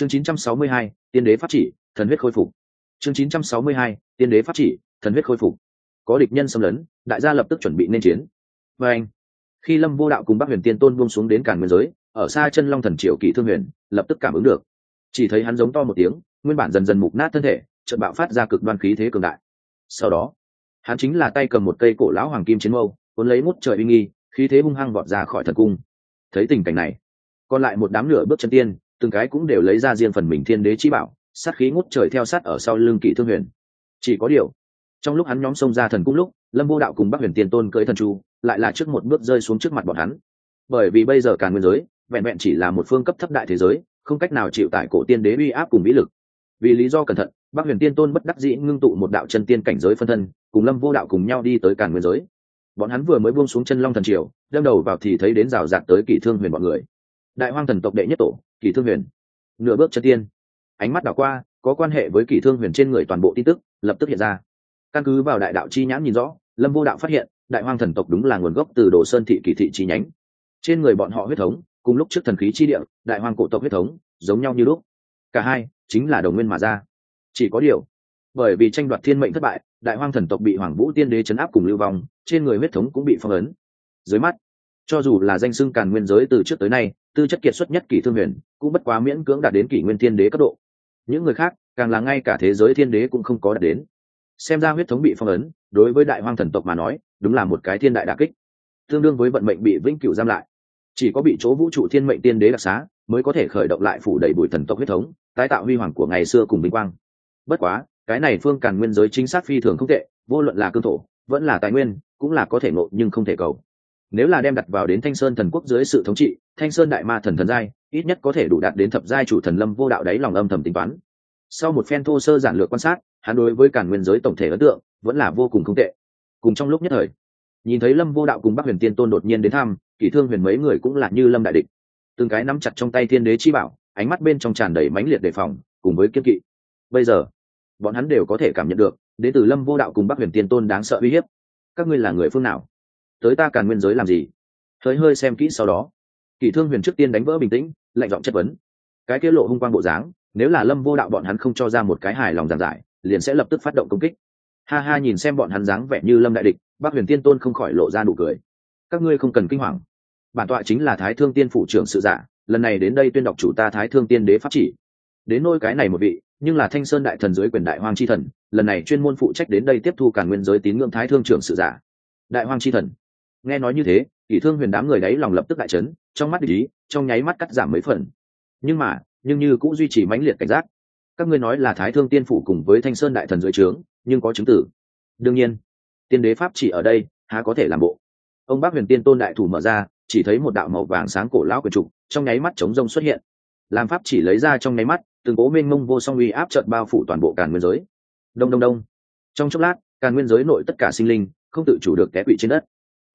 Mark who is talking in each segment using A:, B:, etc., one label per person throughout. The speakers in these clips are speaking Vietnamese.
A: chương 962, tiên đế pháp chỉ thần huyết khôi phục. Chương 962, tiên đế pháp chỉ thần huyết khôi phục. Có địch nhân xâm lấn đại gia lập tức chuẩn bị nên chiến. Và anh khi lâm vô đạo cùng bắc huyền tiên tôn buông xuống đến cản nguyên giới ở xa chân long thần triều kỵ thương huyền lập tức cảm ứng được. Chỉ thấy hắn giống to một tiếng nguyên bản dần dần mục nát thân thể chợt bạo phát ra cực đoan khí thế cường đại. Sau đó hắn chính là tay cầm một cây cổ lão hoàng kim chiến mâu cuốn lấy ngút trời uy nghi khí thế hung hăng vọt ra khỏi thần cung. Thấy tình cảnh này còn lại một đám nửa bước chân tiên từng cái cũng đều lấy ra riêng phần mình thiên đế chi bảo, sát khí ngút trời theo sát ở sau lưng kỷ thương huyền. Chỉ có điều, trong lúc hắn nhóm xông ra thần cung lúc, lâm vô đạo cùng bắc huyền tiên tôn cưới thần chu, lại là trước một bước rơi xuống trước mặt bọn hắn. Bởi vì bây giờ càng nguyên giới, vẹn vẹn chỉ là một phương cấp thấp đại thế giới, không cách nào chịu tại cổ tiên đế uy áp cùng vĩ lực. Vì lý do cẩn thận, bắc huyền tiên tôn bất đắc dĩ ngưng tụ một đạo chân tiên cảnh giới phân thân, cùng lâm vô đạo cùng nhau đi tới càn nguyên giới. Bọn hắn vừa mới buông xuống chân long thần triều, đâm đầu vào thì thấy đến rào rạt tới kỷ thương huyền bọn người đại hoang thần tộc đệ nhất tổ kỷ thương huyền. Nửa bước chân tiên. Ánh mắt đảo qua, có quan hệ với kỷ thương huyền trên người toàn bộ tin tức, lập tức hiện ra. Căn cứ vào đại đạo chi nhãn nhìn rõ, lâm vô đạo phát hiện, đại hoang thần tộc đúng là nguồn gốc từ đồ sơn thị kỳ thị chi nhánh. Trên người bọn họ huyết thống, cùng lúc trước thần khí chi địa, đại hoang cổ tộc huyết thống, giống nhau như lúc. Cả hai, chính là đồng nguyên mà ra. Chỉ có điều, bởi vì tranh đoạt thiên mệnh thất bại, đại hoang thần tộc bị hoàng vũ tiên đế chấn áp cùng lưu vong, trên người huyết thống cũng bị phong ấn. Dưới mắt cho dù là danh xưng càn nguyên giới từ trước tới nay, tư chất kiệt xuất nhất kỷ thương huyền, cũng bất quá miễn cưỡng đạt đến kỷ nguyên thiên đế cấp độ. Những người khác, càng là ngay cả thế giới thiên đế cũng không có đạt đến. Xem ra huyết thống bị phong ấn, đối với đại hoang thần tộc mà nói, đúng là một cái thiên đại đà kích. Tương đương với vận mệnh bị vĩnh cửu giam lại. Chỉ có bị chỗ vũ trụ thiên mệnh tiên đế đặc xá, mới có thể khởi động lại phủ đầy bụi thần tộc huyết thống, tái tạo huy hoàng của ngày xưa cùng vinh quang. Bất quá, cái này phương càn nguyên giới chính xác phi thường không tệ, vô luận là cương thổ, vẫn là tài nguyên, cũng là có thể ngộ nhưng không thể cầu nếu là đem đặt vào đến thanh sơn thần quốc dưới sự thống trị, thanh sơn đại ma thần thần giai, ít nhất có thể đủ đạt đến thập giai chủ thần lâm vô đạo đáy lòng âm thầm tính toán. Sau một phen thô sơ giản lược quan sát, hắn đối với cản nguyên giới tổng thể ấn tượng vẫn là vô cùng không tệ. Cùng trong lúc nhất thời, nhìn thấy lâm vô đạo cùng bắc huyền tiên tôn đột nhiên đến thăm, kỷ thương huyền mấy người cũng là như lâm đại địch. Từng cái nắm chặt trong tay thiên đế chi bảo, ánh mắt bên trong tràn đầy mãnh liệt đề phòng, cùng với kiên kỵ. Bây giờ, bọn hắn đều có thể cảm nhận được, đến từ lâm vô đạo cùng bắc huyền tiên tôn đáng sợ uy hiếp. Các ngươi là người phương nào? Tới ta càn nguyên giới làm gì? Hơi hơi xem kỹ sau đó. Kỷ thương huyền trước tiên đánh vỡ bình tĩnh, lạnh giọng chất vấn. Cái kia lộ hung quang bộ dáng, nếu là lâm vô đạo bọn hắn không cho ra một cái hài lòng giàn giải, liền sẽ lập tức phát động công kích. Ha ha, nhìn xem bọn hắn dáng vẻ như lâm đại địch bác huyền tiên tôn không khỏi lộ ra nụ cười. Các ngươi không cần kinh hoàng. Bản tọa chính là thái thương tiên phủ trưởng sự giả, lần này đến đây tuyên đọc chủ ta thái thương tiên đế pháp chỉ. Đến nôi cái này một vị, nhưng là thanh sơn đại thần dưới quyền đại hoàng chi thần, lần này chuyên môn phụ trách đến đây tiếp thu cả nguyên giới tín ngưỡng thái thương trưởng sự giả. Đại hoàng chi thần nghe nói như thế, kỷ thương huyền đám người đấy lòng lập tức đại chấn, trong mắt ý, trong nháy mắt cắt giảm mấy phần. Nhưng mà, nhưng như cũng duy trì mãnh liệt cảnh giác. Các ngươi nói là thái thương tiên phủ cùng với thanh sơn đại thần dưới trướng, nhưng có chứng tử. Đương nhiên, tiên đế pháp chỉ ở đây, há có thể làm bộ. Ông bác huyền tiên tôn đại thủ mở ra, chỉ thấy một đạo màu vàng sáng cổ lão quyền trục, trong nháy mắt chống rông xuất hiện. Làm pháp chỉ lấy ra trong nháy mắt, từng cố mênh mông vô song uy áp trận bao phủ toàn bộ càn nguyên giới. Đông đông đông. Trong chốc lát, càn nguyên giới nội tất cả sinh linh không tự chủ được té quỵ trên đất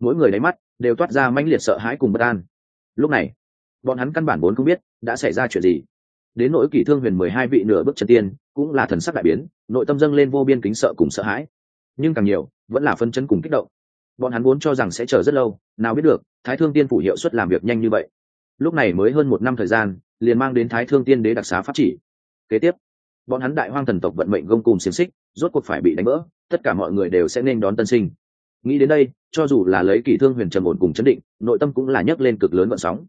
A: mỗi người đáy mắt đều toát ra mãnh liệt sợ hãi cùng bất an. Lúc này, bọn hắn căn bản vốn không biết đã xảy ra chuyện gì. Đến nỗi kỷ thương huyền mười hai vị nửa bước chân tiên, cũng là thần sắc đại biến, nội tâm dâng lên vô biên kính sợ cùng sợ hãi. Nhưng càng nhiều, vẫn là phân chân cùng kích động. Bọn hắn vốn cho rằng sẽ chờ rất lâu, nào biết được, thái thương tiên phủ hiệu suất làm việc nhanh như vậy. Lúc này mới hơn một năm thời gian, liền mang đến thái thương tiên đế đặc xá pháp chỉ. Kế tiếp, bọn hắn đại hoang thần tộc vận mệnh gông cùng xiềng xích, rốt cuộc phải bị đánh vỡ tất cả mọi người đều sẽ nên đón tân sinh nghĩ đến đây, cho dù là lấy kỷ thương huyền trầm ổn cùng chấn định, nội tâm cũng là nhấc lên cực lớn vận sóng.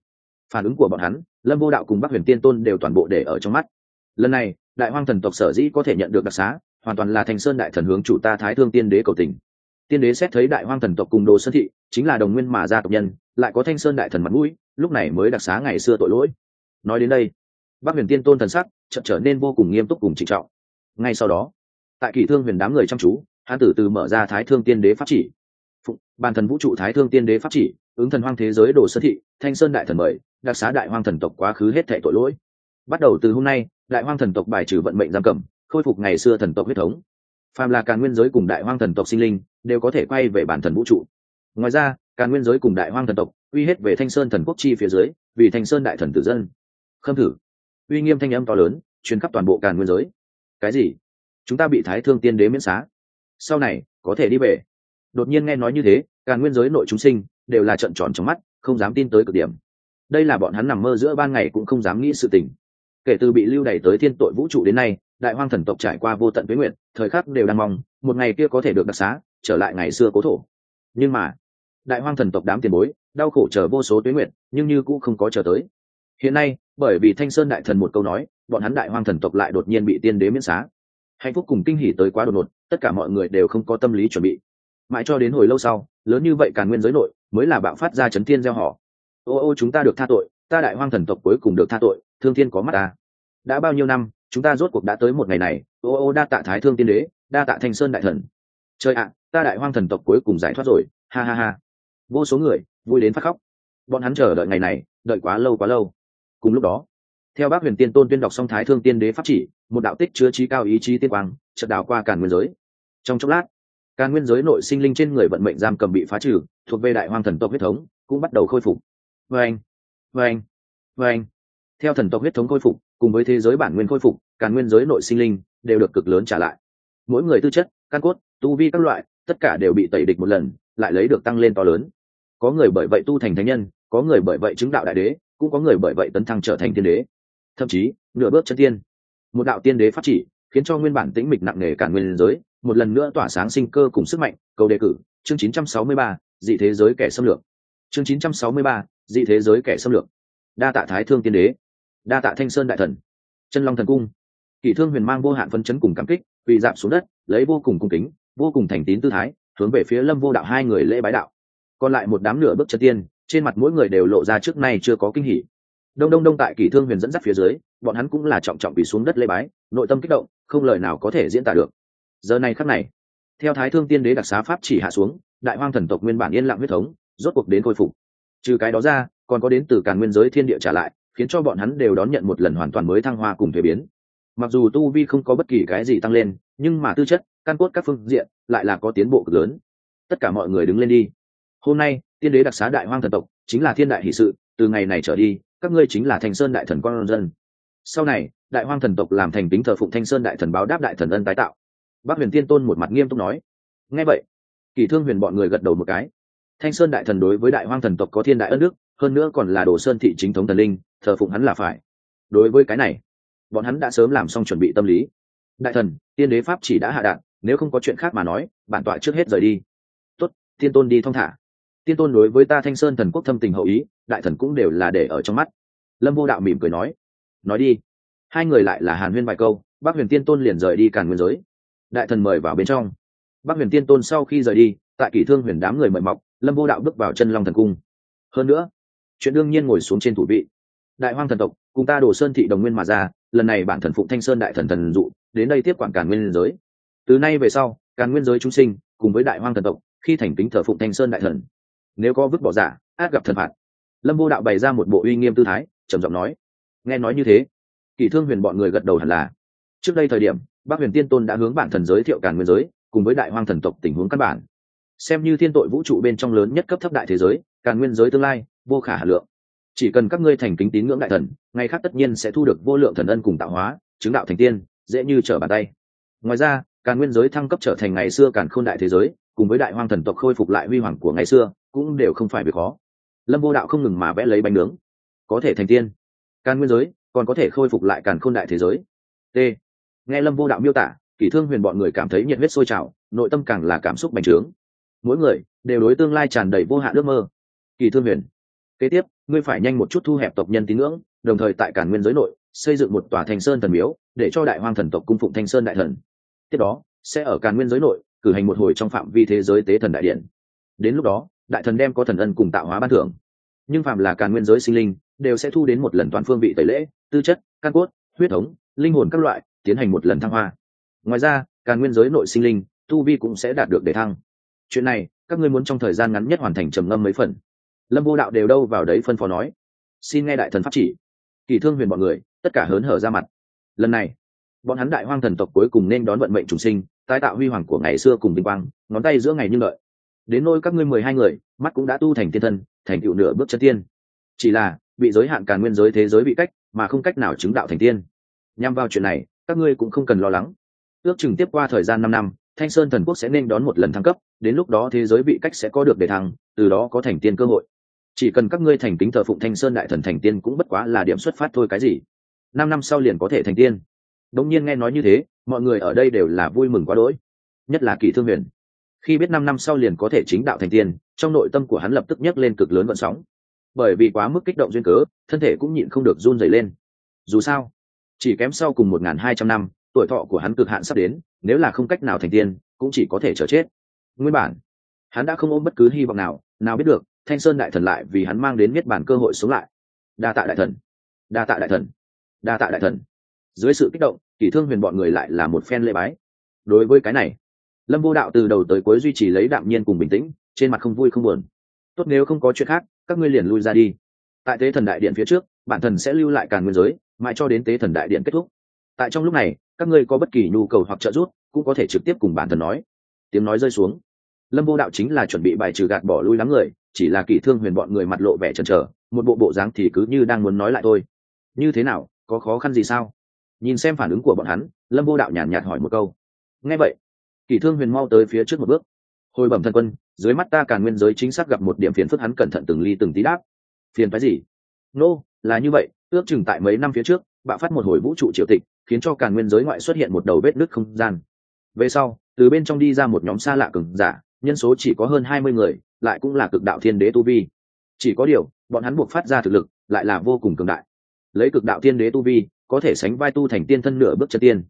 A: Phản ứng của bọn hắn, lâm vô đạo cùng bắc huyền tiên tôn đều toàn bộ để ở trong mắt. Lần này, đại hoang thần tộc sở dĩ có thể nhận được đặc xá, hoàn toàn là thành sơn đại thần hướng chủ ta thái thương tiên đế cầu tình. Tiên đế xét thấy đại hoang thần tộc cùng đồ sơn thị, chính là đồng nguyên mà gia tộc nhân, lại có thanh sơn đại thần mặt mũi, lúc này mới đặc xá ngày xưa tội lỗi. Nói đến đây, bắc huyền tiên tôn thần sắc chậm trở nên vô cùng nghiêm túc cùng trịnh trọng. Ngay sau đó, tại kỳ thương huyền đám người chăm chú hán tử từ mở ra thái thương tiên đế pháp chỉ phụng bàn thần vũ trụ thái thương tiên đế pháp chỉ, ứng thần hoang thế giới đồ sơn thị, thanh sơn đại thần mời, đặc xá đại hoang thần tộc quá khứ hết thệ tội lỗi. Bắt đầu từ hôm nay, đại hoang thần tộc bài trừ vận mệnh giam cầm, khôi phục ngày xưa thần tộc huyết thống. Phàm là càn nguyên giới cùng đại hoang thần tộc sinh linh, đều có thể quay về bản thần vũ trụ. Ngoài ra, càn nguyên giới cùng đại hoang thần tộc, uy hết về thanh sơn thần quốc chi phía dưới, vì thanh sơn đại thần tử dân. Khâm thử. Uy nghiêm thanh âm to lớn chuyến khắp toàn bộ càn nguyên giới. Cái gì? Chúng ta bị thái thương tiên đế miễn xá. Sau này, có thể đi về đột nhiên nghe nói như thế càng nguyên giới nội chúng sinh đều là trận tròn trong mắt, không dám tin tới cực điểm. Đây là bọn hắn nằm mơ giữa ban ngày cũng không dám nghĩ sự tình. Kể từ bị lưu đày tới thiên tội vũ trụ đến nay, đại hoang thần tộc trải qua vô tận với nguyện thời khắc đều đang mong, một ngày kia có thể được đặc xá, trở lại ngày xưa cố thổ. Nhưng mà, đại hoang thần tộc đám tiền bối, đau khổ chờ vô số tuyến nguyện nhưng như cũng không có chờ tới. Hiện nay, bởi vì thanh sơn đại thần một câu nói, bọn hắn đại hoang thần tộc lại đột nhiên bị tiên đế miễn xá. Hạnh phúc cùng kinh hỉ tới quá đột ngột, tất cả mọi người đều không có tâm lý chuẩn bị mãi cho đến hồi lâu sau, lớn như vậy càn nguyên giới nội mới là bạo phát ra chấn thiên gieo họ. Ô ô, chúng ta được tha tội, ta đại hoang thần tộc cuối cùng được tha tội, thương thiên có mắt ta. Đã bao nhiêu năm, chúng ta rốt cuộc đã tới một ngày này, ô ô, đa tạ thái thương tiên đế, đa tạ thanh sơn đại thần. Trời ạ, ta đại hoang thần tộc cuối cùng giải thoát rồi, ha ha ha. Vô số người, vui đến phát khóc. Bọn hắn chờ đợi ngày này, đợi quá lâu quá lâu. Cùng lúc đó, theo bác huyền tiên tôn tuyên đọc song thái thương tiên đế pháp chỉ, một đạo tích chứa trí cao ý chí tiên quang, chợt đào qua càn nguyên giới. Trong chốc lát càn nguyên giới nội sinh linh trên người vận mệnh giam cầm bị phá trừ thuộc về đại hoang thần tộc huyết thống cũng bắt đầu khôi phục. Vâng, vâng, vâng. theo thần tộc huyết thống khôi phục cùng với thế giới bản nguyên khôi phục càn nguyên giới nội sinh linh đều được cực lớn trả lại. Mỗi người tư chất căn cốt tu vi các loại tất cả đều bị tẩy địch một lần lại lấy được tăng lên to lớn. Có người bởi vậy tu thành thánh nhân có người bởi vậy chứng đạo đại đế cũng có người bởi vậy tấn thăng trở thành tiên đế. Thậm chí nửa bước chân tiên. Một đạo tiên đế phát chỉ khiến cho nguyên bản tĩnh mịch nặng nề cả nguyên giới một lần nữa tỏa sáng sinh cơ cùng sức mạnh. Cầu đề cử chương 963, dị thế giới kẻ xâm lược. Chương 963, dị thế giới kẻ xâm lược. Đa tạ thái thương tiên đế. Đa tạ thanh sơn đại thần. Chân long thần cung. Kỷ thương huyền mang vô hạn phấn chấn cùng cảm kích vì dạp xuống đất lấy vô cùng cung kính vô cùng thành tín tư thái hướng về phía lâm vô đạo hai người lễ bái đạo. Còn lại một đám nửa bước chân tiên trên mặt mỗi người đều lộ ra trước nay chưa có kinh hỉ đông đông đông tại kỷ thương huyền dẫn dắt phía dưới, bọn hắn cũng là trọng trọng bị xuống đất lê bái, nội tâm kích động, không lời nào có thể diễn tả được. Giờ này khắc này, theo thái thương tiên đế đặc xá pháp chỉ hạ xuống, đại hoang thần tộc nguyên bản yên lặng huyết thống, rốt cuộc đến khôi phục. Trừ cái đó ra, còn có đến từ càn nguyên giới thiên địa trả lại, khiến cho bọn hắn đều đón nhận một lần hoàn toàn mới thăng hoa cùng thuế biến. Mặc dù tu vi không có bất kỳ cái gì tăng lên, nhưng mà tư chất, căn cốt các phương diện lại là có tiến bộ cực lớn. Tất cả mọi người đứng lên đi. Hôm nay, tiên đế đặc xá đại hoang thần tộc chính là thiên đại hỷ sự, từ ngày này trở đi các ngươi chính là thành sơn đại thần con dân. Sau này, đại hoang thần tộc làm thành tính thờ phụng thanh sơn đại thần báo đáp đại thần ân tái tạo. Bác huyền tiên tôn một mặt nghiêm túc nói. Nghe vậy, kỳ thương huyền bọn người gật đầu một cái. Thanh sơn đại thần đối với đại hoang thần tộc có thiên đại ân đức, hơn nữa còn là đồ sơn thị chính thống thần linh, thờ phụng hắn là phải. Đối với cái này, bọn hắn đã sớm làm xong chuẩn bị tâm lý. Đại thần, tiên đế pháp chỉ đã hạ đạn, nếu không có chuyện khác mà nói, bản tọa trước hết rời đi. Tốt tiên tôn đi thong thả tiên tôn đối với ta thanh sơn thần quốc thâm tình hậu ý, đại thần cũng đều là để ở trong mắt. Lâm vô đạo mỉm cười nói nói đi. Hai người lại là hàn huyên vài câu bác huyền tiên tôn liền rời đi càn nguyên giới. Đại thần mời vào bên trong. Bác huyền tiên tôn sau khi rời đi, tại kỷ thương huyền đám người mời mọc, lâm vô đạo bước vào chân long thần cung. Hơn nữa, chuyện đương nhiên ngồi xuống trên thủ vị. Đại hoang thần tộc, cùng ta đồ sơn thị đồng nguyên mà ra, lần này bản thần phụng thanh sơn đại thần thần dụ, đến đây tiếp quản càn nguyên giới. Từ nay về sau, càn nguyên giới chúng sinh, cùng với đại hoang thần tộc, khi thành kính thờ phụng thanh sơn đại thần nếu có vứt bỏ giả át gặp thần phạt. Lâm vô đạo bày ra một bộ uy nghiêm tư thái, trầm giọng nói, nghe nói như thế. Kỷ thương huyền bọn người gật đầu hẳn là. Trước đây thời điểm bác huyền tiên tôn đã hướng bản thần giới thiệu càn nguyên giới, cùng với đại hoang thần tộc tình huống căn bản. Xem như thiên tội vũ trụ bên trong lớn nhất cấp thấp đại thế giới, càn nguyên giới tương lai, vô khả hà lượng. Chỉ cần các ngươi thành kính tín ngưỡng đại thần ngày khác tất nhiên sẽ thu được vô lượng thần ân cùng tạo hóa, chứng đạo thành tiên, dễ như trở bàn tay. Ngoài ra, càn nguyên giới thăng cấp trở thành ngày xưa càn khôn đại thế giới, cùng với đại hoang thần tộc khôi phục lại huy hoàng của ngày xưa cũng đều không phải việc khó. Lâm vô đạo không ngừng mà vẽ lấy bánh nướng. Có thể thành tiên. Càn nguyên giới, còn có thể khôi phục lại càn khôn đại thế giới. T. Nghe lâm vô đạo miêu tả, kỷ thương huyền bọn người cảm thấy nhiệt huyết sôi trào, nội tâm càng là cảm xúc bành trướng. Mỗi người đều đối tương lai tràn đầy vô hạn ước mơ. Kỳ thương huyền, kế tiếp, ngươi phải nhanh một chút thu hẹp tộc nhân tín ngưỡng, đồng thời tại cản nguyên giới nội xây dựng một tòa thanh sơn thần miếu, để cho đại hoang thần tộc cung phụng thanh sơn đại thần. Tiếp đó, sẽ ở càn nguyên giới nội cử hành một hồi trong phạm vi thế giới tế thần đại điện. Đến lúc đó đại thần đem có thần ân cùng tạo hóa ban thưởng. Nhưng phạm là càn nguyên giới sinh linh, đều sẽ thu đến một lần toàn phương vị tẩy lễ, tư chất, căn cốt, huyết thống, linh hồn các loại, tiến hành một lần thăng hoa. Ngoài ra càn nguyên giới nội sinh linh, tu vi cũng sẽ đạt được đề thăng. Chuyện này, các ngươi muốn trong thời gian ngắn nhất hoàn thành trầm ngâm mấy phần. Lâm vô đạo đều đâu vào đấy phân phó nói. Xin nghe đại thần pháp chỉ. Kỳ thương huyền bọn người, tất cả hớn hở ra mặt. Lần này, bọn hắn đại hoang thần tộc cuối cùng nên đón vận mệnh trùng sinh, tái tạo huy hoàng của ngày xưa cùng vinh quang, ngón tay giữa ngày như lợi đến nôi các ngươi mười hai người, mắt cũng đã tu thành tiên thân, thành tựu nửa bước chân tiên. Chỉ là, bị giới hạn càn nguyên giới thế giới bị cách, mà không cách nào chứng đạo thành tiên. Nhằm vào chuyện này, các ngươi cũng không cần lo lắng. Ước chừng tiếp qua thời gian năm năm, thanh sơn thần quốc sẽ nên đón một lần thăng cấp, đến lúc đó thế giới bị cách sẽ có được đề thăng, từ đó có thành tiên cơ hội. Chỉ cần các ngươi thành kính thờ phụng thanh sơn đại thần thành tiên cũng bất quá là điểm xuất phát thôi cái gì. Năm năm sau liền có thể thành tiên. Đống nhiên nghe nói như thế, mọi người ở đây đều là vui mừng quá đỗi. Nhất là kỳ thương huyền khi biết năm năm sau liền có thể chính đạo thành tiên, trong nội tâm của hắn lập tức nhấc lên cực lớn vận sóng. Bởi vì quá mức kích động duyên cớ, thân thể cũng nhịn không được run dày lên. Dù sao, chỉ kém sau cùng một n g h n hai trăm năm, tuổi thọ của hắn cực hạn sắp đến, nếu là không cách nào thành tiên, cũng chỉ có thể chờ chết. Nguyên bản, hắn đã không ôm bất cứ hy vọng nào nào biết được, thanh sơn đại thần lại vì hắn mang đến miết bản cơ hội sống lại. Đa tạ đại thần. Đa tạ đại thần. Đa tạ đại thần. Dưới sự kích động, kỷ thương huyền bọn người lại là một phen lễ bái. Đối với cái này lâm vô đạo từ đầu tới cuối duy trì lấy đạm nhiên cùng bình tĩnh, trên mặt không vui không buồn. Tốt, nếu không có chuyện khác, các ngươi liền lui ra đi. Tại tế thần đại điện phía trước, bản thần sẽ lưu lại càn nguyên giới, mãi cho đến tế thần đại điện kết thúc. Tại trong lúc này, các ngươi có bất kỳ nhu cầu hoặc trợ giúp, cũng có thể trực tiếp cùng bản thần nói. Tiếng nói rơi xuống. Lâm vô đạo chính là chuẩn bị bài trừ gạt bỏ lui lắm người, chỉ là kỷ thương huyền bọn người mặt lộ vẻ chần chờ, một bộ bộ dáng thì cứ như đang muốn nói lại thôi. Như thế nào, có khó khăn gì sao? Nhìn xem phản ứng của bọn hắn, lâm vô đạo nhàn nhạt hỏi một câu. Nghe vậy kỳ thương huyền mau tới phía trước một bước. Hồi bẩm thần quân dưới mắt ta càn nguyên giới chính xác gặp một điểm phiền phức hắn cẩn thận từng ly từng tí đáp. Phiền phái gì? Nô、no, là như vậy ước chừng tại mấy năm phía trước bạo phát một hồi vũ trụ triều tịch khiến cho càn nguyên giới ngoại xuất hiện một đầu vết nứt không gian. Về sau từ bên trong đi ra một nhóm xa lạ cừng giả nhân số chỉ có hơn hai mươi người lại cũng là cực đạo thiên đế tu vi. Chỉ có điều bọn hắn buộc phát ra thực lực lại là vô cùng cường đại. Lấy cực đạo thiên đế tu vi có thể sánh vai tu thành tiên thân nửa bước chân tiên.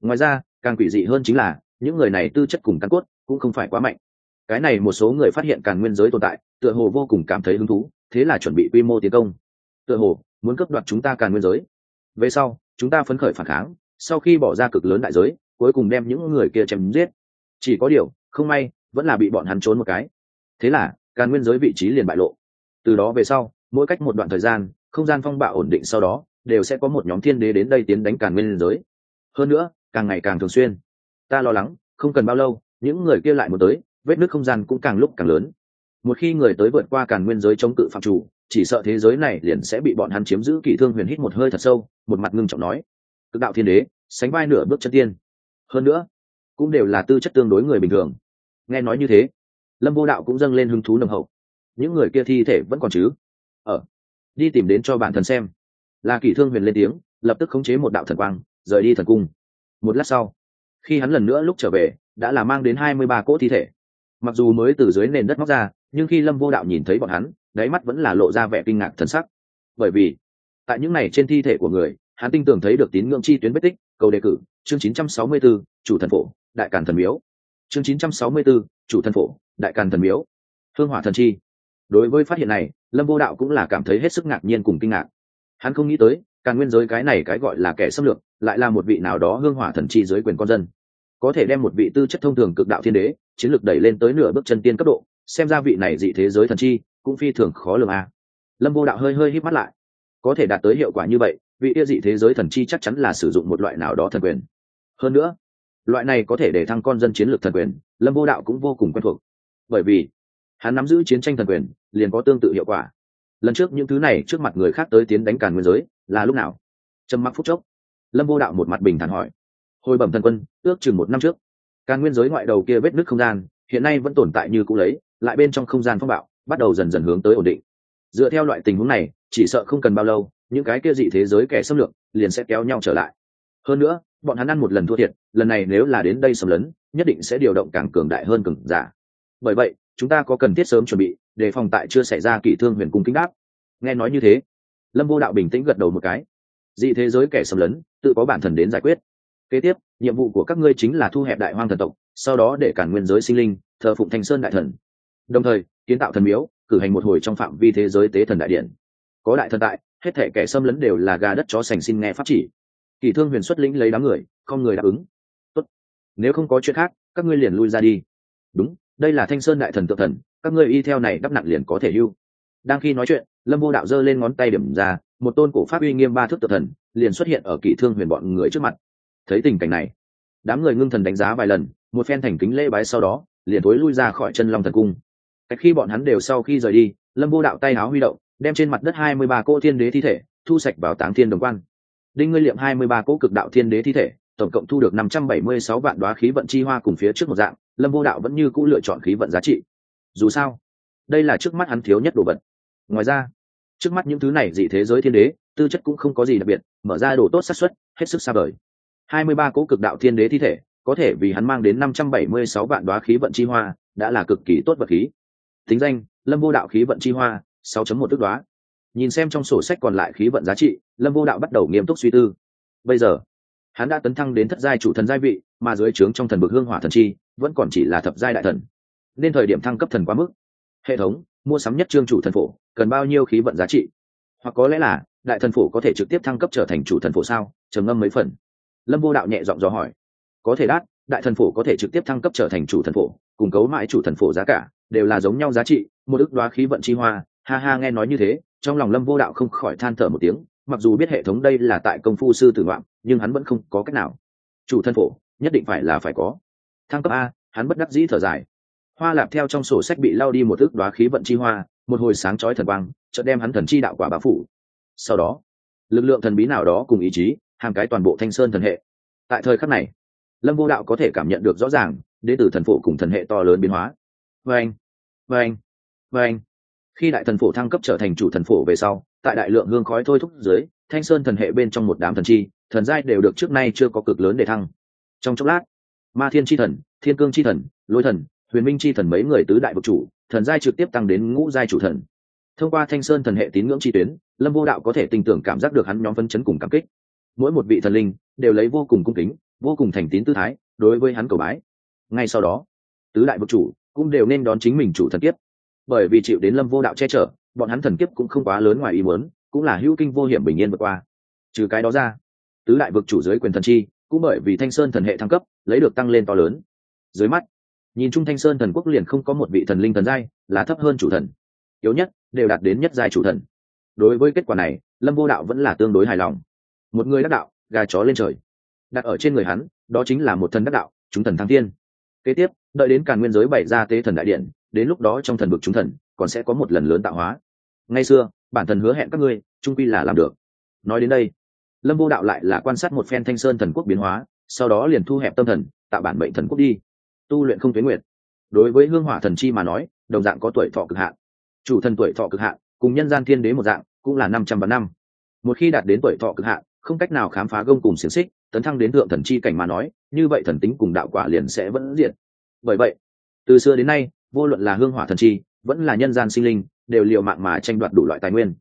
A: Ngoài ra càng quỷ dị hơn chính là những người này tư chất cùng căn cốt cũng không phải quá mạnh. Cái này một số người phát hiện càn nguyên giới tồn tại, tựa hồ vô cùng cảm thấy hứng thú, thế là chuẩn bị quy mô tiến công. Tựa hồ muốn cấp đoạt chúng ta càn nguyên giới. Về sau, chúng ta phấn khởi phản kháng, sau khi bỏ ra cực lớn đại giới, cuối cùng đem những người kia chém giết. Chỉ có điều, không may, vẫn là bị bọn hắn trốn một cái. Thế là, càn nguyên giới vị trí liền bại lộ. Từ đó về sau, mỗi cách một đoạn thời gian, không gian phong bạo ổn định sau đó, đều sẽ có một nhóm thiên đế đến đây tiến đánh càn nguyên giới. Hơn nữa, càng ngày càng thường xuyên ta lo lắng, không cần bao lâu, những người kia lại một tới, vết nước không gian cũng càng lúc càng lớn. Một khi người tới vượt qua càn nguyên giới chống cự phạm chủ, chỉ sợ thế giới này liền sẽ bị bọn hắn chiếm giữ kỳ thương huyền hít một hơi thật sâu, một mặt ngưng trọng nói. Cực đạo thiên đế, sánh vai nửa bước chân tiên. Hơn nữa, cũng đều là tư chất tương đối người bình thường. Nghe nói như thế, lâm vô đạo cũng dâng lên hứng thú nồng hậu. Những người kia thi thể vẫn còn chứ? Ở đi tìm đến cho bản thân xem. Là kỳ thương huyền lên tiếng, lập tức khống chế một đạo thần quang, rời đi thần cung. Một lát sau khi hắn lần nữa lúc trở về đã là mang đến hai mươi ba cỗ thi thể. Mặc dù mới từ dưới nền đất móc ra nhưng khi lâm vô đạo nhìn thấy bọn hắn đáy mắt vẫn là lộ ra vẻ kinh ngạc thần sắc. Bởi vì tại những này trên thi thể của người hắn tin tưởng thấy được tín ngưỡng chi tuyến vết tích cầu đề cử chương 964, chủ thần phổ đại càn thần miếu. Chương 964, chủ thần phổ đại càn thần miếu. Hương hỏa thần chi. Đối với phát hiện này lâm vô đạo cũng là cảm thấy hết sức ngạc nhiên cùng kinh ngạc. Hắn không nghĩ tới càn nguyên giới cái này cái gọi là kẻ xâm lược lại là một vị nào đó hương hỏa thần chi dưới quyền con dân có thể đem một vị tư chất thông thường cực đạo thiên đế, chiến lược đẩy lên tới nửa bước chân tiên cấp độ, xem ra vị này dị thế giới thần chi, cũng phi thường khó lường a. À. lâm vô đạo hơi hơi hít mắt lại. Có thể đạt tới hiệu quả như vậy, vị yêu dị thế giới thần chi chắc chắn là sử dụng một loại nào đó thần quyền. Hơn nữa, loại này có thể để thăng con dân chiến lược thần quyền, lâm vô đạo cũng vô cùng quen thuộc. Bởi vì, hắn nắm giữ chiến tranh thần quyền, liền có tương tự hiệu quả. Lần trước những thứ này trước mặt người khác tới tiến đánh càn nguyên giới, là lúc nào? Trầm mặc phút chốc, lâm vô đạo một mặt bình thản hỏi hồi bẩm thần quân, ước chừng một năm trước. Càng nguyên giới ngoại đầu kia vết nứt không gian, hiện nay vẫn tồn tại như cũ lấy, lại bên trong không gian phong bạo, bắt đầu dần dần hướng tới ổn định. Dựa theo loại tình huống này, chỉ sợ không cần bao lâu, những cái kia dị thế giới kẻ xâm lược liền sẽ kéo nhau trở lại. Hơn nữa, bọn hắn ăn một lần thua thiệt, lần này nếu là đến đây xâm lấn, nhất định sẽ điều động càng cường đại hơn cường giả. Bởi vậy, chúng ta có cần thiết sớm chuẩn bị để phòng tại chưa xảy ra kỷ thương huyền cung kính đáp nghe nói như thế, lâm vô đạo bình tĩnh gật đầu một cái. Dị thế giới kẻ xâm lấn, tự có bản thần đến giải quyết kế tiếp, nhiệm vụ của các ngươi chính là thu hẹp đại hoang thần tộc, sau đó để cản nguyên giới sinh linh, thờ phụng thanh sơn đại thần. Đồng thời, kiến tạo thần miếu, cử hành một hồi trong phạm vi thế giới tế thần đại điện. Có đại thần tại, hết thể kẻ xâm lấn đều là gà đất chó sành xin nghe pháp chỉ. Kỳ thương huyền xuất lĩnh lấy đám người, không người đáp ứng. Tốt. nếu không có chuyện khác, các ngươi liền lui ra đi. Đúng, đây là thanh sơn đại thần tự thần, các ngươi y theo này đắp nặng liền có thể hưu. Đang khi nói chuyện, lâm vô đạo giơ lên ngón tay điểm ra, một tôn cổ pháp uy nghiêm ba thước tự thần, liền xuất hiện ở kỳ thương huyền bọn người trước mặt thấy tình cảnh này, đám người ngưng thần đánh giá vài lần, một phen thành kính lễ bái sau đó, liền thối lui ra khỏi chân long thần cung. Cách khi bọn hắn đều sau khi rời đi, lâm vô đạo tay áo huy động, đem trên mặt đất hai mươi ba cỗ thiên đế thi thể, thu sạch vào táng thiên đồng quan. Đinh ngươi liệm hai mươi ba cỗ cực đạo thiên đế thi thể, tổng cộng thu được năm trăm bảy mươi sáu vạn đoá khí vận chi hoa cùng phía trước một dạng, lâm vô đạo vẫn như cũ lựa chọn khí vận giá trị. Dù sao, đây là trước mắt hắn thiếu nhất đồ vật. Ngoài ra, trước mắt những thứ này dị thế giới thiên đế, tư chất cũng không có gì đặc biệt, mở ra đồ tốt xác suất, hết sức xa vời hai mươi ba cỗ cực đạo thiên đế thi thể, có thể vì hắn mang đến năm trăm bảy mươi sáu vạn đoá khí vận chi hoa, đã là cực kỳ tốt vật khí. Tính danh, lâm vô đạo khí vận chi hoa, sáu chấm một tức đoá. Nhìn xem trong sổ sách còn lại khí vận giá trị, lâm vô đạo bắt đầu nghiêm túc suy tư. Bây giờ, hắn đã tấn thăng đến thất giai chủ thần giai vị, mà dưới trướng trong thần bực hương hỏa thần chi, vẫn còn chỉ là thập giai đại thần. Nên thời điểm thăng cấp thần quá mức. Hệ thống, mua sắm nhất trương chủ thần phổ, cần bao nhiêu khí vận giá trị? Hoặc có lẽ là, đại thần phổ có thể trực tiếp thăng cấp trở thành chủ thần phổ sao? Trầm ngâm mấy phần lâm vô đạo nhẹ giọng dò hỏi. Có thể đát đại thần phổ có thể trực tiếp thăng cấp trở thành chủ thần phổ, cùng cấu mãi chủ thần phổ giá cả, đều là giống nhau giá trị, một ức đoá khí vận chi hoa. Ha ha, nghe nói như thế, trong lòng lâm vô đạo không khỏi than thở một tiếng, mặc dù biết hệ thống đây là tại công phu sư tử ngoạm nhưng hắn vẫn không có cách nào. Chủ thân phổ, nhất định phải là phải có. Thăng cấp a, hắn bất đắc dĩ thở dài. Hoa lạp theo trong sổ sách bị lao đi một ước đoá khí vận chi hoa, một hồi sáng chói thần quang, chợt đem hắn thần chi đạo quả bá phủ. Sau đó, lực lượng thần bí nào đó cùng ý chí hàng cái toàn bộ thanh sơn thần hệ. Tại thời khắc này, lâm vô đạo có thể cảm nhận được rõ ràng đến tử thần phổ cùng thần hệ to lớn biến hóa. Vâng vâng vâng khi đại thần phổ thăng cấp trở thành chủ thần phổ về sau, tại đại lượng hương khói thôi thúc dưới, thanh sơn thần hệ bên trong một đám thần chi, thần giai đều được trước nay chưa có cực lớn để thăng. Trong chốc lát, ma thiên chi thần, thiên cương chi thần, lôi thần, huyền minh chi thần mấy người tứ đại vực chủ, thần giai trực tiếp tăng đến ngũ giai chủ thần. Thông qua thanh sơn thần hệ tín ngưỡng chi tuyến, lâm vô đạo có thể tin tưởng cảm giác được hắn nhóm phân chấn cùng cảm kích mỗi một vị thần linh đều lấy vô cùng cung kính, vô cùng thành tín tư thái đối với hắn cầu bái. Ngay sau đó, tứ đại vực chủ cũng đều nên đón chính mình chủ thần kiếp. Bởi vì chịu đến lâm vô đạo che chở, bọn hắn thần kiếp cũng không quá lớn ngoài ý muốn, cũng là hữu kinh vô hiểm bình yên vượt qua. Trừ cái đó ra, tứ đại vực chủ dưới quyền thần chi cũng bởi vì thanh sơn thần hệ thăng cấp, lấy được tăng lên to lớn. Dưới mắt, nhìn chung thanh sơn thần quốc liền không có một vị thần linh thần giai là thấp hơn chủ thần. Yếu nhất đều đạt đến nhất giai chủ thần. Đối với kết quả này, lâm vô đạo vẫn là tương đối hài lòng một người đắc đạo, gà chó lên trời. Đặt ở trên người hắn, đó chính là một thần đắc đạo, chúng thần thăng tiên kế tiếp, đợi đến càn nguyên giới bày ra tế thần đại điện, đến lúc đó trong thần vực chúng thần còn sẽ có một lần lớn tạo hóa. Ngay xưa, bản thần hứa hẹn các ngươi, trung quy là làm được. Nói đến đây, lâm vô đạo lại là quan sát một phen thanh sơn thần quốc biến hóa, sau đó liền thu hẹp tâm thần, tạo bản mệnh thần quốc đi. Tu luyện không tuyến nguyệt. Đối với hương hỏa thần chi mà nói, đồng dạng có tuổi thọ cực hạn. Chủ thần tuổi thọ cực hạn, cùng nhân gian thiên đế một dạng, cũng là năm trăm vạn năm. Một khi đạt đến tuổi thọ cực hạn không cách nào khám phá gông cùng xiềng xích, tấn thăng đến thượng thần chi cảnh mà nói, như vậy thần tính cùng đạo quả liền sẽ vẫn diện bởi vậy, từ xưa đến nay, vô luận là hương hỏa thần chi, vẫn là nhân gian sinh linh, đều liều mạng mà tranh đoạt đủ loại tài nguyên.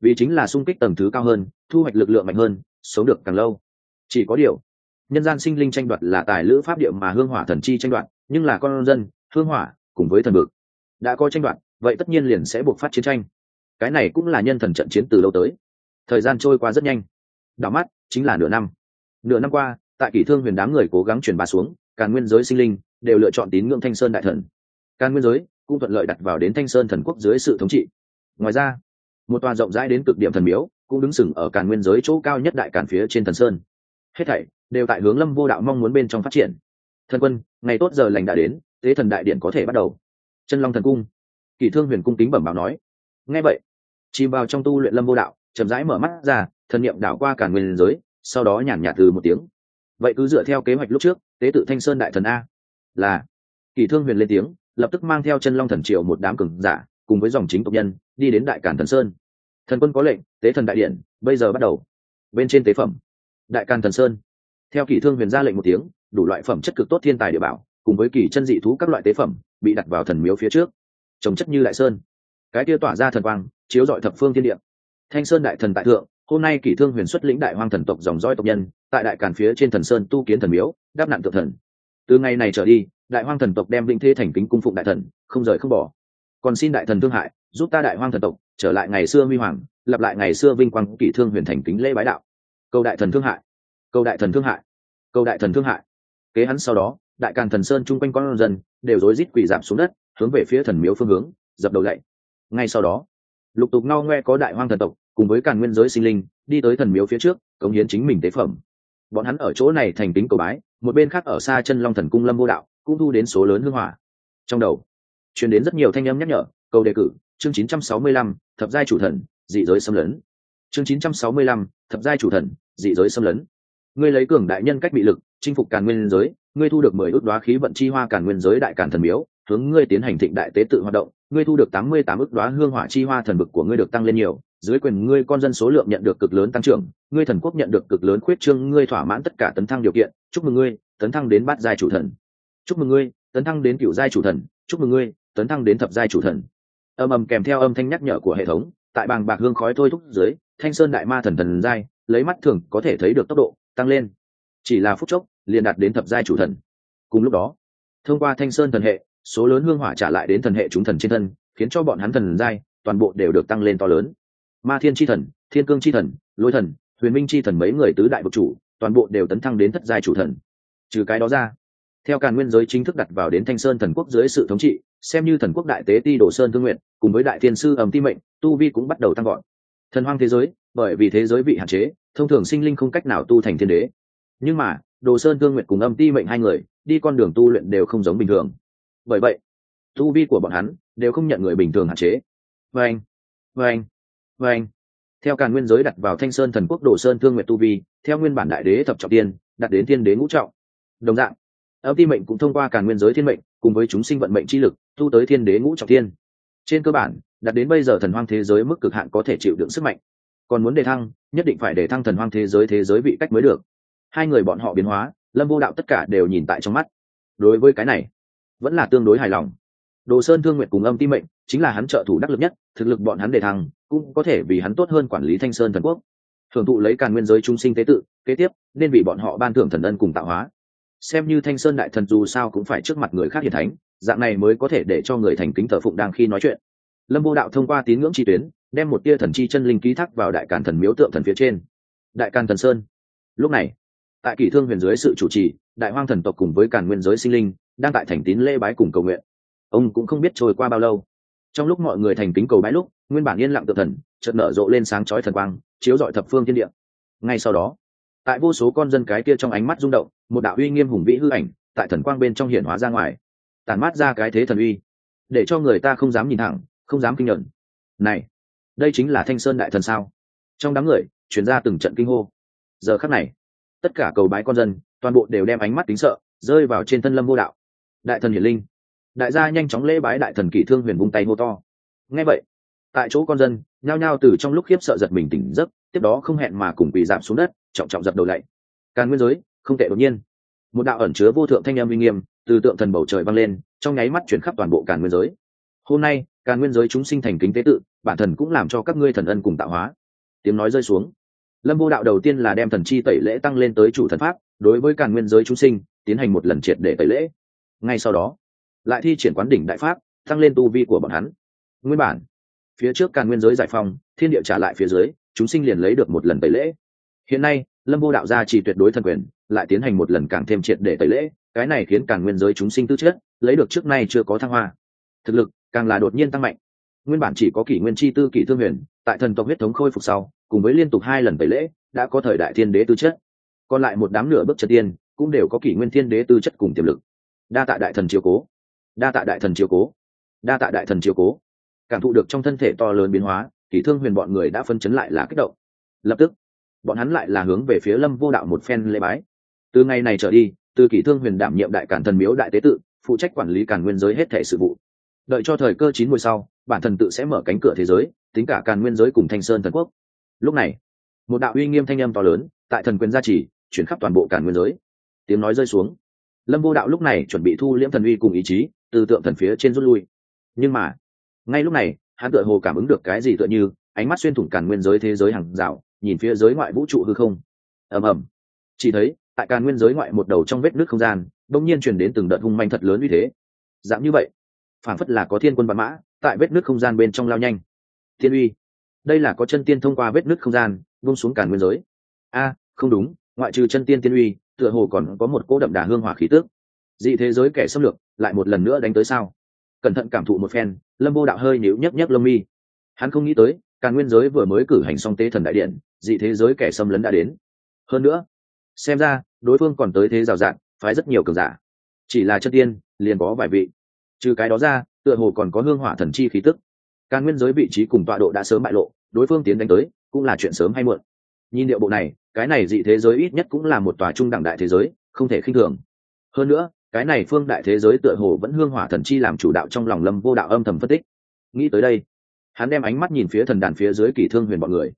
A: Vì chính là sung kích tầng thứ cao hơn, thu hoạch lực lượng mạnh hơn, sống được càng lâu. Chỉ có điều, nhân gian sinh linh tranh đoạt là tài lữ pháp điệu mà hương hỏa thần chi tranh đoạt, nhưng là con dân, hương hỏa, cùng với thần bực, đã có tranh đoạt, vậy tất nhiên liền sẽ buộc phát chiến tranh. Cái này cũng là nhân thần trận chiến từ lâu tới. Thời gian trôi qua rất nhanh đảo mắt, chính là nửa năm. Nửa năm qua, tại kỷ thương huyền đám người cố gắng truyền bá xuống, càn nguyên giới sinh linh đều lựa chọn tín ngưỡng thanh sơn đại thần. Càn nguyên giới cũng thuận lợi đặt vào đến thanh sơn thần quốc dưới sự thống trị. Ngoài ra, một tòa rộng rãi đến cực điểm thần miếu cũng đứng sừng ở càn nguyên giới chỗ cao nhất đại càn phía trên thần sơn. Hết thảy đều tại hướng lâm vô đạo mong muốn bên trong phát triển. Thần quân, ngày tốt giờ lành đã đến, tế thần đại điện có thể bắt đầu. Chân long thần cung. Kỷ thương huyền cung kính bẩm báo nói. Ngay vậy, chìm vào trong tu luyện lâm vô đạo, chậm rãi mở mắt ra thần niệm đảo qua cả nguyên giới, sau đó nhàn nhạt từ một tiếng. Vậy cứ dựa theo kế hoạch lúc trước, tế tự thanh sơn đại thần a. Là. Kỳ thương huyền lên tiếng, lập tức mang theo chân long thần triệu một đám cường giả, cùng với dòng chính tộc nhân, đi đến đại cản thần sơn. Thần quân có lệnh, tế thần đại điện, bây giờ bắt đầu. Bên trên tế phẩm. Đại càn thần sơn. Theo kỳ thương huyền ra lệnh một tiếng, đủ loại phẩm chất cực tốt thiên tài địa bảo, cùng với kỳ chân dị thú các loại tế phẩm, bị đặt vào thần miếu phía trước. Trồng chất như đại sơn. Cái kia tỏa ra thần quang, chiếu dọi thập phương thiên địa. Thanh sơn đại thần tại thượng hôm nay kỷ thương huyền xuất lĩnh đại hoang thần tộc dòng dõi tộc nhân, tại đại càn phía trên thần sơn tu kiến thần miếu, đáp nạn tự thần. Từ ngày này trở đi, đại hoang thần tộc đem vĩnh thê thành kính cung phụng đại thần, không rời không bỏ. Còn xin đại thần thương hại, giúp ta đại hoang thần tộc trở lại ngày xưa huy hoàng lặp lại ngày xưa vinh quang kỷ thương huyền thành kính lễ bái đạo. Câu đại thần thương hại. Câu đại thần thương hại. Câu đại thần thương hại. Kế hắn sau đó, đại càn thần sơn chung quanh con dân đều rối rít quỳ giảm xuống đất, hướng về phía thần miếu phương hướng, dập đầu lạy ngay sau đó, lục tục ngao ngoe có đại hoang thần tộc cùng với càn nguyên giới sinh linh đi tới thần miếu phía trước cống hiến chính mình tế phẩm. Bọn hắn ở chỗ này thành kính cầu bái một bên khác ở xa chân long thần cung lâm vô đạo cũng thu đến số lớn hương hỏa. Trong đầu truyền đến rất nhiều thanh âm nhắc nhở câu đề cử chương 965, thập giai chủ thần dị giới xâm lấn. Chương 965, thập giai chủ thần dị giới xâm lấn. Ngươi lấy cường đại nhân cách bị lực chinh phục càn nguyên giới ngươi thu được mười ước đoá khí vận chi hoa càn nguyên giới đại càn thần miếu hướng ngươi tiến hành thịnh đại tế tự hoạt động ngươi thu được tám mươi tám ước đoá hương hỏa chi hoa thần bực của ngươi được tăng lên nhiều dưới quyền ngươi con dân số lượng nhận được cực lớn tăng trưởng, ngươi thần quốc nhận được cực lớn khuyết trương, ngươi thỏa mãn tất cả tấn thăng điều kiện, chúc mừng ngươi, tấn thăng đến bát giai chủ thần. Chúc mừng ngươi, tấn thăng đến cựu giai chủ thần, chúc mừng ngươi, tấn thăng đến thập giai chủ thần. Âm ầm kèm theo âm thanh nhắc nhở của hệ thống, tại bàng bạc hương khói thôi thúc dưới, thanh sơn đại ma thần thần giai, lấy mắt thường có thể thấy được tốc độ, tăng lên. Chỉ là phút chốc, liền đạt đến thập giai chủ thần. Cùng lúc đó, thông qua thanh sơn thần hệ, số lớn hương hỏa trả lại đến thần hệ chúng thần trên thân, khiến cho bọn hắn thần giai toàn bộ đều được tăng lên to lớn ma thiên tri thần, thiên cương tri thần, lôi thần, huyền minh tri thần mấy người tứ đại vực chủ, toàn bộ đều tấn thăng đến thất giai chủ thần. Trừ cái đó ra, theo càn nguyên giới chính thức đặt vào đến thanh sơn thần quốc dưới sự thống trị, xem như thần quốc đại tế ti đồ sơn thương nguyện, cùng với đại thiên sư ẩm ti mệnh, tu vi cũng bắt đầu tăng gọn thần hoang thế giới, bởi vì thế giới bị hạn chế, thông thường sinh linh không cách nào tu thành thiên đế. Nhưng mà, đồ sơn thương nguyện cùng âm ti mệnh hai người, đi con đường tu luyện đều không giống bình thường. Bởi vậy, tu vi của bọn hắn đều không nhận người bình thường hạn chế. Vâng vâng vâng theo càn nguyên giới đặt vào thanh sơn thần quốc đồ sơn thương nguyện tu vi, theo nguyên bản đại đế thập trọng tiên, đặt đến thiên đế ngũ trọng. Đồng dạng, âm ti mệnh cũng thông qua càn nguyên giới thiên mệnh, cùng với chúng sinh vận mệnh chi lực thu tới thiên đế ngũ trọng tiên. trên cơ bản, đặt đến bây giờ thần hoang thế giới mức cực hạn có thể chịu đựng sức mạnh. Còn muốn đề thăng, nhất định phải đề thăng thần hoang thế giới thế giới vị cách mới được. Hai người bọn họ biến hóa, lâm vô đạo tất cả đều nhìn tại trong mắt. Đối với cái này, vẫn là tương đối hài lòng đồ sơn thương nguyện cùng âm ti mệnh, chính là hắn trợ thủ đắc lực nhất, thực lực bọn hắn đề thăng, cũng có thể vì hắn tốt hơn quản lý thanh sơn thần quốc. Thưởng thụ lấy càn nguyên giới trung sinh tế tự, kế tiếp, nên vì bọn họ ban thưởng thần ân cùng tạo hóa. Xem như thanh sơn đại thần dù sao cũng phải trước mặt người khác hiền thánh, dạng này mới có thể để cho người thành kính thờ phụng đang khi nói chuyện. Lâm vô đạo thông qua tín ngưỡng chi tuyến, đem một tia thần chi chân linh ký thác vào đại càn thần miếu tượng thần phía trên. Đại càn thần sơn. Lúc này, tại kỷ thương huyền dưới sự chủ trì, đại hoang thần tộc cùng với càn nguyên giới sinh linh, đang tại thành tín lễ bái cùng cầu nguyện ông cũng không biết trôi qua bao lâu. Trong lúc mọi người thành kính cầu bái lúc, nguyên bản yên lặng tự thần, chợt nở rộ lên sáng chói thần quang, chiếu rọi thập phương thiên địa. Ngay sau đó, tại vô số con dân cái kia trong ánh mắt rung động, một đạo uy nghiêm hùng vĩ hư ảnh, tại thần quang bên trong hiển hóa ra ngoài tàn mát ra cái thế thần uy, để cho người ta không dám nhìn thẳng, không dám kinh nhận này, đây chính là thanh sơn đại thần sao? Trong đám người chuyển ra từng trận kinh hô. Giờ khắc này, tất cả cầu bái con dân, toàn bộ đều đem ánh mắt tính sợ, rơi vào trên thân lâm vô đạo. Đại thần hiển linh đại gia nhanh chóng lễ bái đại thần kỷ thương huyền vung tay hô to. Nghe vậy, tại chỗ con dân, nhao nhao từ trong lúc khiếp sợ giật mình tỉnh giấc, tiếp đó không hẹn mà cùng quỳ giảm xuống đất, trọng trọng dập đầu lạy càn nguyên giới, không tệ đột nhiên. Một đạo ẩn chứa vô thượng thanh em uy nghiêm, từ tượng thần bầu trời vang lên, trong nháy mắt chuyển khắp toàn bộ càn nguyên giới. Hôm nay, càn nguyên giới chúng sinh thành kính tế tự, bản thần cũng làm cho các ngươi thần ân cùng tạo hóa. Tiếng nói rơi xuống. Lâm vô đạo đầu tiên là đem thần chi tẩy lễ tăng lên tới chủ thần pháp, đối với càn nguyên giới chúng sinh, tiến hành một lần triệt để tẩy lễ. Ngay sau đó lại thi triển quán đỉnh đại pháp, tăng lên tu vi của bọn hắn. Nguyên bản, phía trước càn nguyên giới giải phong thiên địa trả lại phía dưới, chúng sinh liền lấy được một lần tẩy lễ. Hiện nay, lâm vô đạo gia chỉ tuyệt đối thần quyền, lại tiến hành một lần càng thêm triệt để tẩy lễ, cái này khiến càn nguyên giới chúng sinh tư chất, lấy được trước nay chưa có thăng hoa. Thực lực, càng là đột nhiên tăng mạnh. Nguyên bản chỉ có kỷ nguyên chi tư, kỷ thương huyền, tại thần tộc huyết thống khôi phục sau, cùng với liên tục hai lần tẩy lễ, đã có thời đại thiên đế tư chất. Còn lại một đám nửa bước chân tiên, cũng đều có kỷ nguyên thiên đế tư chất cùng tiềm lực. Đa tạ đại thần chiều cố đa tạ đại thần chiều cố. Đa tạ đại thần chiều cố. Cảm thụ được trong thân thể to lớn biến hóa kỷ thương huyền bọn người đã phân chấn lại là kích động. Lập tức, bọn hắn lại là hướng về phía lâm vô đạo một phen lễ bái. Từ ngày này trở đi, từ kỷ thương huyền đảm nhiệm đại cản thần miếu đại tế tự, phụ trách quản lý càn nguyên giới hết thể sự vụ. Đợi cho thời cơ chín mùi sau, bản thần tự sẽ mở cánh cửa thế giới, tính cả càn nguyên giới cùng thanh sơn thần quốc. Lúc này, một đạo uy nghiêm thanh âm to lớn, tại thần quyền gia trì, chuyển khắp toàn bộ càn nguyên giới. Tiếng nói rơi xuống lâm vô đạo lúc này chuẩn bị thu liễm thần uy cùng ý chí, từ tượng thần phía trên rút lui. Nhưng mà, ngay lúc này, hắn tựa hồ cảm ứng được cái gì tựa như, ánh mắt xuyên thủng càn nguyên giới thế giới hàng rào, nhìn phía giới ngoại vũ trụ hư không. Ầm ầm. Chỉ thấy, tại càn nguyên giới ngoại một đầu trong vết nước không gian đông nhiên truyền đến từng đợt hung manh thật lớn như thế. Dạng như vậy phản phất là có thiên quân bắn mã, tại vết nước không gian bên trong lao nhanh. Thiên uy, đây là có chân tiên thông qua vết nước không gian bông xuống càn nguyên giới. A, không đúng, ngoại trừ chân tiên tiên uy tựa hồ còn có một cỗ đậm đà hương hỏa khí tước dị thế giới kẻ xâm lược lại một lần nữa đánh tới sao? Cẩn thận cảm thụ một phen, lâm vô đạo hơi nhíu nhấc nhấc lông mi. Hắn không nghĩ tới, càn nguyên giới vừa mới cử hành xong tế thần đại điện, dị thế giới kẻ xâm lấn đã đến. Hơn nữa, xem ra, đối phương còn tới thế rào rạng phái rất nhiều cường giả. Chỉ là chất tiên, liền có vài vị. Trừ cái đó ra, tựa hồ còn có hương hỏa thần chi khí tức. Càn nguyên giới vị trí cùng tọa độ đã sớm bại lộ, đối phương tiến đánh tới, cũng là chuyện sớm hay muộn. Nhìn điệu bộ này cái này dị thế giới ít nhất cũng là một tòa trung đẳng đại thế giới, không thể khinh thường. Hơn nữa, cái này phương đại thế giới tựa hồ vẫn hương hỏa thần chi làm chủ đạo trong lòng lâm vô đạo âm thầm phân tích. Nghĩ tới đây, hắn đem ánh mắt nhìn phía thần đàn phía dưới kỳ thương huyền bọn người.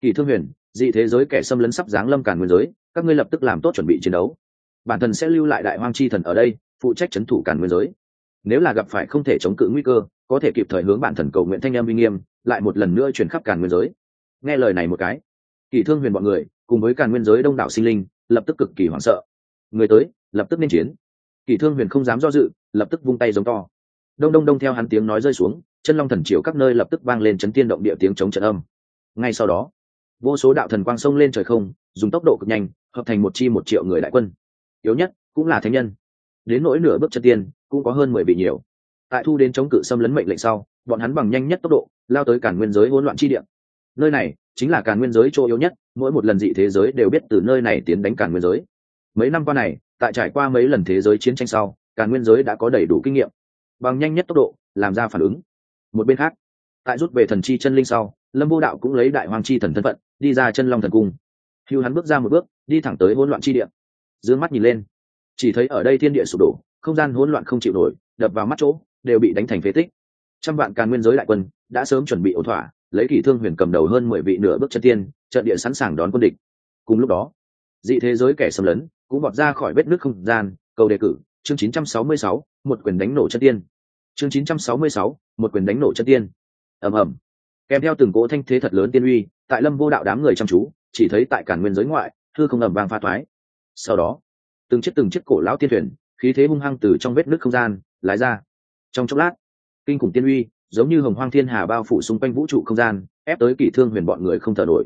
A: Kỳ thương huyền, dị thế giới kẻ xâm lấn sắp giáng lâm càn nguyên giới, các ngươi lập tức làm tốt chuẩn bị chiến đấu. Bản thân sẽ lưu lại đại hoang chi thần ở đây, phụ trách c h ấ n thủ càn nguyên giới. Nếu là gặp phải không thể chống cự nguy cơ, có thể kịp thời hướng bản thần cầu nguyện thanh em uy nghiêm, lại một lần nữa chuyển khắp càn nguyên giới. Nghe lời này một cái, kỳ thương huyền bọn người cùng với càn nguyên giới đông đảo sinh linh, lập tức cực kỳ hoảng sợ. Người tới, lập tức nên chiến. Kỳ thương huyền không dám do dự, lập tức vung tay giống to. Đông đông đông theo hắn tiếng nói rơi xuống, chân long thần triều các nơi lập tức vang lên chấn tiên động địa tiếng chống trận âm. Ngay sau đó, vô số đạo thần quang sông lên trời không, dùng tốc độ cực nhanh, hợp thành một chi một triệu người đại quân. Yếu nhất, cũng là thánh nhân. Đến nỗi nửa bước chân tiên, cũng có hơn mười vị nhiều. Tại thu đến chống cự xâm lấn mệnh lệnh sau, bọn hắn bằng nhanh nhất tốc độ, lao tới cản nguyên giới hỗn loạn chi địa nơi này chính là càn nguyên giới chỗ yếu nhất, mỗi một lần dị thế giới đều biết từ nơi này tiến đánh càn nguyên giới. Mấy năm qua này, tại trải qua mấy lần thế giới chiến tranh sau, càn nguyên giới đã có đầy đủ kinh nghiệm. Bằng nhanh nhất tốc độ, làm ra phản ứng. Một bên khác, tại rút về thần chi chân linh sau, lâm vô đạo cũng lấy đại hoàng chi thần thân phận, đi ra chân long thần cung. Hưu hắn bước ra một bước, đi thẳng tới hỗn loạn chi địa. D ư ơ n g mắt nhìn lên, chỉ thấy ở đây thiên địa sụp đổ, không gian hỗn loạn không chịu nổi, đập vào mắt chỗ, đều bị đánh thành phế tích. Trăm vạn càn nguyên giới đại quân đã sớm chuẩn bị ổn thỏa lấy kỷ thương huyền cầm đầu hơn mười vị nửa bước chân tiên trận địa sẵn sàng đón quân địch. Cùng lúc đó dị thế giới kẻ xâm lấn cũng bọt ra khỏi vết nước không gian cầu đề cử chương 966, một quyền đánh nổ chân tiên. Chương 966, một quyền đánh nổ chân tiên. Ầm ầm. Kèm theo từng cỗ thanh thế thật lớn tiên uy tại lâm vô đạo đám người chăm chú chỉ thấy tại cản nguyên giới ngoại thư không ầm vang pha thoái. Sau đó từng chiếc từng chiếc cổ lão tiên thuyền khí thế hung hăng từ trong vết nước không gian lái ra. Trong chốc lát kinh khủng tiên uy giống như hồng hoang thiên hà bao phủ xung quanh vũ trụ không gian, ép tới kỷ thương huyền bọn người không thở nổi.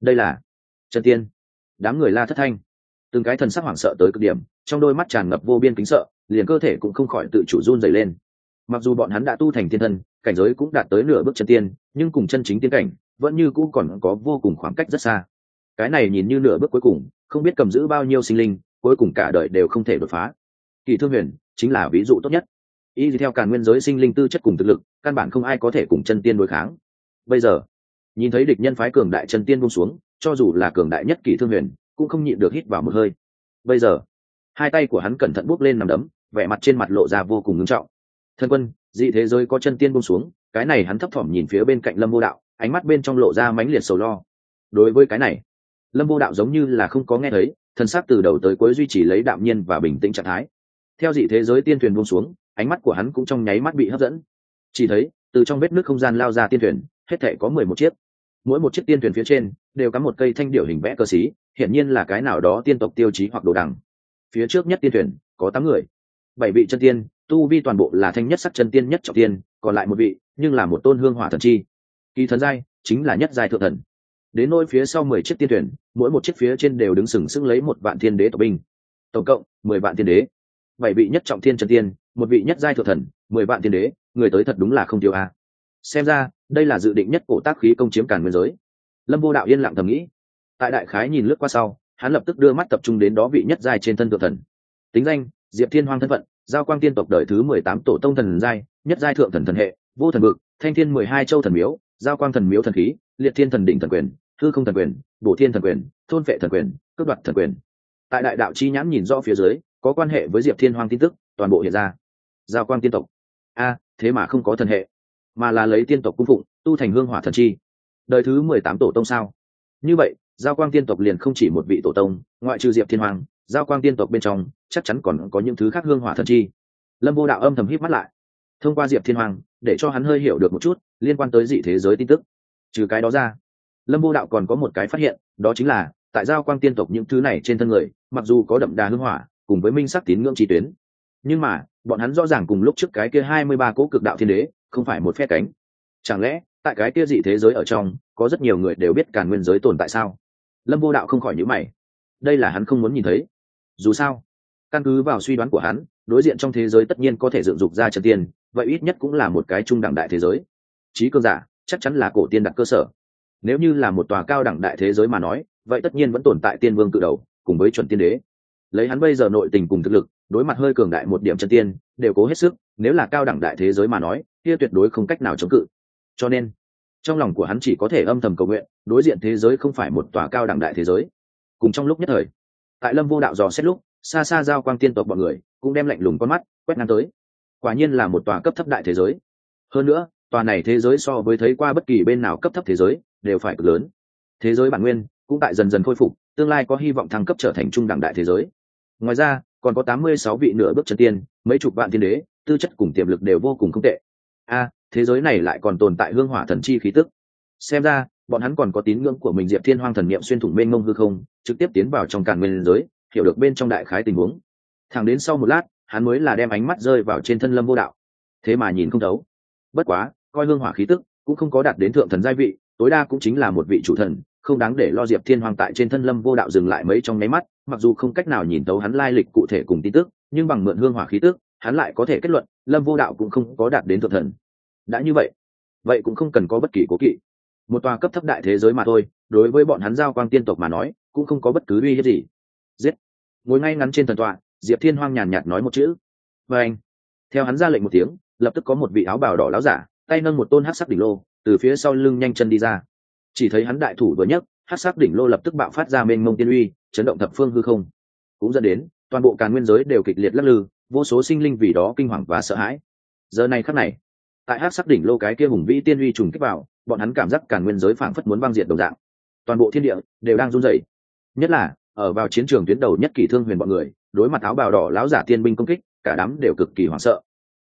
A: Đây là chân tiên, đám người la thất thanh. Từng cái thần sắc hoảng sợ tới cực điểm, trong đôi mắt tràn ngập vô biên kính sợ, liền cơ thể cũng không khỏi tự chủ run dày lên. Mặc dù bọn hắn đã tu thành thiên thân cảnh giới cũng đạt tới nửa bước chân tiên, nhưng cùng chân chính tiên cảnh, vẫn như cũ còn có vô cùng khoảng cách rất xa. Cái này nhìn như nửa bước cuối cùng, không biết cầm giữ bao nhiêu sinh linh, cuối cùng cả đời đều không thể đột phá. Kỳ thương huyền chính là ví dụ tốt nhất. Y theo cả nguyên giới sinh linh tư chất cùng thực lực căn bản không ai có thể cùng chân tiên đối kháng. Bây giờ, nhìn thấy địch nhân phái cường đại chân tiên buông xuống, cho dù là cường đại nhất kỳ thương huyền, cũng không nhịn được hít vào một hơi. Bây giờ, hai tay của hắn cẩn thận bút lên nằm đấm, vẻ mặt trên mặt lộ ra vô cùng ngưng trọng. Thân quân, dị thế giới có chân tiên buông xuống, cái này hắn thấp thỏm nhìn phía bên cạnh lâm vô đạo, ánh mắt bên trong lộ ra mãnh liệt sầu lo. Đối với cái này, lâm vô đạo giống như là không có nghe thấy, thân xác từ đầu tới cuối duy trì lấy đạm nhiên và bình tĩnh trạng thái. Theo dị thế giới tiên thuyền buông xuống, ánh mắt của hắn cũng trong nháy mắt bị hấp dẫn chỉ thấy từ trong vết nước không gian lao ra tiên thuyền hết thể có mười một chiếc. Mỗi một chiếc tiên thuyền phía trên đều cắm một cây thanh điệu hình vẽ cơ sĩ, hiển nhiên là cái nào đó tiên tộc tiêu chí hoặc đồ đằng. Phía trước nhất tiên thuyền có tám người. Bảy vị chân tiên tu vi toàn bộ là thanh nhất sắc chân tiên nhất trọng tiên còn lại một vị nhưng là một tôn hương hỏa thần chi. Kỳ thần giai chính là nhất giai thượng thần. Đến nôi phía sau mười chiếc tiên thuyền mỗi một chiếc phía trên đều đứng sừng sững lấy một vạn thiên đế tộc binh. Tổng cộng mười vạn thiên đế. Bảy vị nhất trọng thiên chân tiên một vị nhất giai thượng thần mười vạn thiên đế người tới thật đúng là không tiêu a. Xem ra, đây là dự định nhất cổ tác khí công chiếm càn nguyên giới. Lâm vô đạo yên lặng thầm nghĩ. Tại đại khái nhìn lướt qua sau, hắn lập tức đưa mắt tập trung đến đó vị nhất giai trên thân thượng thần. Tính danh, diệp thiên hoang thân phận, giao quang tiên tộc đời thứ mười tám tổ tông thần giai, nhất giai thượng thần thần hệ, vô thần vực thanh thiên mười hai châu thần miếu, giao quang thần miếu thần khí, liệt thiên thần đỉnh thần quyền, thư không thần quyền, bổ thiên thần quyền, thôn vệ thần quyền, cướp đoạt thần quyền. Tại đại đạo chi nhãn nhìn rõ phía dưới, có quan hệ với diệp thiên hoang tin tức, toàn bộ hiện ra. Giao quang tiên tộc a, thế mà không có thần hệ, mà là lấy tiên tộc cung phụng, tu thành hương hỏa thần chi. Đời thứ mười tám tổ tông sao? Như vậy, giao quang tiên tộc liền không chỉ một vị tổ tông, ngoại trừ diệp thiên hoàng, giao quang tiên tộc bên trong, chắc chắn còn có những thứ khác hương hỏa thần chi. Lâm vô đạo âm thầm hít mắt lại. Thông qua diệp thiên hoàng, để cho hắn hơi hiểu được một chút liên quan tới dị thế giới tin tức. Trừ cái đó ra, lâm vô đạo còn có một cái phát hiện, đó chính là, tại giao quang tiên tộc những thứ này trên thân người, mặc dù có đậm đà hương hỏa, cùng với minh sắc tín ngưỡng trí tuyến nhưng mà, bọn hắn rõ ràng cùng lúc trước cái kia hai mươi ba cố cực đạo thiên đế, không phải một phe cánh. Chẳng lẽ, tại cái kia dị thế giới ở trong, có rất nhiều người đều biết càn nguyên giới tồn tại sao? Lâm vô đạo không khỏi nhữ mày. Đây là hắn không muốn nhìn thấy. Dù sao, căn cứ vào suy đoán của hắn, đối diện trong thế giới tất nhiên có thể dựng dục ra trần tiên, vậy ít nhất cũng là một cái trung đẳng đại thế giới. Trí cơ giả, chắc chắn là cổ tiên đặt cơ sở. Nếu như là một tòa cao đẳng đại thế giới mà nói, vậy tất nhiên vẫn tồn tại tiên vương cự đầu, cùng với chuẩn tiên đế. Lấy hắn bây giờ nội tình cùng thực lực đối mặt hơi cường đại một điểm chân tiên, đều cố hết sức, nếu là cao đẳng đại thế giới mà nói, kia tuyệt đối không cách nào chống cự. Cho nên, trong lòng của hắn chỉ có thể âm thầm cầu nguyện, đối diện thế giới không phải một tòa cao đẳng đại thế giới. Cùng trong lúc nhất thời, tại lâm vô đạo dò xét lúc, xa xa giao quang tiên tộc bọn người cũng đem lạnh lùng con mắt quét ngang tới. Quả nhiên là một tòa cấp thấp đại thế giới. Hơn nữa, tòa này thế giới so với thấy qua bất kỳ bên nào cấp thấp thế giới, đều phải cực lớn. Thế giới bản nguyên cũng tại dần dần khôi phục, tương lai có hy vọng thăng cấp trở thành trung đẳng đại thế giới. Ngoài ra còn có tám mươi sáu vị nửa bước chân tiên, mấy chục vạn thiên đế, tư chất cùng tiềm lực đều vô cùng không tệ. A, thế giới này lại còn tồn tại hương hỏa thần chi khí tức. Xem ra, bọn hắn còn có tín ngưỡng của mình diệp thiên hoang thần niệm xuyên thủng bên ngông hư không, trực tiếp tiến vào trong càn nguyên giới, hiểu được bên trong đại khái tình huống. Thẳng đến sau một lát, hắn mới là đem ánh mắt rơi vào trên thân lâm vô đạo. Thế mà nhìn không thấu. Bất quá, coi hương hỏa khí tức cũng không có đạt đến thượng thần giai vị, tối đa cũng chính là một vị chủ thần không đáng để lo diệp thiên hoàng tại trên thân lâm vô đạo dừng lại mấy trong nháy mắt, mặc dù không cách nào nhìn tấu hắn lai lịch cụ thể cùng tin tức, nhưng bằng mượn hương hỏa khí tức, hắn lại có thể kết luận lâm vô đạo cũng không có đạt đến thượng thần. Đã như vậy vậy cũng không cần có bất kỳ cố kỵ. Một tòa cấp thấp đại thế giới mà thôi, đối với bọn hắn giao quang tiên tộc mà nói, cũng không có bất cứ uy hiếp gì. Giết. Ngồi ngay ngắn trên thần tọa, diệp thiên hoang nhàn nhạt nói một chữ. Và anh. Theo hắn ra lệnh một tiếng, lập tức có một vị áo bào đỏ láo giả, tay nâng một tôn hát sắc đỉnh lô, từ phía sau lưng nhanh chân đi ra chỉ thấy hắn đại thủ vừa nhấc hát sắc đỉnh lô lập tức bạo phát ra mênh mông tiên uy, chấn động thập phương hư không. Cũng dẫn đến, toàn bộ càn nguyên giới đều kịch liệt lắc lư, vô số sinh linh vì đó kinh hoàng và sợ hãi. Giờ này khắc này, tại hát sắc đỉnh lô cái kia hùng vĩ tiên uy trùng kích vào, bọn hắn cảm giác càn nguyên giới phảng phất muốn băng diệt đồng dạng. Toàn bộ thiên địa đều đang run rẩy. Nhất là, ở vào chiến trường tuyến đầu nhất kỳ thương huyền bọn người, đối mặt áo bào đỏ láo giả tiên binh công kích, cả đám đều cực kỳ hoảng sợ.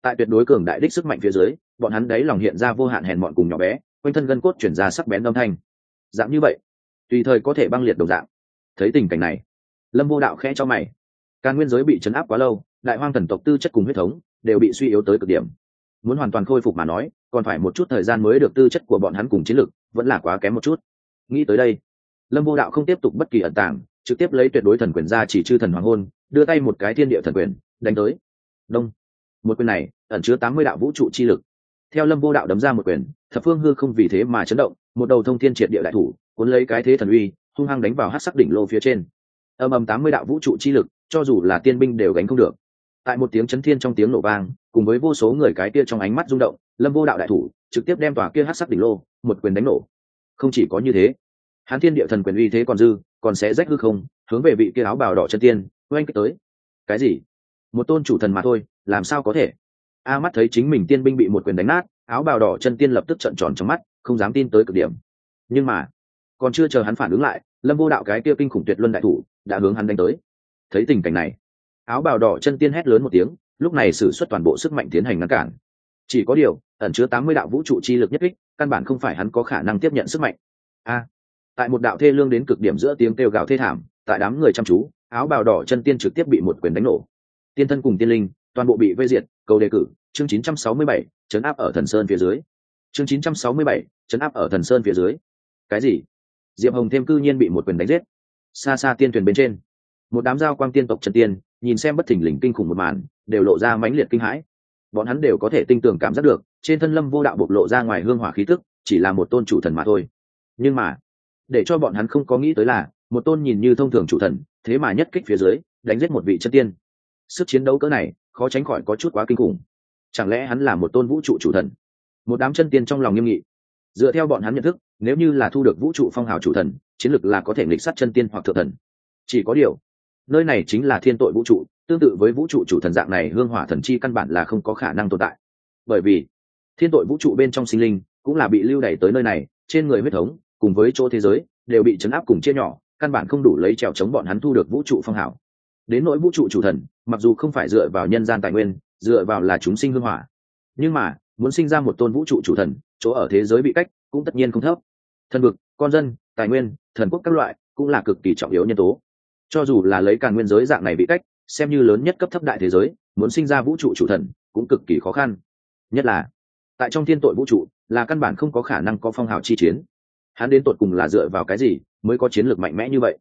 A: Tại tuyệt đối cường đại đích sức mạnh phía dưới, bọn hắn đấy lòng hiện ra vô hạn hèn mọn cùng nhỏ bé quanh thân gân cốt chuyển ra sắc bén âm thanh. Dạng như vậy, tùy thời có thể băng liệt đồng dạng. Thấy tình cảnh này, lâm vô đạo khẽ cho mày. Càng nguyên giới bị chấn áp quá lâu, đại hoang thần tộc tư chất cùng huyết thống đều bị suy yếu tới cực điểm. Muốn hoàn toàn khôi phục mà nói, còn phải một chút thời gian mới được tư chất của bọn hắn cùng chiến lược vẫn là quá kém một chút. Nghĩ tới đây, lâm vô đạo không tiếp tục bất kỳ ẩn tàng, trực tiếp lấy tuyệt đối thần quyền ra chỉ chư thần hoàng hôn, đưa tay một cái thiên địa thần quyền, đánh tới. Đông. Một quyền này, ẩn chứa tám mươi đạo vũ trụ chi lực theo lâm vô đạo đấm ra một quyền, thập phương hư không vì thế mà chấn động, một đầu thông thiên triệt địa đại thủ, cuốn lấy cái thế thần uy, hung hăng đánh vào hát sắc đỉnh lô phía trên. Âm âm tám mươi đạo vũ trụ chi lực, cho dù là tiên binh đều gánh không được. Tại một tiếng chấn thiên trong tiếng nổ vang, cùng với vô số người cái kia trong ánh mắt rung động, lâm vô đạo đại thủ trực tiếp đem tòa kia hát sắc đỉnh lô, một quyền đánh nổ. Không chỉ có như thế, hán thiên địa thần quyền uy thế còn dư, còn sẽ rách hư không, hướng về vị kia áo bào đỏ chân tiên, oanh kích tới. Cái gì? Một tôn chủ thần mà thôi, làm sao có thể? A mắt thấy chính mình tiên binh bị một quyền đánh nát, áo bào đỏ chân tiên lập tức trận tròn trong mắt, không dám tin tới cực điểm. Nhưng mà, còn chưa chờ hắn phản ứng lại, lâm vô đạo cái kia kinh khủng tuyệt luân đại thủ đã hướng hắn đánh tới. Thấy tình cảnh này, áo bào đỏ chân tiên hét lớn một tiếng, lúc này sử xuất toàn bộ sức mạnh tiến hành ngăn cản. Chỉ có điều, ẩn chứa tám mươi đạo vũ trụ chi lực nhất kích, căn bản không phải hắn có khả năng tiếp nhận sức mạnh. A, tại một đạo thê lương đến cực điểm giữa tiếng kêu gào thê thảm, tại đám người chăm chú, áo bào đỏ chân tiên trực tiếp bị một quyền đánh nổ. Tiên thân cùng tiên linh, toàn bộ bị vây diệt cầu đề cử chương 967, chấn áp ở thần sơn phía dưới. Chương 967, chấn áp ở thần sơn phía dưới. Cái gì? Diệp hồng thêm cư nhiên bị một quyền đánh giết. Xa xa tiên thuyền bên trên một đám giao quang tiên tộc chân tiên nhìn xem bất thình lình kinh khủng một màn đều lộ ra mãnh liệt kinh hãi. Bọn hắn đều có thể tinh tường cảm giác được trên thân lâm vô đạo bộc lộ ra ngoài hương hỏa khí tức chỉ là một tôn chủ thần mà thôi. Nhưng mà để cho bọn hắn không có nghĩ tới là một tôn nhìn như thông thường chủ thần thế mà nhất kích phía dưới đánh giết một vị chân tiên. Sức chiến đấu cỡ này khó tránh khỏi có chút quá kinh khủng. Chẳng lẽ hắn là một tôn vũ trụ chủ thần? Một đám chân tiên trong lòng nghiêm nghị. Dựa theo bọn hắn nhận thức, nếu như là thu được vũ trụ phong hào chủ thần, chiến lược là có thể nghịch sát chân tiên hoặc thượng thần. Chỉ có điều, nơi này chính là thiên tội vũ trụ, tương tự với vũ trụ chủ thần dạng này, hương hỏa thần chi căn bản là không có khả năng tồn tại. Bởi vì, thiên tội vũ trụ bên trong sinh linh cũng là bị lưu đày tới nơi này, trên người huyết thống, cùng với chỗ thế giới, đều bị chấn áp cùng chia nhỏ, căn bản không đủ lấy trèo chống bọn hắn thu được vũ trụ phong hảo đến nỗi vũ trụ chủ thần mặc dù không phải dựa vào nhân gian tài nguyên, dựa vào là chúng sinh hương hỏa, nhưng mà, muốn sinh ra một tôn vũ trụ chủ thần, chỗ ở thế giới bị cách, cũng tất nhiên không thấp. Thần vực, con dân, tài nguyên, thần quốc các loại, cũng là cực kỳ trọng yếu nhân tố. Cho dù là lấy càn nguyên giới dạng này bị cách, xem như lớn nhất cấp thấp đại thế giới, muốn sinh ra vũ trụ chủ thần, cũng cực kỳ khó khăn. Nhất là, tại trong thiên tội vũ trụ, là căn bản không có khả năng có phong hào chi chiến. Hắn đến tột cùng là dựa vào cái gì, mới có chiến lược mạnh mẽ như vậy?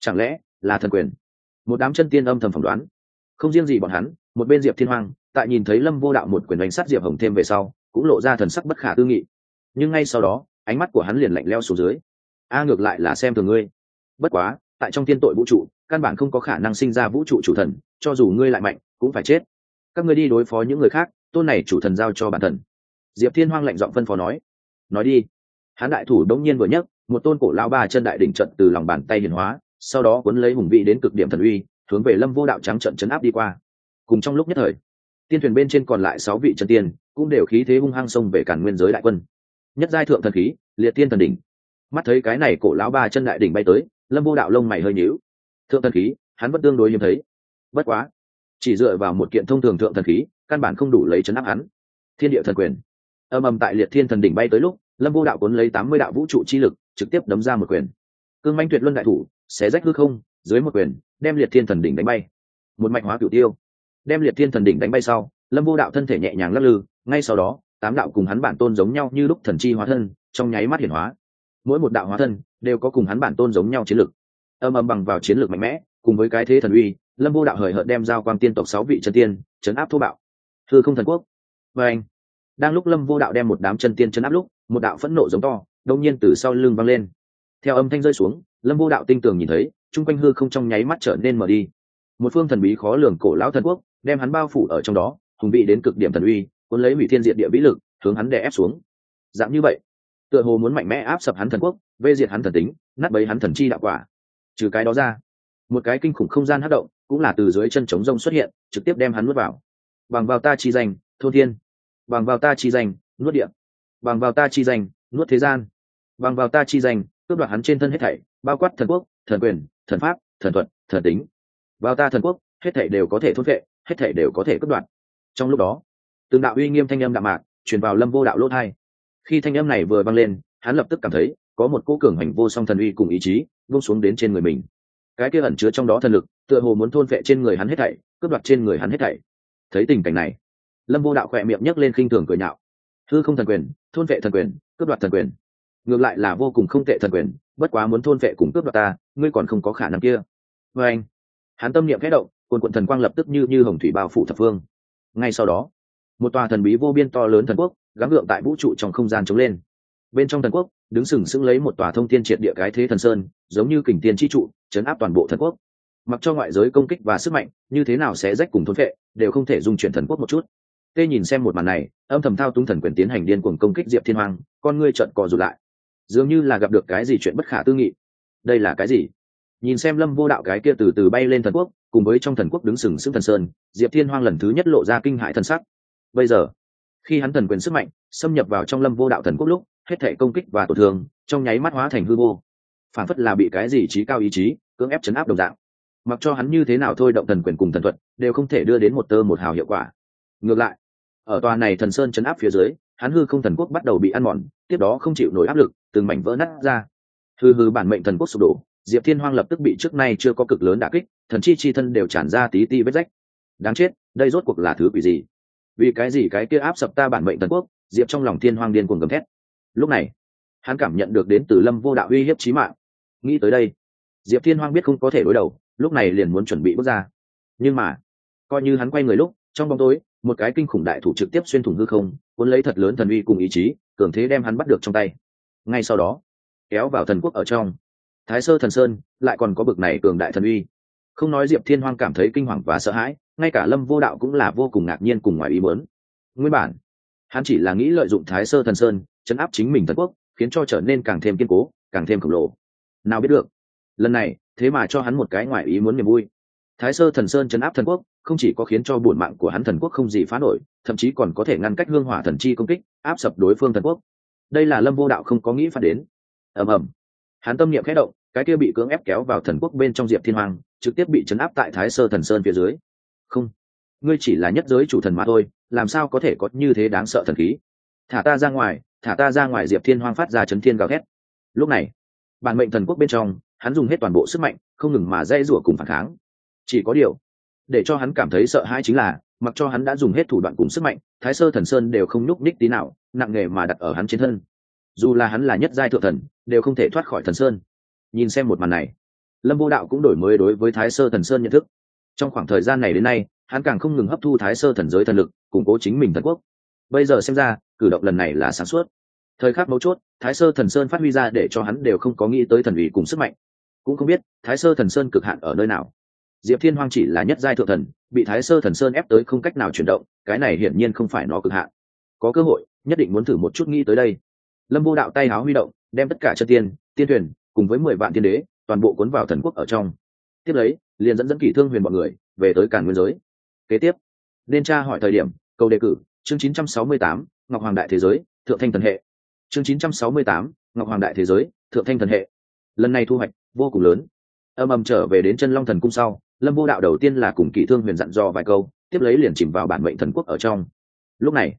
A: Chẳng lẽ là thần quyền? Một đám chân tiên âm thầm phỏng đoán không riêng gì bọn hắn, một bên diệp thiên hoàng tại nhìn thấy lâm vô đạo một quyền đánh sát diệp hồng thêm về sau, cũng lộ ra thần sắc bất khả tư nghị. Nhưng ngay sau đó, ánh mắt của hắn liền lạnh leo xuống dưới. A, ngược lại là xem thường ngươi. Bất quá, tại trong thiên tội vũ trụ, căn bản không có khả năng sinh ra vũ trụ chủ thần, cho dù ngươi lại mạnh, cũng phải chết. Các ngươi đi đối phó những người khác, tôn này chủ thần giao cho bản thần. Diệp thiên hoang lạnh giọng phân phó nói. Nói đi. Hắn đại thủ đống nhiên vừa nhấc, một tôn cổ lao ba chân đại đỉnh trận từ lòng bàn tay hiền hóa, sau đó cuốn lấy hùng vị đến cực điểm thần uy hướng về lâm vô đạo trắng trận chấn áp đi qua. Cùng trong lúc nhất thời, tiên thuyền bên trên còn lại sáu vị chân tiên cũng đều khí thế hung hăng xông về cản nguyên giới đại quân. Nhất giai thượng thần khí, liệt tiên thần đỉnh. Mắt thấy cái này cổ lão ba chân đại đỉnh bay tới, lâm vô đạo lông mày hơi nhíu. Thượng thần khí, hắn vẫn tương đối hiếm thấy. Bất quá, chỉ dựa vào một kiện thông thường thượng thần khí, căn bản không đủ lấy chấn áp hắn. Thiên địa thần quyền. Âm ầm tại liệt thiên thần đỉnh bay tới lúc, lâm vô đạo cuốn lấy tám mươi đạo vũ trụ chi lực, trực tiếp đấm ra một quyền. Cương manh tuyệt luân đại thủ, xé rách hư không, dưới một quyền đem liệt thiên thần đỉnh đánh bay. Một mạch hóa cửu tiêu. Đem liệt thiên thần đỉnh đánh bay sau, lâm vô đạo thân thể nhẹ nhàng lắc lư, ngay sau đó, tám đạo cùng hắn bản tôn giống nhau như lúc thần chi hóa thân, trong nháy mắt hiển hóa. Mỗi một đạo hóa thân đều có cùng hắn bản tôn giống nhau chiến lược âm âm bằng vào chiến lược mạnh mẽ, cùng với cái thế thần uy, lâm vô đạo hời hợt đem giao quang tiên tộc sáu vị chân tiên chấn áp thô bạo. Thư không thần quốc. Và anh, đang lúc lâm vô đạo đem một đám chân tiên chấn áp lúc, một đạo phẫn nộ giống to đông nhiên từ sau lưng văng lên. Theo âm thanh rơi xuống, lâm vô đạo tinh tường nhìn thấy chung quanh hư không trong nháy mắt trở nên mở đi. Một phương thần bí khó lường cổ lão thần quốc đem hắn bao phủ ở trong đó, hùng vị đến cực điểm thần uy, cuốn lấy hủy thiên diệt địa vĩ lực, hướng hắn đè ép xuống. Dạng như vậy, tựa hồ muốn mạnh mẽ áp sập hắn thần quốc, vê diệt hắn thần tính, nát bấy hắn thần chi đạo quả. Trừ cái đó ra, một cái kinh khủng không gian hát động cũng là từ dưới chân trống rông xuất hiện, trực tiếp đem hắn nuốt vào. Bằng vào ta chi danh, thôn thiên. Bằng vào ta chi danh, nuốt địa. Bằng vào ta chi danh, nuốt thế gian. Bằng vào ta chi danh cướp đoạt hắn trên thân hết thảy, bao quát thần quốc, thần quyền, thần pháp, thần thuật, thần tính. Vào ta thần quốc, hết thảy đều có thể thốt vệ hết thảy đều có thể cướp đoạt. Trong lúc đó, từng đạo uy nghiêm thanh âm đạm mạc truyền vào lâm vô đạo lỗ hai khi thanh âm này vừa vang lên, hắn lập tức cảm thấy có một cỗ cường hành vô song thần uy cùng ý chí vung xuống đến trên người mình. Cái kia ẩn chứa trong đó thần lực, tựa hồ muốn thôn vệ trên người hắn hết thảy, cướp đoạt trên người hắn hết thảy. Thấy tình cảnh này, lâm vô đạo khỏe miệng nhấc lên khinh thường cười nhạo. Hư không thần quyền, thôn vệ thần quyền, cướp đoạt thần quyền ngược lại là vô cùng không tệ thần quyền, bất quá muốn thôn vệ cùng cướp đoạt ta, ngươi còn không có khả năng kia. Vê anh, hắn tâm niệm khẽ động quần quận thần quang lập tức như như hồng thủy bao phủ thập phương. Ngay sau đó, một tòa thần bí vô biên to lớn thần quốc, gắng gượng tại vũ trụ trong không gian chống lên. Bên trong thần quốc, đứng sừng sững lấy một tòa thông tiên triệt địa cái thế thần sơn, giống như kình tiên chi trụ, chấn áp toàn bộ thần quốc. Mặc cho ngoại giới công kích và sức mạnh, như thế nào sẽ rách cùng thôn vệ, đều không thể dung chuyển thần quốc một chút. Tê nhìn xem một màn này, âm thầm thao túng thần quyền tiến hành điên cuồng công kích diệp thiên hoàng con ngươi trợn cò rụt lại dường như là gặp được cái gì chuyện bất khả tư nghị. Đây là cái gì? Nhìn xem lâm vô đạo cái kia từ từ bay lên thần quốc, cùng với trong thần quốc đứng sừng sững thần sơn, diệp thiên hoang lần thứ nhất lộ ra kinh hại thần sắc. Bây giờ, khi hắn thần quyền sức mạnh xâm nhập vào trong lâm vô đạo thần quốc lúc, hết thể công kích và tổn thương trong nháy mắt hóa thành hư vô. Phản phất là bị cái gì trí cao ý chí cưỡng ép chấn áp đồng dạng. Mặc cho hắn như thế nào thôi động thần quyền cùng thần thuật đều không thể đưa đến một tơ một hào hiệu quả. Ngược lại, ở tòa này thần sơn chấn áp phía dưới, hắn hư không thần quốc bắt đầu bị ăn mòn, tiếp đó không chịu nổi áp lực từng mảnh vỡ nát ra. Hư hư bản mệnh thần quốc sụp đổ, diệp thiên hoang lập tức bị trước nay chưa có cực lớn đả kích, thần chi chi thân đều tràn ra tí ti vết rách. Đáng chết, đây rốt cuộc là thứ quỷ gì? Vì cái gì cái kia áp sập ta bản mệnh thần quốc? Diệp trong lòng thiên hoang điên cuồng gầm thét. Lúc này, hắn cảm nhận được đến từ lâm vô đạo uy hiếp trí mạng. Nghĩ tới đây, diệp thiên hoang biết không có thể đối đầu, lúc này liền muốn chuẩn bị bước ra. Nhưng mà, coi như hắn quay người lúc, trong bóng tối, một cái kinh khủng đại thủ trực tiếp xuyên thủng hư không, cuốn lấy thật lớn thần uy cùng ý chí, cường thế đem hắn bắt được trong tay ngay sau đó, kéo vào thần quốc ở trong. Thái sơ thần sơn lại còn có bực này cường đại thần uy. Không nói diệp thiên hoang cảm thấy kinh hoàng và sợ hãi, ngay cả lâm vô đạo cũng là vô cùng ngạc nhiên cùng ngoài ý muốn. Nguyên bản, hắn chỉ là nghĩ lợi dụng thái sơ thần sơn, chấn áp chính mình thần quốc, khiến cho trở nên càng thêm kiên cố, càng thêm khổng lồ. Nào biết được, lần này, thế mà cho hắn một cái ngoài ý muốn niềm vui. Thái sơ thần sơn chấn áp thần quốc, không chỉ có khiến cho bổn mạng của hắn thần quốc không gì phá nổi, thậm chí còn có thể ngăn cách hương hỏa thần chi công kích, áp sập đối phương thần quốc đây là lâm vô đạo không có nghĩ phạt đến. Ầm ầm. Hắn tâm niệm khẽ động, cái kia bị cưỡng ép kéo vào thần quốc bên trong diệp thiên hoàng, trực tiếp bị chấn áp tại thái sơ thần sơn phía dưới. Không, ngươi chỉ là nhất giới chủ thần mà thôi, làm sao có thể có như thế đáng sợ thần khí? Thả ta ra ngoài, thả ta ra ngoài, diệp thiên hoang phát ra chấn thiên gào thét. Lúc này, bản mệnh thần quốc bên trong, hắn dùng hết toàn bộ sức mạnh, không ngừng mà dây rủa cùng phản kháng. Chỉ có điều, để cho hắn cảm thấy sợ hãi chính là, mặc cho hắn đã dùng hết thủ đoạn cùng sức mạnh, thái sơ thần sơn đều không nhúc ních tí nào nặng nề mà đặt ở hắn trên thân. Dù là hắn là nhất giai thượng thần, đều không thể thoát khỏi thần sơn. Nhìn xem một màn này, lâm vô đạo cũng đổi mới đối với thái sơ thần sơn nhận thức. Trong khoảng thời gian này đến nay, hắn càng không ngừng hấp thu thái sơ thần giới thần lực, củng cố chính mình thần quốc. Bây giờ xem ra, cử động lần này là sáng suốt. Thời khắc mấu chốt, thái sơ thần sơn phát huy ra để cho hắn đều không có nghĩ tới thần ủy cùng sức mạnh. Cũng không biết, thái sơ thần sơn cực hạn ở nơi nào. Diệp thiên hoang chỉ là nhất giai thượng thần, bị thái sơ thần sơn ép tới không cách nào chuyển động, cái này hiển nhiên không phải nó cực hạn. Có cơ hội nhất định muốn thử một chút nghĩ tới đây. Lâm vô đạo tay háo huy động đem tất cả chân tiên tiên thuyền cùng với mười vạn tiên đế toàn bộ cuốn vào thần quốc ở trong. Tiếp lấy liền dẫn dẫn kỷ thương huyền bọn người về tới cản nguyên giới. Kế tiếp nên tra hỏi thời điểm câu đề cử chương 968, ngọc hoàng đại thế giới thượng thanh thần hệ. Chương 968, ngọc hoàng đại thế giới thượng thanh thần hệ. Lần này thu hoạch vô cùng lớn. Âm ầm trở về đến chân long thần cung sau lâm vô đạo đầu tiên là cùng kỷ thương huyền dặn dò vài câu tiếp lấy liền chìm vào bản mệnh thần quốc ở trong. Lúc này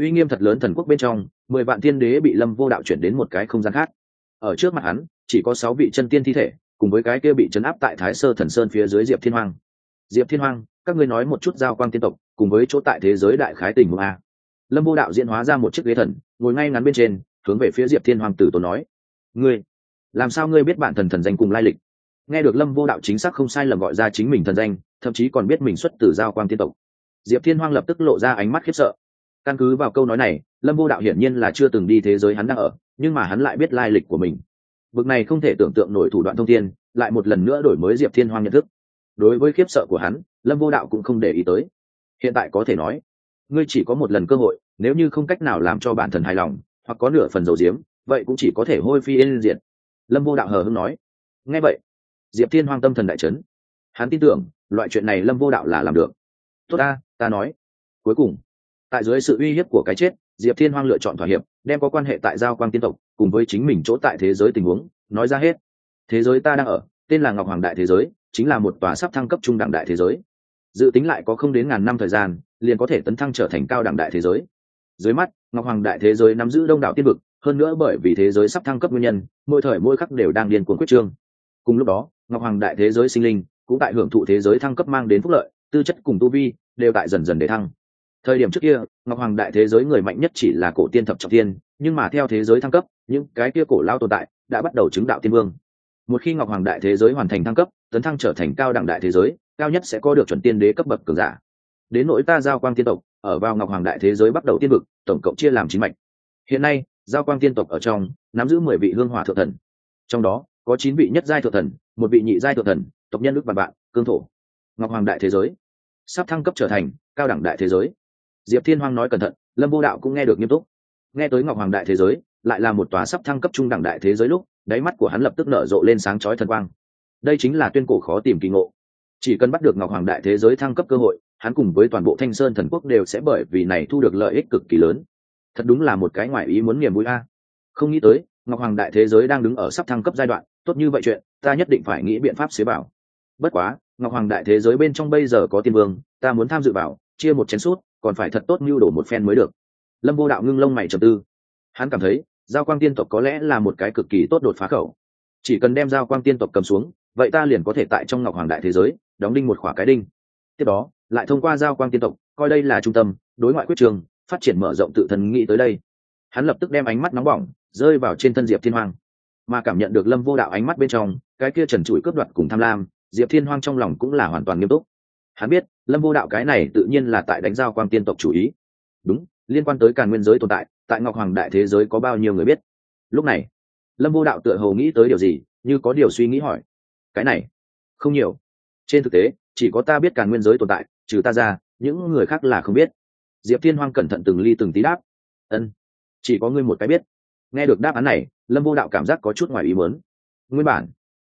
A: uy nghiêm thật lớn thần quốc bên trong, mười vạn tiên đế bị lâm vô đạo chuyển đến một cái không gian khác. Ở trước mặt hắn, chỉ có sáu vị chân tiên thi thể, cùng với cái kia bị chấn áp tại thái sơ thần sơn phía dưới diệp thiên hoàng diệp thiên hoàng các ngươi nói một chút giao quang tiên tộc, cùng với chỗ tại thế giới đại khái tình huống a. Lâm vô đạo diễn hóa ra một chiếc ghế thần, ngồi ngay ngắn bên trên, hướng về phía diệp thiên hoàng tử tổ nói. Ngươi, làm sao ngươi biết bản thần thần danh cùng lai lịch? Nghe được lâm vô đạo chính xác không sai lầm gọi ra chính mình thần danh, thậm chí còn biết mình xuất từ giao quang tiên tộc. Diệp thiên hoàng lập tức lộ ra ánh mắt khiếp sợ căn cứ vào câu nói này, lâm vô đạo hiển nhiên là chưa từng đi thế giới hắn đang ở, nhưng mà hắn lại biết lai lịch của mình. Vực này không thể tưởng tượng nổi thủ đoạn thông tin lại một lần nữa đổi mới diệp thiên hoang nhận thức. Đối với khiếp sợ của hắn, lâm vô đạo cũng không để ý tới. Hiện tại có thể nói, ngươi chỉ có một lần cơ hội, nếu như không cách nào làm cho bản thân hài lòng, hoặc có nửa phần dầu diếm, vậy cũng chỉ có thể hôi phi lên diện lâm vô đạo hờ hưng nói. Nghe vậy, diệp thiên hoang tâm thần đại trấn hắn tin tưởng, loại chuyện này lâm vô đạo là làm được. Tốt ta ta nói. Cuối cùng tại dưới sự uy hiếp của cái chết, diệp thiên hoang lựa chọn thỏa hiệp, đem có quan hệ tại giao quang tiên tộc, cùng với chính mình chỗ tại thế giới tình huống, nói ra hết. Thế giới ta đang ở, tên là ngọc hoàng đại thế giới, chính là một tòa sắp thăng cấp trung đẳng đại thế giới. Dự tính lại có không đến ngàn năm thời gian, liền có thể tấn thăng trở thành cao đẳng đại thế giới. Dưới mắt, ngọc hoàng đại thế giới nắm giữ đông đảo tiên vực, hơn nữa bởi vì thế giới sắp thăng cấp nguyên nhân, mỗi thời mỗi khắc đều đang điên cuồng quyết trương. Cùng lúc đó, ngọc hoàng đại thế giới sinh linh cũng tại hưởng thụ thế giới thăng cấp mang đến phúc lợi, tư chất cùng tu vi đều tại dần dần để thăng thời điểm trước kia, ngọc hoàng đại thế giới người mạnh nhất chỉ là cổ tiên thập trọng tiên nhưng mà theo thế giới thăng cấp, những cái kia cổ lao tồn tại đã bắt đầu chứng đạo tiên vương. Một khi ngọc hoàng đại thế giới hoàn thành thăng cấp, tấn thăng trở thành cao đẳng đại thế giới, cao nhất sẽ có được chuẩn tiên đế cấp bậc cường giả. Đến nỗi ta giao quang tiên tộc, ở vào ngọc hoàng đại thế giới bắt đầu tiên vực, tổng cộng chia làm chín mạch. Hiện nay, giao quang tiên tộc ở trong, nắm giữ mười vị hương hỏa thượng thần. Trong đó, có chín vị nhất giai thượng thần, một vị nhị giai thượng thần, tộc nhân đức và bạn cương thổ. Ngọc hoàng đại thế giới sắp thăng cấp trở thành cao đẳng đại thế giới diệp thiên Hoang nói cẩn thận, lâm vô đạo cũng nghe được nghiêm túc. Nghe tới ngọc hoàng đại thế giới, lại là một tòa sắp thăng cấp trung đẳng đại thế giới lúc, đáy mắt của hắn lập tức nở rộ lên sáng chói thần quang. Đây chính là tuyên cổ khó tìm kỳ ngộ. Chỉ cần bắt được ngọc hoàng đại thế giới thăng cấp cơ hội, hắn cùng với toàn bộ thanh sơn thần quốc đều sẽ bởi vì này thu được lợi ích cực kỳ lớn. Thật đúng là một cái ngoại ý muốn niềm vui a. Không nghĩ tới, ngọc hoàng đại thế giới đang đứng ở sắp thăng cấp giai đoạn, tốt như vậy chuyện, ta nhất định phải nghĩ biện pháp xế bảo. Bất quá, ngọc hoàng đại thế giới bên trong bây giờ có tiên vương, ta muốn tham dự vào, chia một chén suốt còn phải thật tốt mưu đổ một phen mới được. Lâm vô đạo ngưng lông mày trầm tư. Hắn cảm thấy, giao quang tiên tộc có lẽ là một cái cực kỳ tốt đột phá khẩu. Chỉ cần đem giao quang tiên tộc cầm xuống, vậy ta liền có thể tại trong ngọc hoàng đại thế giới, đóng đinh một khỏa cái đinh. Tiếp đó, lại thông qua giao quang tiên tộc, coi đây là trung tâm, đối ngoại quyết trường, phát triển mở rộng tự thân nghĩ tới đây. Hắn lập tức đem ánh mắt nóng bỏng, rơi vào trên thân diệp thiên hoàng mà cảm nhận được lâm vô đạo ánh mắt bên trong, cái kia trần trụi cướp đoạt cùng tham lam, diệp thiên hoàng trong lòng cũng là hoàn toàn nghiêm túc hắn biết, lâm vô đạo cái này tự nhiên là tại đánh giao quang tiên tộc chủ ý. Đúng, liên quan tới càn nguyên giới tồn tại tại ngọc hoàng đại thế giới có bao nhiêu người biết? Lúc này, lâm vô đạo tựa hồ nghĩ tới điều gì, như có điều suy nghĩ hỏi. Cái này, không nhiều. Trên thực tế, chỉ có ta biết càn nguyên giới tồn tại, trừ ta ra, những người khác là không biết. Diệp thiên hoang cẩn thận từng ly từng tí đáp. Ân, chỉ có ngươi một cái biết. Nghe được đáp án này, lâm vô đạo cảm giác có chút ngoài ý muốn. Nguyên bản,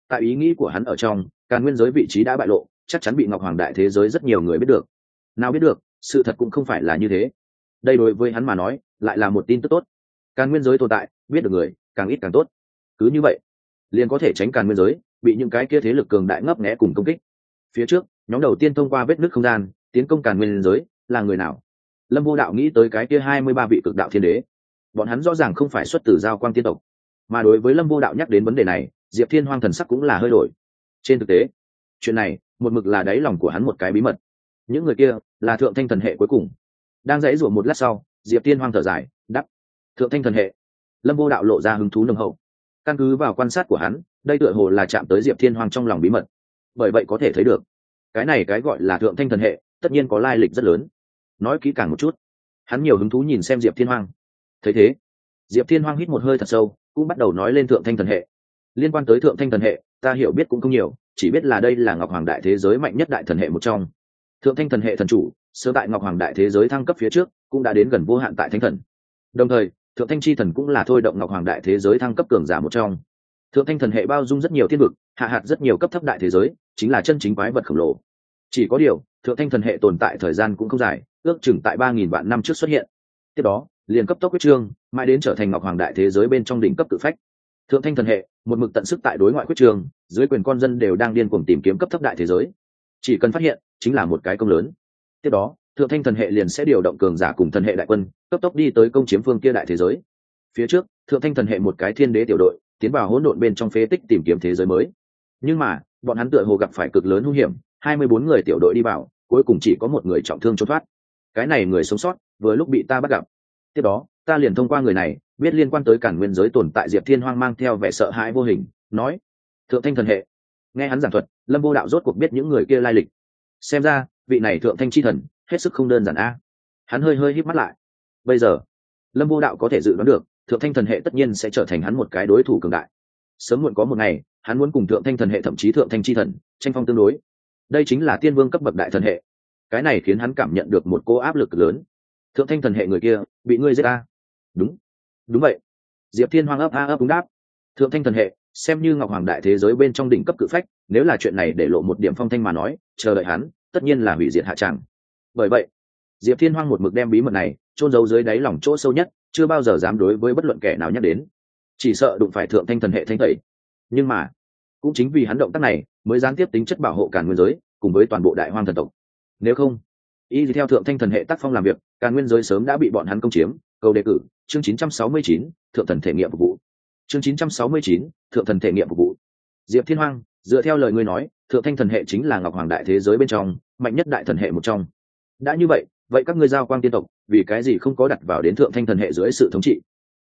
A: tại ý nghĩ của hắn ở trong, càn nguyên giới vị trí đã bại lộ chắc chắn bị ngọc hoàng đại thế giới rất nhiều người biết được. Nào biết được, sự thật cũng không phải là như thế. Đây đối với hắn mà nói, lại là một tin tức tốt. Càng nguyên giới tồn tại, biết được người, càng ít càng tốt. Cứ như vậy, liền có thể tránh càn nguyên giới, bị những cái kia thế lực cường đại ngấp nghẽ cùng công kích. Phía trước, nhóm đầu tiên thông qua vết nứt không gian, tiến công càn nguyên giới, là người nào? Lâm vô đạo nghĩ tới cái kia hai mươi ba vị cực đạo thiên đế. Bọn hắn rõ ràng không phải xuất từ giao quang tiên tộc. Mà đối với lâm vô đạo nhắc đến vấn đề này, diệp thiên hoang thần sắc cũng là hơi đổi. Trên thực tế, chuyện này một mực là đáy lòng của hắn một cái bí mật. Những người kia là thượng thanh thần hệ cuối cùng. Đang dãy rủa một lát sau, diệp thiên hoang thở dài đắp thượng thanh thần hệ. Lâm vô đạo lộ ra hứng thú nâng hậu. Căn cứ vào quan sát của hắn, đây tựa hồ là chạm tới diệp thiên hoang trong lòng bí mật. Bởi vậy có thể thấy được, cái này cái gọi là thượng thanh thần hệ, tất nhiên có lai lịch rất lớn. Nói kỹ càng một chút, hắn nhiều hứng thú nhìn xem diệp thiên hoang. Thấy thế, diệp thiên hoang hít một hơi thật sâu, cũng bắt đầu nói lên thượng thanh thần hệ. Liên quan tới thượng thanh thần hệ ta hiểu biết cũng không nhiều, chỉ biết là đây là ngọc hoàng đại thế giới mạnh nhất đại thần hệ một trong. Thượng thanh thần hệ thần chủ sơ tại ngọc hoàng đại thế giới thăng cấp phía trước, cũng đã đến gần vô hạn tại thánh thần. Đồng thời, thượng thanh chi thần cũng là thôi động ngọc hoàng đại thế giới thăng cấp cường giả một trong. Thượng thanh thần hệ bao dung rất nhiều thiên vực, hạ hạt rất nhiều cấp thấp đại thế giới, chính là chân chính quái vật khổng lồ. Chỉ có điều, thượng thanh thần hệ tồn tại thời gian cũng không dài, ước chừng tại ba nghìn vạn năm trước xuất hiện. Tiếp đó, liền cấp tốc quyết trương, mãi đến trở thành ngọc hoàng đại thế giới bên trong đỉnh cấp tự phách thượng thanh thần hệ, một mực tận sức tại đối ngoại quyết trường, dưới quyền con dân đều đang điên cuồng tìm kiếm cấp thấp đại thế giới. Chỉ cần phát hiện, chính là một cái công lớn. Tiếp đó, thượng thanh thần hệ liền sẽ điều động cường giả cùng thần hệ đại quân, cấp tốc đi tới công chiếm phương kia đại thế giới. Phía trước, thượng thanh thần hệ một cái thiên đế tiểu đội, tiến vào hỗn độn bên trong phế tích tìm kiếm thế giới mới. Nhưng mà, bọn hắn tựa hồ gặp phải cực lớn hung hiểm, hai mươi bốn người tiểu đội đi vào, cuối cùng chỉ có một người trọng thương trốn thoát. Cái này người sống sót, vừa lúc bị ta bắt gặp. Tiếp đó, ta liền thông qua người này biết liên quan tới cản nguyên giới tồn tại diệp thiên hoang mang theo vẻ sợ hãi vô hình, nói, thượng thanh thần hệ. Nghe hắn giảng thuật, lâm vô đạo rốt cuộc biết những người kia lai lịch. Xem ra, vị này thượng thanh chi thần, hết sức không đơn giản a. Hắn hơi hơi hít mắt lại. Bây giờ, lâm vô đạo có thể dự đoán được, thượng thanh thần hệ tất nhiên sẽ trở thành hắn một cái đối thủ cường đại. Sớm muộn có một ngày, hắn muốn cùng thượng thanh thần hệ thậm chí thượng thanh chi thần, tranh phong tương đối. Đây chính là tiên vương cấp bậc đại thần hệ. Cái này khiến hắn cảm nhận được một cô áp lực lớn. Thượng thanh thần hệ người kia, bị ngươi giết ta. Đúng đúng vậy. Diệp thiên hoang ấp, a ấp đúng đáp. Thượng thanh thần hệ, xem như ngọc hoàng đại thế giới bên trong đỉnh cấp cự phách, nếu là chuyện này để lộ một điểm phong thanh mà nói, chờ đợi hắn, tất nhiên là hủy diệt hạ tràng bởi vậy, diệp thiên hoang một mực đem bí mật này trôn giấu dưới đáy lòng chỗ sâu nhất, chưa bao giờ dám đối với bất luận kẻ nào nhắc đến. Chỉ sợ đụng phải thượng thanh thần hệ thanh tẩy. Nhưng mà, cũng chính vì hắn động tác này, mới gián tiếp tính chất bảo hộ cả nguyên giới, cùng với toàn bộ đại hoang thần tộc. Nếu không, y theo thượng thanh thần hệ tác phong làm việc, cả nguyên giới sớm đã bị bọn hắn công chiếm câu đề cử chương 969, thượng thần thể nghiệm phục vụ. Chương 969, thượng thần thể nghiệm phục vụ. Diệp thiên hoang dựa theo lời ngươi nói thượng thanh thần hệ chính là ngọc hoàng đại thế giới bên trong mạnh nhất đại thần hệ một trong. Đã như vậy vậy các ngươi giao quang tiên tộc vì cái gì không có đặt vào đến thượng thanh thần hệ dưới sự thống trị?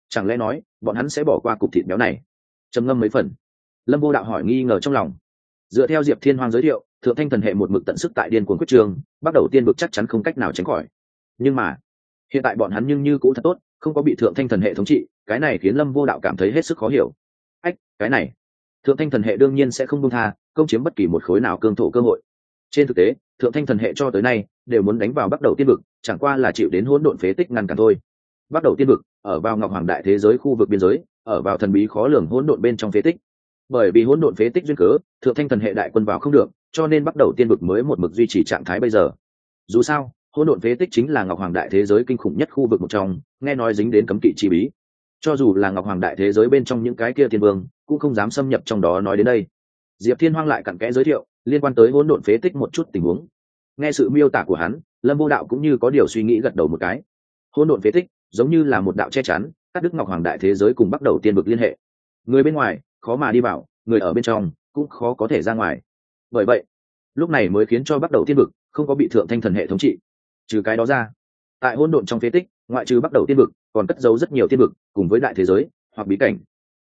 A: Chẳng lẽ nói bọn hắn sẽ bỏ qua cục thịt béo này? Trầm ngâm mấy phần. Lâm vô đạo hỏi nghi ngờ trong lòng. Dựa theo diệp thiên Hoang giới thiệu thượng thanh thần hệ một mực tận sức tại điên cuồng quyết trường bắt đầu tiên vực chắc chắn không cách nào tránh khỏi. Nhưng mà hiện tại bọn hắn nhưng như cũ thật tốt, không có bị thượng thanh thần hệ thống trị, cái này khiến lâm vô đạo cảm thấy hết sức khó hiểu. Ách, cái này. Thượng thanh thần hệ đương nhiên sẽ không công tha công chiếm bất kỳ một khối nào cương thổ cơ hội. Trên thực tế, thượng thanh thần hệ cho tới nay đều muốn đánh vào bắt đầu tiên vực, chẳng qua là chịu đến hỗn độn phế tích ngăn cản thôi. Bắt đầu tiên vực, ở vào ngọc hoàng đại thế giới khu vực biên giới, ở vào thần bí khó lường hỗn độn bên trong phế tích. Bởi vì hỗn độn phế tích duyên cớ, thượng thanh thần hệ đại quân vào không được, cho nên bắt đầu tiên vực mới một mực duy trì trạng thái bây giờ. Dù sao hỗn độn phế tích chính là ngọc hoàng đại thế giới kinh khủng nhất khu vực một trong, nghe nói dính đến cấm kỵ chi bí. Cho dù là ngọc hoàng đại thế giới bên trong những cái kia thiên vương, cũng không dám xâm nhập trong đó nói đến đây. Diệp thiên hoang lại cặn kẽ giới thiệu, liên quan tới hỗn độn phế tích một chút tình huống. Nghe sự miêu tả của hắn, lâm vô đạo cũng như có điều suy nghĩ gật đầu một cái. Hỗn độn phế tích, giống như là một đạo che chắn các đức ngọc hoàng đại thế giới cùng bắt đầu tiên vực liên hệ. Người bên ngoài, khó mà đi vào, người ở bên trong, cũng khó có thể ra ngoài. Bởi vậy, lúc này mới khiến cho bắt đầu tiên vực không có bị thượng thanh thần hệ thống trị trừ cái đó ra, tại hỗn độn trong phế tích, ngoại trừ bắt đầu tiên vực, còn cất giấu rất nhiều tiên vực, cùng với đại thế giới, hoặc bí cảnh.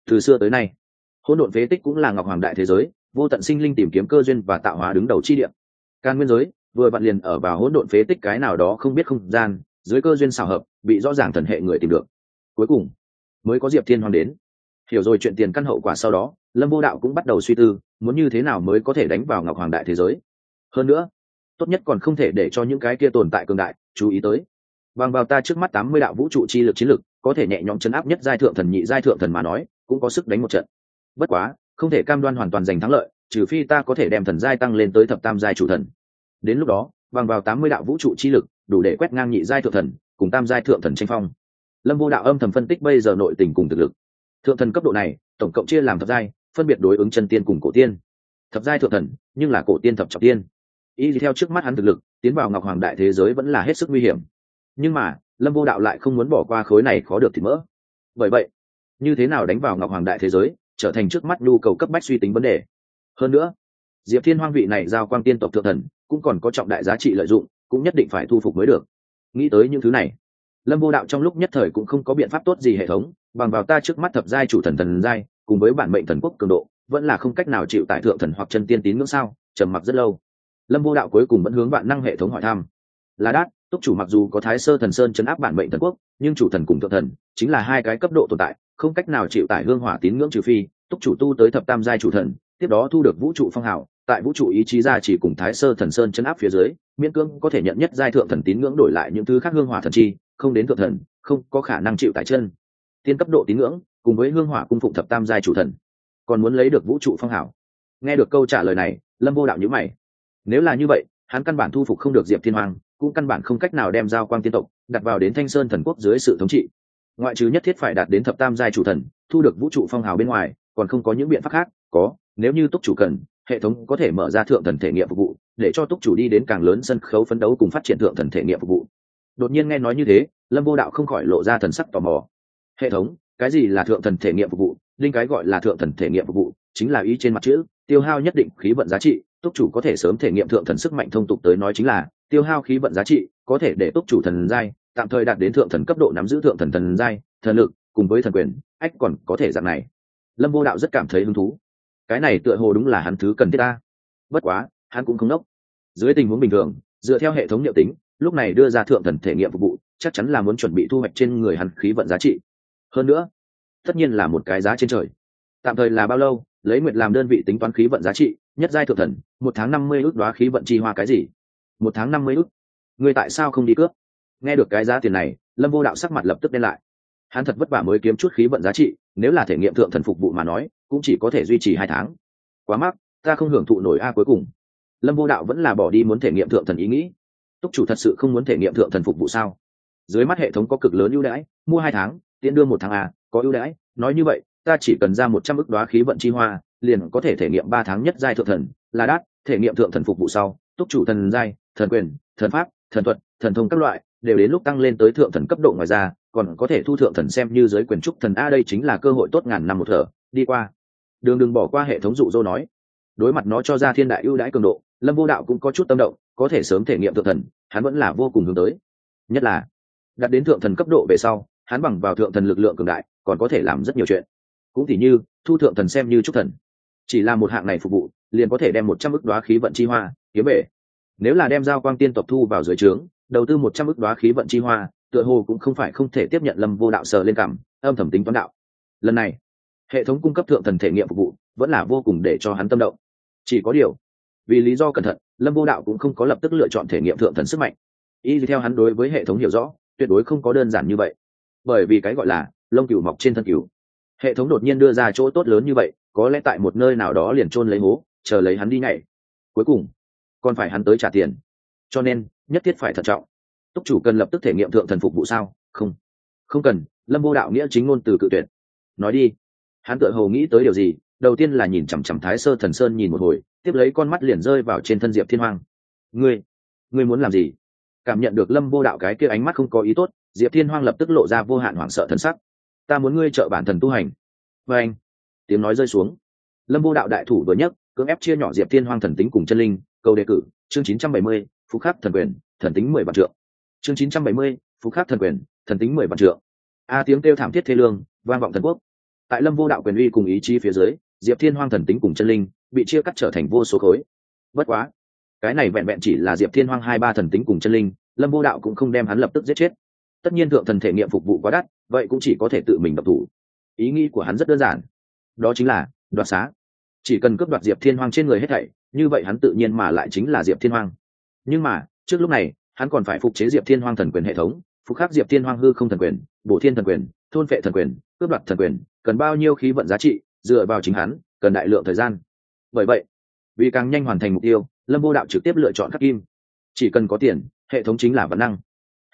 A: Từ xưa tới nay, hỗn độn phế tích cũng là ngọc hoàng đại thế giới, vô tận sinh linh tìm kiếm cơ duyên và tạo hóa đứng đầu chi điểm can nguyên giới, vừa vặn liền ở vào hỗn độn phế tích cái nào đó không biết không gian, dưới cơ duyên xảo hợp, bị rõ ràng thần hệ người tìm được. Cuối cùng, mới có diệp thiên hoàng đến. Hiểu rồi chuyện tiền căn hậu quả sau đó, lâm vô đạo cũng bắt đầu suy tư, muốn như thế nào mới có thể đánh vào ngọc hoàng đại thế giới. Hơn nữa tốt nhất còn không thể để cho những cái kia tồn tại cường đại chú ý tới. Bằng vào ta trước mắt tám mươi đạo vũ trụ chi lực chiến lực, có thể nhẹ nhõm chấn áp nhất giai thượng thần nhị giai thượng thần mà nói, cũng có sức đánh một trận. Bất quá, không thể cam đoan hoàn toàn giành thắng lợi, trừ phi ta có thể đem thần giai tăng lên tới thập tam giai chủ thần. Đến lúc đó, bằng vào tám mươi đạo vũ trụ chi lực, đủ để quét ngang nhị giai thượng thần, cùng tam giai thượng thần tranh phong. Lâm vô đạo âm thầm phân tích bây giờ nội tình cùng thực lực. Thượng thần cấp độ này, tổng cộng chia làm thập giai, phân biệt đối ứng chân tiên cùng cổ tiên. Thập giai thượng thần, nhưng là cổ tiên thập trọng tiên y theo trước mắt hắn thực lực, tiến vào ngọc hoàng đại thế giới vẫn là hết sức nguy hiểm. Nhưng mà, lâm vô đạo lại không muốn bỏ qua khối này khó được thì mỡ. Bởi vậy, như thế nào đánh vào ngọc hoàng đại thế giới, trở thành trước mắt nhu cầu cấp bách suy tính vấn đề. Hơn nữa, diệp thiên hoang vị này giao quan tiên tộc thượng thần, cũng còn có trọng đại giá trị lợi dụng, cũng nhất định phải thu phục mới được. Nghĩ tới những thứ này, lâm vô đạo trong lúc nhất thời cũng không có biện pháp tốt gì hệ thống, bằng vào ta trước mắt thập giai chủ thần thần giai, cùng với bản mệnh thần quốc cường độ, vẫn là không cách nào chịu tại thượng thần hoặc chân tiên tín ngưỡng sao, trầm mặc rất lâu lâm vô đạo cuối cùng vẫn hướng vạn năng hệ thống hỏi thăm. Là đát, túc chủ mặc dù có thái sơ thần sơn chấn áp bản mệnh thần quốc, nhưng chủ thần cùng thượng thần chính là hai cái cấp độ tồn tại, không cách nào chịu tải hương hỏa tín ngưỡng trừ phi, túc chủ tu tới thập tam giai chủ thần, tiếp đó thu được vũ trụ phong hào, tại vũ trụ ý chí gia chỉ cùng thái sơ thần sơn chấn áp phía dưới, miễn cưỡng có thể nhận nhất giai thượng thần tín ngưỡng đổi lại những thứ khác hương hỏa thần chi, không đến thượng thần, không có khả năng chịu tải chân. Tiên cấp độ tín ngưỡng, cùng với hương hỏa cung phụng thập tam giai chủ thần, còn muốn lấy được vũ trụ phong hảo nghe được câu trả lời này, lâm vô đạo nhữ mày nếu là như vậy, hắn căn bản thu phục không được diệp thiên hoàng, cũng căn bản không cách nào đem giao quang tiên tộc đặt vào đến thanh sơn thần quốc dưới sự thống trị. Ngoại trừ nhất thiết phải đạt đến thập tam giai chủ thần, thu được vũ trụ phong hào bên ngoài, còn không có những biện pháp khác, có, nếu như túc chủ cần, hệ thống có thể mở ra thượng thần thể nghiệm phục vụ, để cho túc chủ đi đến càng lớn sân khấu phấn đấu cùng phát triển thượng thần thể nghiệm phục vụ. Đột nhiên nghe nói như thế, lâm vô đạo không khỏi lộ ra thần sắc tò mò. Hệ thống, cái gì là thượng thần thể nghiệm phục vụ? Linh cái gọi là thượng thần thể nghiệm phục vụ, chính là ý trên mặt chữ, tiêu hao nhất định khí vận giá trị túc chủ có thể sớm thể nghiệm thượng thần sức mạnh thông tục tới nói chính là, tiêu hao khí vận giá trị, có thể để túc chủ thần giai, tạm thời đạt đến thượng thần cấp độ nắm giữ thượng thần thần giai, thần lực, cùng với thần quyền, ách còn có thể dạng này. Lâm vô đạo rất cảm thấy hứng thú. Cái này tựa hồ đúng là hắn thứ cần thiết ta. Bất quá, hắn cũng không đốc dưới tình huống bình thường, dựa theo hệ thống liệu tính, lúc này đưa ra thượng thần thể nghiệm phục vụ, chắc chắn là muốn chuẩn bị thu hoạch trên người hắn khí vận giá trị. Hơn nữa, tất nhiên là một cái giá trên trời. Tạm thời là bao lâu? Lấy nguyệt làm đơn vị tính toán khí vận giá trị, nhất giai thượng thần, một tháng năm mươi ước đoá khí vận chi hoa cái gì? Một tháng năm mươi ước người tại sao không đi cướp? Nghe được cái giá tiền này, lâm vô đạo sắc mặt lập tức đen lại. Hắn thật vất vả mới kiếm chút khí vận giá trị, nếu là thể nghiệm thượng thần phục vụ mà nói, cũng chỉ có thể duy trì hai tháng. Quá mắc, ta không hưởng thụ nổi a cuối cùng. Lâm vô đạo vẫn là bỏ đi muốn thể nghiệm thượng thần ý nghĩ. Túc chủ thật sự không muốn thể nghiệm thượng thần phục vụ sao? Dưới mắt hệ thống có cực lớn ưu đãi, mua hai tháng tiện đưa một tháng a, có ưu đãi, nói như vậy ta chỉ cần ra một trăm ức đoá khí vận chi hoa, liền có thể thể nghiệm ba tháng nhất giai thượng thần, là đắt thể nghiệm thượng thần phục vụ sau, túc chủ thần giai, thần quyền, thần pháp, thần thuật, thần thông các loại, đều đến lúc tăng lên tới thượng thần cấp độ ngoài ra, còn có thể thu thượng thần xem như giới quyền trúc thần a đây chính là cơ hội tốt ngàn năm một thở, đi qua. Đường đừng bỏ qua hệ thống dụ dỗ nói. Đối mặt nó cho ra thiên đại ưu đãi cường độ, lâm vô đạo cũng có chút tâm động, có thể sớm thể nghiệm thượng thần, hắn vẫn là vô cùng hướng tới. Nhất là, đạt đến thượng thần cấp độ về sau, hắn bằng vào thượng thần lực lượng cường đại, còn có thể làm rất nhiều chuyện cũng tỉ như, thu thượng thần xem như trúc thần. Chỉ là một hạng này phục vụ, liền có thể đem một trăm ức đoá khí vận chi hoa, kiếm về. Nếu là đem giao quang tiên tộc thu vào dưới trướng, đầu tư một trăm ức đoá khí vận chi hoa, tựa hồ cũng không phải không thể tiếp nhận lâm vô đạo sờ lên cảm, âm thầm tính toán đạo. Lần này, hệ thống cung cấp thượng thần thể nghiệm phục vụ, vẫn là vô cùng để cho hắn tâm động. Chỉ có điều, vì lý do cẩn thận, lâm vô đạo cũng không có lập tức lựa chọn thể nghiệm thượng thần sức mạnh. Y theo hắn đối với hệ thống hiểu rõ, tuyệt đối không có đơn giản như vậy. Bởi vì cái gọi là lông cừu mọc trên thân cừu hệ thống đột nhiên đưa ra chỗ tốt lớn như vậy, có lẽ tại một nơi nào đó liền chôn lấy hố, chờ lấy hắn đi nhảy. Cuối cùng, còn phải hắn tới trả tiền. Cho nên, nhất thiết phải thận trọng. Túc chủ cần lập tức thể nghiệm thượng thần phục vụ sao? Không. Không cần, lâm vô đạo nghĩa chính ngôn từ cự tuyệt. Nói đi. Hắn tự hồ nghĩ tới điều gì, đầu tiên là nhìn chằm chằm thái sơ thần sơn nhìn một hồi, tiếp lấy con mắt liền rơi vào trên thân diệp thiên hoang. Ngươi ngươi muốn làm gì? Cảm nhận được lâm vô đạo cái kia ánh mắt không có ý tốt, diệp thiên hoang lập tức lộ ra vô hạn hoảng sợ thần sắc ta muốn ngươi trợ bản thần tu hành. Và anh tiếng nói rơi xuống. Lâm vô đạo đại thủ vừa nhất, cưỡng ép chia nhỏ diệp thiên hoang thần tính cùng chân linh câu đề cử chương chín trăm bảy mươi phú khắc thần quyền thần tính mười vạn trượng. Chương chín trăm bảy mươi phú khắc thần quyền thần tính mười vạn trượng. A tiếng kêu thảm thiết thế lương vang vọng thần quốc. Tại lâm vô đạo quyền uy cùng ý chí phía dưới diệp thiên hoang thần tính cùng chân linh bị chia cắt trở thành vô số khối. Bất quá cái này vẹn vẹn chỉ là diệp thiên hoang hai ba thần tính cùng chân linh lâm vô đạo cũng không đem hắn lập tức giết chết tất nhiên thượng thần thể nghiệm phục vụ quá đắt, vậy cũng chỉ có thể tự mình độc thủ. Ý nghĩ của hắn rất đơn giản. Đó chính là, đoạt xá. Chỉ cần cướp đoạt diệp thiên hoang trên người hết thảy, như vậy hắn tự nhiên mà lại chính là diệp thiên hoang. Nhưng mà, trước lúc này, hắn còn phải phục chế diệp thiên hoang thần quyền hệ thống, phục khắc diệp thiên hoang hư không thần quyền, bổ thiên thần quyền, thôn phệ thần quyền, cướp đoạt thần quyền, cần bao nhiêu khí vận giá trị, dựa vào chính hắn, cần đại lượng thời gian. Bởi vậy, vì càng nhanh hoàn thành mục tiêu, lâm vô đạo trực tiếp lựa chọn khắc kim. Chỉ cần có tiền, hệ thống chính là vận năng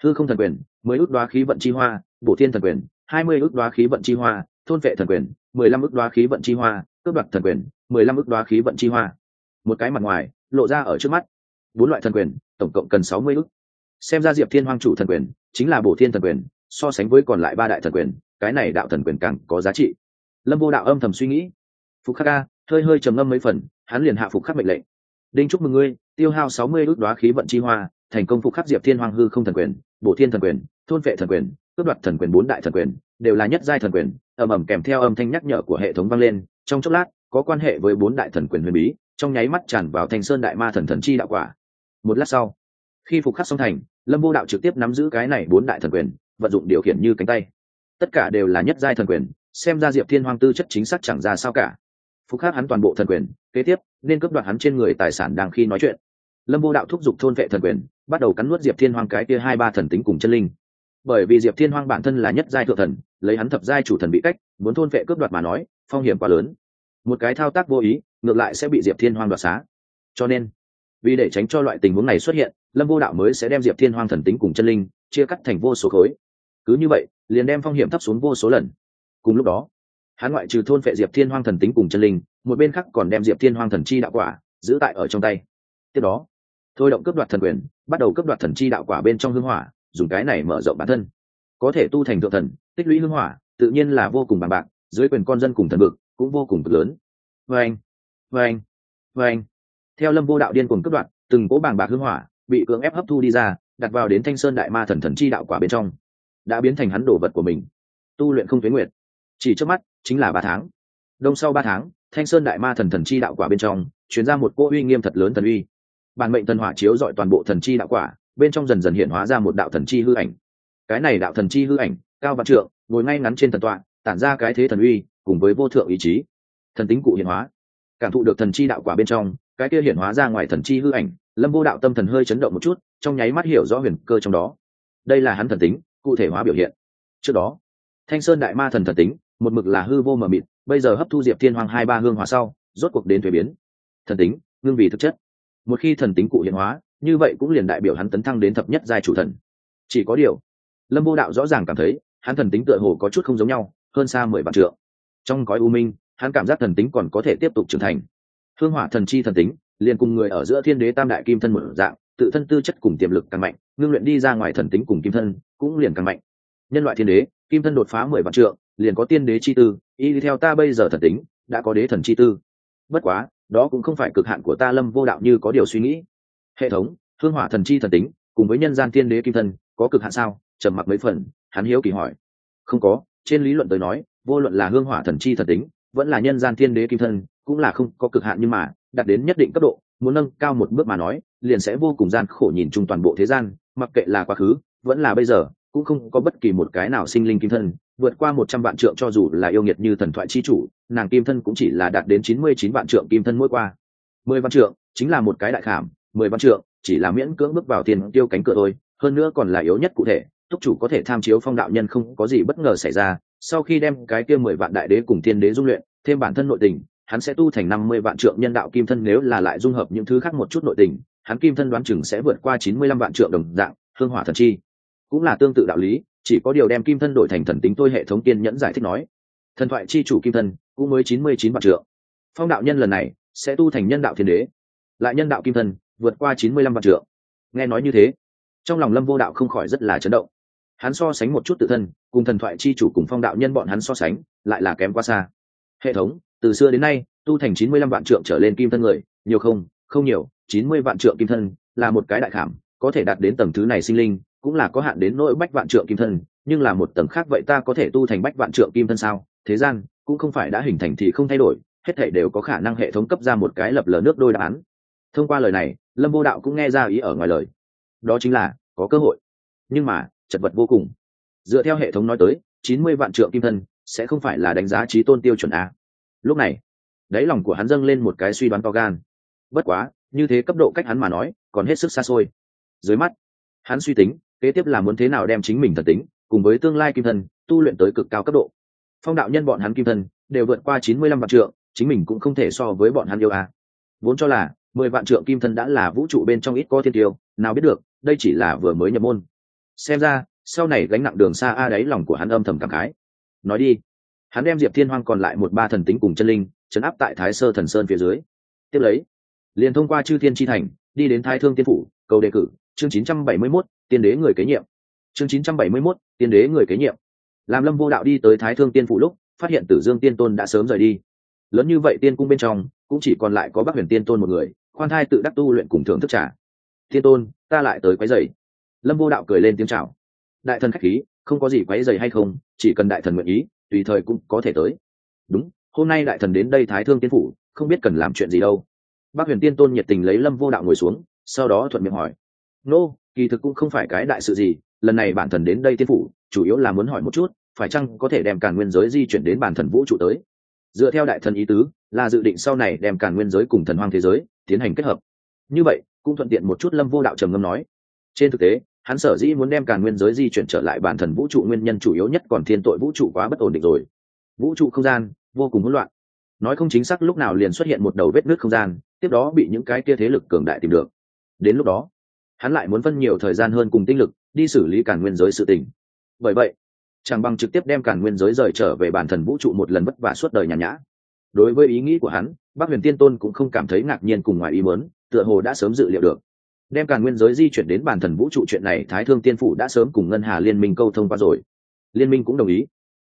A: hư không thần quyền mới ước đoá khí vận chi hoa, bổ thiên thần quyền, hai mươi ước đoá khí vận chi hoa, thôn vệ thần quyền, mười lăm ước đoá khí vận chi hoa, cướp đoạt thần quyền, mười lăm ước đoá khí vận chi hoa. Một cái mặt ngoài, lộ ra ở trước mắt. Bốn loại thần quyền, tổng cộng cần sáu mươi ước. Xem ra diệp thiên hoang chủ thần quyền, chính là bổ thiên thần quyền, so sánh với còn lại ba đại thần quyền, cái này đạo thần quyền càng có giá trị. Lâm vô đạo âm thầm suy nghĩ. Phục khắc ca hơi hơi trầm ngâm mấy phần, hắn liền hạ phục khắc mệnh lệnh. Đinh chúc mừng ngươi, tiêu hao sáu mươi ước đoá khí vận chi hoa thành công phục khắc diệp thiên hoàng hư không thần quyền, bổ thiên thần quyền, thôn vệ thần quyền, cướp đoạt thần quyền bốn đại thần quyền, đều là nhất giai thần quyền, ầm ầm kèm theo âm thanh nhắc nhở của hệ thống vang lên. Trong chốc lát, có quan hệ với bốn đại thần quyền huyền bí, trong nháy mắt tràn vào thành sơn đại ma thần thần chi đạo quả. Một lát sau, khi phục khắc xong thành, lâm vô đạo trực tiếp nắm giữ cái này bốn đại thần quyền, vận dụng điều khiển như cánh tay. Tất cả đều là nhất giai thần quyền, xem ra diệp thiên hoàng tư chất chính xác chẳng ra sao cả. Phục khắc hắn toàn bộ thần quyền, kế tiếp, nên cướp đoạt hắn trên người tài sản đang khi nói chuyện. Lâm vô đạo thúc giục thôn vệ thần quyền bắt đầu cắn nuốt diệp thiên Hoang cái kia hai ba thần tính cùng chân linh. Bởi vì diệp thiên Hoang bản thân là nhất giai thượng thần, lấy hắn thập giai chủ thần bị cách, muốn thôn vệ cướp đoạt mà nói, phong hiểm quá lớn. Một cái thao tác vô ý, ngược lại sẽ bị diệp thiên Hoang đoạt xá. Cho nên, vì để tránh cho loại tình huống này xuất hiện, lâm vô đạo mới sẽ đem diệp thiên hoang thần tính cùng chân linh chia cắt thành vô số khối. Cứ như vậy, liền đem phong hiểm thấp xuống vô số lần. Cùng lúc đó, hắn ngoại trừ thôn phệ diệp thiên hoang thần tính cùng chân linh, một bên khác còn đem diệp thiên hoang thần chi đạo quả giữ tại ở trong tay. Tiếp đó thôi động cấp đoạt thần quyền, bắt đầu cấp đoạt thần chi đạo quả bên trong hương hỏa, dùng cái này mở rộng bản thân. Có thể tu thành thượng thần, tích lũy hương hỏa, tự nhiên là vô cùng bằng bạc, dưới quyền con dân cùng thần vực cũng vô cùng cực lớn. Vê anh vê anh vê anh theo lâm vô đạo điên cùng cấp đoạt, từng cố bàng bạc hương hỏa bị cưỡng ép hấp thu đi ra, đặt vào đến thanh sơn đại ma thần thần chi đạo quả bên trong. Đã biến thành hắn đồ vật của mình. Tu luyện không tuyến nguyệt. Chỉ trước mắt chính là ba tháng. Đông sau ba tháng, thanh sơn đại ma thần thần chi đạo quả bên trong chuyển ra một cô uy nghiêm thật lớn thần uy bản mệnh thần hỏa chiếu dọi toàn bộ thần chi đạo quả, bên trong dần dần hiện hóa ra một đạo thần chi hư ảnh. Cái này đạo thần chi hư ảnh, cao vạn trượng, ngồi ngay ngắn trên thần tọa, tản ra cái thế thần uy, cùng với vô thượng ý chí. Thần tính cụ hiện hóa, cảm thụ được thần chi đạo quả bên trong, cái kia hiện hóa ra ngoài thần chi hư ảnh, lâm vô đạo tâm thần hơi chấn động một chút, trong nháy mắt hiểu rõ huyền cơ trong đó. Đây là hắn thần tính, cụ thể hóa biểu hiện. Trước đó, thanh sơn đại ma thần thần tính, một mực là hư vô mờ mịt, bây giờ hấp thu diệp thiên hoàng hai ba hương hòa sau, rốt cuộc đến thuế biến. Thần tính, ngưng vì thực chất một khi thần tính cụ hiện hóa, như vậy cũng liền đại biểu hắn tấn thăng đến thập nhất giai chủ thần. Chỉ có điều, lâm vô đạo rõ ràng cảm thấy, hắn thần tính tựa hồ có chút không giống nhau, hơn xa mười vạn trượng. Trong gói u minh, hắn cảm giác thần tính còn có thể tiếp tục trưởng thành. Hương hỏa thần chi thần tính, liền cùng người ở giữa thiên đế tam đại kim thân một dạng, tự thân tư chất cùng tiềm lực càng mạnh, ngưng luyện đi ra ngoài thần tính cùng kim thân, cũng liền càng mạnh. Nhân loại thiên đế, kim thân đột phá mười vạn trượng, liền có tiên đế chi tư, y theo ta bây giờ thần tính, đã có đế thần chi tư. Bất quá đó cũng không phải cực hạn của ta lâm vô đạo như có điều suy nghĩ. Hệ thống, hương hỏa thần chi thần tính, cùng với nhân gian tiên đế kim thân, có cực hạn sao? Trầm mặc mấy phần, hắn hiếu kỳ hỏi. Không có, trên lý luận tới nói, vô luận là hương hỏa thần chi thần tính, vẫn là nhân gian thiên đế kim thân, cũng là không có cực hạn nhưng mà, đạt đến nhất định cấp độ, muốn nâng cao một bước mà nói, liền sẽ vô cùng gian khổ nhìn chung toàn bộ thế gian, mặc kệ là quá khứ, vẫn là bây giờ, cũng không có bất kỳ một cái nào sinh linh kim thân vượt qua một trăm vạn trượng cho dù là yêu nghiệt như thần thoại chi chủ, nàng kim thân cũng chỉ là đạt đến chín mươi chín vạn trượng kim thân mỗi qua. Mười vạn trượng chính là một cái đại khảm, mười vạn trượng chỉ là miễn cưỡng bước vào tiền tiêu cánh cửa thôi, hơn nữa còn là yếu nhất cụ thể, túc chủ có thể tham chiếu phong đạo nhân không có gì bất ngờ xảy ra, sau khi đem cái kia mười vạn đại đế cùng tiên đế dung luyện, thêm bản thân nội tình, hắn sẽ tu thành năm mươi vạn trượng nhân đạo kim thân nếu là lại dung hợp những thứ khác một chút nội tình, hắn kim thân đoán chừng sẽ vượt qua chín mươi lăm vạn trượng đồng dạng, hương hỏa thần chi. Cũng là tương tự đạo lý chỉ có điều đem kim thân đổi thành thần tính tôi hệ thống kiên nhẫn giải thích nói. Thần thoại chi chủ kim thân, cũng mới chín mươi chín vạn trượng. Phong đạo nhân lần này, sẽ tu thành nhân đạo thiên đế. Lại nhân đạo kim thân, vượt qua chín mươi lăm vạn trượng. Nghe nói như thế, trong lòng lâm vô đạo không khỏi rất là chấn động. Hắn so sánh một chút tự thân, cùng thần thoại chi chủ cùng phong đạo nhân bọn hắn so sánh, lại là kém quá xa. Hệ thống, từ xưa đến nay, tu thành chín mươi lăm vạn trượng trở lên kim thân người, nhiều không không nhiều, chín mươi vạn trượng kim thân, là một cái đại khảm, có thể đạt đến tầng thứ này sinh linh cũng là có hạn đến nỗi bách vạn trượng kim thân, nhưng là một tầng khác vậy ta có thể tu thành bách vạn trượng kim thân sao? Thế gian, cũng không phải đã hình thành thì không thay đổi, hết thể đều có khả năng hệ thống cấp ra một cái lập lờ nước đôi đáp án. Thông qua lời này, lâm vô đạo cũng nghe ra ý ở ngoài lời. Đó chính là, có cơ hội. Nhưng mà, chật vật vô cùng. Dựa theo hệ thống nói tới, chín mươi vạn trượng kim thân sẽ không phải là đánh giá trí tôn tiêu chuẩn a. Lúc này, đáy lòng của hắn dâng lên một cái suy đoán to gan. Bất quá, như thế cấp độ cách hắn mà nói, còn hết sức xa xôi. Dưới mắt, hắn suy tính kế tiếp là muốn thế nào đem chính mình thần tính, cùng với tương lai kim thân, tu luyện tới cực cao cấp độ. Phong đạo nhân bọn hắn kim thân, đều vượt qua chín mươi lăm vạn trượng, chính mình cũng không thể so với bọn hắn yêu a vốn cho là, mười vạn trượng kim thân đã là vũ trụ bên trong ít có thiên tiêu, nào biết được, đây chỉ là vừa mới nhập môn. Xem ra, sau này gánh nặng đường xa a đáy lòng của hắn âm thầm cảm khái. Nói đi. Hắn đem diệp thiên hoang còn lại một ba thần tính cùng chân linh chấn áp tại thái sơ thần sơn phía dưới. Tiếp lấy, liền thông qua chư thiên tri thành, đi đến thái thương tiên phủ, cầu đề cử chương 971, tiên đế người kế nhiệm. Chương 971, tiên đế người kế nhiệm. Làm lâm vô đạo đi tới thái thương tiên phủ lúc phát hiện tử dương tiên tôn đã sớm rời đi. Lớn như vậy tiên cung bên trong cũng chỉ còn lại có bắc huyền tiên tôn một người khoan thai tự đắc tu luyện cùng thưởng thức trả tiên tôn ta lại tới quấy dày lâm vô đạo cười lên tiếng chào. Đại thần khách khí không có gì quấy dày hay không chỉ cần đại thần nguyện ý tùy thời cũng có thể tới. Đúng hôm nay đại thần đến đây thái thương tiên phủ không biết cần làm chuyện gì đâu. Bác huyền tiên tôn nhiệt tình lấy lâm vô đạo ngồi xuống sau đó thuận miệng hỏi nô、no, kỳ thực cũng không phải cái đại sự gì lần này bản thần đến đây tiên phủ chủ yếu là muốn hỏi một chút phải chăng có thể đem càn nguyên giới di chuyển đến bản thần vũ trụ tới? Dựa theo đại thần ý tứ là dự định sau này đem càn nguyên giới cùng thần hoang thế giới tiến hành kết hợp. Như vậy cũng thuận tiện một chút lâm vô đạo trầm ngâm nói. Trên thực tế hắn sở dĩ muốn đem càn nguyên giới di chuyển trở lại bản thần vũ trụ nguyên nhân chủ yếu nhất còn thiên tội vũ trụ quá bất ổn định rồi. Vũ trụ không gian vô cùng hỗn loạn. Nói không chính xác lúc nào liền xuất hiện một đầu vết nước không gian tiếp đó bị những cái kia thế lực cường đại tìm được. Đến lúc đó hắn lại muốn phân nhiều thời gian hơn cùng tinh lực đi xử lý cản nguyên giới sự tình. Bởi vậy chàng bằng trực tiếp đem cản nguyên giới rời trở về bản thần vũ trụ một lần vất vả suốt đời nhàn nhã. Đối với ý nghĩ của hắn bác huyền tiên tôn cũng không cảm thấy ngạc nhiên cùng ngoài ý mớn tựa hồ đã sớm dự liệu được. Đem càn nguyên giới di chuyển đến bản thần vũ trụ chuyện này, thái thương tiên phủ đã sớm cùng ngân hà liên minh câu thông qua rồi. Liên minh cũng đồng ý.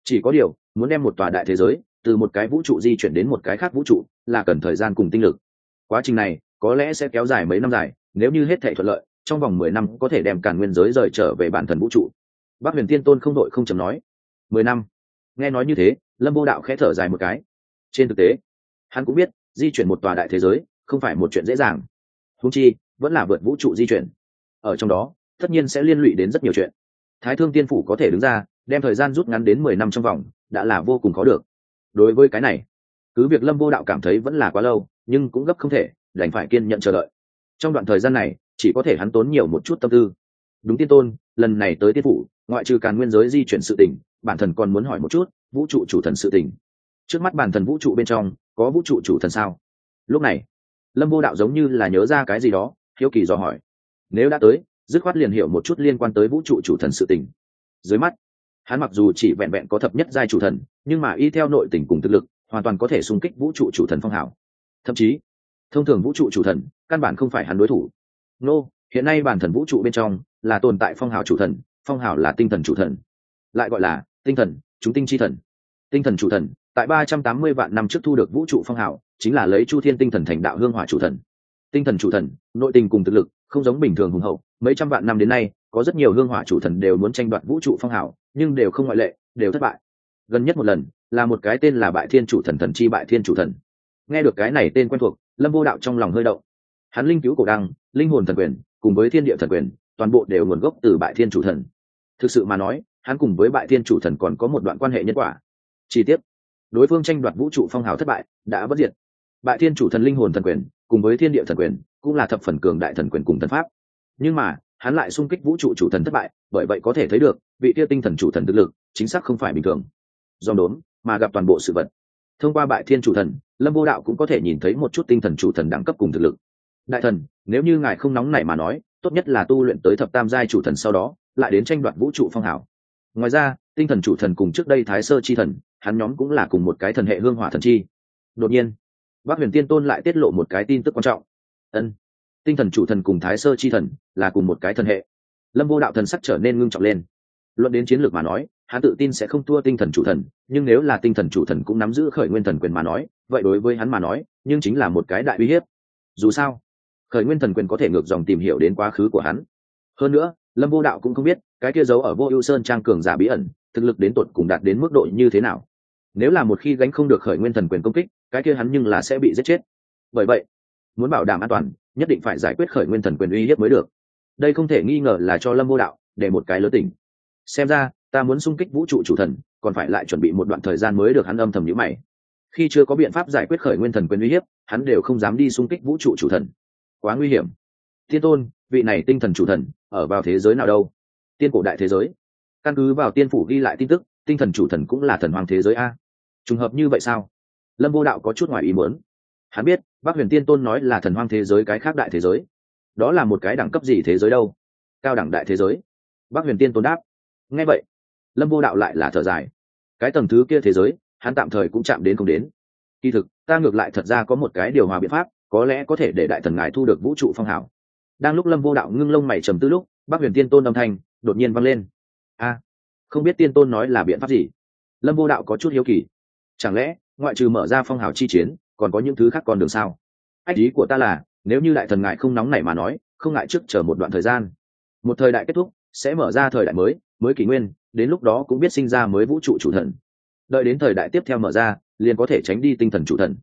A: Chỉ có điều, muốn đem một tòa đại thế giới từ một cái vũ trụ di chuyển đến một cái khác vũ trụ là cần thời gian cùng tinh lực. Quá trình này có lẽ sẽ kéo dài mấy năm dài, nếu như hết thể thuận lợi trong vòng mười năm có thể đem càn nguyên giới rời trở về bản thần vũ trụ. Bác huyền tiên tôn không đội không chấm nói, mười năm. Nghe nói như thế, lâm vô đạo khẽ thở dài một cái. Trên thực tế, hắn cũng biết, di chuyển một tòa đại thế giới không phải một chuyện dễ dàng. Húng chi, vẫn là vượt vũ trụ di chuyển. Ở trong đó, tất nhiên sẽ liên lụy đến rất nhiều chuyện. Thái thương tiên phủ có thể đứng ra, đem thời gian rút ngắn đến mười năm trong vòng, đã là vô cùng khó được. Đối với cái này, cứ việc lâm vô đạo cảm thấy vẫn là quá lâu, nhưng cũng gấp không thể, đành phải kiên nhận chờ đợi. Trong đoạn thời gian này chỉ có thể hắn tốn nhiều một chút tâm tư. Đúng tiên tôn, lần này tới tiên phủ, ngoại trừ càn nguyên giới di chuyển sự tình, bản thần còn muốn hỏi một chút, vũ trụ chủ thần sự tình. Trước mắt bản thần vũ trụ bên trong, có vũ trụ chủ thần sao? Lúc này, lâm vô đạo giống như là nhớ ra cái gì đó, hiếu kỳ dò hỏi. Nếu đã tới, dứt khoát liền hiểu một chút liên quan tới vũ trụ chủ thần sự tình. Dưới mắt, hắn mặc dù chỉ vẹn vẹn có thập nhất giai chủ thần, nhưng mà y theo nội tình cùng thực lực, hoàn toàn có thể xung kích vũ trụ chủ thần phong hảo thậm chí, thông thường vũ trụ chủ thần, căn bản không phải hắn đối thủ nô, hiện nay bản thần vũ trụ bên trong là tồn tại phong hào chủ thần, phong hào là tinh thần chủ thần. Lại gọi là tinh thần, chúng tinh chi thần. Tinh thần chủ thần, tại ba trăm tám mươi vạn năm trước thu được vũ trụ phong hào, chính là lấy chu thiên tinh thần thành đạo hương hỏa chủ thần. Tinh thần chủ thần, nội tình cùng thực lực, không giống bình thường hùng hậu, mấy trăm vạn năm đến nay, có rất nhiều hương hỏa chủ thần đều muốn tranh đoạt vũ trụ phong hào, nhưng đều không ngoại lệ, đều thất bại. Gần nhất một lần, là một cái tên là bại thiên chủ thần thần chi bại thiên chủ thần. Nghe được cái này tên quen thuộc, lâm vô đạo trong lòng hơi động hắn linh cứu cổ đăng, linh hồn thần quyền, cùng với thiên địa thần quyền, toàn bộ đều nguồn gốc từ bại thiên chủ thần. Thực sự mà nói, hắn cùng với bại thiên chủ thần còn có một đoạn quan hệ nhân quả. Chi tiết. Đối phương tranh đoạt vũ trụ phong hào thất bại, đã bất diệt. Bại thiên chủ thần linh hồn thần quyền, cùng với thiên địa thần quyền, cũng là thập phần cường đại thần quyền cùng thần pháp. Nhưng mà, hắn lại xung kích vũ trụ chủ thần thất bại, bởi vậy có thể thấy được, vị kia tinh thần chủ thần thực lực, chính xác không phải bình thường. Do đốn mà gặp toàn bộ sự vật. Thông qua bại thiên chủ thần, lâm vô đạo cũng có thể nhìn thấy một chút tinh thần chủ thần đẳng cấp cùng thực lực đại thần, nếu như ngài không nóng nảy mà nói, tốt nhất là tu luyện tới thập tam giai chủ thần sau đó, lại đến tranh đoạt vũ trụ phong hảo ngoài ra, tinh thần chủ thần cùng trước đây thái sơ chi thần, hắn nhóm cũng là cùng một cái thần hệ hương hỏa thần chi. Đột nhiên bác huyền tiên tôn lại tiết lộ một cái tin tức quan trọng. Ân, tinh thần chủ thần cùng thái sơ chi thần là cùng một cái thần hệ. Lâm vô đạo thần sắc trở nên ngưng trọng lên. Luận đến chiến lược mà nói, hắn tự tin sẽ không thua tinh thần chủ thần, nhưng nếu là tinh thần chủ thần cũng nắm giữ khởi nguyên thần quyền mà nói, vậy đối với hắn mà nói, nhưng chính là một cái đại uy hiếp. Dù sao khởi nguyên thần quyền có thể ngược dòng tìm hiểu đến quá khứ của hắn. Hơn nữa, lâm vô đạo cũng không biết, cái kia giấu ở vô ưu sơn trang cường giả bí ẩn, thực lực đến tột cùng đạt đến mức độ như thế nào. Nếu là một khi gánh không được khởi nguyên thần quyền công kích, cái kia hắn nhưng là sẽ bị giết chết. Bởi vậy, muốn bảo đảm an toàn, nhất định phải giải quyết khởi nguyên thần quyền uy hiếp mới được. Đây không thể nghi ngờ là cho lâm vô đạo để một cái lớn tình. xem ra, ta muốn xung kích vũ trụ chủ thần, còn phải lại chuẩn bị một đoạn thời gian mới được hắn âm thầm nhữ mày. Khi chưa có biện pháp giải quyết khởi nguyên thần quyền uy hiếp, hắn đều không dám đi xung kích vũ trụ chủ thần quá nguy hiểm. Thiên tôn, vị này tinh thần chủ thần, ở vào thế giới nào đâu? Tiên cổ đại thế giới. Căn cứ vào tiên phủ ghi lại tin tức, tinh thần chủ thần cũng là thần hoàng thế giới a. Trùng hợp như vậy sao? Lâm vô đạo có chút ngoài ý muốn. Hắn biết bác huyền tiên tôn nói là thần hoang thế giới cái khác đại thế giới. Đó là một cái đẳng cấp gì thế giới đâu? Cao đẳng đại thế giới. Bác huyền tiên tôn đáp. Nghe vậy, lâm vô đạo lại là thở dài. Cái tầng thứ kia thế giới, hắn tạm thời cũng chạm đến không đến. Kỳ thực, ta ngược lại thật ra có một cái điều hòa biện pháp có lẽ có thể để đại thần ngài thu được vũ trụ phong hảo. Đang lúc lâm vô đạo ngưng lông mày trầm tư lúc bác huyền tiên tôn âm thanh đột nhiên vang lên. A, không biết tiên tôn nói là biện pháp gì? Lâm vô đạo có chút hiếu kỳ. Chẳng lẽ ngoại trừ mở ra phong hào chi chiến, còn có những thứ khác còn đường sao? Ách ý của ta là, nếu như đại thần ngại không nóng này mà nói, không ngại trước chờ một đoạn thời gian. Một thời đại kết thúc, sẽ mở ra thời đại mới mới kỷ nguyên, đến lúc đó cũng biết sinh ra mới vũ trụ chủ thần. Đợi đến thời đại tiếp theo mở ra, liền có thể tránh đi tinh thần chủ thần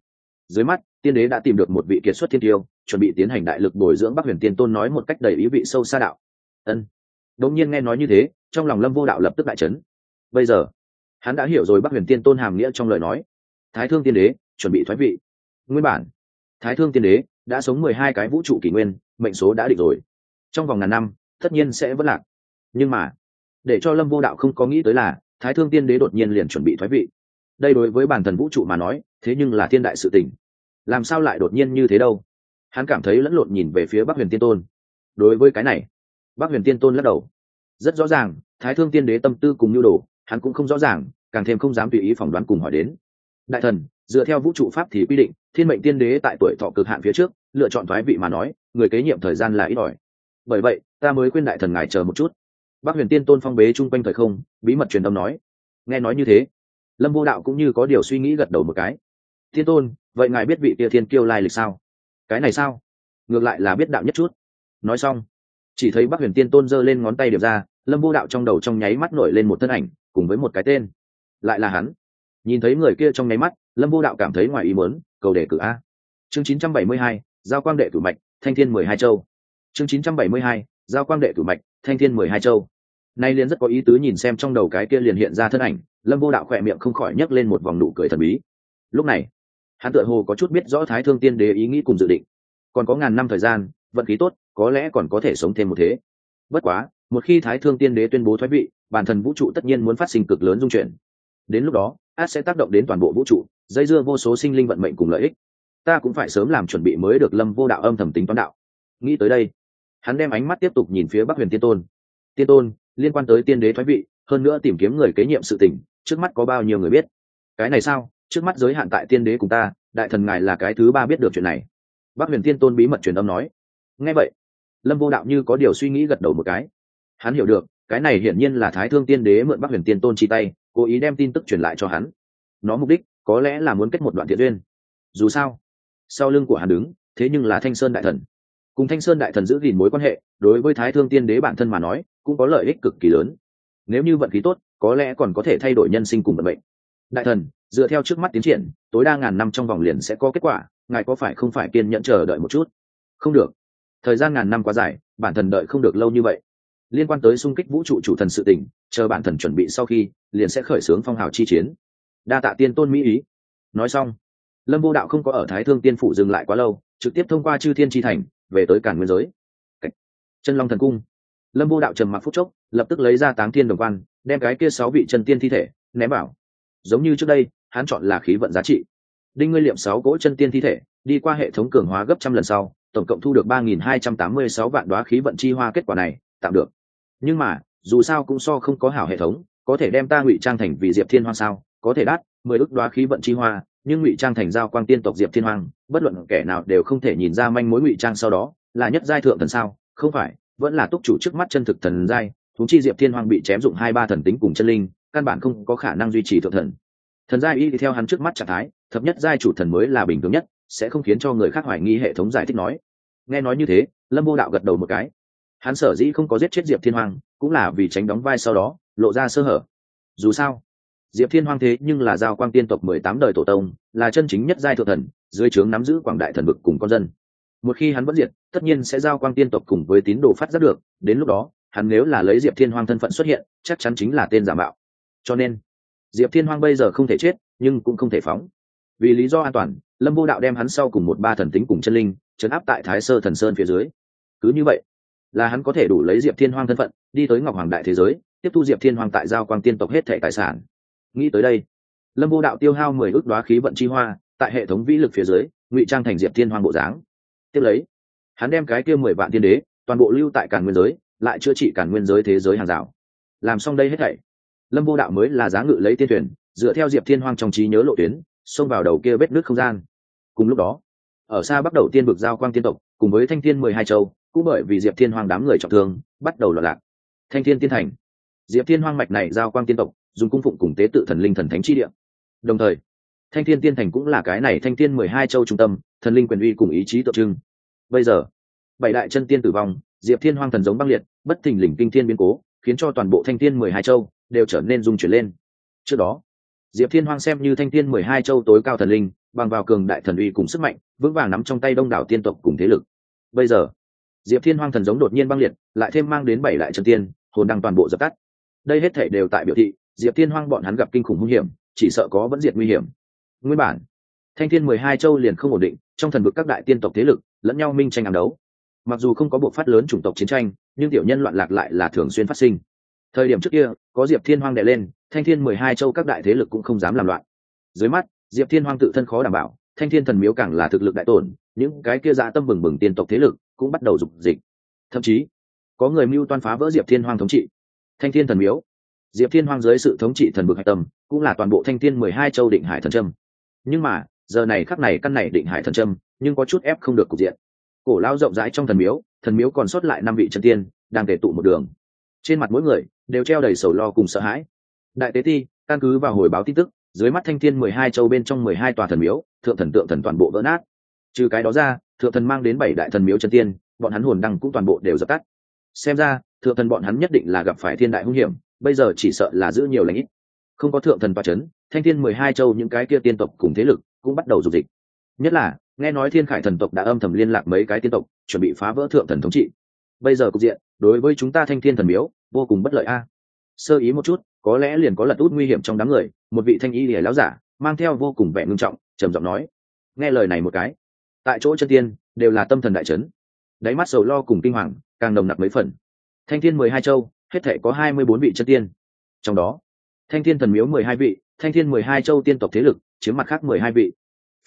A: dưới mắt, tiên đế đã tìm được một vị kiệt xuất thiên tiêu, chuẩn bị tiến hành đại lực bồi dưỡng bắc huyền tiên tôn nói một cách đầy ý vị sâu xa đạo. Ân. Đống nhiên nghe nói như thế, trong lòng lâm vô đạo lập tức đại chấn. Bây giờ, hắn đã hiểu rồi bắc huyền tiên tôn hàm nghĩa trong lời nói. Thái thương tiên đế, chuẩn bị thoái vị. Nguyên bản, thái thương tiên đế đã sống mười hai cái vũ trụ kỷ nguyên, mệnh số đã định rồi. Trong vòng ngàn năm, tất nhiên sẽ vẫn lạc. Nhưng mà, để cho lâm vô đạo không có nghĩ tới là, thái thương tiên đế đột nhiên liền chuẩn bị thoái vị. Đây đối với bản thần vũ trụ mà nói, thế nhưng là thiên đại sự tình làm sao lại đột nhiên như thế đâu? Hắn cảm thấy lẫn lộn nhìn về phía bắc huyền tiên tôn. Đối với cái này, bắc huyền tiên tôn lắc đầu. Rất rõ ràng, thái thương tiên đế tâm tư cùng nhu đồ, hắn cũng không rõ ràng, càng thêm không dám tùy ý phỏng đoán cùng hỏi đến. Đại thần, dựa theo vũ trụ pháp thì quy định, thiên mệnh tiên đế tại tuổi thọ cực hạn phía trước, lựa chọn thoái vị mà nói, người kế nhiệm thời gian là ít ỏi. Bởi vậy, ta mới khuyên đại thần ngài chờ một chút. Bác huyền tiên tôn phong bế chung quanh thời không, bí mật truyền âm nói. Nghe nói như thế, lâm vô đạo cũng như có điều suy nghĩ gật đầu một cái. Thiên tôn vậy ngài biết vị tia thiên kiêu lai lịch sao? Cái này sao? Ngược lại là biết đạo nhất chút. Nói xong chỉ thấy bác huyền tiên tôn giơ lên ngón tay điệp ra lâm vô đạo trong đầu trong nháy mắt nổi lên một thân ảnh cùng với một cái tên. Lại là hắn. Nhìn thấy người kia trong nháy mắt lâm vô đạo cảm thấy ngoài ý muốn cầu đề cử a. Chương 972, giao quang đệ cử mạch thanh thiên mười hai châu. Chương 972, giao quang đệ cử mạch thanh thiên mười hai châu. Nay liền rất có ý tứ nhìn xem trong đầu cái kia liền hiện ra thân ảnh lâm vô đạo khỏe miệng không khỏi nhấc lên một vòng nụ cười thần bí. Lúc này hắn tựa hồ có chút biết rõ thái thương tiên đế ý nghĩ cùng dự định. Còn có ngàn năm thời gian, vận khí tốt, có lẽ còn có thể sống thêm một thế. Bất quá, một khi thái thương tiên đế tuyên bố thoái vị, bản thân vũ trụ tất nhiên muốn phát sinh cực lớn dung chuyển. Đến lúc đó át sẽ tác động đến toàn bộ vũ trụ, dây dưa vô số sinh linh vận mệnh cùng lợi ích. Ta cũng phải sớm làm chuẩn bị mới được lâm vô đạo âm thầm tính toán đạo. Nghĩ tới đây, hắn đem ánh mắt tiếp tục nhìn phía bắc huyền tiên tôn. Tiên tôn, liên quan tới tiên đế thoái vị, hơn nữa tìm kiếm người kế nhiệm sự tình, trước mắt có bao nhiêu người biết? Cái này sao? Trước mắt giới hạn tại tiên đế cùng ta, đại thần ngài là cái thứ ba biết được chuyện này. Bắc huyền tiên tôn bí mật truyền âm nói. Nghe vậy, lâm vô đạo như có điều suy nghĩ gật đầu một cái. Hắn hiểu được, cái này hiển nhiên là thái thương tiên đế mượn bắc huyền tiên tôn chi tay, cố ý đem tin tức truyền lại cho hắn. Nó mục đích, có lẽ là muốn kết một đoạn thiện duyên. Dù sao, sau lưng của hắn đứng, thế nhưng là thanh sơn đại thần. Cùng thanh sơn đại thần giữ gìn mối quan hệ, đối với thái thương tiên đế bản thân mà nói, cũng có lợi ích cực kỳ lớn. Nếu như vận khí tốt, có lẽ còn có thể thay đổi nhân sinh cùng vận mệnh. Đại thần dựa theo trước mắt tiến triển, tối đa ngàn năm trong vòng liền sẽ có kết quả, ngài có phải không phải kiên nhẫn chờ đợi một chút? Không được. Thời gian ngàn năm quá dài, bản thần đợi không được lâu như vậy. Liên quan tới xung kích vũ trụ chủ thần sự tỉnh chờ bản thần chuẩn bị sau khi, liền sẽ khởi xướng phong hào chi chiến. Đa tạ tiên tôn mỹ ý. Nói xong, lâm vô đạo không có ở thái thương tiên phủ dừng lại quá lâu, trực tiếp thông qua chư thiên tri thành, về tới cản nguyên giới. Chân long thần cung. Lâm vô đạo trầm mặc phút chốc, lập tức lấy ra táng thiên đồng quan, đem cái kia sáu vị chân tiên thi thể, ném vào. Giống như trước đây hắn chọn là khí vận giá trị. Đinh ngươi liệm sáu cỗ chân tiên thi thể đi qua hệ thống cường hóa gấp trăm lần sau tổng cộng thu được ba nghìn hai trăm tám mươi sáu vạn đoá khí vận chi hoa kết quả này tạm được. Nhưng mà dù sao cũng so không có hảo hệ thống có thể đem ta ngụy trang thành vì diệp thiên Hoang sao? Có thể đắt mười ước đoá khí vận chi hoa nhưng ngụy trang thành giao quang tiên tộc diệp thiên Hoang, bất luận kẻ nào đều không thể nhìn ra manh mối ngụy trang sau đó là nhất giai thượng thần sao? Không phải vẫn là túc chủ trước mắt chân thực thần giai thú chi diệp thiên Hoang bị chém dụng hai ba thần tính cùng chân linh căn bản không có khả năng duy trì thượng thần thần giai y theo hắn trước mắt trạng thái, thập nhất giai chủ thần mới là bình thường nhất, sẽ không khiến cho người khác hoài nghi hệ thống giải thích nói. Nghe nói như thế, lâm vô đạo gật đầu một cái. Hắn sở dĩ không có giết chết diệp thiên hoàng cũng là vì tránh đóng vai sau đó, lộ ra sơ hở. Dù sao, diệp thiên hoàng thế nhưng là giao quang tiên tộc mười tám đời tổ tông, là chân chính nhất giai thượng thần, dưới trướng nắm giữ quảng đại thần vực cùng con dân. Một khi hắn vẫn diệt, tất nhiên sẽ giao quang tiên tộc cùng với tín đồ phát giác được, đến lúc đó, hắn nếu là lấy diệp thiên hoàng thân phận xuất hiện, chắc chắn chính là tên giả mạo. Cho nên diệp thiên Hoang bây giờ không thể chết, nhưng cũng không thể phóng. Vì lý do an toàn, lâm vô đạo đem hắn sau cùng một ba thần tính cùng chân linh chấn áp tại thái sơ thần sơn phía dưới. Cứ như vậy, là hắn có thể đủ lấy diệp thiên Hoang thân phận, đi tới ngọc hoàng đại thế giới, tiếp thu diệp thiên hoàng tại giao quang tiên tộc hết thẻ tài sản. Nghĩ tới đây, lâm vô đạo tiêu hao mười ước đoá khí vận chi hoa, tại hệ thống vĩ lực phía dưới, ngụy trang thành diệp thiên hoàng bộ dáng. Tiếp lấy, hắn đem cái kia mười vạn tiên đế, toàn bộ lưu tại cản nguyên giới, lại chữa trị cản nguyên giới thế giới hàng rào. Làm xong đây hết thảy lâm vô đạo mới là giá ngự lấy tiên thuyền, dựa theo diệp thiên Hoang trong trí nhớ lộ tuyến, xông vào đầu kia vết nước không gian. Cùng lúc đó, ở xa bắt đầu tiên vực giao quang tiên tộc, cùng với thanh thiên mười hai châu, cũng bởi vì diệp thiên Hoang đám người trọng thương, bắt đầu loạn lạc. Thanh thiên tiên thành, diệp thiên hoang mạch này giao quang tiên tộc, dùng cung phụng cùng tế tự thần linh thần thánh chi địa. Đồng thời, thanh thiên tiên thành cũng là cái này thanh thiên mười hai châu trung tâm, thần linh quyền uy cùng ý chí tượng trưng. Bây giờ, bảy đại chân tiên tử vong, diệp thiên hoang thần giống băng liệt, bất thình lình kinh thiên biến cố, khiến cho toàn bộ thanh thiên mười hai châu đều trở nên dung chuyển lên. Trước đó, diệp thiên hoang xem như thanh thiên mười hai châu tối cao thần linh, bằng vào cường đại thần uy cùng sức mạnh, vững vàng nắm trong tay đông đảo tiên tộc cùng thế lực. Bây giờ, diệp thiên hoang thần giống đột nhiên băng liệt, lại thêm mang đến bảy đại chân tiên, hồn đăng toàn bộ dập tắt. Đây hết thể đều tại biểu thị, diệp thiên hoang bọn hắn gặp kinh khủng nguy hiểm, chỉ sợ có vẫn diệt nguy hiểm. Nguyên bản, thanh thiên mười hai châu liền không ổn định, trong thần vực các đại tiên tộc thế lực lẫn nhau minh tranh ám đấu. Mặc dù không có buộc phát lớn chủng tộc chiến tranh, nhưng tiểu nhân loạn lạc lại là thường xuyên phát sinh thời điểm trước kia, có diệp thiên hoang đệ lên, thanh thiên mười hai châu các đại thế lực cũng không dám làm loạn. Dưới mắt, diệp thiên hoang tự thân khó đảm bảo, thanh thiên thần miếu càng là thực lực đại tổn, những cái kia dạ tâm bừng bừng tiên tộc thế lực cũng bắt đầu dục dịch. Thậm chí, có người mưu toan phá vỡ diệp thiên hoang thống trị. Thanh thiên thần miếu. Diệp thiên hoang dưới sự thống trị thần bực hạch tâm, cũng là toàn bộ thanh thiên mười hai châu định hải thần trâm nhưng mà, giờ này khắc này căn này định hải thần trâm nhưng có chút ép không được cục diện. Cổ lao rộng rãi trong thần miếu thần miếu còn sót lại năm vị chân tiên, đang để tụ một đường. Trên mặt mỗi người đều treo đầy sầu lo cùng sợ hãi. Đại tế ti, căn cứ vào hồi báo tin tức, dưới mắt thanh thiên mười hai châu bên trong mười hai tòa thần miếu, thượng thần tượng thần toàn bộ vỡ nát. Trừ cái đó ra, thượng thần mang đến bảy đại thần miếu chân tiên, bọn hắn hồn đăng cũng toàn bộ đều dập tắt. Xem ra, thượng thần bọn hắn nhất định là gặp phải thiên đại hung hiểm, bây giờ chỉ sợ là giữ nhiều lãnh ít. Không có thượng thần toa chấn, thanh thiên mười hai châu những cái kia tiên tộc cùng thế lực cũng bắt đầu dục dịch. Nhất là, nghe nói thiên khải thần tộc đã âm thầm liên lạc mấy cái tiên tộc, chuẩn bị phá vỡ thượng thần thống trị. Bây giờ cục diện, đối với chúng ta thanh thiên thần miếu vô cùng bất lợi a. Sơ ý một chút, có lẽ liền có lật út nguy hiểm trong đám người, một vị thanh y lìa láo giả, mang theo vô cùng vẻ ngưng trọng, trầm giọng nói. Nghe lời này một cái, tại chỗ chân tiên, đều là tâm thần đại trấn đáy mắt sầu lo cùng kinh hoàng, càng nồng nặc mấy phần. Thanh thiên mười hai châu, hết thể có hai mươi bốn vị chân tiên. Trong đó, thanh thiên thần miếu mười hai vị, thanh thiên mười hai châu tiên tộc thế lực, chiếm mặt khác mười hai vị.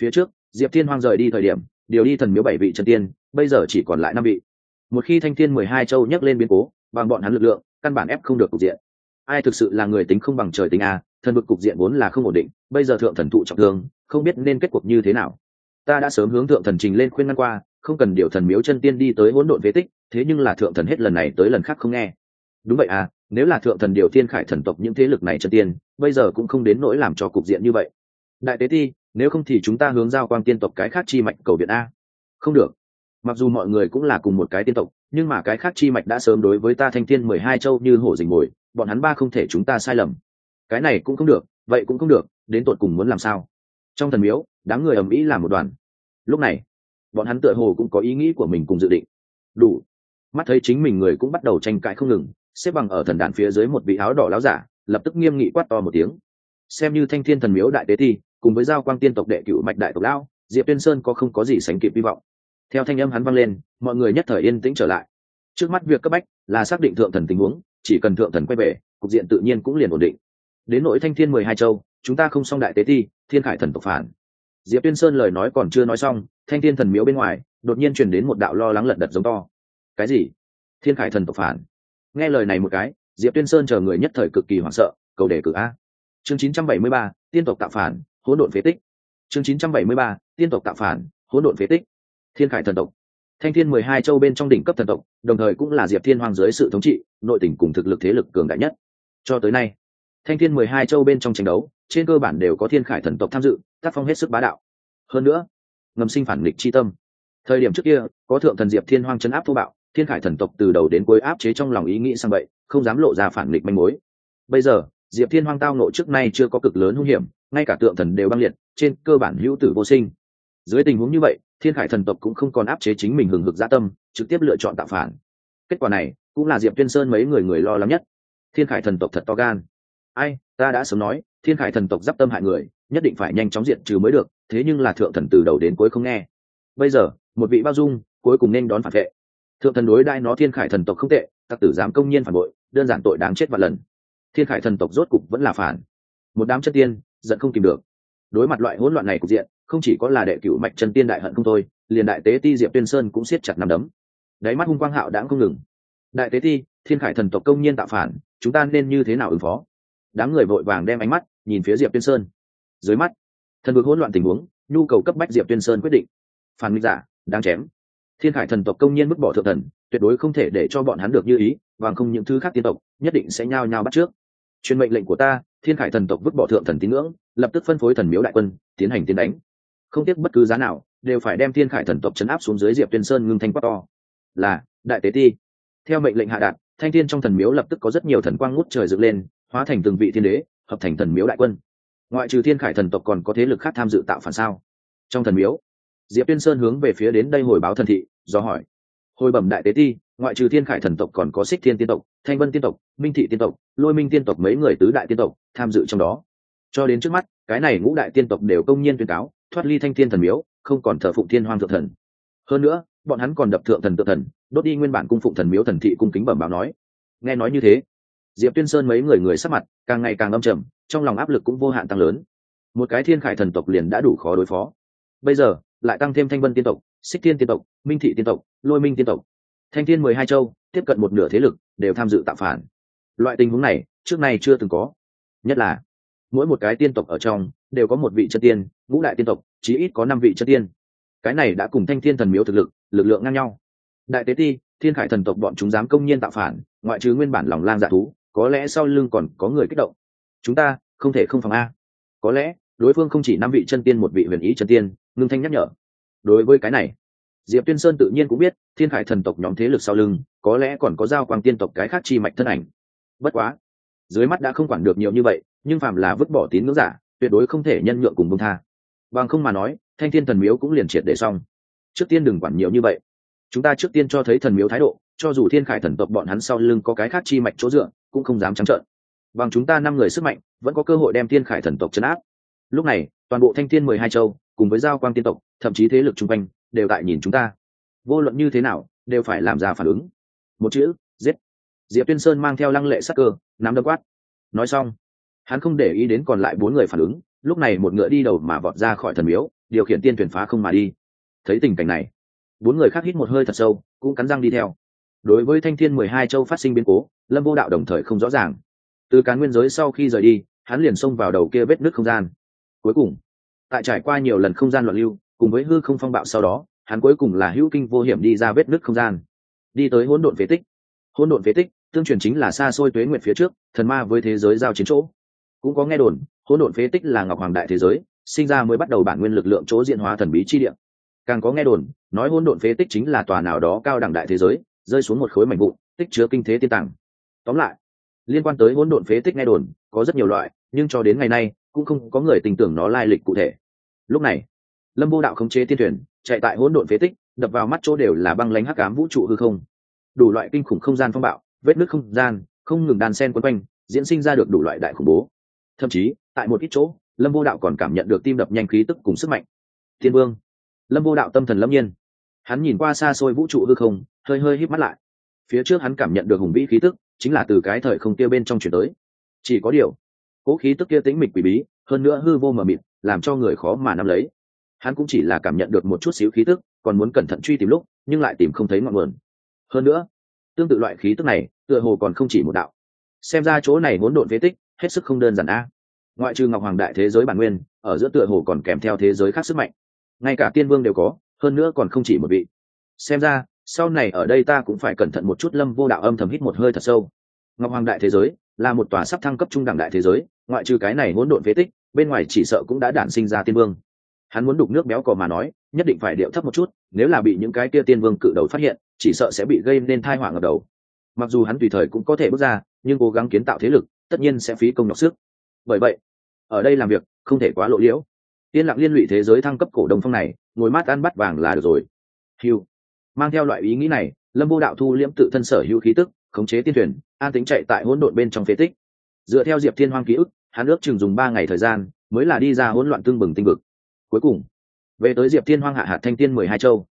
A: Phía trước, diệp thiên hoang rời đi thời điểm, điều đi thần miếu bảy vị chân tiên, bây giờ chỉ còn lại năm vị. Một khi thanh thiên mười hai châu nhấc lên biến cố bằng bọn hắn lực lượng, căn bản ép không được cục diện. Ai thực sự là người tính không bằng trời tính a, thần vực cục diện vốn là không ổn định, bây giờ thượng thần thụ trọng thương, không biết nên kết cuộc như thế nào. Ta đã sớm hướng thượng thần trình lên khuyên ngăn qua, không cần điều thần miếu chân tiên đi tới hỗn độn phế tích, thế nhưng là thượng thần hết lần này tới lần khác không nghe. Đúng vậy à nếu là thượng thần điều tiên khải thần tộc những thế lực này chân tiên, bây giờ cũng không đến nỗi làm cho cục diện như vậy. Đại tế ti, nếu không thì chúng ta hướng giao quang tiên tộc cái khác chi mạnh cầu viện a. Không được. Mặc dù mọi người cũng là cùng một cái tiên tộc nhưng mà cái khác chi mạch đã sớm đối với ta thanh thiên mười hai châu như hổ dình mồi, bọn hắn ba không thể chúng ta sai lầm. Cái này cũng không được, vậy cũng không được, đến tột cùng muốn làm sao? Trong thần miếu, đám người ầm ĩ làm một đoàn. Lúc này, bọn hắn tựa hồ cũng có ý nghĩ của mình cùng dự định. Đủ. Mắt thấy chính mình người cũng bắt đầu tranh cãi không ngừng, xếp bằng ở thần đàn phía dưới một vị áo đỏ láo giả, lập tức nghiêm nghị quát to một tiếng. Xem như thanh thiên thần miếu đại tế thi, cùng với giao quang tiên tộc đệ cựu mạch đại tộc lão, diệp tuyên sơn có không có gì sánh kịp hy vọng theo thanh âm hắn vang lên mọi người nhất thời yên tĩnh trở lại. Trước mắt việc cấp bách là xác định thượng thần tình huống chỉ cần thượng thần quay về cục diện tự nhiên cũng liền ổn định. Đến nội thanh thiên mười hai châu chúng ta không xong đại tế thi thiên khải thần tộc phản. Diệp tuyên sơn lời nói còn chưa nói xong thanh thiên thần miếu bên ngoài đột nhiên truyền đến một đạo lo lắng lật đật giống to. Cái gì? Thiên khải thần tộc phản. Nghe lời này một cái diệp tuyên sơn chờ người nhất thời cực kỳ hoảng sợ cầu đề cử a. Chương 973, tiên tộc tạo phản hỗn độn phế tích. Chương 973, tiên tộc tạo phản hỗn độn phế tích thiên khải thần tộc. Thanh thiên mười hai châu bên trong đỉnh cấp thần tộc, đồng thời cũng là diệp thiên hoàng dưới sự thống trị, nội tỉnh cùng thực lực thế lực cường đại nhất. Cho tới nay, thanh thiên mười hai châu bên trong tranh đấu, trên cơ bản đều có thiên khải thần tộc tham dự, tác phong hết sức bá đạo. Hơn nữa, ngầm sinh phản nghịch chi tâm. Thời điểm trước kia, có thượng thần diệp thiên hoang chấn áp thô bạo, thiên khải thần tộc từ đầu đến cuối áp chế trong lòng ý nghĩ sang vậy không dám lộ ra phản nghịch manh mối. Bây giờ, diệp thiên hoang tao nộ trước nay chưa có cực lớn hung hiểm, ngay cả tượng thần đều băng liệt, trên cơ bản hữu tử vô sinh. Dưới tình huống như vậy thiên khải thần tộc cũng không còn áp chế chính mình hừng hực gia tâm, trực tiếp lựa chọn tạo phản. Kết quả này, cũng là diệp tuyên sơn mấy người người lo lắng nhất. Thiên khải thần tộc thật to gan. Ai, ta đã sớm nói, thiên khải thần tộc d i p tâm hại người, nhất định phải nhanh chóng diện trừ mới được, thế nhưng là thượng thần từ đầu đến cuối không nghe. Bây giờ, một vị bao dung, cuối cùng nên đón phản vệ. Thượng thần đối đai nó thiên khải thần tộc không tệ, tặc tử dám công nhiên phản bội, đơn giản tội đáng chết vạn lần. Thiên khải thần tộc rốt cục vẫn là phản. Một đám chất tiên, giận không tìm được. Đối mặt loại hỗn loạn này cục diện không chỉ có là đệ cửu mạch chân tiên đại hận không thôi, liền đại tế ti diệp tuyên sơn cũng siết chặt nằm đấm. Đáy mắt hung quang hạo đãng không ngừng. Đại tế ti, thiên khải thần tộc công nhiên tạo phản, chúng ta nên như thế nào ứng phó? Đám người vội vàng đem ánh mắt nhìn phía diệp tuyên sơn. Dưới mắt, thần vực hỗn loạn tình huống, nhu cầu cấp bách diệp tuyên sơn quyết định. Phản minh giả đang chém. Thiên khải thần tộc công nhiên vứt bỏ thượng thần, tuyệt đối không thể để cho bọn hắn được như ý, và không những thứ khác tiên tộc, nhất định sẽ nhao nhao bắt trước. Truyền mệnh lệnh của ta, thiên khải thần tộc vứt bỏ thượng thần tín ngưỡng, lập tức phân phối thần miếu đại quân, tiến hành tiến đánh không tiếc bất cứ giá nào, đều phải đem thiên khải thần tộc chấn áp xuống dưới diệp tuyên sơn ngưng thanh quát to. Là, đại tế ti. Theo mệnh lệnh hạ đạt, thanh thiên trong thần miếu lập tức có rất nhiều thần quang ngút trời dựng lên, hóa thành từng vị thiên đế, hợp thành thần miếu đại quân. Ngoại trừ thiên khải thần tộc còn có thế lực khác tham dự tạo phản sao? Trong thần miếu, diệp tuyên sơn hướng về phía đến đây hồi báo thần thị, do hỏi. Hồi bẩm đại tế ti, ngoại trừ thiên khải thần tộc còn có xích thiên tiên tộc, thanh vân tiên tộc, minh thị tiên tộc, lôi minh tiên tộc mấy người tứ đại tiên tộc tham dự trong đó. Cho đến trước mắt, cái này ngũ đại tiên tộc đều công nhiên tuyên cáo thoát ly thanh thiên thần miếu, không còn thờ phụng thiên hoang thượng thần. Hơn nữa, bọn hắn còn đập thượng thần tự thần, đốt đi nguyên bản cung phụng thần miếu thần thị cung kính bẩm báo nói. Nghe nói như thế, diệp tuyên sơn mấy người người sắc mặt càng ngày càng âm trầm, trong lòng áp lực cũng vô hạn tăng lớn. Một cái thiên khải thần tộc liền đã đủ khó đối phó. Bây giờ, lại tăng thêm thanh vân tiên tộc, xích thiên tiên tộc, minh thị tiên tộc, lôi minh tiên tộc. Thanh thiên mười hai châu, tiếp cận một nửa thế lực, đều tham dự tạo phản. Loại tình huống này, trước nay chưa từng có. Nhất là, mỗi một cái tiên tộc ở trong đều có một vị chân tiên, ngũ đại tiên tộc, chí ít có năm vị chân tiên. Cái này đã cùng thanh thiên thần miếu thực lực lực lượng ngang nhau. Đại tế ti, thiên khải thần tộc bọn chúng dám công nhiên tạo phản, ngoại trừ nguyên bản lòng lang dạ thú, có lẽ sau lưng còn có người kích động. Chúng ta không thể không phòng a. Có lẽ, đối phương không chỉ năm vị chân tiên một vị huyền ý chân tiên, ngưng thanh nhắc nhở. Đối với cái này, diệp tuyên sơn tự nhiên cũng biết, thiên khải thần tộc nhóm thế lực sau lưng, có lẽ còn có giao quang tiên tộc cái khác chi mạch thân ảnh. Bất quá, dưới mắt đã không quản được nhiều như vậy, nhưng phàm là vứt bỏ tín ngưỡng giả tuyệt đối không thể nhân nhượng cùng bông tha. Bằng không mà nói, thanh thiên thần miếu cũng liền triệt để xong. Trước tiên đừng quản nhiều như vậy. Chúng ta trước tiên cho thấy thần miếu thái độ, cho dù thiên khải thần tộc bọn hắn sau lưng có cái khác chi mạnh chỗ dựa, cũng không dám trắng trợn. Bằng chúng ta năm người sức mạnh, vẫn có cơ hội đem thiên khải thần tộc chấn áp. Lúc này, toàn bộ thanh thiên mười hai châu, cùng với giao quang tiên tộc, thậm chí thế lực chung quanh, đều tại nhìn chúng ta. Vô luận như thế nào, đều phải làm ra phản ứng. Một chữ, giết. Diệp tuyên sơn mang theo lăng lệ sắc cơ, nắm đấm quát. Nói xong hắn không để ý đến còn lại bốn người phản ứng, lúc này một ngựa đi đầu mà vọt ra khỏi thần miếu, điều khiển tiên thuyền phá không mà đi. Thấy tình cảnh này, bốn người khác hít một hơi thật sâu, cũng cắn răng đi theo. Đối với thanh thiên mười hai châu phát sinh biến cố, lâm vô đạo đồng thời không rõ ràng. Từ cán nguyên giới sau khi rời đi, hắn liền xông vào đầu kia vết nước không gian. Cuối cùng, tại trải qua nhiều lần không gian loạn lưu, cùng với hư không phong bạo sau đó, hắn cuối cùng là hữu kinh vô hiểm đi ra vết nước không gian. Đi tới hỗn độn phế tích. Hỗn độn phế tích, tương truyền chính là xa xôi tuế nguyện phía trước, thần ma với thế giới giao chiến chỗ cũng có nghe đồn, hỗn độn phế tích là ngọc hoàng đại thế giới, sinh ra mới bắt đầu bản nguyên lực lượng chỗ diện hóa thần bí chi địa. Càng có nghe đồn, nói hỗn độn phế tích chính là tòa nào đó cao đẳng đại thế giới, rơi xuống một khối mảnh vụn, tích chứa kinh thế tiên tàng. Tóm lại, liên quan tới hỗn độn phế tích nghe đồn, có rất nhiều loại, nhưng cho đến ngày nay, cũng không có người tin tưởng nó lai lịch cụ thể. Lúc này, lâm vô đạo khống chế tiên thuyền, chạy tại hỗn độn phế tích, đập vào mắt chỗ đều là băng lánh hắc ám vũ trụ hư không. Đủ loại kinh khủng không gian phong bạo, vết nước không gian, không ngừng đàn sen quấn quanh, diễn sinh ra được đủ loại đại khủng bố thậm chí, tại một ít chỗ, lâm vô đạo còn cảm nhận được tim đập nhanh khí tức cùng sức mạnh. Thiên vương. Lâm vô đạo tâm thần lâm nhiên. Hắn nhìn qua xa xôi vũ trụ hư không, hơi hơi híp mắt lại. Phía trước hắn cảm nhận được hùng vĩ khí tức, chính là từ cái thời không kia bên trong chuyển tới. Chỉ có điều, cố khí tức kia tính mịch quỷ bí, hơn nữa hư vô mờ mịt, làm cho người khó mà nắm lấy. Hắn cũng chỉ là cảm nhận được một chút xíu khí tức, còn muốn cẩn thận truy tìm lúc, nhưng lại tìm không thấy ngọn nguồn. Hơn nữa, tương tự loại khí tức này, tựa hồ còn không chỉ một đạo. Xem ra chỗ này muốn độn phế tích hết sức không đơn giản a. Ngoại trừ ngọc hoàng đại thế giới bản nguyên, ở giữa tựa hồ còn kèm theo thế giới khác sức mạnh. Ngay cả tiên vương đều có, hơn nữa còn không chỉ một vị. Xem ra, sau này ở đây ta cũng phải cẩn thận một chút lâm vô đạo âm thầm hít một hơi thật sâu. Ngọc hoàng đại thế giới là một tòa sắp thăng cấp trung đẳng đại thế giới, ngoại trừ cái này hỗn độn phế tích, bên ngoài chỉ sợ cũng đã đản sinh ra tiên vương. Hắn muốn đục nước béo cò mà nói, nhất định phải điệu thấp một chút, nếu là bị những cái kia tiên vương cự đầu phát hiện, chỉ sợ sẽ bị gây nên thai họa ngập đầu. Mặc dù hắn tùy thời cũng có thể bước ra, nhưng cố gắng kiến tạo thế lực tất nhiên sẽ phí công nhọc sức. Bởi vậy, ở đây làm việc không thể quá lộ liễu. Yên lặng liên lụy thế giới thăng cấp cổ đông phong này, ngồi mát ăn bắt vàng là được rồi. Hiu mang theo loại ý nghĩ này, lâm vô đạo thu liễm tự thân sở hữu khí tức, khống chế tiên thuyền, an tính chạy tại hỗn độn bên trong phế tích. Dựa theo diệp thiên hoang ký ức, hắn ước chừng dùng ba ngày thời gian mới là đi ra hỗn loạn tương bừng tinh vực. Cuối cùng, về tới diệp thiên hoang hạ hạt thanh tiên mười hai châu.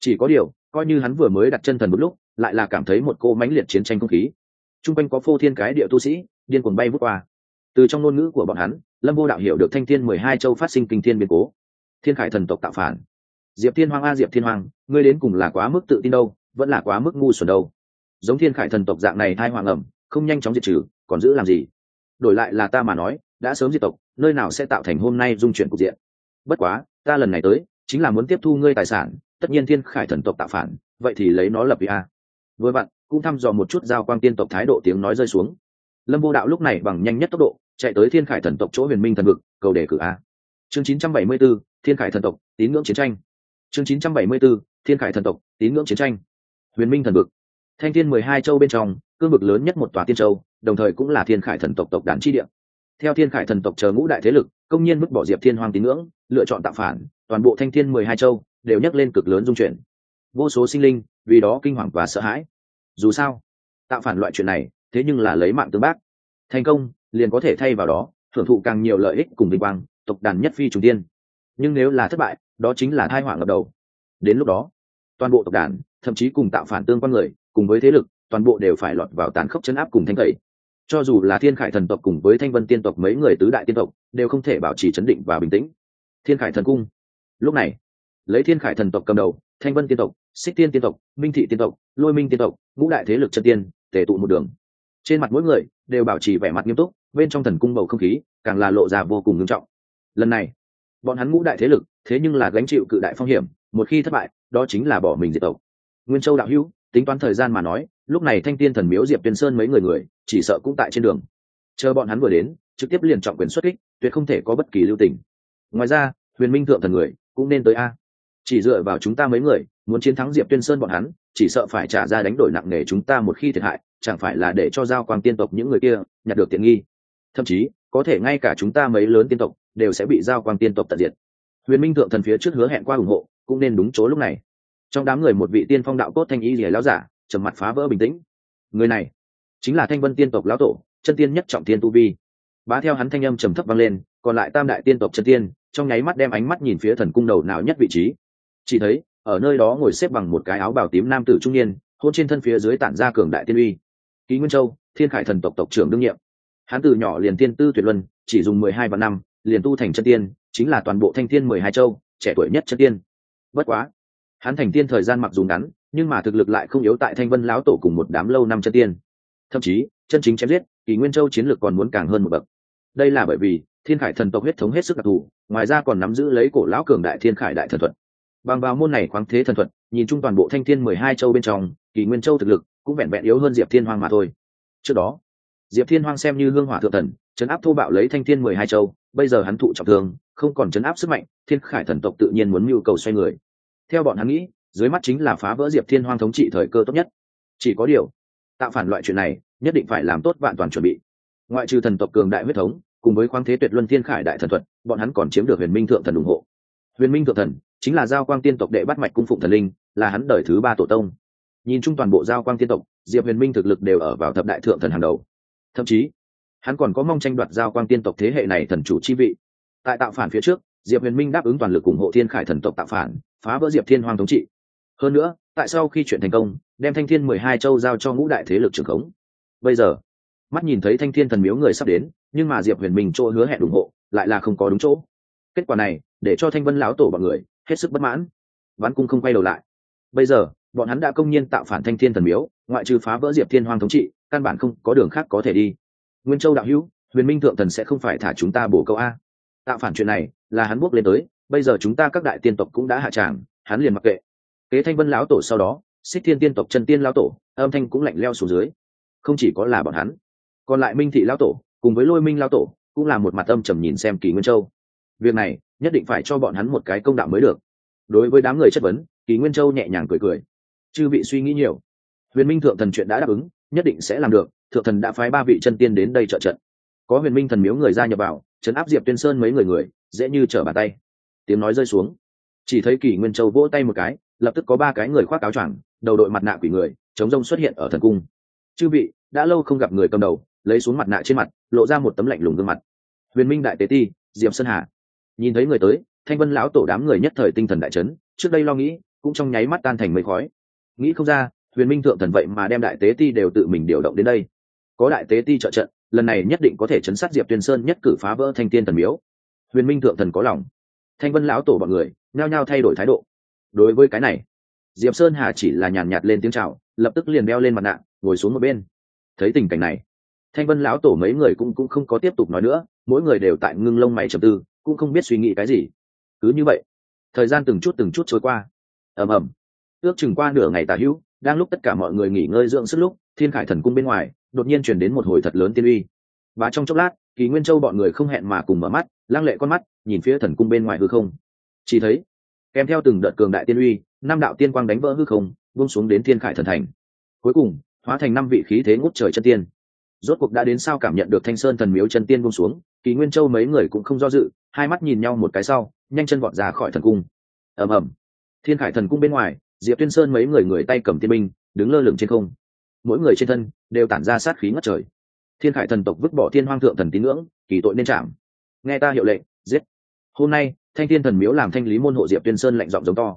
A: Chỉ có điều, coi như hắn vừa mới đặt chân thần một lúc, lại là cảm thấy một cô mãnh liệt chiến tranh không khí t r u n g quanh có phô thiên cái địa tu sĩ, điên cuồng bay vút qua. Từ trong ngôn ngữ của bọn hắn, lâm vô đạo hiểu được thanh thiên mười hai châu phát sinh kinh thiên biến cố. Thiên khải thần tộc tạo phản. Diệp thiên hoàng a, diệp thiên hoàng ngươi đến cùng là quá mức tự tin đâu, vẫn là quá mức ngu xuẩn đâu. Giống thiên khải thần tộc dạng này thai hoàng ẩm, không nhanh chóng diệt trừ, còn giữ làm gì? Đổi lại là ta mà nói, đã sớm diệt tộc, nơi nào sẽ tạo thành hôm nay dung chuyển cục diện? Bất quá, ta lần này tới, chính là muốn tiếp thu ngươi tài sản, tất nhiên thiên khải thần tộc tạo phản, vậy thì lấy nó lập vì a. Vừa vặn cũng thăm dò một chút giao quang tiên tộc thái độ tiếng nói rơi xuống. Lâm vô đạo lúc này bằng nhanh nhất tốc độ chạy tới thiên khải thần tộc chỗ huyền minh thần vực cầu đề cử a. Chương 974, thiên khải thần tộc tín ngưỡng chiến tranh. Chương 974, thiên khải thần tộc tín ngưỡng chiến tranh. Huyền minh thần vực. Thanh thiên mười hai châu bên trong cương vực lớn nhất một tòa tiên châu đồng thời cũng là thiên khải thần tộc tộc đàn chi địa. Theo thiên khải thần tộc chờ ngũ đại thế lực công nhiên vứt bỏ diệp thiên hoàng tín ngưỡng lựa chọn tạo phản toàn bộ thanh thiên mười hai châu đều nhắc lên cực lớn dung chuyển. Vô số sinh linh vì đó kinh hoàng và sợ hãi dù sao, tạo phản loại chuyện này, thế nhưng là lấy mạng tương bác. Thành công, liền có thể thay vào đó hưởng thụ càng nhiều lợi ích cùng vinh quang, tộc đàn nhất phi trùng tiên. Nhưng nếu là thất bại, đó chính là thai họa ngập đầu. Đến lúc đó, toàn bộ tộc đàn, thậm chí cùng tạo phản tương quan người, cùng với thế lực, toàn bộ đều phải lọt vào tàn khốc chấn áp cùng thanh tẩy. Cho dù là thiên khải thần tộc cùng với thanh vân tiên tộc mấy người tứ đại tiên tộc, đều không thể bảo trì chấn định và bình tĩnh. Thiên khải thần cung. Lúc này, lấy thiên khải thần tộc cầm đầu, thanh vân tiên tộc, xích tiên tiên tộc, minh thị tiên tộc, lôi minh tiên tộc ngũ đại thế lực chân tiên, tề tụ một đường. Trên mặt mỗi người đều bảo trì vẻ mặt nghiêm túc, bên trong thần cung bầu không khí càng là lộ ra vô cùng nghiêm trọng. Lần này, bọn hắn ngũ đại thế lực thế nhưng là gánh chịu cự đại phong hiểm, một khi thất bại, đó chính là bỏ mình diệt tộc. Nguyên châu đạo hữu, tính toán thời gian mà nói, lúc này thanh tiên thần miếu diệp tuyên sơn mấy người người, chỉ sợ cũng tại trên đường. Chờ bọn hắn vừa đến, trực tiếp liền trọng quyền xuất kích, tuyệt không thể có bất kỳ lưu tình. Ngoài ra, huyền minh thượng thần người cũng nên tới a. Chỉ dựa vào chúng ta mấy người muốn chiến thắng diệp tuyên sơn bọn hắn, chỉ sợ phải trả ra đánh đổi nặng nề chúng ta một khi thiệt hại, chẳng phải là để cho giao quang tiên tộc những người kia nhặt được tiện nghi. Thậm chí, có thể ngay cả chúng ta mấy lớn tiên tộc đều sẽ bị giao quang tiên tộc tận diệt. Huyền minh thượng thần phía trước hứa hẹn qua ủng hộ, cũng nên đúng chỗ lúc này. Trong đám người một vị tiên phong đạo cốt thanh y rỉa lão giả, trầm mặt phá vỡ bình tĩnh. Người này, chính là thanh vân tiên tộc lão tổ, chân tiên nhất trọng tiên tu vi. Bá theo hắn thanh âm trầm thấp vang lên, còn lại tam đại tiên tộc chân tiên, trong nháy mắt đem ánh mắt nhìn phía thần cung đầu nào nhất vị trí. Chỉ thấy ở nơi đó ngồi xếp bằng một cái áo bào tím nam tử trung niên, hôn trên thân phía dưới tản ra cường đại tiên uy. Ký nguyên châu, thiên khải thần tộc tộc trưởng đương nhiệm. Hắn từ nhỏ liền tiên tư tuyệt luân, chỉ dùng mười hai vạn năm, liền tu thành chân tiên, chính là toàn bộ thanh thiên mười hai châu, trẻ tuổi nhất chân tiên. Bất quá, hắn thành tiên thời gian mặc dù ngắn, nhưng mà thực lực lại không yếu tại thanh vân lão tổ cùng một đám lâu năm chân tiên. Thậm chí, chân chính chém giết kỳ nguyên châu chiến lược còn muốn càng hơn một bậc. Đây là bởi vì, thiên khải thần tộc huyết thống hết sức đặc thù, ngoài ra còn nắm giữ lấy cổ lão cường đại thiên khải đại thần thuật bằng vào môn này khoáng thế thần thuật, nhìn chung toàn bộ thanh thiên mười hai châu bên trong, kỳ nguyên châu thực lực cũng vẹn vẹn yếu hơn diệp thiên hoang mà thôi. Trước đó, diệp thiên hoang xem như hương hỏa thượng thần chấn áp thô bạo lấy thanh thiên mười hai châu, bây giờ hắn thụ trọng thương, không còn chấn áp sức mạnh, thiên khải thần tộc tự nhiên muốn mưu cầu xoay người. Theo bọn hắn nghĩ, dưới mắt chính là phá vỡ diệp thiên hoang thống trị thời cơ tốt nhất. Chỉ có điều, tạo phản loại chuyện này, nhất định phải làm tốt vạn toàn chuẩn bị. Ngoại trừ thần tộc cường đại huyết thống, cùng với khoáng thế tuyệt luân thiên khải đại thần thuật, bọn hắn còn chiếm được huyền minh thượng thần ủng hộ huyền minh thượng thần, chính là giao quang tiên tộc đệ bắt mạch cung phụng thần linh, là hắn đời thứ ba tổ tông. Nhìn chung toàn bộ giao quang tiên tộc, diệp huyền minh thực lực đều ở vào thập đại thượng thần hàng đầu. Thậm chí, hắn còn có mong tranh đoạt giao quang tiên tộc thế hệ này thần chủ chi vị. Tại tạo phản phía trước, diệp huyền minh đáp ứng toàn lực ủng hộ thiên khải thần tộc tạo phản, phá vỡ diệp thiên hoàng thống trị. Hơn nữa, tại sau khi chuyện thành công, đem thanh thiên mười hai châu giao cho ngũ đại thế lực trưởng khống. Bây giờ, mắt nhìn thấy thanh thiên thần miếu người sắp đến, nhưng mà diệp huyền minh chỗ hứa hẹn ủng hộ, lại là không có đúng chỗ. Kết quả này để cho thanh vân lão tổ bọn người hết sức bất mãn. Ván cung không quay đầu lại. Bây giờ, bọn hắn đã công nhiên tạo phản thanh thiên thần miếu, ngoại trừ phá vỡ diệp thiên hoàng thống trị, căn bản không có đường khác có thể đi. Nguyên châu đạo hữu, huyền minh thượng thần sẽ không phải thả chúng ta bổ câu a. Tạo phản chuyện này, là hắn buộc lên tới, bây giờ chúng ta các đại tiên tộc cũng đã hạ tràng, hắn liền mặc kệ. Kế thanh vân lão tổ sau đó, xích thiên tiên tộc chân tiên lão tổ, âm thanh cũng lạnh leo xuống dưới. Không chỉ có là bọn hắn, còn lại minh thị lão tổ, cùng với lôi minh lão tổ, cũng là một mặt âm trầm nhìn xem kỳ nguyên châu. Việc này nhất định phải cho bọn hắn một cái công đạo mới được. Đối với đám người chất vấn, kỳ nguyên châu nhẹ nhàng cười cười. Chư vị suy nghĩ nhiều. Huyền minh thượng thần chuyện đã đáp ứng, nhất định sẽ làm được, thượng thần đã phái ba vị chân tiên đến đây trợ trận. Có huyền minh thần miếu người ra nhập vào chấn áp diệp tuyên sơn mấy người người, dễ như trở bàn tay. Tiếng nói rơi xuống. Chỉ thấy kỳ nguyên châu vỗ tay một cái, lập tức có ba cái người khoác áo choàng, đầu đội mặt nạ quỷ người, chống rông xuất hiện ở thần cung. Chư vị, đã lâu không gặp người cầm đầu. Lấy xuống mặt nạ trên mặt, lộ ra một tấm lạnh lùng gương mặt. Huyền minh đại tế ti, diệp sơn hà nhìn thấy người tới, thanh vân lão tổ đám người nhất thời tinh thần đại chấn, trước đây lo nghĩ, cũng trong nháy mắt tan thành mây khói. Nghĩ không ra, huyền minh thượng thần vậy mà đem đại tế ti đều tự mình điều động đến đây. Có đại tế ti trợ trận, lần này nhất định có thể chấn sát diệp tuyên sơn nhất cử phá vỡ thanh tiên thần miếu. Huyền minh thượng thần có lòng. Thanh vân lão tổ bọn người, nhao nhao thay đổi thái độ. Đối với cái này, diệp sơn hà chỉ là nhàn nhạt lên tiếng chào, lập tức liền đeo lên mặt nạ, ngồi xuống một bên. Thấy tình cảnh này, thanh vân lão tổ mấy người cũng cũng không có tiếp tục nói nữa, mỗi người đều tại ngưng lông mày trầm tư cũng không biết suy nghĩ cái gì. Cứ như vậy, thời gian từng chút từng chút trôi qua. Ầm ầm. Ước chừng qua nửa ngày tà hữu, đang lúc tất cả mọi người nghỉ ngơi dưỡng sức lúc, thiên khải thần cung bên ngoài, đột nhiên chuyển đến một hồi thật lớn tiên uy. Và trong chốc lát, kỳ nguyên châu bọn người không hẹn mà cùng mở mắt, lăng lệ con mắt, nhìn phía thần cung bên ngoài hư không. Chỉ thấy, kèm theo từng đợt cường đại tiên uy, năm đạo tiên quang đánh vỡ hư không, buông xuống đến thiên khải thần thành. Cuối cùng, hóa thành năm vị khí thế ngút trời chân tiên. Rốt cuộc đã đến sao cảm nhận được thanh sơn thần miếu chân tiên buông xuống, kỳ nguyên châu mấy người cũng không do dự hai mắt nhìn nhau một cái sau, nhanh chân vọt ra khỏi thần cung. Ầm ầm. Thiên khải thần cung bên ngoài, diệp tuyên sơn mấy người người tay cầm tiên binh, đứng lơ lửng trên không. Mỗi người trên thân đều tản ra sát khí ngất trời. Thiên khải thần tộc vứt bỏ thiên hoang thượng thần tín ngưỡng, kỳ tội nên chạm. Nghe ta hiệu lệnh, giết. Hôm nay, thanh thiên thần miếu làm thanh lý môn hộ diệp tuyên sơn lạnh giọng giống to.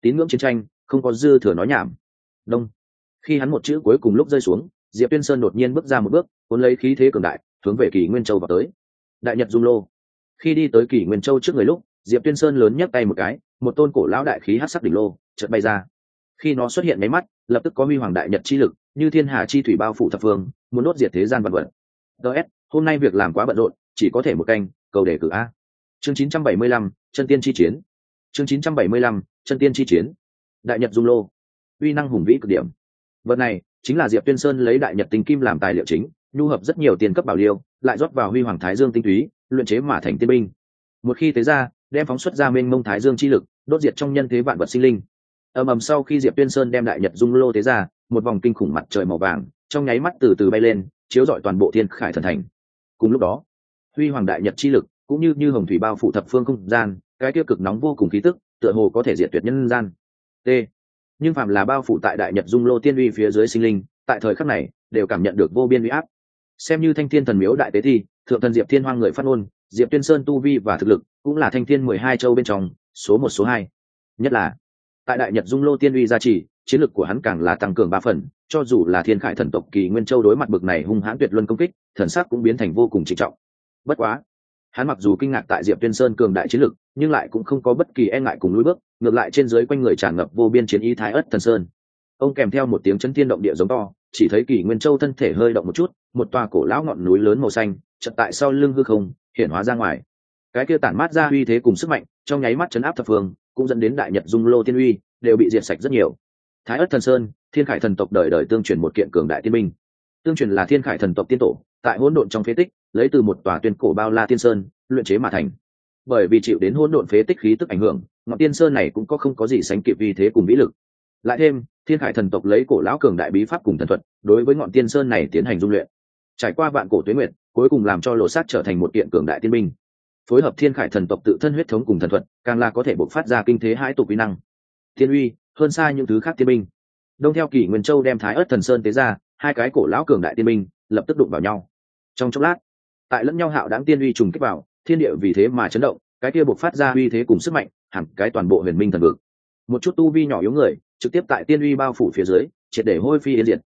A: Tín ngưỡng chiến tranh, không có dư thừa nói nhảm. Đông. Khi hắn một chữ cuối cùng lúc rơi xuống, diệp tuyên sơn đột nhiên bước ra một bước, cuốn lấy khí thế cường đại, hướng về kỳ nguyên châu vào tới. Đại nhật dung lô khi đi tới kỷ nguyên châu trước người lúc diệp tuyên sơn lớn nhấc tay một cái một tôn cổ lão đại khí hát sắc đỉnh lô chợt bay ra. Khi nó xuất hiện máy mắt lập tức có huy hoàng đại nhật chi lực như thiên hà chi thủy bao phủ thập phương muốn đốt diệt thế gian vật. Vật ts hôm nay việc làm quá bận rộn chỉ có thể một canh cầu đề cử a. Chương 975, chân tiên chi chiến. Chương 975, chân tiên chi chiến. Đại nhật dung lô. Uy năng hùng vĩ cực điểm. Vật này chính là diệp tuyên sơn lấy đại nhật tinh kim làm tài liệu chính nhu hợp rất nhiều tiền cấp bảo liêu lại rót vào huy hoàng thái dương tinh túy luyện chế mà thành tiên binh. Một khi tế ra, đem phóng xuất ra mênh mông thái dương chi lực, đốt diệt trong nhân thế vạn vật sinh linh. Ầm ầm sau khi diệp tuyên sơn đem đại nhật dung lô tế ra, một vòng kinh khủng mặt trời màu vàng, trong nháy mắt từ từ bay lên, chiếu rọi toàn bộ thiên khải thần thành. Cùng lúc đó, huy hoàng đại nhật chi lực, cũng như như hồng thủy bao phủ thập phương không gian, cái tiêu cực nóng vô cùng khí tức, tựa hồ có thể diệt tuyệt nhân gian. T. Nhưng phạm là bao phủ tại đại nhật dung lô tiên uy phía dưới sinh linh, tại thời khắc này, đều cảm nhận được vô biên uy áp xem như thanh thiên thần miếu đại tế thi, thượng thần diệp thiên hoang người phát ngôn, diệp tuyên sơn tu vi và thực lực cũng là thanh thiên mười hai châu bên trong, số một, số hai. Nhất là, tại đại nhật dung lô tiên uy gia trì, chiến lực của hắn càng là tăng cường ba phần, cho dù là thiên khải thần tộc kỳ nguyên châu đối mặt bực này hung hãn tuyệt luân công kích, thần sắc cũng biến thành vô cùng trịnh trọng. Bất quá, hắn mặc dù kinh ngạc tại diệp tuyên sơn cường đại chiến lực, nhưng lại cũng không có bất kỳ e ngại cùng lối bước, ngược lại trên dưới quanh người tràn ngập vô biên chiến ý thái ất thần sơn. Ông kèm theo một tiếng chấn thiên động địa giống to chỉ thấy kỳ nguyên châu thân thể hơi động một chút, một tòa cổ lão ngọn núi lớn màu xanh chật tại sau lưng hư không, hiện hóa ra ngoài. Cái kia tản mát ra uy thế cùng sức mạnh, trong nháy mắt chấn áp thập phương, cũng dẫn đến đại nhật dung lô tiên uy, đều bị diệt sạch rất nhiều. Thái ất thần sơn, thiên khải thần tộc đời đời tương truyền một kiện cường đại tiên minh tương truyền là thiên khải thần tộc tiên tổ, tại hỗn độn trong phế tích, lấy từ một tòa tuyên cổ bao la tiên sơn, luyện chế mà thành. Bởi vì chịu đến hỗn độn phế tích khí tức ảnh hưởng, ngọn tiên sơn này cũng có không có gì sánh kịp vì thế cùng vĩ lực lại thêm, thiên khải thần tộc lấy cổ lão cường đại bí pháp cùng thần thuật, đối với ngọn tiên sơn này tiến hành dung luyện. Trải qua vạn cổ tuế nguyệt, cuối cùng làm cho lộ sát trở thành một kiện cường đại tiên binh. Phối hợp thiên khải thần tộc tự thân huyết thống cùng thần thuật, càng là có thể bộc phát ra kinh thế hai tục vi năng. Thiên uy, hơn xa những thứ khác tiên binh. Đông theo kỷ nguyên châu đem thái ớt thần sơn tế ra, hai cái cổ lão cường đại tiên binh lập tức đụng vào nhau. Trong chốc lát, tại lẫn nhau hạo đáng tiên uy trùng kích vào, thiên địa vì thế mà chấn động, cái kia bộc phát ra uy thế cùng sức mạnh, hẳn cái toàn bộ huyền minh thần vực. Một chút tu vi nhỏ yếu người trực tiếp tại tiên uy bao phủ phía dưới, triệt để hôi phi yên diệt.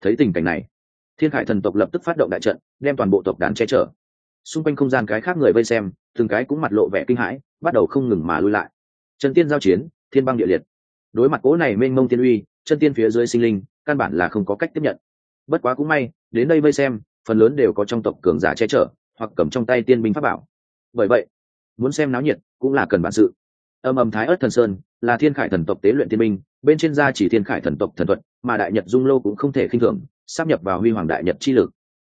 A: Thấy tình cảnh này, thiên khải thần tộc lập tức phát động đại trận, đem toàn bộ tộc đàn che chở. Xung quanh không gian cái khác người vây xem, từng cái cũng mặt lộ vẻ kinh hãi, bắt đầu không ngừng mà lui lại. Chân tiên giao chiến, thiên băng địa liệt. Đối mặt cố này mênh mông tiên uy, chân tiên phía dưới sinh linh, căn bản là không có cách tiếp nhận. Bất quá cũng may, đến đây vây xem, phần lớn đều có trong tộc cường giả che chở, hoặc cầm trong tay tiên binh pháp bảo. Bởi vậy, muốn xem náo nhiệt cũng là cần bản sự. Âm âm thái ớt thần sơn là thiên khải thần tộc tế luyện tiên binh bên trên da chỉ thiên khải thần tộc thần thuật, mà đại nhật dung lô cũng không thể khinh thường sắp nhập vào huy hoàng đại nhật chi lực.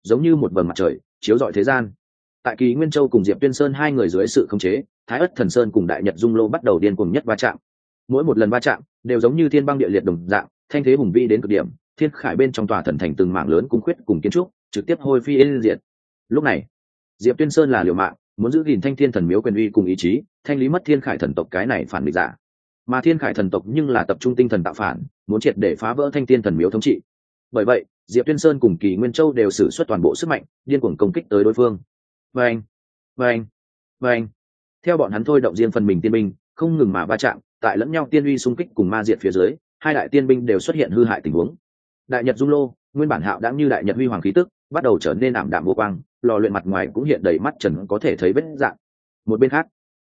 A: Giống như một vầng mặt trời, chiếu rọi thế gian. Tại kỳ nguyên châu cùng diệp tuyên sơn hai người dưới sự khống chế, thái ất thần sơn cùng đại nhật dung lô bắt đầu điên cuồng nhất va chạm. Mỗi một lần va chạm, đều giống như thiên băng địa liệt đồng dạng, thanh thế hùng vi đến cực điểm, thiên khải bên trong tòa thần thành từng mạng lớn cung khuyết cùng kiến trúc, trực tiếp hôi phi yên diệt. Lúc này, diệp tuyên sơn là liều mạng, muốn giữ gìn thanh thiên thần miếu quyền uy cùng ý chí, thanh lý mất thiên khải thần tộc cái này phản nghịch giả mà thiên khải thần tộc nhưng là tập trung tinh thần tạo phản, muốn triệt để phá vỡ thanh thiên thần miếu thống trị. Bởi vậy, diệp tuyên sơn cùng kỳ nguyên châu đều xử suất toàn bộ sức mạnh, điên cuồng công kích tới đối phương. Vâng vâng vâng. Theo bọn hắn thôi động riêng phần mình tiên binh, không ngừng mà va chạm, tại lẫn nhau tiên uy xung kích cùng ma diệt phía dưới, hai đại tiên binh đều xuất hiện hư hại tình huống. Đại nhật dung lô, nguyên bản hạo đã như đại nhật huy hoàng khí tức, bắt đầu trở nên ảm đạm vô quang, lò luyện mặt ngoài cũng hiện đầy mắt trần có thể thấy vết dạng. Một bên khác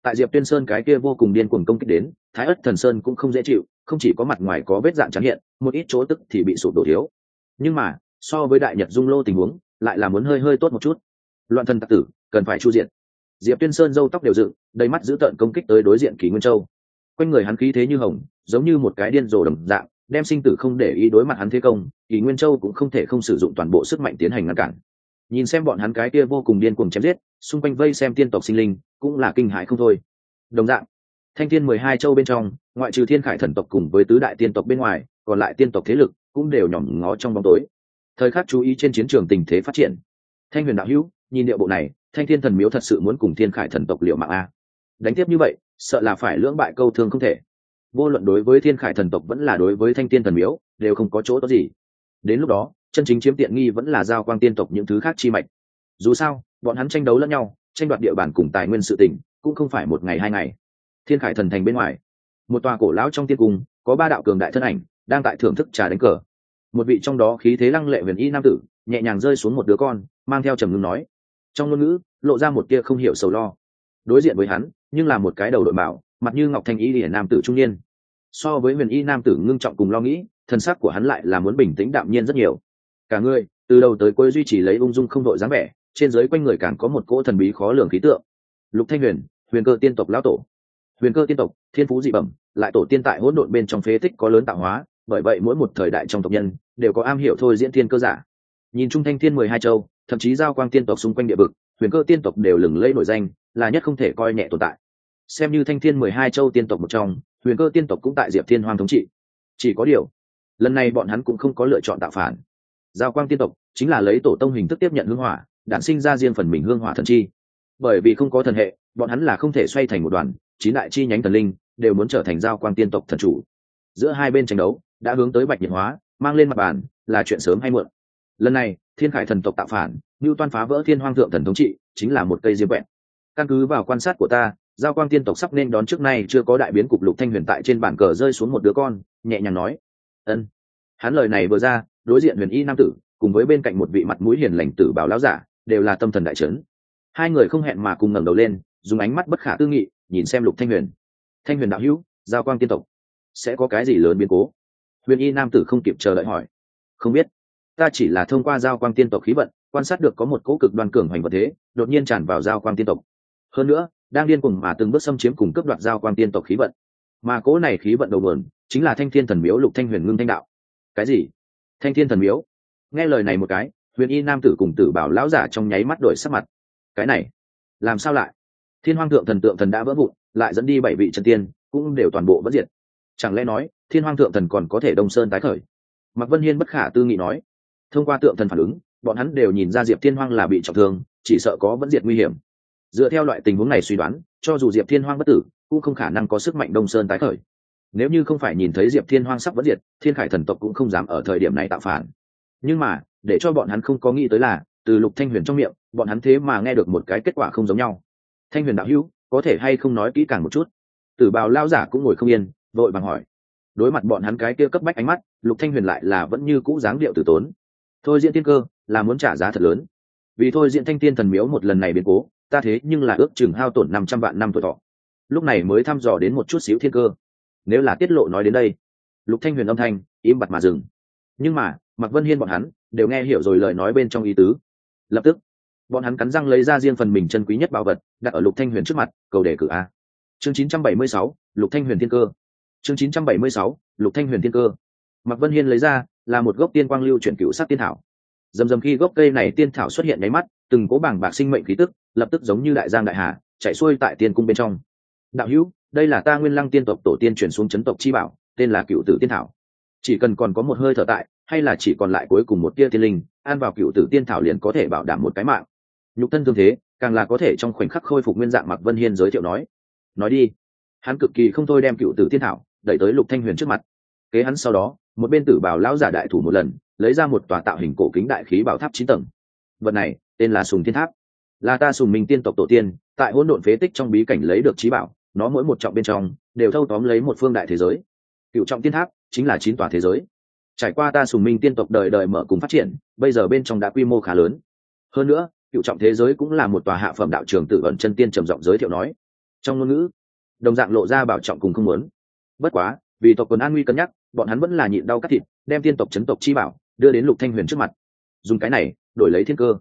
A: tại diệp tuyên sơn cái kia vô cùng điên cuồng công kích đến, thái ất thần sơn cũng không dễ chịu, không chỉ có mặt ngoài có vết dạng trắng hiện, một ít chỗ tức thì bị sụp đổ thiếu. Nhưng mà, so với đại nhật dung lô tình huống, lại là muốn hơi hơi tốt một chút. Loạn thần tặc tử, cần phải chu diện diệp tuyên sơn râu tóc đều dựng, đầy mắt giữ tợn công kích tới đối diện kỳ nguyên châu. Quanh người hắn khí thế như hồng, giống như một cái điên rồ đồng dạng, đem sinh tử không để ý đối mặt hắn thế công, kỳ nguyên châu cũng không thể không sử dụng toàn bộ sức mạnh tiến hành ngăn cản nhìn xem bọn hắn cái kia vô cùng điên cuồng chém giết, xung quanh vây xem tiên tộc sinh linh, cũng là kinh hại không thôi. Đồng dạng, thanh thiên mười hai châu bên trong, ngoại trừ thiên khải thần tộc cùng với tứ đại tiên tộc bên ngoài, còn lại tiên tộc thế lực cũng đều nhỏm ngó trong bóng tối. Thời khắc chú ý trên chiến trường tình thế phát triển. Thanh huyền đạo hữu, nhìn địa bộ này, thanh thiên thần miếu thật sự muốn cùng thiên khải thần tộc liệu mạng a. Đánh tiếp như vậy, sợ là phải lưỡng bại câu thương không thể. Vô luận đối với thiên khải thần tộc vẫn là đối với thanh thiên thần miếu, đều không có chỗ tốt gì. Đến lúc đó chân chính chiếm tiện nghi vẫn là giao quang tiên tộc những thứ khác chi mạch. Dù sao, bọn hắn tranh đấu lẫn nhau, tranh đoạt địa bàn cùng tài nguyên sự tỉnh cũng không phải một ngày hai ngày. Thiên khải thần thành bên ngoài, một tòa cổ lão trong tiên cung, có ba đạo cường đại thân ảnh, đang tại thưởng thức trà đánh cờ. Một vị trong đó khí thế lăng lệ huyền y nam tử, nhẹ nhàng rơi xuống một đứa con, mang theo trầm ngưng nói. Trong ngôn ngữ, lộ ra một tia không hiểu sầu lo. Đối diện với hắn, nhưng là một cái đầu đội bảo mặt như ngọc thanh y lìa nam tử trung niên. So với huyền y nam tử ngưng trọng cùng lo nghĩ, thân sắc của hắn lại là muốn bình tĩnh đạm nhiên rất nhiều cả người, từ đầu tới cuối duy trì lấy ung dung không đội dáng vẻ, trên giới quanh người càng có một cỗ thần bí khó lường khí tượng. Lục thanh huyền huyền cơ tiên tộc lão tổ. Huyền cơ tiên tộc, thiên phú dị bẩm, lại tổ tiên tại hỗn độn bên trong phế tích có lớn tạo hóa, bởi vậy mỗi một thời đại trong tộc nhân đều có am hiểu thôi diễn thiên cơ giả. Nhìn trung thanh thiên mười hai châu, thậm chí giao quang tiên tộc xung quanh địa vực, huyền cơ tiên tộc đều lừng lẫy nổi danh, là nhất không thể coi nhẹ tồn tại. Xem như thanh thiên mười hai châu tiên tộc một trong, huyền cơ tiên tộc cũng tại diệp thiên hoàng thống trị. Chỉ có điều, lần này bọn hắn cũng không có lựa chọn tạo phản giao quang tiên tộc chính là lấy tổ tông hình thức tiếp nhận hương hỏa, đản sinh ra riêng phần mình hương hỏa thần chi. Bởi vì không có thần hệ, bọn hắn là không thể xoay thành một đoàn, chín đại chi nhánh thần linh đều muốn trở thành giao quang tiên tộc thần chủ. Giữa hai bên tranh đấu đã hướng tới bạch nhiệt hóa, mang lên mặt bàn là chuyện sớm hay muộn. Lần này, thiên khải thần tộc tạo phản như toan phá vỡ thiên hoang thượng thần thống trị, chính là một cây diêm quẹn. Căn cứ vào quan sát của ta, giao quang tiên tộc sắp nên đón trước nay chưa có đại biến cục lục thanh huyền tại trên bản cờ rơi xuống một đứa con, nhẹ nhàng nói. Ân. Hắn lời này vừa ra đối diện huyền y nam tử, cùng với bên cạnh một vị mặt mũi hiền lành tử bảo lão giả, đều là tâm thần đại trấn hai người không hẹn mà cùng ngẩng đầu lên, dùng ánh mắt bất khả tư nghị, nhìn xem lục thanh huyền. Thanh huyền đạo hữu, giao quang tiên tộc, sẽ có cái gì lớn biến cố? Huyền y nam tử không kịp chờ đợi hỏi. Không biết. Ta chỉ là thông qua giao quang tiên tộc khí vận, quan sát được có một cỗ cực đoan cường hoành vật thế, đột nhiên tràn vào giao quang tiên tộc. Hơn nữa, đang điên cùng mà từng bước xâm chiếm cùng cấp đoạt giao quang tiên tộc khí vận. Mà cỗ này khí vận đầu nguồn, chính là thanh thiên thần miếu lục thanh huyền ngưng thanh đạo. Cái gì? Thanh thiên thần miếu. Nghe lời này một cái, huyền y nam tử cùng tử bảo lão giả trong nháy mắt đổi sắc mặt. Cái này, làm sao lại? Thiên hoang thượng thần tượng thần đã vỡ vụn, lại dẫn đi bảy vị chân tiên, cũng đều toàn bộ vẫn diệt. Chẳng lẽ nói, thiên hoang thượng thần còn có thể đông sơn tái khởi? Mạc vân hiên bất khả tư nghị nói. Thông qua tượng thần phản ứng, bọn hắn đều nhìn ra diệp thiên hoang là bị trọng thương, chỉ sợ có vẫn diệt nguy hiểm. Dựa theo loại tình huống này suy đoán, cho dù diệp thiên hoang bất tử, cũng không khả năng có sức mạnh đông sơn tái khởi nếu như không phải nhìn thấy diệp thiên hoang sắp vẫn diệt, thiên khải thần tộc cũng không dám ở thời điểm này tạo phản. Nhưng mà, để cho bọn hắn không có nghĩ tới là, từ lục thanh huyền trong miệng, bọn hắn thế mà nghe được một cái kết quả không giống nhau. Thanh huyền đạo hữu, có thể hay không nói kỹ càng một chút? Tử bào lao giả cũng ngồi không yên, vội bằng hỏi. Đối mặt bọn hắn cái kia cấp bách ánh mắt, lục thanh huyền lại là vẫn như cũ dáng điệu tử tốn. Thôi diễn tiên cơ, là muốn trả giá thật lớn. Vì thôi diễn thanh tiên thần miếu một lần này biến cố, ta thế nhưng là ước chừng hao tổn năm trăm vạn năm tuổi thọ. Lúc này mới thăm dò đến một chút xíu thiên cơ nếu là tiết lộ nói đến đây lục thanh huyền âm thanh im bặt mà dừng. Nhưng mà mặc vân hiên bọn hắn đều nghe hiểu rồi lời nói bên trong ý tứ. Lập tức bọn hắn cắn răng lấy ra riêng phần mình chân quý nhất bảo vật đặt ở lục thanh huyền trước mặt cầu đề cử a. Chương 976, lục thanh huyền thiên cơ. Chương 976, lục thanh huyền thiên cơ. Mặc vân hiên lấy ra là một gốc tiên quang lưu chuyển cựu sắc tiên thảo. Dầm dầm khi gốc cây này tiên thảo xuất hiện nháy mắt từng cố bảng bạc sinh mệnh khí tức lập tức giống như đại giang đại hà chạy xuôi tại tiên cung bên trong. Đạo hữu đây là ta nguyên lăng tiên tộc tổ tiên chuyển xuống chấn tộc chi bảo, tên là cựu tử tiên thảo. Chỉ cần còn có một hơi thở tại, hay là chỉ còn lại cuối cùng một tia tiên linh, ăn vào cựu tử tiên thảo liền có thể bảo đảm một cái mạng. Nhục thân thương thế, càng là có thể trong khoảnh khắc khôi phục nguyên dạng mạc vân hiên giới thiệu nói. Nói đi. Hắn cực kỳ không thôi đem cựu tử tiên thảo đẩy tới lục thanh huyền trước mặt. Kế hắn sau đó, một bên tử bảo lão giả đại thủ một lần, lấy ra một tòa tạo hình cổ kính đại khí bảo tháp chín tầng. Vật này, tên là sùng thiên tháp. Là ta sùng minh tiên tộc tổ tiên, tại hỗn độn phế tích trong bí cảnh lấy được trí bảo nó mỗi một trọng bên trong đều thâu tóm lấy một phương đại thế giới. Cựu trọng tiên tháp chính là chín tòa thế giới. Trải qua ta sùng minh tiên tộc đời đời mở cùng phát triển, bây giờ bên trong đã quy mô khá lớn. Hơn nữa, cựu trọng thế giới cũng là một tòa hạ phẩm đạo trường tự ẩn chân tiên trầm giọng giới thiệu nói. Trong ngôn ngữ, đồng dạng lộ ra bảo trọng cùng không muốn. Bất quá, vì tộc quần an nguy cân nhắc, bọn hắn vẫn là nhịn đau cắt thịt, đem tiên tộc chấn tộc chi bảo đưa đến lục thanh huyền trước mặt. Dùng cái này, đổi lấy thiên cơ.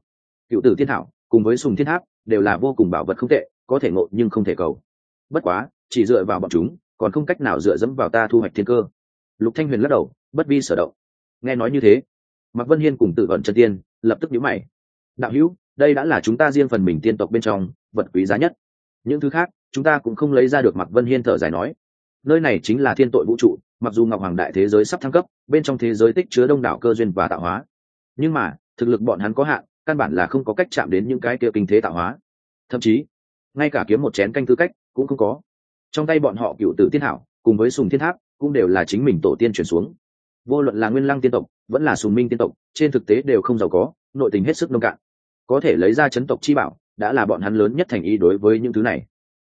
A: Cựu tử thiên thảo, cùng với sùng thiên tháp, đều là vô cùng bảo vật không tệ, có thể ngộ nhưng không thể cầu bất quá, chỉ dựa vào bọn chúng, còn không cách nào dựa dẫm vào ta thu hoạch thiên cơ. Lục thanh huyền lắc đầu, bất vi sở động. Nghe nói như thế, mạc vân hiên cùng tự vận chân tiên lập tức nhíu mày. Đạo hữu, đây đã là chúng ta riêng phần mình tiên tộc bên trong vật quý giá nhất. Những thứ khác, chúng ta cũng không lấy ra được, mạc vân hiên thở dài nói. Nơi này chính là thiên tội vũ trụ, mặc dù ngọc hoàng đại thế giới sắp thăng cấp, bên trong thế giới tích chứa đông đảo cơ duyên và tạo hóa. Nhưng mà, thực lực bọn hắn có hạn, căn bản là không có cách chạm đến những cái kia kinh thế tạo hóa. Thậm chí, ngay cả kiếm một chén canh tư cách cũng không có. Trong tay bọn họ cựu tử tiên hảo cùng với sùng thiên tháp, cũng đều là chính mình tổ tiên chuyển xuống. Vô luận là nguyên lăng tiên tộc, vẫn là sùng minh tiên tộc, trên thực tế đều không giàu có, nội tình hết sức nông cạn. Có thể lấy ra chấn tộc chi bảo, đã là bọn hắn lớn nhất thành ý đối với những thứ này.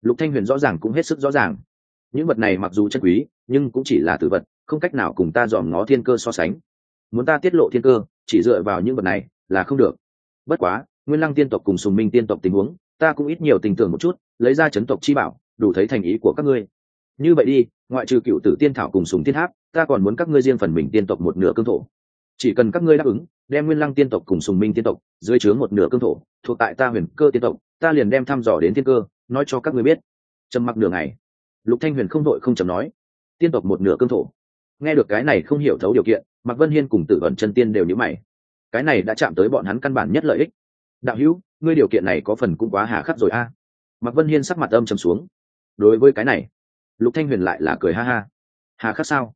A: Lục thanh huyền rõ ràng cũng hết sức rõ ràng. Những vật này mặc dù chân quý, nhưng cũng chỉ là tử vật, không cách nào cùng ta dòm ngó thiên cơ so sánh. Muốn ta tiết lộ thiên cơ, chỉ dựa vào những vật này là không được. Bất quá, nguyên lăng tiên tộc cùng sùng minh tiên tộc tình huống ta cũng ít nhiều tình tưởng một chút, lấy ra chấn tộc chi bảo, đủ thấy thành ý của các ngươi. Như vậy đi, ngoại trừ cựu tử tiên thảo cùng sùng thiên tháp, ta còn muốn các ngươi riêng phần mình tiên tộc một nửa cương thổ. Chỉ cần các ngươi đáp ứng, đem nguyên lăng tiên tộc cùng sùng minh tiên tộc dưới chướng một nửa cương thổ, thuộc tại ta huyền cơ tiên tộc, ta liền đem thăm dò đến thiên cơ, nói cho các ngươi biết. Trầm mặc nửa ngày, lục thanh huyền không đội không chầm nói, tiên tộc một nửa cương thổ. Nghe được cái này không hiểu thấu điều kiện, mạc vân hiên cùng tử vận chân tiên đều nhíu mày. Cái này đã chạm tới bọn hắn căn bản nhất lợi ích. Đạo hữu ngươi điều kiện này có phần cũng quá hà khắc rồi a. À. mạc vân hiên sắc mặt âm trầm xuống. Đối với cái này, lục thanh huyền lại là cười ha ha. Hà khắc sao?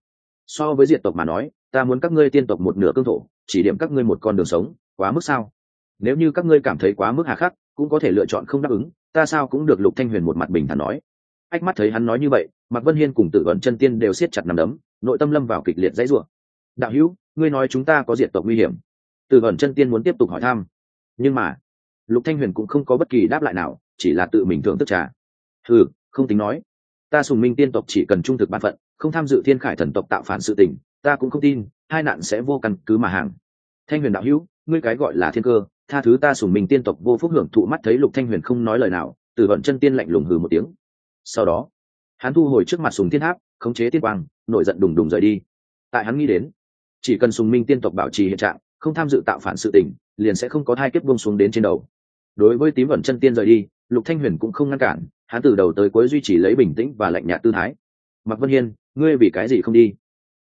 A: So với diệt tộc mà nói, ta muốn các ngươi tiên tộc một nửa cương thổ, chỉ điểm các ngươi một con đường sống, quá mức sao? Nếu như các ngươi cảm thấy quá mức hà khắc, cũng có thể lựa chọn không đáp ứng, ta sao cũng được lục thanh huyền một mặt bình thản nói. Ách mắt thấy hắn nói như vậy, mạc vân hiên cùng tử vận chân tiên đều siết chặt nằm đấm, nội tâm lâm vào kịch liệt dãy rủa. Đạo hữu, ngươi nói chúng ta có diệt tộc nguy hiểm. Tử vận chân tiên muốn tiếp tục hỏi thăm. Nhưng mà lục thanh huyền cũng không có bất kỳ đáp lại nào, chỉ là tự mình thưởng thức trà. Ừ không tính nói. Ta sùng minh tiên tộc chỉ cần trung thực ban phận, không tham dự thiên khải thần tộc tạo phản sự tình, ta cũng không tin, hai nạn sẽ vô căn cứ mà hàng. Thanh huyền đạo hữu, ngươi cái gọi là thiên cơ, tha thứ ta sùng minh tiên tộc vô phúc hưởng thụ mắt thấy lục thanh huyền không nói lời nào. Từ vận chân tiên lạnh lùng hừ một tiếng. Sau đó, hắn thu hồi trước mặt sùng thiên tháp, khống chế tiên quang, nổi giận đùng đùng rời đi. Tại hắn nghĩ đến, chỉ cần sùng minh tiên tộc bảo trì hiện trạng, không tham dự tạo phản sự tình, liền sẽ không có thai kiếp buông xuống đến trên đầu đối với tím vận chân tiên rời đi, lục thanh huyền cũng không ngăn cản, hắn từ đầu tới cuối duy trì lấy bình tĩnh và lạnh nhạt tư thái. Mặc vân hiên, ngươi vì cái gì không đi?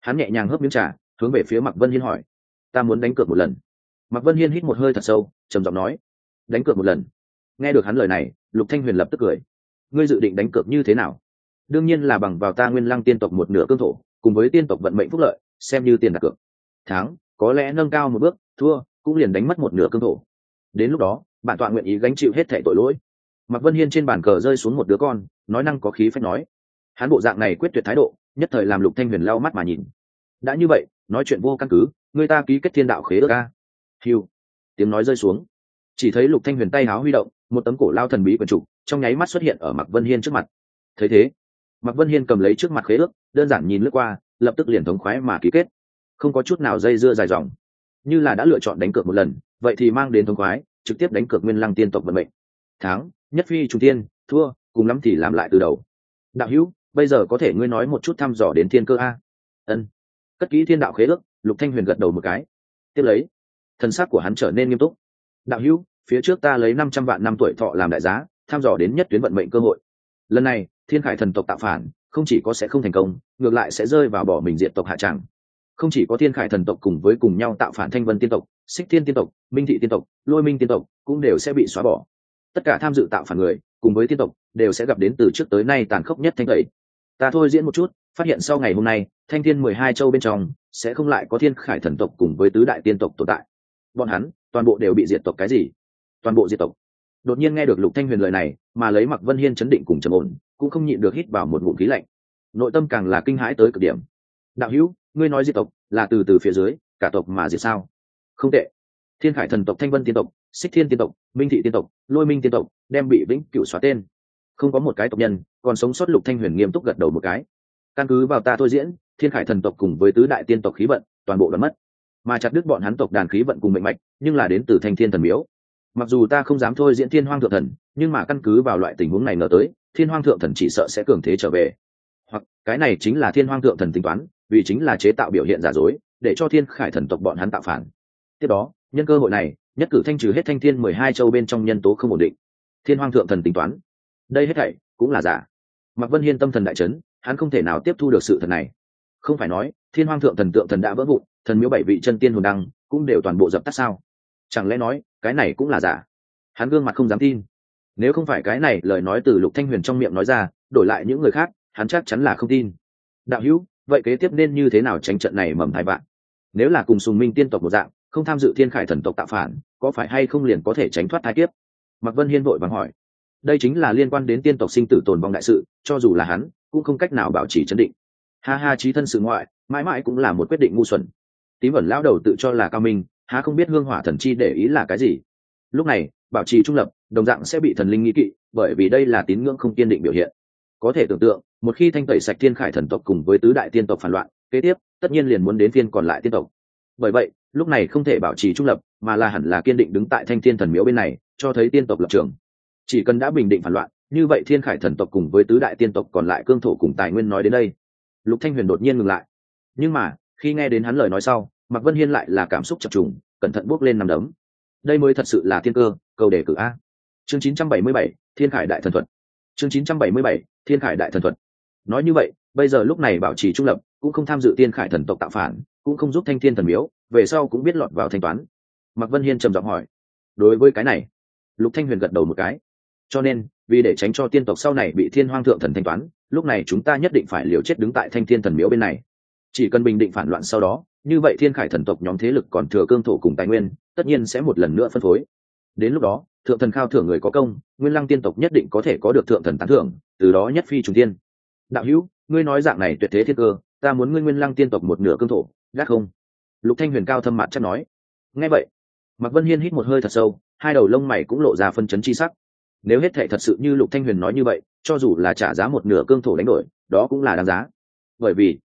A: Hắn nhẹ nhàng hớp miếng trà, hướng về phía mặc vân hiên hỏi. Ta muốn đánh cược một lần. Mặc vân hiên hít một hơi thật sâu, trầm giọng nói. Đánh cược một lần? Nghe được hắn lời này, lục thanh huyền lập tức cười. Ngươi dự định đánh cược như thế nào? Đương nhiên là bằng vào ta nguyên lăng tiên tộc một nửa cương thổ, cùng với tiên tộc vận mệnh phúc lợi, xem như tiền đặt cược. Thắng, có lẽ nâng cao một bước, thua, cũng liền đánh mất một nửa cương thổ. Đến lúc đó bản tọa nguyện ý gánh chịu hết thẻ tội lỗi. Mạc vân hiên trên bàn cờ rơi xuống một đứa con, nói năng có khí phách nói. Hắn bộ dạng này quyết tuyệt thái độ, nhất thời làm lục thanh huyền lau mắt mà nhìn. Đã như vậy, nói chuyện vô căn cứ, người ta ký kết thiên đạo khế ước ca hiu tiếng nói rơi xuống. Chỉ thấy lục thanh huyền tay háo huy động, một tấm cổ lao thần bí quần trục trong nháy mắt xuất hiện ở mạc vân hiên trước mặt. Thấy thế, mạc vân hiên cầm lấy trước mặt khế ước, đơn giản nhìn lướt qua, lập tức liền thống khoái mà ký kết. Không có chút nào dây dưa dài dòng. Như là đã lựa chọn đánh cược một lần, vậy thì mang đến thống khoái trực tiếp đánh cược nguyên lăng tiên tộc vận mệnh. Tháng nhất phi trung tiên, thua, cùng lắm thì làm lại từ đầu. Đạo hữu, bây giờ có thể ngươi nói một chút thăm dò đến thiên cơ a? Ân. Cất kỹ thiên đạo khế ước, lục thanh huyền gật đầu một cái. Tiếp lấy thân xác của hắn trở nên nghiêm túc. Đạo hữu, phía trước ta lấy năm trăm vạn năm tuổi thọ làm đại giá, thăm dò đến nhất tuyến vận mệnh cơ hội. Lần này, thiên khải thần tộc tạo phản, không chỉ có sẽ không thành công, ngược lại sẽ rơi vào bỏ mình diện tộc hạ tràng không chỉ có thiên khải thần tộc cùng với cùng nhau tạo phản thanh vân tiên tộc xích thiên tiên tộc, minh thị tiên tộc, lôi minh tiên tộc cũng đều sẽ bị xóa bỏ. Tất cả tham dự tạo phản người cùng với tiên tộc đều sẽ gặp đến từ trước tới nay tàn khốc nhất thanh tẩy. Ta thôi diễn một chút, phát hiện sau ngày hôm nay, thanh thiên mười hai châu bên trong sẽ không lại có thiên khải thần tộc cùng với tứ đại tiên tộc tồn tại. Bọn hắn toàn bộ đều bị diệt tộc cái gì? Toàn bộ diệt tộc. Đột nhiên nghe được lục thanh huyền lời này, mà lấy mặc vân hiên chấn định cùng trầm ổn, cũng không nhịn được hít vào một ngụm khí lạnh. Nội tâm càng là kinh hãi tới cực điểm. Đạo hữu, ngươi nói diệt tộc là từ từ phía dưới, cả tộc mà diệt sao? Không tệ. Thiên khải thần tộc thanh vân tiên tộc, xích thiên tiên tộc, minh thị tiên tộc, lôi minh tiên tộc đem bị vĩnh cửu xóa tên. Không có một cái tộc nhân, còn sống sót lục thanh huyền nghiêm túc gật đầu một cái. Căn cứ vào ta thôi diễn, thiên khải thần tộc cùng với tứ đại tiên tộc khí vận, toàn bộ đã mất. Mà chặt đứt bọn hắn tộc đàn khí vận cùng mệnh mạch, nhưng là đến từ thanh thiên thần miếu. Mặc dù ta không dám thôi diễn thiên hoang thượng thần, nhưng mà căn cứ vào loại tình huống này ngờ tới, thiên hoang thượng thần chỉ sợ sẽ cường thế trở về. Hoặc, cái này chính là thiên hoang thượng thần tính toán, vì chính là chế tạo biểu hiện giả dối, để cho thiên khải thần tộc bọn hắn tạo phản tiếp đó, nhân cơ hội này, nhất cử thanh trừ hết thanh thiên mười hai châu bên trong nhân tố không ổn định. Thiên hoang thượng thần tính toán. Đây hết thảy cũng là giả. Mạc vân hiên tâm thần đại chấn, hắn không thể nào tiếp thu được sự thật này. Không phải nói, thiên hoang thượng thần tượng thần đã vỡ vụn, thần miếu bảy vị chân tiên hồn đăng cũng đều toàn bộ dập tắt sao? Chẳng lẽ nói, cái này cũng là giả? Hắn gương mặt không dám tin. Nếu không phải cái này, lời nói từ lục thanh huyền trong miệng nói ra, đổi lại những người khác, hắn chắc chắn là không tin. Đạo hữu, vậy kế tiếp nên như thế nào tránh trận này mầm thai vạn? Nếu là cùng sùng minh tiên tộc một dạng không tham dự thiên khải thần tộc tạo phản, có phải hay không liền có thể tránh thoát thai kiếp? Mạc vân hiên vội vàng hỏi. Đây chính là liên quan đến tiên tộc sinh tử tồn vong đại sự, cho dù là hắn, cũng không cách nào bảo trì chấn định. Ha ha, trí thân sự ngoại, mãi mãi cũng là một quyết định ngu xuẩn. Tím ẩn lão đầu tự cho là cao minh, há không biết hương hỏa thần chi để ý là cái gì. Lúc này, bảo trì trung lập, đồng dạng sẽ bị thần linh nghĩ kỵ, bởi vì đây là tín ngưỡng không kiên định biểu hiện. Có thể tưởng tượng, một khi thanh tẩy sạch thiên khải thần tộc cùng với tứ đại tiên tộc phản loạn, kế tiếp, tất nhiên liền muốn đến phiên còn lại tiên tộc. Bởi vậy lúc này không thể bảo trì trung lập mà là hẳn là kiên định đứng tại thanh thiên thần miếu bên này cho thấy tiên tộc lập trường. Chỉ cần đã bình định phản loạn như vậy thiên khải thần tộc cùng với tứ đại tiên tộc còn lại cương thổ cùng tài nguyên nói đến đây. Lục thanh huyền đột nhiên ngừng lại. Nhưng mà khi nghe đến hắn lời nói sau mạc vân hiên lại là cảm xúc chập trùng cẩn thận bước lên nằm đấm. Đây mới thật sự là thiên cơ cầu đề cử a. Chương 977, thiên khải đại thần thuật. Chương 977, thiên khải đại thần thuật. Nói như vậy bây giờ lúc này bảo trì trung lập cũng không tham dự tiên khải thần tộc tạo phản cũng không giúp thanh thiên thần miếu về sau cũng biết lọt vào thanh toán. Mạc vân hiên trầm giọng hỏi, đối với cái này? Lục thanh huyền gật đầu một cái, cho nên, vì để tránh cho tiên tộc sau này bị thiên hoang thượng thần thanh toán, lúc này chúng ta nhất định phải liều chết đứng tại thanh thiên thần miếu bên này. Chỉ cần bình định phản loạn sau đó, như vậy thiên khải thần tộc nhóm thế lực còn thừa cương thổ cùng tài nguyên, tất nhiên sẽ một lần nữa phân phối. Đến lúc đó, thượng thần khao thưởng người có công, nguyên lăng tiên tộc nhất định có thể có được thượng thần tán thưởng, từ đó nhất phi trùng tiên đạo hữu, ngươi nói dạng này tuyệt thế thiên cơ, ta muốn ngươi nguyên lăng tiên tộc một nửa cương thổ gác không? Lục thanh huyền cao thâm mặt chắc nói, nghe vậy. Mạc vân hiên hít một hơi thật sâu, hai đầu lông mày cũng lộ ra phân chấn chi sắc. Nếu hết thệ thật sự như lục thanh huyền nói như vậy, cho dù là trả giá một nửa cương thổ đánh đổi, đó cũng là đáng giá. Bởi vì,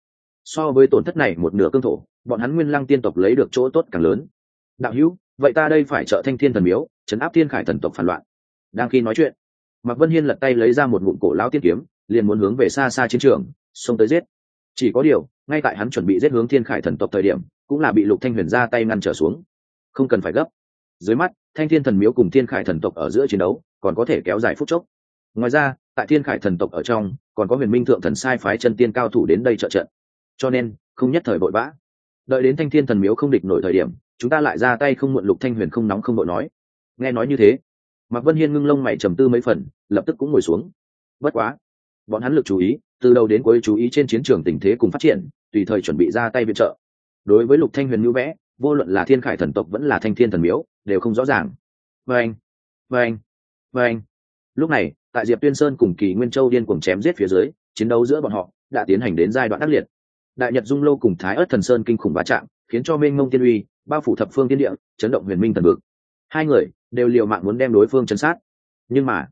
A: so với tổn thất này một nửa cương thổ, bọn hắn nguyên lăng tiên tộc lấy được chỗ tốt càng lớn. Đạo hữu, vậy ta đây phải trợ thanh thiên thần miếu chấn áp thiên khải thần tộc phản loạn. Đang khi nói chuyện, mạc vân hiên lật tay lấy ra một ngụm cổ lão tiên kiếm, liền muốn hướng về xa xa chiến trường, xông tới giết. Chỉ có điều, ngay tại hắn chuẩn bị giết hướng thiên khải thần tộc thời điểm cũng là bị lục thanh huyền ra tay ngăn trở xuống. Không cần phải gấp. Dưới mắt, thanh thiên thần miếu cùng thiên khải thần tộc ở giữa chiến đấu còn có thể kéo dài phút chốc. Ngoài ra, tại thiên khải thần tộc ở trong, còn có huyền minh thượng thần sai phái chân tiên cao thủ đến đây trợ trận. Cho nên, không nhất thời vội vã. Đợi đến thanh thiên thần miếu không địch nổi thời điểm, chúng ta lại ra tay không muộn lục thanh huyền không nóng không đội nói. Nghe nói như thế, mạc vân hiên ngưng lông mày trầm tư mấy phần, lập tức cũng ngồi xuống. Bất quá, bọn hắn lực chú ý, từ đầu đến cuối chú ý trên chiến trường tình thế cùng phát triển, tùy thời chuẩn bị ra tay viện trợ đối với lục thanh huyền như vẽ, vô luận là thiên khải thần tộc vẫn là thanh thiên thần miếu, đều không rõ ràng. Vâng vâng vâng lúc này, tại diệp tuyên sơn cùng kỳ nguyên châu điên cuồng chém giết phía dưới, chiến đấu giữa bọn họ đã tiến hành đến giai đoạn ác liệt. Đại nhật dung lâu cùng thái ớt thần sơn kinh khủng va chạm, khiến cho mênh mông tiên uy, bao phủ thập phương tiên địa, chấn động huyền minh thần vực. Hai người đều liều mạng muốn đem đối phương chấn sát. Nhưng mà,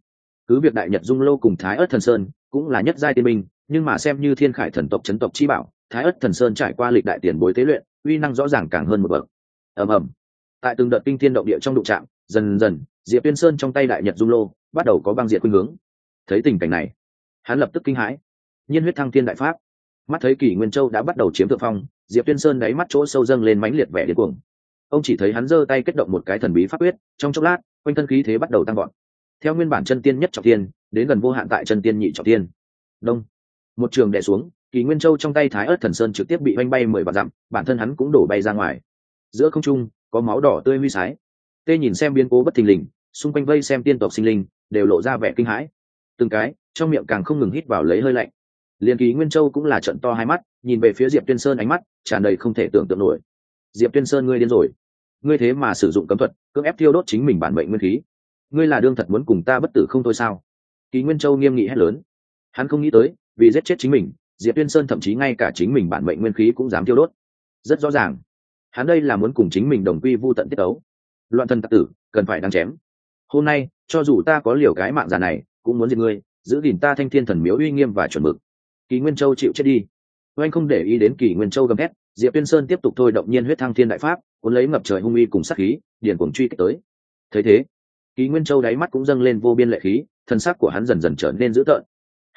A: cứ việc đại nhật dung lâu cùng thái ớt thần sơn cũng là nhất giai tiên minh nhưng mà xem như thiên khải thần tộc chấn tộc chi bảo thái ất thần sơn trải qua lịch đại tiền bối tế luyện, uy năng rõ ràng càng hơn một bậc. Ầm ầm. Tại từng đợt kinh thiên động địa trong đụng trạm dần dần, diệp tuyên sơn trong tay đại nhật dung lô bắt đầu có băng diệt khuynh hướng. Thấy tình cảnh này, hắn lập tức kinh hãi. Nhiên huyết thăng thiên đại pháp. Mắt thấy kỷ nguyên châu đã bắt đầu chiếm thượng phong, diệp tuyên sơn đáy mắt chỗ sâu dâng lên mãnh liệt vẻ điên cuồng. Ông chỉ thấy hắn giơ tay kết động một cái thần bí pháp quyết, trong chốc lát, quanh thân khí thế bắt đầu tăng gọn theo nguyên bản chân tiên nhất trọng tiên đến gần vô hạn tại chân tiên nhị trọng tiên đông. Một trường đè xuống kỳ nguyên châu trong tay thái ớt thần sơn trực tiếp bị oanh bay mười vạn dặm, bản thân hắn cũng đổ bay ra ngoài. Giữa không trung, có máu đỏ tươi huy sái. Tê nhìn xem biến cố bất thình lình, xung quanh vây xem tiên tộc sinh linh, đều lộ ra vẻ kinh hãi. Từng cái, trong miệng càng không ngừng hít vào lấy hơi lạnh. Liền kỳ nguyên châu cũng là trận to hai mắt, nhìn về phía diệp tuyên sơn ánh mắt, tràn đầy không thể tưởng tượng nổi. Diệp tuyên sơn ngươi điên rồi. Ngươi thế mà sử dụng cấm thuật, cưỡng ép thiêu đốt chính mình bản mệnh nguyên khí. Ngươi là đương thật muốn cùng ta bất tử không thôi sao? Kỳ nguyên châu nghiêm nghị hét lớn. Hắn không nghĩ tới, vì giết chết chính mình diệp tuyên sơn thậm chí ngay cả chính mình bản mệnh nguyên khí cũng dám thiêu đốt. Rất rõ ràng, hắn đây là muốn cùng chính mình đồng quy vô tận tiết ấu loạn thân tặc tử, cần phải đáng chém. Hôm nay, cho dù ta có liều cái mạng già này, cũng muốn giết ngươi, giữ gìn ta thanh thiên thần miếu uy nghiêm và chuẩn mực. Kỳ nguyên châu chịu chết đi. Oanh không để ý đến kỳ nguyên châu gầm hét diệp tuyên sơn tiếp tục thôi động nhiên huyết thăng thiên đại pháp, cuốn lấy ngập trời hung uy cùng sát khí, điền cuồng truy kích tới. Thấy thế, kỳ nguyên châu đáy mắt cũng dâng lên vô biên lệ khí, thân xác của hắn dần dần trở nên dữ tợn.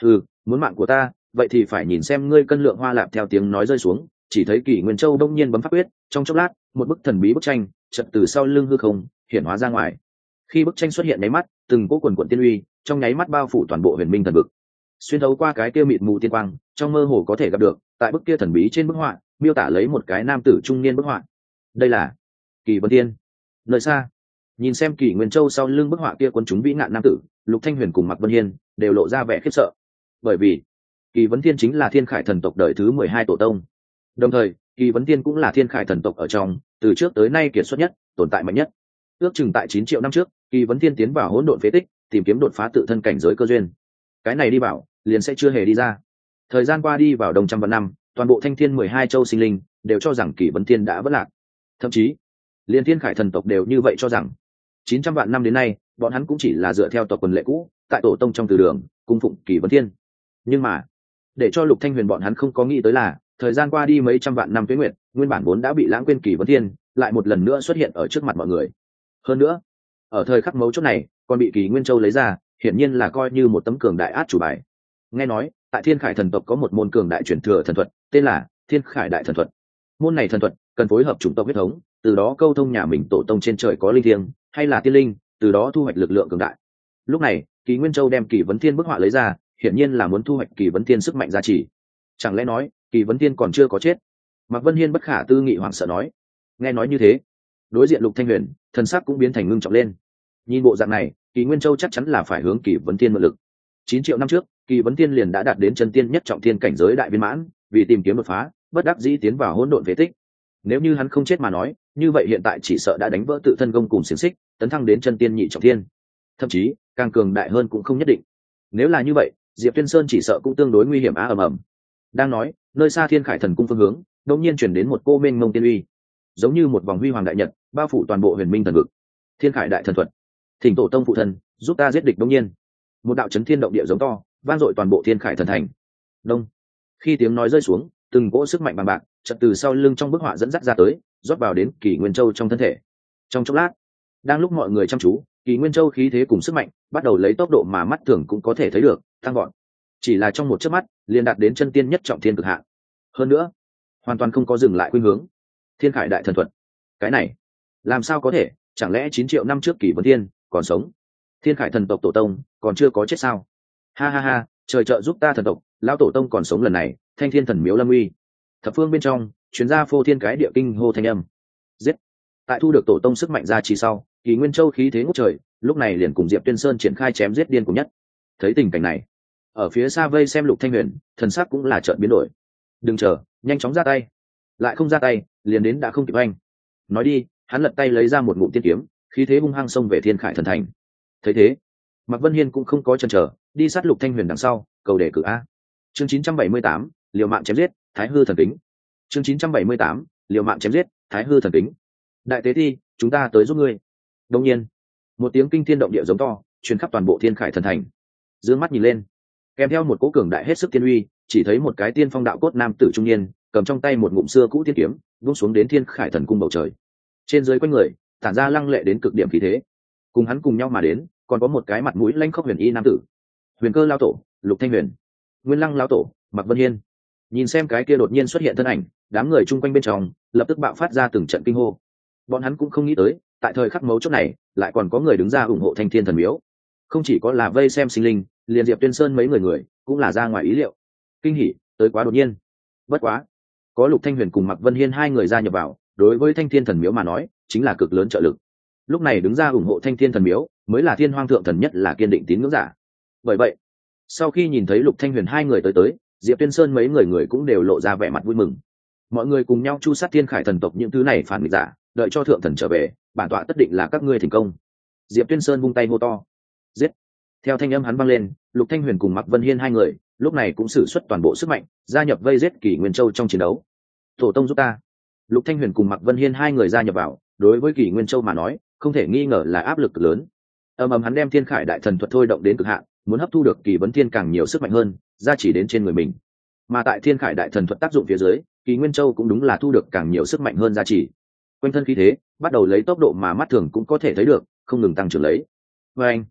A: Ừ muốn mạng của ta vậy thì phải nhìn xem ngươi cân lượng hoa lạp theo tiếng nói rơi xuống, chỉ thấy kỳ nguyên châu đông nhiên bấm pháp quyết, trong chốc lát, một bức thần bí bức tranh chật từ sau lưng hư không, hiện hóa ra ngoài. Khi bức tranh xuất hiện nháy mắt, từng cỗ quần quận tiên uy, trong nháy mắt bao phủ toàn bộ huyền minh thần vực. Xuyên thấu qua cái kia mịt mù tiên quang, trong mơ hồ có thể gặp được, tại bức kia thần bí trên bức họa, miêu tả lấy một cái nam tử trung niên bức họa. Đây là kỳ vân tiên. Nơi xa, nhìn xem kỳ nguyên châu sau lưng bức họa kia quân chúng vĩ nạn nam tử, lục thanh huyền cùng mặc vân hiên đều lộ ra vẻ khiếp sợ. Bởi vì kỳ vấn thiên chính là thiên khải thần tộc đời thứ mười hai tổ tông. Đồng thời, kỳ vấn thiên cũng là thiên khải thần tộc ở trong, từ trước tới nay kiệt xuất nhất, tồn tại mạnh nhất. Ước chừng tại chín triệu năm trước, kỳ vấn thiên tiến vào hỗn độn phế tích, tìm kiếm đột phá tự thân cảnh giới cơ duyên. Cái này đi bảo liền sẽ chưa hề đi ra. Thời gian qua đi vào đồng trăm vạn năm, toàn bộ thanh thiên mười hai châu sinh linh đều cho rằng kỳ vấn thiên đã vất lạc. Thậm chí, liền thiên khải thần tộc đều như vậy cho rằng, chín trăm vạn năm đến nay, bọn hắn cũng chỉ là dựa theo tộc quần lệ cũ, tại tổ tông trong từ đường, cung phụng kỳ vấn thiên. Nhưng mà để cho lục thanh huyền bọn hắn không có nghĩ tới là, thời gian qua đi mấy trăm vạn năm tuế nguyệt, nguyên bản vốn đã bị lãng quên kỳ vấn thiên, lại một lần nữa xuất hiện ở trước mặt mọi người. Hơn nữa, ở thời khắc mấu chốt này, còn bị kỳ nguyên châu lấy ra, hiển nhiên là coi như một tấm cường đại át chủ bài. Nghe nói, tại thiên khải thần tộc có một môn cường đại truyền thừa thần thuật, tên là thiên khải đại thần thuật. Môn này thần thuật cần phối hợp chủng tộc huyết thống, từ đó câu thông nhà mình tổ tông trên trời có linh thiêng, hay là tiên linh, từ đó thu hoạch lực lượng cường đại. Lúc này, kỳ nguyên châu đem kỳ vấn thiên bức họa lấy ra hiển nhiên là muốn thu hoạch kỳ vấn thiên sức mạnh giá trị chẳng lẽ nói, kỳ vấn thiên còn chưa có chết? Mạc vân hiên bất khả tư nghị hoảng sợ nói. Nghe nói như thế, đối diện lục thanh huyền, thần sắc cũng biến thành ngưng trọng lên. Nhìn bộ dạng này, kỳ nguyên châu chắc chắn là phải hướng kỳ vấn thiên mượn lực. Chín triệu năm trước, kỳ vấn thiên liền đã đạt đến chân tiên nhất trọng thiên cảnh giới đại viên mãn, vì tìm kiếm đột phá, bất đắc dĩ tiến vào hỗn độn phế tích. Nếu như hắn không chết mà nói, như vậy hiện tại chỉ sợ đã đánh vỡ tự thân công cùng xiềng xích, tấn thăng đến chân tiên nhị trọng thiên. Thậm chí, càng cường đại hơn cũng không nhất định. Nếu là như vậy diệp tuyên sơn chỉ sợ cũng tương đối nguy hiểm á, ầm ầm. Đang nói, nơi xa thiên khải thần cung phương hướng, đột nhiên chuyển đến một cô mênh mông tiên uy. Giống như một vòng huy hoàng đại nhật, bao phủ toàn bộ huyền minh thần vực. Thiên khải đại thần thuật. Thỉnh tổ tông phụ thần giúp ta giết địch đông nhiên. Một đạo chấn thiên động địa giống to, vang dội toàn bộ thiên khải thần thành. Đông. Khi tiếng nói rơi xuống, từng cỗ sức mạnh bằng bạc chật từ sau lưng trong bức họa dẫn dắt ra tới, rót vào đến kỳ nguyên châu trong thân thể. Trong chốc lát, đang lúc mọi người chăm chú kỳ nguyên châu khí thế cùng sức mạnh, bắt đầu lấy tốc độ mà mắt thường cũng có thể thấy được, tăng gọn chỉ là trong một chớp mắt, liền đạt đến chân tiên nhất trọng thiên cực hạn hơn nữa, hoàn toàn không có dừng lại khuynh hướng. Thiên khải đại thần thuật. Cái này, làm sao có thể? Chẳng lẽ chín triệu năm trước kỷ vân thiên còn sống? Thiên khải thần tộc tổ tông còn chưa có chết sao? Ha ha ha, trời trợ giúp ta thần tộc, lão tổ tông còn sống lần này, thanh thiên thần miếu lâm uy. Thập phương bên trong chuyến gia phô thiên cái địa kinh hô thanh âm. Giết. Tại thu được tổ tông sức mạnh ra chỉ sau kỳ nguyên châu khí thế ngút trời lúc này liền cùng diệp tuyên sơn triển khai chém giết điên cùng nhất. Thấy tình cảnh này ở phía xa vây xem lục thanh huyền thần sắc cũng là trợn biến đổi. Đừng chờ nhanh chóng ra tay. Lại không ra tay liền đến đã không kịp anh nói đi hắn lật tay lấy ra một ngụm tiên kiếm khí thế hung hăng xông về thiên khải thần thành. Thấy thế mạc vân hiên cũng không có chần chờ đi sát lục thanh huyền đằng sau cầu đề cử a. Chương 978, liều mạng chém giết thái hư thần kính. Chương 978, liều mạng chém giết thái hư thần kính. Đại tế thi chúng ta tới giúp ngươi đông nhiên, một tiếng kinh thiên động địa giống to, truyền khắp toàn bộ thiên khải thần thành. Dương mắt nhìn lên, kèm theo một cỗ cường đại hết sức tiên uy, chỉ thấy một cái tiên phong đạo cốt nam tử trung niên, cầm trong tay một ngụm xưa cũ thiên kiếm vung xuống đến thiên khải thần cung bầu trời. Trên dưới quanh người, tản ra lăng lệ đến cực điểm khí thế. Cùng hắn cùng nhau mà đến, còn có một cái mặt mũi lanh khóc huyền y nam tử. Huyền cơ lao tổ, lục thanh huyền. Nguyên lăng lao tổ mặc vân hiên. Nhìn xem cái kia đột nhiên xuất hiện thân ảnh, đám người chung quanh bên trong, lập tức bạo phát ra từng trận kinh hô. Bọn hắn cũng không nghĩ tới tại thời khắc mấu chốt này, lại còn có người đứng ra ủng hộ thanh thiên thần miếu. Không chỉ có là vây xem sinh linh, liền diệp tuyên sơn mấy người người, cũng là ra ngoài ý liệu. Kinh hỉ, tới quá đột nhiên. Bất quá, có lục thanh huyền cùng mặc vân hiên hai người gia nhập vào, đối với thanh thiên thần miếu mà nói, chính là cực lớn trợ lực. Lúc này đứng ra ủng hộ thanh thiên thần miếu, mới là thiên hoang thượng thần nhất là kiên định tín ngưỡng giả. Bởi vậy, sau khi nhìn thấy lục thanh huyền hai người tới tới, diệp tuyên sơn mấy người người cũng đều lộ ra vẻ mặt vui mừng. Mọi người cùng nhau chu sát thiên khải thần tộc những thứ này phản nghịch giả, đợi cho thượng thần trở về bản tọa tất định là các ngươi thành công. Diệp tuyên sơn vung tay hô to. Giết. Theo thanh âm hắn vang lên, lục thanh huyền cùng mặc vân hiên hai người, lúc này cũng sử xuất toàn bộ sức mạnh, gia nhập vây giết kỷ nguyên châu trong chiến đấu. Tổ tông giúp ta. Lục thanh huyền cùng mặc vân hiên hai người gia nhập vào, đối với kỷ nguyên châu mà nói, không thể nghi ngờ là áp lực lớn. Ầm ầm hắn đem thiên khải đại thần thuật thôi động đến cực hạn, muốn hấp thu được kỳ vấn thiên càng nhiều sức mạnh hơn ra chỉ đến trên người mình. Mà tại thiên khải đại thần thuật tác dụng phía dưới, kỳ nguyên châu cũng đúng là thu được càng nhiều sức mạnh hơn gia chỉ quanh thân khí thế, bắt đầu lấy tốc độ mà mắt thường cũng có thể thấy được, không ngừng tăng trưởng lấy. Và anh,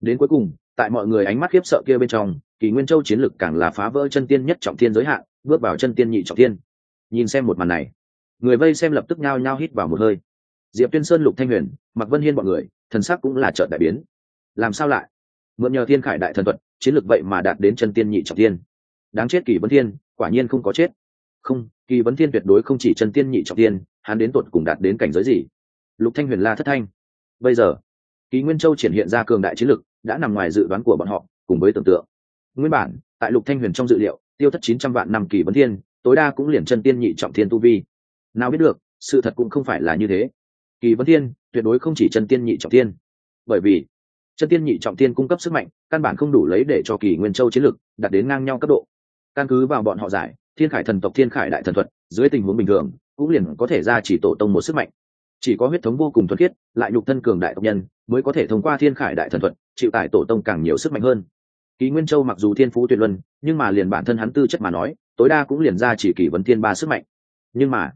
A: đến cuối cùng, tại mọi người ánh mắt khiếp sợ kia bên trong, kỳ nguyên châu chiến lực càng là phá vỡ chân tiên nhất trọng thiên giới hạn, bước vào chân tiên nhị trọng thiên. Nhìn xem một màn này, người vây xem lập tức nhao nhao hít vào một hơi. Diệp tuyên sơn, lục thanh huyền mặc vân hiên b ọ n người, thần sắc cũng là trợn đại biến. Làm sao lại? Mượn nhờ thiên khải đại thần thuật, chiến lược vậy mà đạt đến chân tiên nhị trọng thiên. Đáng chết kỳ vân thiên, quả nhiên không có chết không, kỳ vấn thiên tuyệt đối không chỉ chân tiên nhị trọng tiên, hắn đến tột cùng đạt đến cảnh giới gì? Lục thanh huyền la thất thanh. Bây giờ, kỳ nguyên châu triển hiện ra cường đại chiến lực, đã nằm ngoài dự đoán của bọn họ, cùng với tưởng tượng. Nguyên bản, tại lục thanh huyền trong dự liệu, tiêu thất chín trăm vạn năm kỳ vấn thiên, tối đa cũng liền chân tiên nhị trọng thiên tu vi. Nào biết được, sự thật cũng không phải là như thế. Kỳ vấn thiên, tuyệt đối không chỉ chân tiên nhị trọng thiên. Bởi vì, chân tiên nhị trọng thiên cung cấp sức mạnh, căn bản không đủ lấy để cho kỳ nguyên châu chiến lực đạt đến ngang nhau cấp độ. Căn cứ vào bọn họ giải thiên khải thần tộc thiên khải đại thần thuật, dưới tình huống bình thường, cũng liền có thể ra chỉ tổ tông một sức mạnh. Chỉ có huyết thống vô cùng thuần khiết, lại nhục thân cường đại tộc nhân, mới có thể thông qua thiên khải đại thần thuật, chịu tải tổ tông càng nhiều sức mạnh hơn. Ký nguyên châu mặc dù thiên phú tuyệt luân, nhưng mà liền bản thân hắn tư chất mà nói, tối đa cũng liền ra chỉ kỷ vấn thiên ba sức mạnh. Nhưng mà,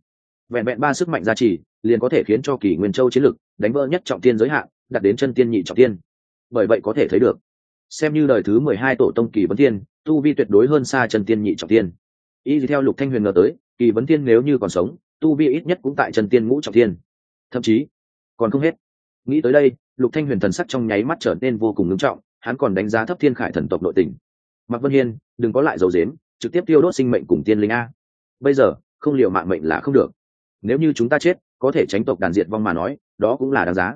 A: vẹn vẹn ba sức mạnh gia trì liền có thể khiến cho kỷ nguyên châu chiến lực đánh vỡ nhất trọng tiên giới hạn đặt đến chân tiên nhị trọng tiên bởi vậy có thể thấy được, xem như đời thứ mười hai tổ tông kỳ vấn tiên tu vi tuyệt đối hơn xa chân tiên nhị trọng tiên y theo lục thanh huyền ngờ tới, kỳ vấn thiên nếu như còn sống, tu vi ít nhất cũng tại trần tiên ngũ trọng thiên. Thậm chí, còn không hết. Nghĩ tới đây, lục thanh huyền thần sắc trong nháy mắt trở nên vô cùng ngưng trọng, hắn còn đánh giá thấp thiên khải thần tộc nội tình. Mặc vân hiên, đừng có lại dầu dếm trực tiếp tiêu đốt sinh mệnh cùng tiên linh a. Bây giờ, không liều mạng mệnh là không được. Nếu như chúng ta chết, có thể tránh tộc đàn diệt vong mà nói, đó cũng là đáng giá.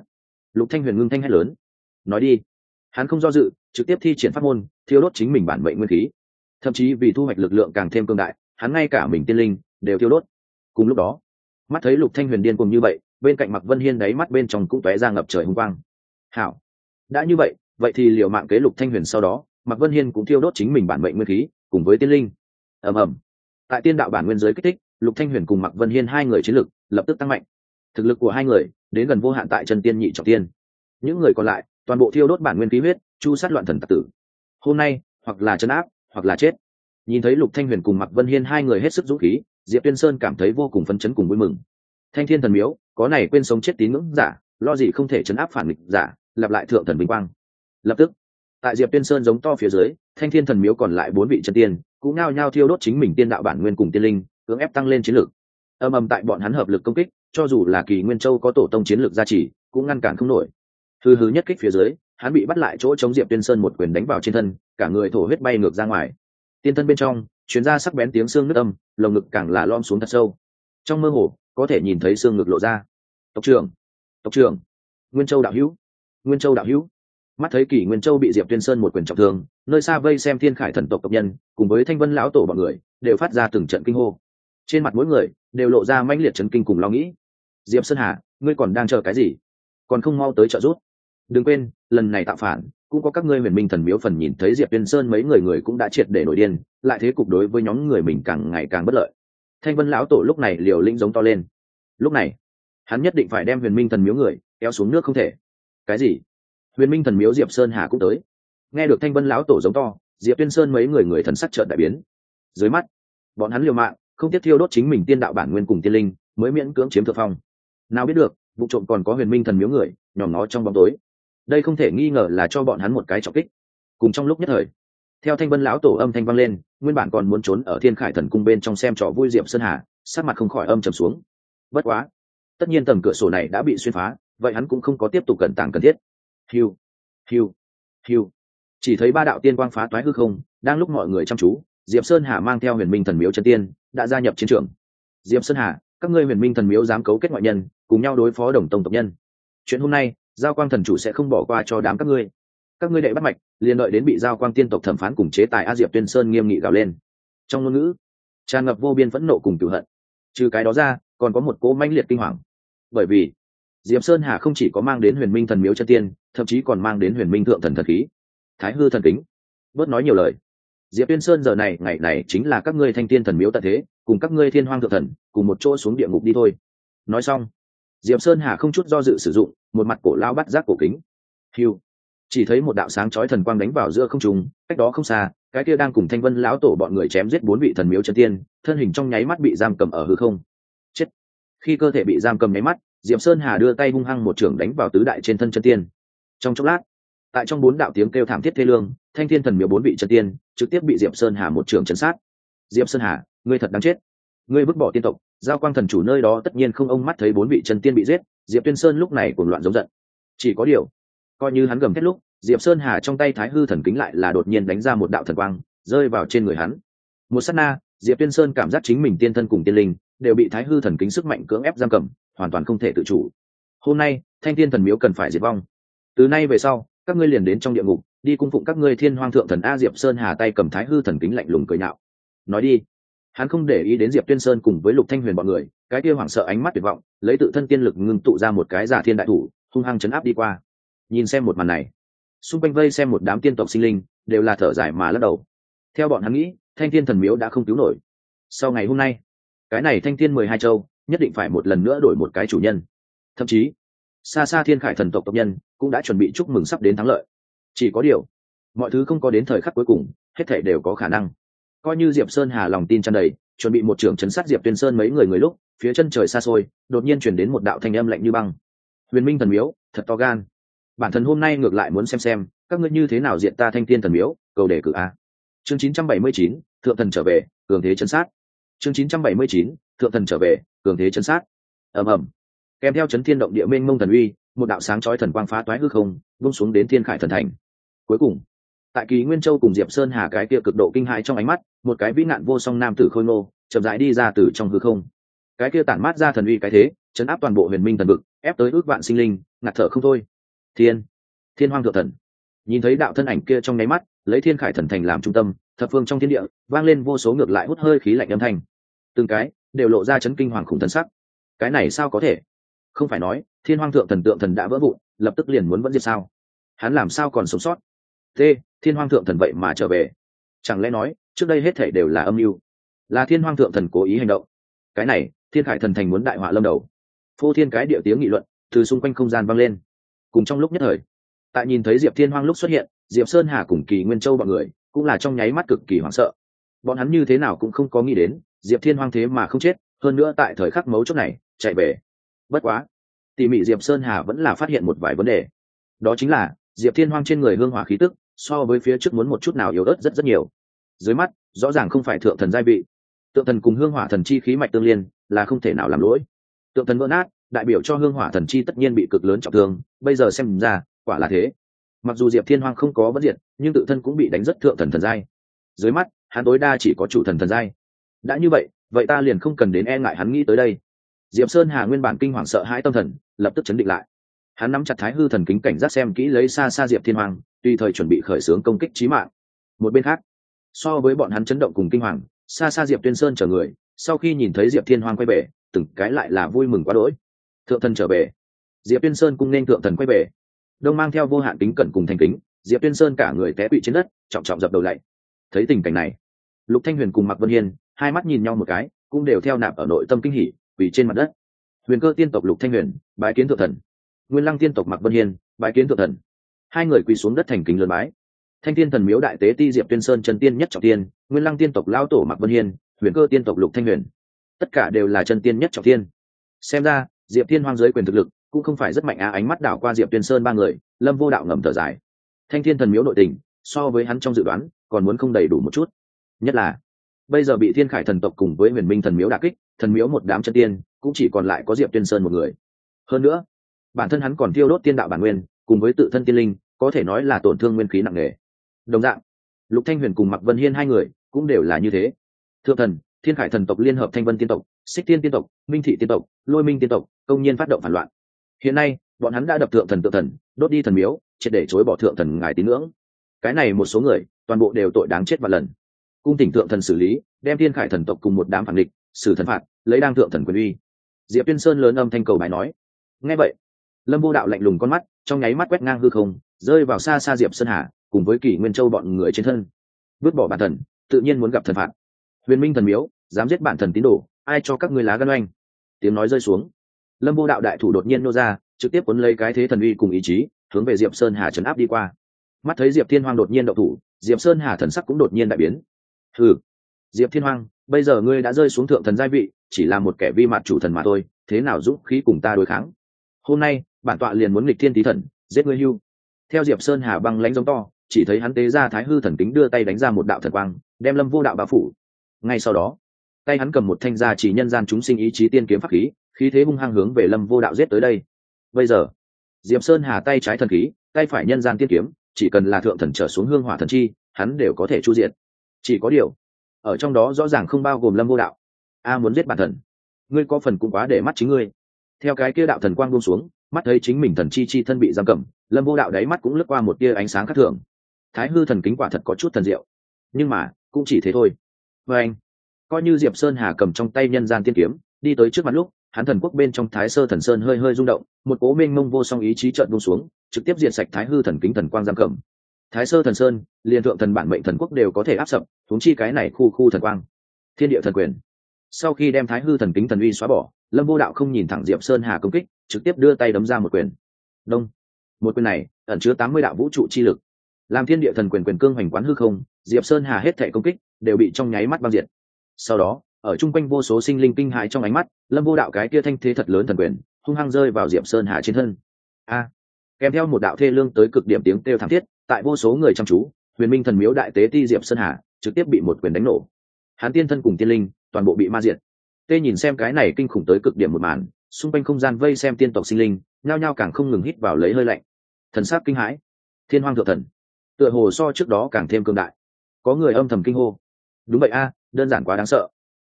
A: Lục thanh huyền ngưng thanh hét lớn. Nói đi. Hắn không do dự, trực tiếp thi triển pháp môn, thiêu đốt chính mình bản mệnh nguyên khí. Thậm chí vì thu hoạch lực lượng càng thêm cương đại hắn ngay cả mình tiên linh đều thiêu đốt. Cùng lúc đó, mắt thấy lục thanh huyền điên cùng như vậy, bên cạnh mặc vân hiên đáy mắt bên trong cũng tóe ra ngập trời hùng quang. Hảo, đã như vậy vậy thì liệu mạng kế lục thanh huyền sau đó mặc vân hiên cũng thiêu đốt chính mình bản mệnh nguyên khí, cùng với tiên linh. Ầm ầm. Tại tiên đạo bản nguyên giới kích thích, lục thanh huyền cùng mặc vân hiên hai người chiến lực lập tức tăng mạnh. Thực lực của hai người đến gần vô hạn tại chân tiên nhị trọng tiên. Những người còn lại toàn bộ thiêu đốt bản nguyên khí huyết, chu sát loạn thần tặc tử. Hôm nay, hoặc là chân áp, hoặc là chết nhìn thấy lục thanh huyền cùng mặc vân hiên hai người hết sức dũng khí, diệp tuyên sơn cảm thấy vô cùng phấn chấn cùng vui mừng. Thanh thiên thần miếu, có này quên sống chết tín ngưỡng giả, lo gì không thể chấn áp phản nghịch giả, lặp lại thượng thần vinh quang. Lập tức, tại diệp tuyên sơn giống to phía dưới, thanh thiên thần miếu còn lại bốn vị chân tiên, cũng nao nhao thiêu đốt chính mình tiên đạo bản nguyên cùng tiên linh, cưỡng ép tăng lên chiến lược. Âm âm tại bọn hắn hợp lực công kích, cho dù là kỳ nguyên châu có tổ tông chiến lược gia trì, cũng ngăn cản không nổi. Hư hư nhất kích phía dưới, hắn bị bắt lại chỗ chống diệp tuyên sơn một quyền đánh vào trên thân, cả người thổ huyết bay ngược ra ngoài tiên thân bên trong chuyến ra sắc bén tiếng xương nước âm, lồng ngực càng là lom xuống thật sâu. Trong mơ hồ, có thể nhìn thấy xương ngực lộ ra. Tộc trưởng tộc trưởng, nguyên châu đạo hữu, nguyên châu đạo hữu. Mắt thấy kỷ nguyên châu bị diệp tuyên sơn một quyền trọng thương, nơi xa vây xem thiên khải thần tộc tộc nhân, cùng với thanh vân lão tổ bọn người, đều phát ra từng trận kinh hô. Trên mặt mỗi người, đều lộ ra mãnh liệt chấn kinh cùng lo nghĩ. Diệp sơn hà, ngươi còn đang chờ cái gì? Còn không mau tới trợ giúp. Đừng quên, lần này tạo phản cũng có các ngươi huyền minh thần miếu phần nhìn thấy diệp tuyên sơn mấy người người cũng đã triệt để nổi điên, lại thế cục đối với nhóm người mình càng ngày càng bất lợi. Thanh vân lão tổ lúc này liều lĩnh giống to lên. Lúc này, hắn nhất định phải đem huyền minh thần miếu người kéo xuống nước không thể. Cái gì? Huyền minh thần miếu diệp sơn hà cũng tới. Nghe được thanh vân lão tổ giống to, diệp tuyên sơn mấy người người thần sắc trợn đại biến. Dưới mắt, bọn hắn liều mạng, không tiếp thiêu đốt chính mình tiên đạo bản nguyên cùng tiên linh, mới miễn cưỡng chiếm thượng phong. Nào biết được, vụ trộm còn có huyền minh thần miếu người nhỏ nó trong bóng tối đây không thể nghi ngờ là cho bọn hắn một cái trọng kích. Cùng trong lúc nhất thời, theo thanh vân lão tổ âm thanh vang lên, nguyên bản còn muốn trốn ở thiên khải thần cung bên trong xem trò vui diệp sơn hà sát mặt không khỏi âm trầm xuống. Bất quá, tất nhiên tầm cửa sổ này đã bị xuyên phá, vậy hắn cũng không có tiếp tục cẩn tàng cần thiết. Hiu hiu hiu chỉ thấy ba đạo tiên quang phá toái hư không, đang lúc mọi người chăm chú, diệp sơn hà mang theo huyền minh thần miếu chân tiên, đã gia nhập chiến trường. Diệp sơn hà, các ngươi huyền minh thần miếu dám cấu kết ngoại nhân, cùng nhau đối phó đồng tông tộc nhân. Chuyện hôm nay giao quang thần chủ sẽ không bỏ qua cho đám các ngươi. Các ngươi đệ bắt mạch, liền đợi đến bị giao quang tiên tộc thẩm phán cùng chế tài a diệp tuyên sơn nghiêm nghị gào lên. Trong ngôn ngữ, tràn ngập vô biên phẫn nộ cùng cửu hận. Trừ cái đó ra, còn có một cỗ manh liệt kinh hoàng. Bởi vì, diệp sơn hà không chỉ có mang đến huyền minh thần miếu chân tiên, thậm chí còn mang đến huyền minh thượng thần thần khí. Thái hư thần kính. Bớt nói nhiều lời. Diệp tuyên sơn giờ này, ngày này chính là các ngươi thanh tiên thần miếu tận thế, cùng các ngươi thiên hoang thượng thần, cùng một chỗ xuống địa ngục đi thôi. Nói xong, diệp sơn hà không chút do dự sử dụng một mặt cổ lao bắt giác cổ kính. Hiu chỉ thấy một đạo sáng chói thần quang đánh vào giữa không trung, cách đó không xa, cái kia đang cùng thanh vân lão tổ bọn người chém giết bốn vị thần miếu chân tiên, thân hình trong nháy mắt bị giam cầm ở hư không. Chết. Khi cơ thể bị giam cầm nháy mắt, diệp sơn hà đưa tay hung hăng một trưởng đánh vào tứ đại trên thân chân tiên. Trong chốc lát, tại trong bốn đạo tiếng kêu thảm thiết thê lương, thanh thiên thần miếu bốn vị chân tiên trực tiếp bị diệp sơn hà một trưởng chấn sát. Diệp sơn hà, ngươi thật đáng chết. Ngươi vứt bỏ tiên tộc, giao quang thần chủ nơi đó tất nhiên không ông mắt thấy bốn vị chân tiên bị giết diệp tuyên sơn lúc này cùng loạn giống giận. Chỉ có điều, coi như hắn gầm thét lúc, diệp sơn hà trong tay thái hư thần kính lại là đột nhiên đánh ra một đạo thần quang, rơi vào trên người hắn. Một s á t na, diệp tuyên sơn cảm giác chính mình tiên thân cùng tiên linh đều bị thái hư thần kính sức mạnh cưỡng ép giam cầm, hoàn toàn không thể tự chủ. Hôm nay, thanh thiên thần miếu cần phải diệt vong. Từ nay về sau, các ngươi liền đến trong địa ngục, đi cung phụng các ngươi thiên hoang thượng thần a diệp sơn hà tay cầm thái hư thần kính lạnh lùng cười nhạo. Nói đi hắn không để ý đến diệp tuyên sơn cùng với lục thanh huyền bọn người, cái kia hoảng sợ ánh mắt tuyệt vọng, lấy tự thân tiên lực ngưng tụ ra một cái giả thiên đại thủ, hung hăng chấn áp đi qua. Nhìn xem một màn này, xung quanh vây xem một đám tiên tộc sinh linh, đều là thở dài mà lắc đầu. Theo bọn hắn nghĩ, thanh thiên thần miếu đã không cứu nổi. Sau ngày hôm nay, cái này thanh thiên mười hai châu, nhất định phải một lần nữa đổi một cái chủ nhân. Thậm chí, xa xa thiên khải thần tộc tộc nhân cũng đã chuẩn bị chúc mừng sắp đến thắng lợi. Chỉ có điều, mọi thứ không có đến thời khắc cuối cùng, hết thể đều có khả năng coi như diệp sơn hà lòng tin tràn đầy chuẩn bị một trưởng chấn sát diệp tuyên sơn mấy người người lúc phía chân trời xa xôi đột nhiên chuyển đến một đạo thanh âm lạnh như băng. Huyền minh thần miếu thật to gan. Bản thân hôm nay ngược lại muốn xem xem các ngươi như thế nào diện ta thanh thiên thần miếu cầu đề cử a. Chương 979, thượng thần trở về cường thế chấn sát. Chương 979, thượng thần trở về cường thế chấn sát. Ầm ầm. Kèm theo chấn thiên động địa mênh mông thần uy một đạo sáng chói thần quang phá toái hư không vung xuống đến thiên khải thần thành. Cuối cùng tại kỳ nguyên châu cùng diệp sơn hà cái kia cực độ kinh hãi trong ánh mắt, một cái vĩ nạn vô song nam tử khôi ngô, chậm rãi đi ra từ trong hư không. Cái kia tản mát ra thần uy cái thế, chấn áp toàn bộ huyền minh thần vực, ép tới ước vạn sinh linh, ngạt thở không thôi. Thiên thiên hoang thượng thần. Nhìn thấy đạo thân ảnh kia trong nháy mắt, lấy thiên khải thần thành làm trung tâm, thập phương trong thiên địa, vang lên vô số ngược lại hút hơi khí lạnh âm thanh. Từng cái đều lộ ra chấn kinh hoàng khủng thần sắc. Cái này sao có thể? Không phải nói, thiên hoang thượng thần tượng thần đã vỡ vụn, lập tức liền muốn vẫn diệt sao? Hắn làm sao còn sống sót? T, thiên hoang thượng thần vậy mà trở về. Chẳng lẽ nói, trước đây hết thể đều là âm mưu? Là thiên hoang thượng thần cố ý hành động? Cái này, thiên khải thần thành muốn đại họa lâm đầu. Phô thiên cái địa tiếng nghị luận từ xung quanh không gian vang lên. Cùng trong lúc nhất thời, tại nhìn thấy diệp thiên hoang lúc xuất hiện, diệp sơn hà cùng kỳ nguyên châu b ọ n người cũng là trong nháy mắt cực kỳ hoảng sợ. Bọn hắn như thế nào cũng không có nghĩ đến, diệp thiên hoang thế mà không chết, hơn nữa tại thời khắc mấu chốt này, chạy về. Bất quá, tỉ mỉ diệp sơn hà vẫn là phát hiện một vài vấn đề. Đó chính là, diệp thiên hoang trên người hương hỏa khí tức so với phía trước muốn một chút nào yếu ớt rất rất nhiều. Dưới mắt, rõ ràng không phải thượng thần giai vị. Tượng thần cùng hương hỏa thần chi khí mạch tương liên, là không thể nào làm lỗi. Tượng thần vỡ nát, đại biểu cho hương hỏa thần chi tất nhiên bị cực lớn trọng thương, bây giờ xem ra, quả là thế. Mặc dù diệp thiên hoang không có bất diệt, nhưng tự thân cũng bị đánh rất thượng thần thần giai. Dưới mắt, hắn tối đa chỉ có chủ thần thần giai. Đã như vậy vậy ta liền không cần đến e ngại hắn nghĩ tới đây. Diệp sơn hà nguyên bản kinh hoàng sợ hãi tâm thần, lập tức chấn định lại hắn nắm chặt thái hư thần kính cảnh giác xem kỹ lấy xa xa diệp thiên hoàng, tùy thời chuẩn bị khởi xướng công kích trí mạng. Một bên khác, so với bọn hắn chấn động cùng kinh hoàng, xa xa diệp tuyên sơn chở người, sau khi nhìn thấy diệp thiên hoàng quay về, từng cái lại là vui mừng quá đỗi. Thượng thần trở về. Diệp tuyên sơn cung nên thượng thần quay về. Đông mang theo vô hạn kính cẩn cùng thành kính, diệp tuyên sơn cả người té quỵ trên đất, trọng trọng dập đầu lạy thấy tình cảnh này, lục thanh huyền cùng mặc vân hiên, hai mắt nhìn nhau một cái, cũng đều theo nạp ở nội tâm kinh hỉ vì trên mặt đất. Huyền cơ tiên tộc lục thanh huyền, bái kiến thượng thần nguyên lăng tiên tộc mặc vân hiên, bái kiến thượng thần. Hai người quỳ xuống đất thành kính lớn bái. Thanh Thiên thần miếu đại tế ti diệp tuyên sơn Trần tiên nhất trọng tiên, nguyên lăng tiên tộc lao tổ mặc vân hiên, huyền cơ tiên tộc lục thanh huyền. Tất cả đều là chân tiên nhất trọng tiên. Xem ra, diệp thiên hoang giới quyền thực lực cũng không phải rất mạnh á, ánh mắt đảo qua diệp tuyên sơn ba người, lâm vô đạo ngầm thở dài. Thanh thiên thần miếu nội tình, so với hắn trong dự đoán, còn muốn không đầy đủ một chút. Nhất là, bây giờ bị thiên khải thần tộc cùng với huyền minh thần miếu đà kích, thần miếu một đám chân tiên, cũng chỉ còn lại có diệp tuyên sơn một người. Hơn nữa bản thân hắn còn tiêu đốt tiên đạo bản nguyên, cùng với tự thân tiên linh, có thể nói là tổn thương nguyên khí nặng nề. Đồng dạng, lục thanh huyền cùng mặc vân hiên hai người cũng đều là như thế. Thượng thần, thiên khải thần tộc liên hợp thanh vân tiên tộc, xích tiên tiên tộc, minh thị tiên tộc, lôi minh tiên tộc, công nhiên phát động phản loạn. Hiện nay, bọn hắn đã đập thượng thần tự thần, đốt đi thần miếu, triệt để chối bỏ thượng thần ngài tín ngưỡng. Cái này một số người, toàn bộ đều tội đáng chết và lần. Cung tỉnh thượng thần xử lý, đem thiên khải thần tộc cùng một đám phản địch, xử thần phạt, lấy đang thượng thần quyền uy. Diệp tiên sơn lớn âm thanh cầu bài nói. Nghe vậy lâm vô đạo lạnh lùng con mắt, trong nháy mắt quét ngang hư không, rơi vào xa xa diệp sơn hà, cùng với kỷ nguyên châu bọn người trên thân. Vứt bỏ bản thần, tự nhiên muốn gặp thần phạt. Huyền minh thần miếu, dám giết bản thần tín đồ, ai cho các ngươi lá gân oanh? Tiếng nói rơi xuống. Lâm vô đạo đại thủ đột nhiên nô ra, trực tiếp cuốn lấy cái thế thần uy cùng ý chí, hướng về diệp sơn hà trấn áp đi qua. Mắt thấy diệp thiên hoàng đột nhiên đậu thủ, diệp sơn hà thần sắc cũng đột nhiên đại biến. Ừ diệp thiên hoàng bây giờ ngươi đã rơi xuống thượng thần giai vị, chỉ là một kẻ vi mặt chủ thần mà thôi, thế nào dũng khí cùng ta đối kháng? Hôm nay bản tọa liền muốn nghịch thiên tý thần, giết ngươi hưu. Theo diệp sơn hà băng lãnh giống to, chỉ thấy hắn tế ra thái hư thần kính đưa tay đánh ra một đạo thần quang, đem lâm vô đạo bao phủ. Ngay sau đó, tay hắn cầm một thanh gia chỉ nhân gian chúng sinh ý chí tiên kiếm pháp khí khí thế hung hăng hướng về lâm vô đạo giết tới đây. Bây giờ, diệp sơn hà tay trái thần khí, tay phải nhân gian tiên kiếm, chỉ cần là thượng thần trở xuống hương hỏa thần chi, hắn đều có thể chu diện chỉ có điều, ở trong đó rõ ràng không bao gồm lâm vô đạo. A muốn giết bản thần, ngươi có phần cũng quá để mắt chính ngươi. Theo cái kia đạo thần quang buông xuống mắt thấy chính mình thần chi chi thân bị giam cầm, lâm vô đạo đáy mắt cũng lướt qua một tia ánh sáng khác thường. Thái hư thần kính quả thật có chút thần diệu. Nhưng mà, cũng chỉ thế thôi. Và anh, coi như diệp sơn hà cầm trong tay nhân gian tiên kiếm, đi tới trước mặt lúc, hắn thần quốc bên trong thái sơ thần sơn hơi hơi rung động, một cố minh mông vô song ý chí trợn buông xuống, trực tiếp diệt sạch thái hư thần kính thần quang giam cầm. Thái sơ thần sơn, liền thượng thần bản mệnh thần quốc đều có thể áp sập thúng chi cái này khu khu thần quang. Thiên địa thần quyền sau khi đem thái hư thần kính thần uy xóa bỏ, lâm vô đạo không nhìn thẳng diệp sơn hà công kích, trực tiếp đưa tay đấm ra một quyền. Đông. Một quyền này, ẩn chứa tám mươi đạo vũ trụ chi lực. Làm thiên địa thần quyền quyền cương hoành quán hư không, diệp sơn hà hết thệ công kích đều bị trong nháy mắt băng diệt. Sau đó, ở chung quanh vô số sinh linh kinh hại trong ánh mắt, lâm vô đạo cái kia thanh thế thật lớn thần quyền, hung hăng rơi vào diệp sơn hà trên thân. A. Kèm theo một đạo thê lương tới cực điểm tiếng kêu thảm thiết, tại vô số người chăm chú, huyền minh thần miếu đại tế ti diệp sơn hà trực tiếp bị một quyền đánh nổ. Hắn tiên thân cùng tiên linh toàn bộ bị ma diệt. Tê nhìn xem cái này kinh khủng tới cực điểm một màn, xung quanh không gian vây xem tiên tộc sinh linh, nhao nhao càng không ngừng hít vào lấy hơi lạnh. Thần sắc kinh hãi. Thiên hoang thượng thần. Tựa hồ so trước đó càng thêm cương đại. Có người âm thầm kinh hô. Đúng vậy a à, đơn giản quá đáng sợ.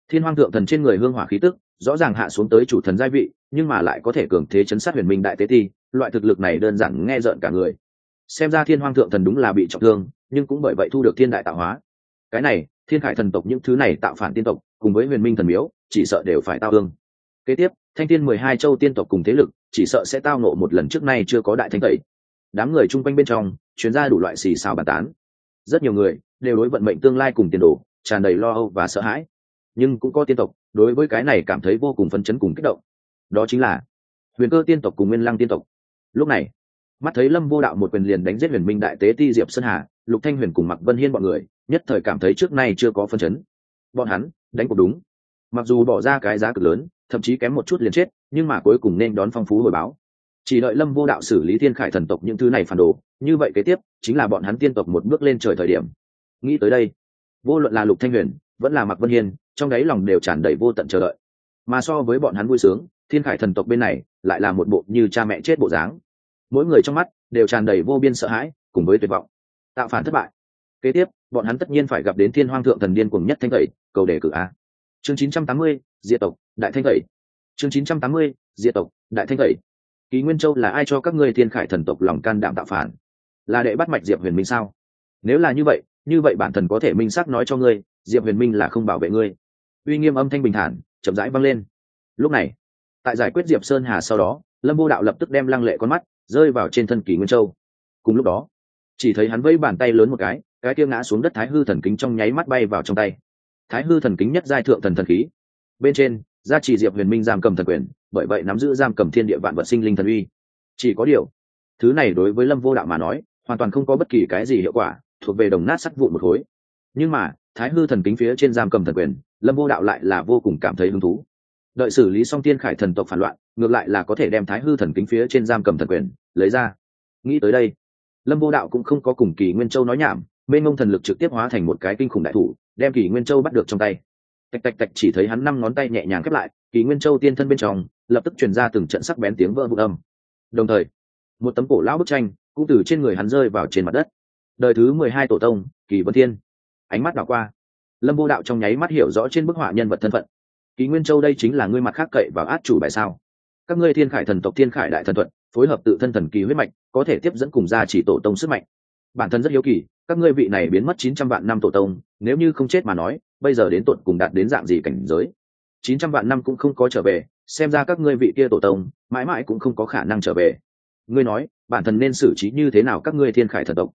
A: Thiên hoang thượng thần trên người hương hỏa khí tức, rõ ràng hạ xuống tới chủ thần giai vị, nhưng mà lại có thể cường thế chấn sát huyền minh đại tế ti, loại thực lực này đơn giản nghe rợn cả người. Xem ra thiên hoang thượng thần đúng là bị trọng thương, nhưng cũng bởi vậy thu được thiên đại tạo hóa. Cái này thiên khải thần tộc những thứ này tạo phản tiên tộc, cùng với huyền minh thần miếu, chỉ sợ đều phải tao ương. Kế tiếp, thanh thiên mười hai châu tiên tộc cùng thế lực, chỉ sợ sẽ tao nộ một lần trước nay chưa có đại thanh tẩy. Đám người chung quanh bên trong chuyến ra đủ loại xì xào bàn tán. Rất nhiều người đều đối vận mệnh tương lai cùng tiền đồ tràn đầy lo âu và sợ hãi. Nhưng cũng có tiên tộc đối với cái này cảm thấy vô cùng phấn chấn cùng kích động. Đó chính là huyền cơ tiên tộc cùng nguyên lăng tiên tộc. Lúc này, mắt thấy lâm vô đạo một quyền liền đánh giết huyền minh đại tế ti diệp sơn hà, lục thanh huyền cùng mặc vân hiên bọn người nhất thời cảm thấy trước nay chưa có phân chấn. Bọn hắn, đánh cuộc đúng. Mặc dù bỏ ra cái giá cực lớn, thậm chí kém một chút liền chết, nhưng mà cuối cùng nên đón phong phú hồi báo. Chỉ đợi lâm vô đạo xử lý thiên khải thần tộc những thứ này phản đồ, như vậy kế tiếp, chính là bọn hắn tiên tộc một bước lên trời thời điểm. Nghĩ tới đây, vô luận là lục thanh huyền, vẫn là mặc vân hiên, trong đáy lòng đều tràn đầy vô tận chờ đợi. Mà so với bọn hắn vui sướng, thiên khải thần tộc bên này lại là một bộ như cha mẹ chết bộ dáng. Mỗi người trong mắt đều tràn đầy vô biên sợ hãi, cùng với tuyệt vọng. Tạo phản thất bại. Kế tiếp bọn hắn tất nhiên phải gặp đến thiên hoang thượng thần điên cuồng nhất thanh tẩy cầu đề cử a. Chương 980, diệt tộc đại thanh tẩy. Chương 980, diệt tộc đại thanh tẩy. Ký nguyên châu là ai cho các ngươi thiên khải thần tộc lòng can đảm tạo phản? Là đệ bắt mạch diệp huyền minh sao? Nếu là như vậy như vậy bản thần có thể minh xác nói cho ngươi diệp huyền minh là không bảo vệ ngươi. Uy nghiêm âm thanh bình thản chậm rãi vang lên. Lúc này tại giải quyết diệp sơn hà sau đó lâm vô đạo lập tức đem lăng lệ con mắt rơi vào trên thân kỳ nguyên châu. Cùng lúc đó chỉ thấy hắn vẫy bàn tay lớn một cái cái kia ngã xuống đất thái hư thần kính trong nháy mắt bay vào trong tay. Thái hư thần kính nhất giai thượng thần thần khí. Bên trên, gia trì diệp huyền minh giam cầm thần quyền, bởi vậy nắm giữ giam cầm thiên địa vạn vật sinh linh thần uy. Chỉ có điều, thứ này đối với lâm vô đạo mà nói, hoàn toàn không có bất kỳ cái gì hiệu quả, thuộc về đồng nát sắt vụn một khối. Nhưng mà, thái hư thần kính phía trên giam cầm thần quyền, lâm vô đạo lại là vô cùng cảm thấy hứng thú. Đợi xử lý xong tiên khải thần tộc phản loạn, ngược lại là có thể đem thái hư thần kính phía trên giam cầm thần quyền, lấy ra. Nghĩ tới đây, lâm vô đạo cũng không có cùng kỳ nguyên châu nói nhảm bên mông thần lực trực tiếp hóa thành một cái kinh khủng đại thủ, đem kỳ nguyên châu bắt được trong tay. Tạch tạch tạch chỉ thấy hắn năm ngón tay nhẹ nhàng khép lại, kỳ nguyên châu tiên thân bên trong, lập tức truyền ra từng trận sắc bén tiếng vỡ vụn âm. Đồng thời, một tấm cổ lão bức tranh cũng từ trên người hắn rơi vào trên mặt đất. Đời thứ mười hai tổ tông, kỳ vân thiên. Ánh mắt đảo qua. Lâm vô đạo trong nháy mắt hiểu rõ trên bức họa nhân vật thân phận. Kỳ nguyên châu đây chính là ngươi mặt khác cậy vào át chủ bài sao? Các ngươi thiên khải thần tộc, thiên khải đại thần thuận phối hợp tự thân thần kỳ huyết mạch, có thể tiếp dẫn cùng gia chỉ tổ tông sức mạnh. Bản thân rất hiếu kỳ các ngươi vị này biến mất chín trăm vạn năm tổ tông, nếu như không chết mà nói, bây giờ đến tột cùng đạt đến dạng gì cảnh giới? Chín trăm vạn năm cũng không có trở về, xem ra các ngươi vị kia tổ tông, mãi mãi cũng không có khả năng trở về. Ngươi nói, bản thân nên xử trí như thế nào các ngươi thiên khải thần tộc?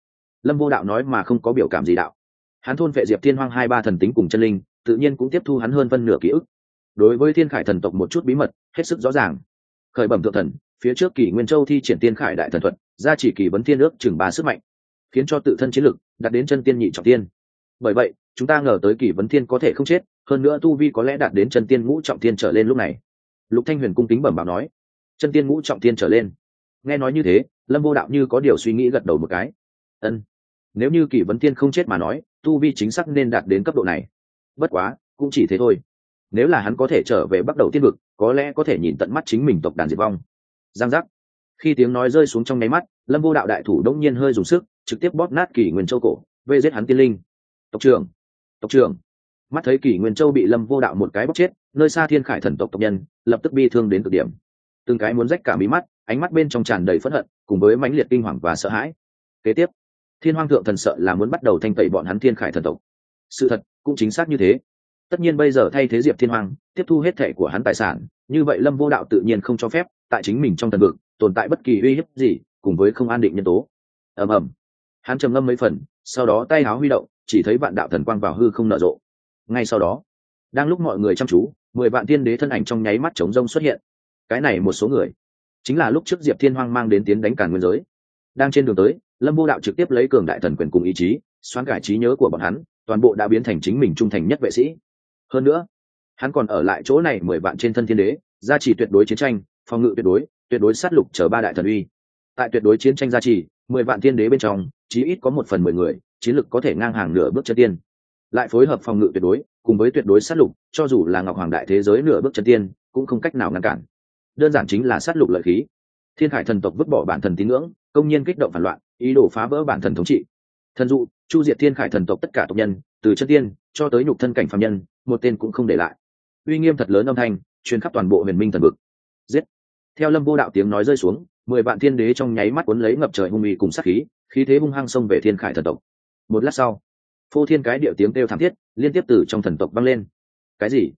A: Lâm vô đạo nói mà không có biểu cảm gì đạo. Hắn thôn vệ diệp thiên hoang hai ba thần tính cùng chân linh, tự nhiên cũng tiếp thu hắn hơn phân nửa ký ức. Đối với thiên khải thần tộc một chút bí mật, hết sức rõ ràng. Khởi bẩm thượng thần, phía trước kỷ nguyên châu thi triển tiên khải đại thần thuật ra chỉ kỳ vấn thiên ước chừng ba sức mạnh khiến cho tự thân chiến lực đạt đến chân tiên nhị trọng tiên. Bởi vậy, chúng ta ngờ tới kỷ vấn thiên có thể không chết, hơn nữa tu vi có lẽ đạt đến chân tiên ngũ trọng tiên trở lên lúc này. Lục thanh huyền cung kính bẩm bảo nói, chân tiên ngũ trọng tiên trở lên. Nghe nói như thế, lâm vô đạo như có điều suy nghĩ gật đầu một cái. Ân, nếu như kỷ vấn thiên không chết mà nói, tu vi chính xác nên đạt đến cấp độ này. Bất quá, cũng chỉ thế thôi. Nếu là hắn có thể trở về bắt đầu tiên vực, có lẽ có thể nhìn tận mắt chính mình tộc đàn diệt vong. Giang giác khi tiếng nói rơi xuống trong nháy mắt, lâm vô đạo đại thủ đông nhiên hơi dùng sức, trực tiếp bóp nát kỷ nguyên châu cổ vê giết hắn tiên linh. Tộc trưởng tộc trưởng. Mắt thấy kỷ nguyên châu bị lâm vô đạo một cái bóp chết, nơi xa thiên khải thần tộc tộc nhân, lập tức bi thương đến cực điểm. Từng cái muốn rách cả mí mắt, ánh mắt bên trong tràn đầy phẫn hận, cùng với mãnh liệt kinh hoàng và sợ hãi. Kế tiếp, thiên hoang thượng thần sợ là muốn bắt đầu thanh tẩy bọn hắn thiên khải thần tộc. Sự thật cũng chính xác như thế. Tất nhiên bây giờ thay thế diệp thiên hoàng tiếp thu hết thệ của hắn tài sản, như vậy lâm vô đạo tự nhiên không cho phép, tại chính mình trong thần vực tồn tại bất kỳ uy hiếp gì, cùng với không an định nhân tố. Ầm ầm. Hắn trầm ngâm mấy phần, sau đó tay háo huy động, chỉ thấy vạn đạo thần quang vào hư không nở rộ. Ngay sau đó, đang lúc mọi người chăm chú, mười vạn tiên đế thân ảnh trong nháy mắt chống rông xuất hiện. Cái này một số người, chính là lúc trước diệp thiên hoang mang đến tiến đánh càn nguyên giới. Đang trên đường tới, lâm vô đạo trực tiếp lấy cường đại thần quyền cùng ý chí xoán cải trí nhớ của bọn hắn, toàn bộ đã biến thành chính mình trung thành nhất vệ sĩ. Hơn nữa, hắn còn ở lại chỗ này mười vạn trên thân thiên đế, gia trì tuyệt đối chiến tranh, phòng ngự tuyệt đối tuyệt đối sát lục chờ ba đại thần uy. Tại tuyệt đối chiến tranh gia trì, mười vạn thiên đế bên trong, chí ít có một phần mười người, chiến lực có thể ngang hàng nửa bước chân tiên. Lại phối hợp phòng ngự tuyệt đối, cùng với tuyệt đối sát lục, cho dù là ngọc hoàng đại thế giới nửa bước chân tiên, cũng không cách nào ngăn cản. Đơn giản chính là sát lục lợi khí. Thiên khải thần tộc vứt bỏ bản thần tín ngưỡng, công nhiên kích động phản loạn, ý đồ phá vỡ bản thần thống trị. Thần dụ, chu diệt thiên khải thần tộc tất cả tộc nhân, từ chân tiên cho tới nhục thân cảnh phạm nhân, một tên cũng không để lại. Uy nghiêm thật lớn âm thanh, truyền khắp toàn bộ huyền minh thần vực. Giết! Theo lâm vô đạo tiếng nói rơi xuống, mười vạn thiên đế trong nháy mắt cuốn lấy ngập trời hung uy cùng sát khí khí thế hung hăng xông về thiên khải thần tộc. Một lát sau, phô thiên cái điệu tiếng kêu thảm thiết liên tiếp từ trong thần tộc vang lên. Cái gì?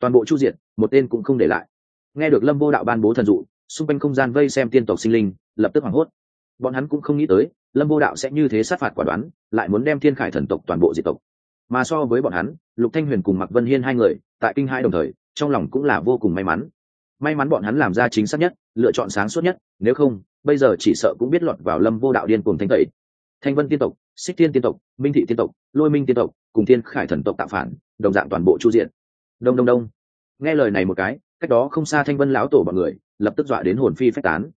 A: Toàn bộ chu diệt, một tên cũng không để lại. Nghe được lâm vô đạo ban bố thần dụ, xung quanh không gian vây xem tiên tộc sinh linh, lập tức hoảng hốt. Bọn hắn cũng không nghĩ tới, lâm vô đạo sẽ như thế sát phạt quả đoán, lại muốn đem thiên khải thần tộc toàn bộ diệt tộc. Mà so với bọn hắn, lục thanh huyền cùng mạc vân hiên hai người, tại kinh hai đồng thời, trong lòng cũng là vô cùng may mắn may mắn bọn hắn làm ra chính xác nhất, lựa chọn sáng suốt nhất, nếu không, bây giờ chỉ sợ cũng biết lọt vào lâm vô đạo điên cùng thanh tẩy. Thanh vân tiên tộc, xích tiên tiên tộc, minh thị tiên tộc, lôi minh tiên tộc, cùng thiên khải thần tộc tạo phản, đồng dạng toàn bộ chu diện. Đông đông đông. Nghe lời này một cái, cách đó không xa thanh vân lão tổ bọn người, lập tức dọa đến hồn phi phách tán.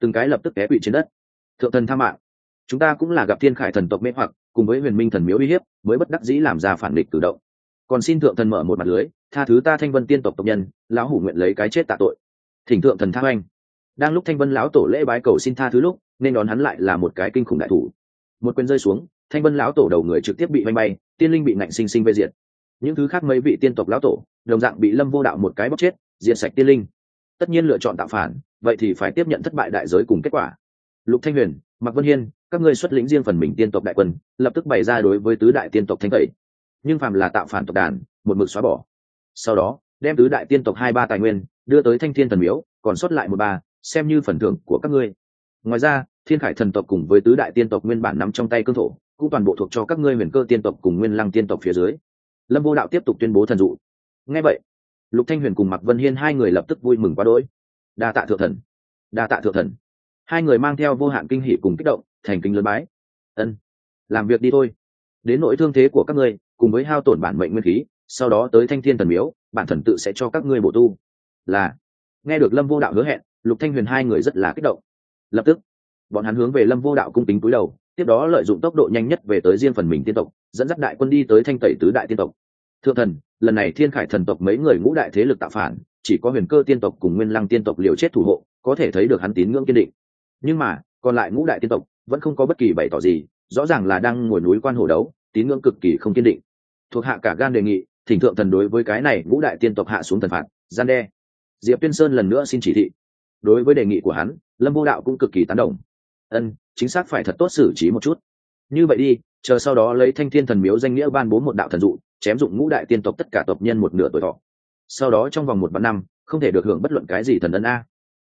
A: Từng cái lập tức té quỵ trên đất. Thượng thần tha mạng. Chúng ta cũng là gặp thiên khải thần tộc mê hoặc, cùng với huyền minh thần miếu uy hiếp, mới bất đắc dĩ làm ra phản địch cử động. Còn xin thượng thần mở một mặt lưới tha thứ ta thanh vân tiên tộc tộc nhân, lão hủ nguyện lấy cái chết tạ tội. Thỉnh thượng thần tha oanh đang lúc thanh vân lão tổ lễ bái cầu xin tha thứ lúc, nên đón hắn lại là một cái kinh khủng đại thủ. Một quyền rơi xuống, thanh vân lão tổ đầu người trực tiếp bị vanh bay, tiên linh bị nạnh sinh sinh vây diệt. Những thứ khác mấy vị tiên tộc lão tổ, đồng dạng bị lâm vô đạo một cái bóc chết, diệt sạch tiên linh. Tất nhiên lựa chọn tạo phản, vậy thì phải tiếp nhận thất bại đại giới cùng kết quả. Lục thanh huyền, mạc vân hiên, các ngươi xuất lĩnh riêng phần mình tiên tộc đại quân, lập tức bày ra đối với tứ đại tiên tộc thanh tẩy. Nhưng phàm là tạo phản tộc đàn, một mực xóa bỏ sau đó, đem tứ đại tiên tộc hai ba tài nguyên đưa tới thanh thiên thần miếu, còn sót lại một ba, xem như phần thưởng của các ngươi. Ngoài ra, thiên khải thần tộc cùng với tứ đại tiên tộc nguyên bản nắm trong tay cương thổ, cũng toàn bộ thuộc cho các ngươi huyền cơ tiên tộc cùng nguyên lăng tiên tộc phía dưới. Lâm vô đạo tiếp tục tuyên bố thần dụ. Ngay vậy, lục thanh huyền cùng mạc vân hiên hai người lập tức vui mừng quá đỗi. Đa tạ thượng thần. Đa tạ thượng thần. Hai người mang theo vô hạn kinh hỉ cùng kích động, thành kính lớn bái. Ân, làm việc đi thôi. Đến nỗi thương thế của các ngươi, cùng với hao tổn bản mệnh nguyên khí sau đó tới thanh thiên thần miếu, bản thần tự sẽ cho các ngươi bổ tu. Là, nghe được lâm vô đạo hứa hẹn, lục thanh huyền hai người rất là kích động. Lập tức, bọn hắn hướng về lâm vô đạo cung tính cúi đầu, tiếp đó lợi dụng tốc độ nhanh nhất về tới riêng phần mình tiên tộc, dẫn dắt đại quân đi tới thanh tẩy tứ đại tiên tộc. Thượng thần, lần này thiên khải thần tộc mấy người ngũ đại thế lực tạo phản, chỉ có huyền cơ tiên tộc cùng nguyên lăng tiên tộc liều chết thủ hộ, có thể thấy được hắn tín ngưỡng kiên định. Nhưng mà, còn lại ngũ đại tiên tộc vẫn không có bất kỳ bày tỏ gì, rõ ràng là đang ngồi núi quan hồ đấu, tín ngưỡng cực kỳ không kiên định. Thuộc hạ cả gan đề nghị thỉnh thượng thần đối với cái này ngũ đại tiên tộc hạ xuống thần phạt, gian đe. Diệp tuyên sơn lần nữa xin chỉ thị. Đối với đề nghị của hắn, lâm vô đạo cũng cực kỳ tán đồng. Ân, chính xác phải thật tốt xử trí một chút. Như vậy đi, chờ sau đó lấy thanh thiên thần miếu danh nghĩa ban bố một đạo thần dụ, chém dụng ngũ đại tiên tộc tất cả tộc nhân một nửa tuổi thọ. Sau đó trong vòng một vạn năm, không thể được hưởng bất luận cái gì thần ân a.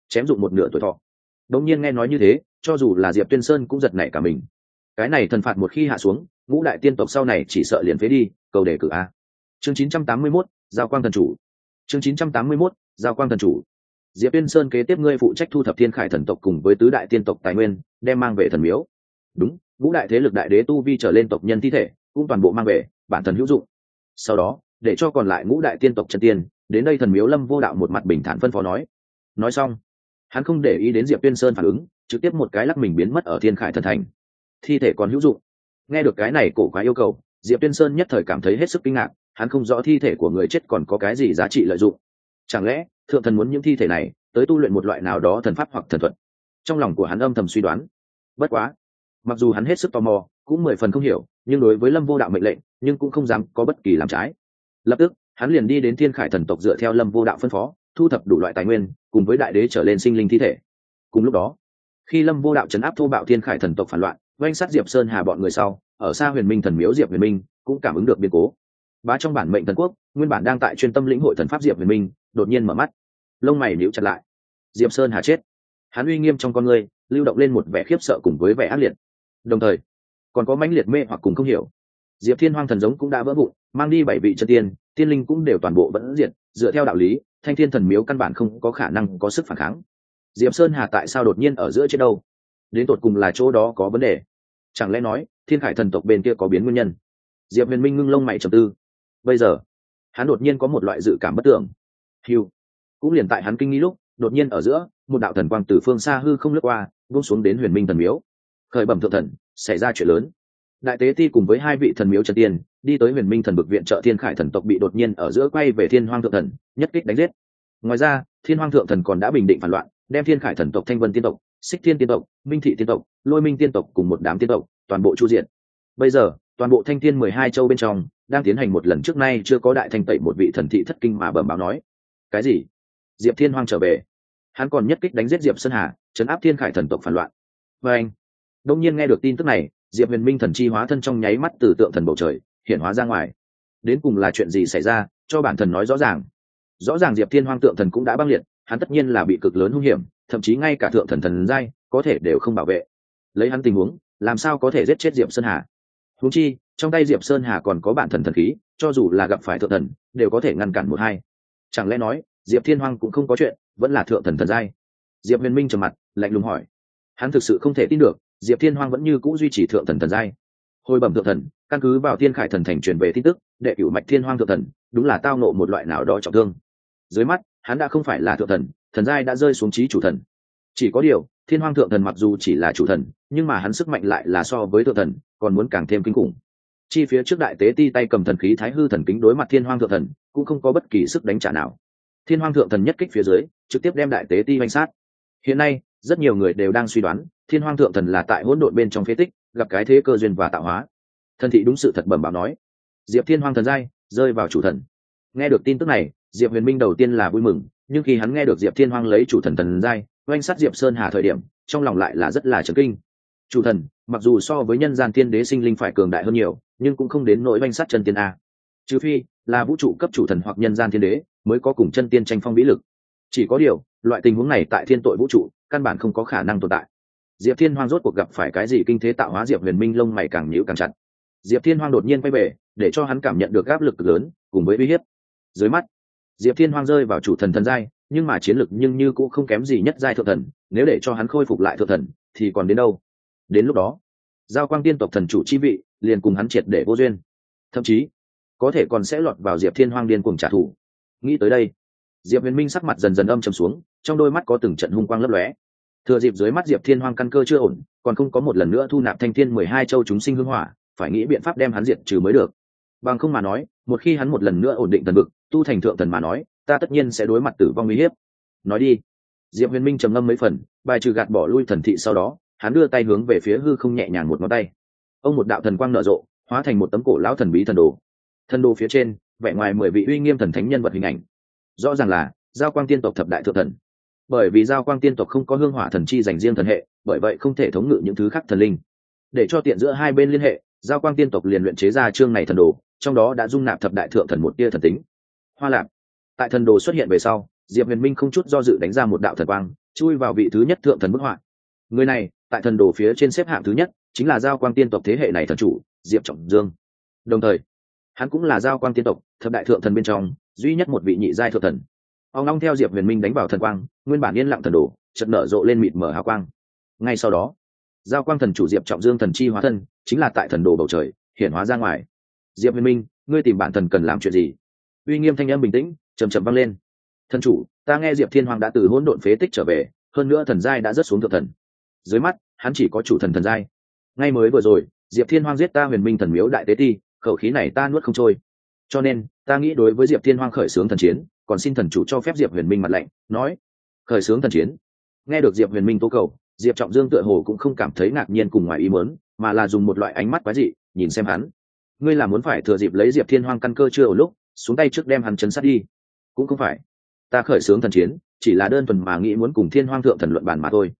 A: Chém dụng một nửa tuổi thọ. Đống nhiên nghe nói như thế, cho dù là diệp tuyên sơn cũng giật nảy cả mình. Cái này thần phạt một khi hạ xuống, ngũ đại tiên tộc sau này chỉ sợ liền phế đi, cầu đề cử a chương 981, giao quang thần chủ. Chương 981, giao quang thần chủ. Diệp yên sơn kế tiếp ngươi phụ trách thu thập thiên khải thần tộc cùng với tứ đại tiên tộc tài nguyên đem mang về thần miếu. Đúng ngũ đại thế lực đại đế tu vi trở lên tộc nhân thi thể cũng toàn bộ mang về bản thần hữu dụng. Sau đó để cho còn lại ngũ đại tiên tộc chân tiên đến đây thần miếu lâm vô đạo một mặt bình thản phân phó nói. Nói xong hắn không để ý đến diệp tuyên sơn phản ứng trực tiếp một cái lắc mình biến mất ở thiên khải thần thành. Thi thể còn hữu dụng. Nghe được cái này cổ quá yêu cầu diệp tuyên sơn nhất thời cảm thấy hết sức kinh ngạc hắn không rõ thi thể của người chết còn có cái gì giá trị lợi dụng. Chẳng lẽ, thượng thần muốn những thi thể này tới tu luyện một loại nào đó thần pháp hoặc thần thuật? Trong lòng của hắn âm thầm suy đoán. Bất quá, mặc dù hắn hết sức tò mò, cũng mười phần không hiểu, nhưng đối với lâm vô đạo mệnh lệnh, nhưng cũng không dám có bất kỳ làm trái. Lập tức, hắn liền đi đến thiên khải thần tộc dựa theo lâm vô đạo phân phó, thu thập đủ loại tài nguyên, cùng với đại đế trở lên sinh linh thi thể. Cùng lúc đó, khi lâm vô đạo chấn áp thô bạo thiên khải thần tộc phản loạn, oanh sát diệp sơn hà bọn người sau, ở xa huyền minh thần miếu diệp huyền minh cũng cảm ứng được biến cố bá trong bản mệnh thần quốc, nguyên bản đang tại chuyên tâm lĩnh hội thần pháp diệp huyền minh, đột nhiên mở mắt. Lông mày níu chặt lại. Diệp sơn hà chết. Hắn uy nghiêm trong con người, lưu động lên một vẻ khiếp sợ cùng với vẻ ác liệt. Đồng thời, còn có mãnh liệt mê hoặc cùng không hiểu. Diệp thiên hoang thần giống cũng đã vỡ vụn, mang đi bảy vị chân tiên tiên linh cũng đều toàn bộ vẫn diệt, dựa theo đạo lý, thanh thiên thần miếu căn bản không có khả năng có sức phản kháng. Diệp sơn hà tại sao đột nhiên ở giữa chết đâu? Đến tột cùng là chỗ đó có vấn đề? Chẳng lẽ nói, thiên khải thần tộc bên kia có biến nguyên nhân? Diệp huyền minh ngưng lông mày trầm tư bây giờ, hắn đột nhiên có một loại dự cảm bất tưởng hiu cũng liền tại hắn kinh nghĩ lúc, đột nhiên ở giữa, một đạo thần quang từ phương xa hư không lướt qua vung xuống đến huyền minh thần miếu. Khởi bẩm thượng thần, xảy ra chuyện lớn. Đại tế ti cùng với hai vị thần miếu trần tiên, đi tới huyền minh thần bực viện trợ thiên khải thần tộc bị đột nhiên ở giữa quay về thiên hoang thượng thần, nhất kích đánh giết. Ngoài ra, thiên hoang thượng thần còn đã bình định phản loạn, đem thiên khải thần tộc thanh vân tiên tộc, xích thiên tiên tộc, minh thị tiên tộc, lôi minh tiên tộc cùng một đám tiên tộc toàn bộ chu diện. Bây giờ, toàn bộ thanh thiên mười hai châu bên trong đang tiến hành một lần trước nay chưa có đại thanh tẩy một vị thần thị thất kinh mà bẩm báo nói. Cái gì? Diệp thiên hoang trở về. Hắn còn nhất kích đánh giết diệp sơn hà chấn áp thiên khải thần tộc phản loạn. Và anh, đông nhiên nghe được tin tức này, diệp huyền minh thần chi hóa thân trong nháy mắt từ tượng thần bầu trời hiện hóa ra ngoài. Đến cùng là chuyện gì xảy ra, cho bản thần nói rõ ràng. Rõ ràng diệp thiên hoang tượng thần cũng đã băng liệt, hắn tất nhiên là bị cực lớn hung hiểm, thậm chí ngay cả thượng thần thần giai, có thể đều không bảo vệ. Lấy hắn tình huống, làm sao có thể giết chết diệp sơn hà? Húng chi, trong tay diệp sơn hà còn có bản thần thần khí, cho dù là gặp phải thượng thần, đều có thể ngăn cản một hai. Chẳng lẽ nói, diệp thiên hoang cũng không có chuyện, vẫn là thượng thần thần giai? Diệp huyền minh trầm mặt, lạnh lùng hỏi. Hắn thực sự không thể tin được, diệp thiên hoang vẫn như c ũ duy trì thượng thần thần giai. Hồi bẩm thượng thần, căn cứ vào thiên khải thần thành truyền về tin tức, đệ cửu mạch thiên hoang thượng thần, đúng là tao nộ một loại nào đó trọng thương. Dưới mắt, hắn đã không phải là thượng thần thần giai đã rơi xuống trí chủ thần chỉ có điều, thiên hoang thượng thần mặc dù chỉ là chủ thần, nhưng mà hắn sức mạnh lại là so với thượng thần, còn muốn càng thêm kinh khủng. Chi phía trước đại tế ti tay cầm thần khí thái hư thần kính đối mặt thiên hoang thượng thần, cũng không có bất kỳ sức đánh trả nào. Thiên hoang thượng thần nhất kích phía dưới, trực tiếp đem đại tế ti oanh sát. Hiện nay, rất nhiều người đều đang suy đoán, thiên hoang thượng thần là tại hỗn độn bên trong phế tích, gặp cái thế cơ duyên và tạo hóa. Thần thị đúng sự thật bẩm bảo nói, diệp thiên hoang thần giai, rơi vào chủ thần. Nghe được tin tức này, diệp huyền minh đầu tiên là vui mừng, nhưng khi hắn nghe được diệp thiên hoang lấy chủ thần thần giai oanh sát diệp sơn hà thời điểm, trong lòng lại là rất là trấn kinh. Chủ thần, mặc dù so với nhân gian tiên đế sinh linh phải cường đại hơn nhiều, nhưng cũng không đến nỗi oanh sát chân tiên a. Trừ phi là vũ trụ cấp chủ thần hoặc nhân gian thiên đế mới có cùng chân tiên tranh phong vĩ lực. Chỉ có điều, loại tình huống này tại thiên tội vũ trụ, căn bản không có khả năng tồn tại. Diệp thiên hoang rốt cuộc gặp phải cái gì kinh thế tạo hóa diệp huyền minh lông mày càng nhíu càng chặt. Diệp thiên hoang đột nhiên quay về, để cho hắn cảm nhận được áp lực lớn, cùng với uy hiếp. Dưới mắt, diệp thiên hoang rơi vào chủ thần thần giai nhưng mà chiến lực nhưng như cũng không kém gì nhất giai thượng thần, nếu để cho hắn khôi phục lại thượng thần, thì còn đến đâu? Đến lúc đó, giao quang tiên tộc thần chủ chi vị, liền cùng hắn triệt để vô duyên. Thậm chí, có thể còn sẽ lọt vào diệp thiên hoang điên cùng trả thù. Nghĩ tới đây, diệp huyền minh sắc mặt dần dần âm trầm xuống, trong đôi mắt có từng trận hung quang lấp lóe. Thừa dịp dưới mắt diệp thiên hoang căn cơ chưa ổn, còn không có một lần nữa thu nạp thanh thiên mười hai châu chúng sinh hương hỏa, phải nghĩ biện pháp đem hắn diệt trừ mới được. Bằng không mà nói, một khi hắn một lần nữa ổn định thần vực, tu thành thượng thần mà nói ta tất nhiên sẽ đối mặt tử vong uy hiếp. Nói đi. Diệp huyền minh trầm ngâm mấy phần, bài trừ gạt bỏ lui thần thị sau đó, hắn đưa tay hướng về phía hư không nhẹ nhàng một ngón tay. Ông một đạo thần quang nở rộ, hóa thành một tấm cổ lão thần bí thần đồ. Thần đồ phía trên, vẻ ngoài mười vị uy nghiêm thần thánh nhân vật hình ảnh. Rõ ràng là, giao quang tiên tộc thập đại thượng thần. Bởi vì giao quang tiên tộc không có hương hỏa thần chi dành riêng thần hệ, bởi vậy không thể thống ngự những thứ khác thần linh. Để cho tiện giữa hai bên liên hệ, giao quang tiên tộc liền luyện chế ra chương này thần đồ, trong đó đã dung nạp thập đại thượng thần một tia thần tính. Hoa lạc tại thần đồ xuất hiện về sau, diệp huyền minh không chút do dự đánh ra một đạo thần quang, chui vào vị thứ nhất thượng thần bức họa. Người này, tại thần đồ phía trên xếp hạng thứ nhất, chính là giao quang tiên tộc thế hệ này thần chủ, diệp trọng dương. Đồng thời, hắn cũng là giao quang tiên tộc, thập đại thượng thần bên trong, duy nhất một vị nhị giai thượng thần. Ông long theo diệp huyền minh đánh vào thần quang, nguyên bản yên lặng thần đồ chật nở rộ lên mịt mở hào quang. Ngay sau đó, giao quang thần chủ diệp trọng dương thần chi hóa thân, chính là tại thần đồ bầu trời, hiển hóa ra ngoài. Diệp huyền minh, ngươi tìm bản thần cần làm chuyện gì? Uy nghiêm thanh âm bình tĩnh chầm chầm vang lên. Thần chủ, ta nghe diệp thiên hoàng đã từ hỗn độn phế tích trở về, hơn nữa thần giai đã rớt xuống thượng thần. Dưới mắt, hắn chỉ có chủ thần thần giai. Ngay mới vừa rồi, diệp thiên hoàng giết ta huyền minh thần miếu đại tế ti, khẩu khí này ta nuốt không trôi. Cho nên, ta nghĩ đối với diệp thiên hoàng khởi xướng thần chiến, còn xin thần chủ cho phép diệp huyền minh mặt lạnh, nói, khởi xướng thần chiến. Nghe được diệp huyền minh tố cầu, diệp trọng dương tựa hồ cũng không cảm thấy ngạc nhiên cùng ngoài ý mớn mà là dùng một loại ánh mắt quái dị, nhìn xem hắn. Ngươi là muốn phải thừa dịp lấy diệp thiên hoang căn cơ chưa ở lúc, xuống tay trước đem hắn chấn sát đi cũng không phải. Ta khởi xướng thần chiến, chỉ là đơn thuần mà nghĩ muốn cùng thiên hoang thượng thần luận bàn mà thôi.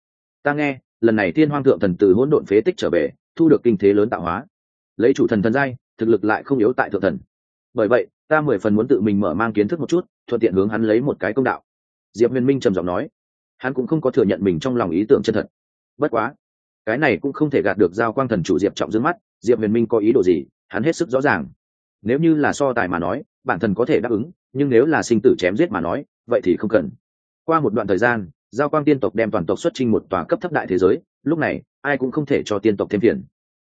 A: Ta nghe, lần này thiên hoang thượng thần từ hỗn độn phế tích trở về, thu được kinh thế lớn tạo hóa. Lấy chủ thần thần giai, thực lực lại không yếu tại thượng thần. Bởi vậy, ta mười phần muốn tự mình mở mang kiến thức một chút, thuận tiện hướng hắn lấy một cái công đạo. Diệp huyền minh trầm giọng nói. Hắn cũng không có thừa nhận mình trong lòng ý tưởng chân thật. Bất quá, cái này cũng không thể gạt được giao quang thần chủ diệp trọng dưới mắt, diệp huyền minh có ý đồ gì, hắn hết sức rõ ràng. Nếu như là so tài mà nói, bản thân có thể đáp ứng nhưng nếu là sinh tử chém giết mà nói vậy thì không cần. Qua một đoạn thời gian giao quang tiên tộc đem toàn tộc xuất trình một tòa cấp thấp đại thế giới lúc này ai cũng không thể cho tiên tộc thêm phiền.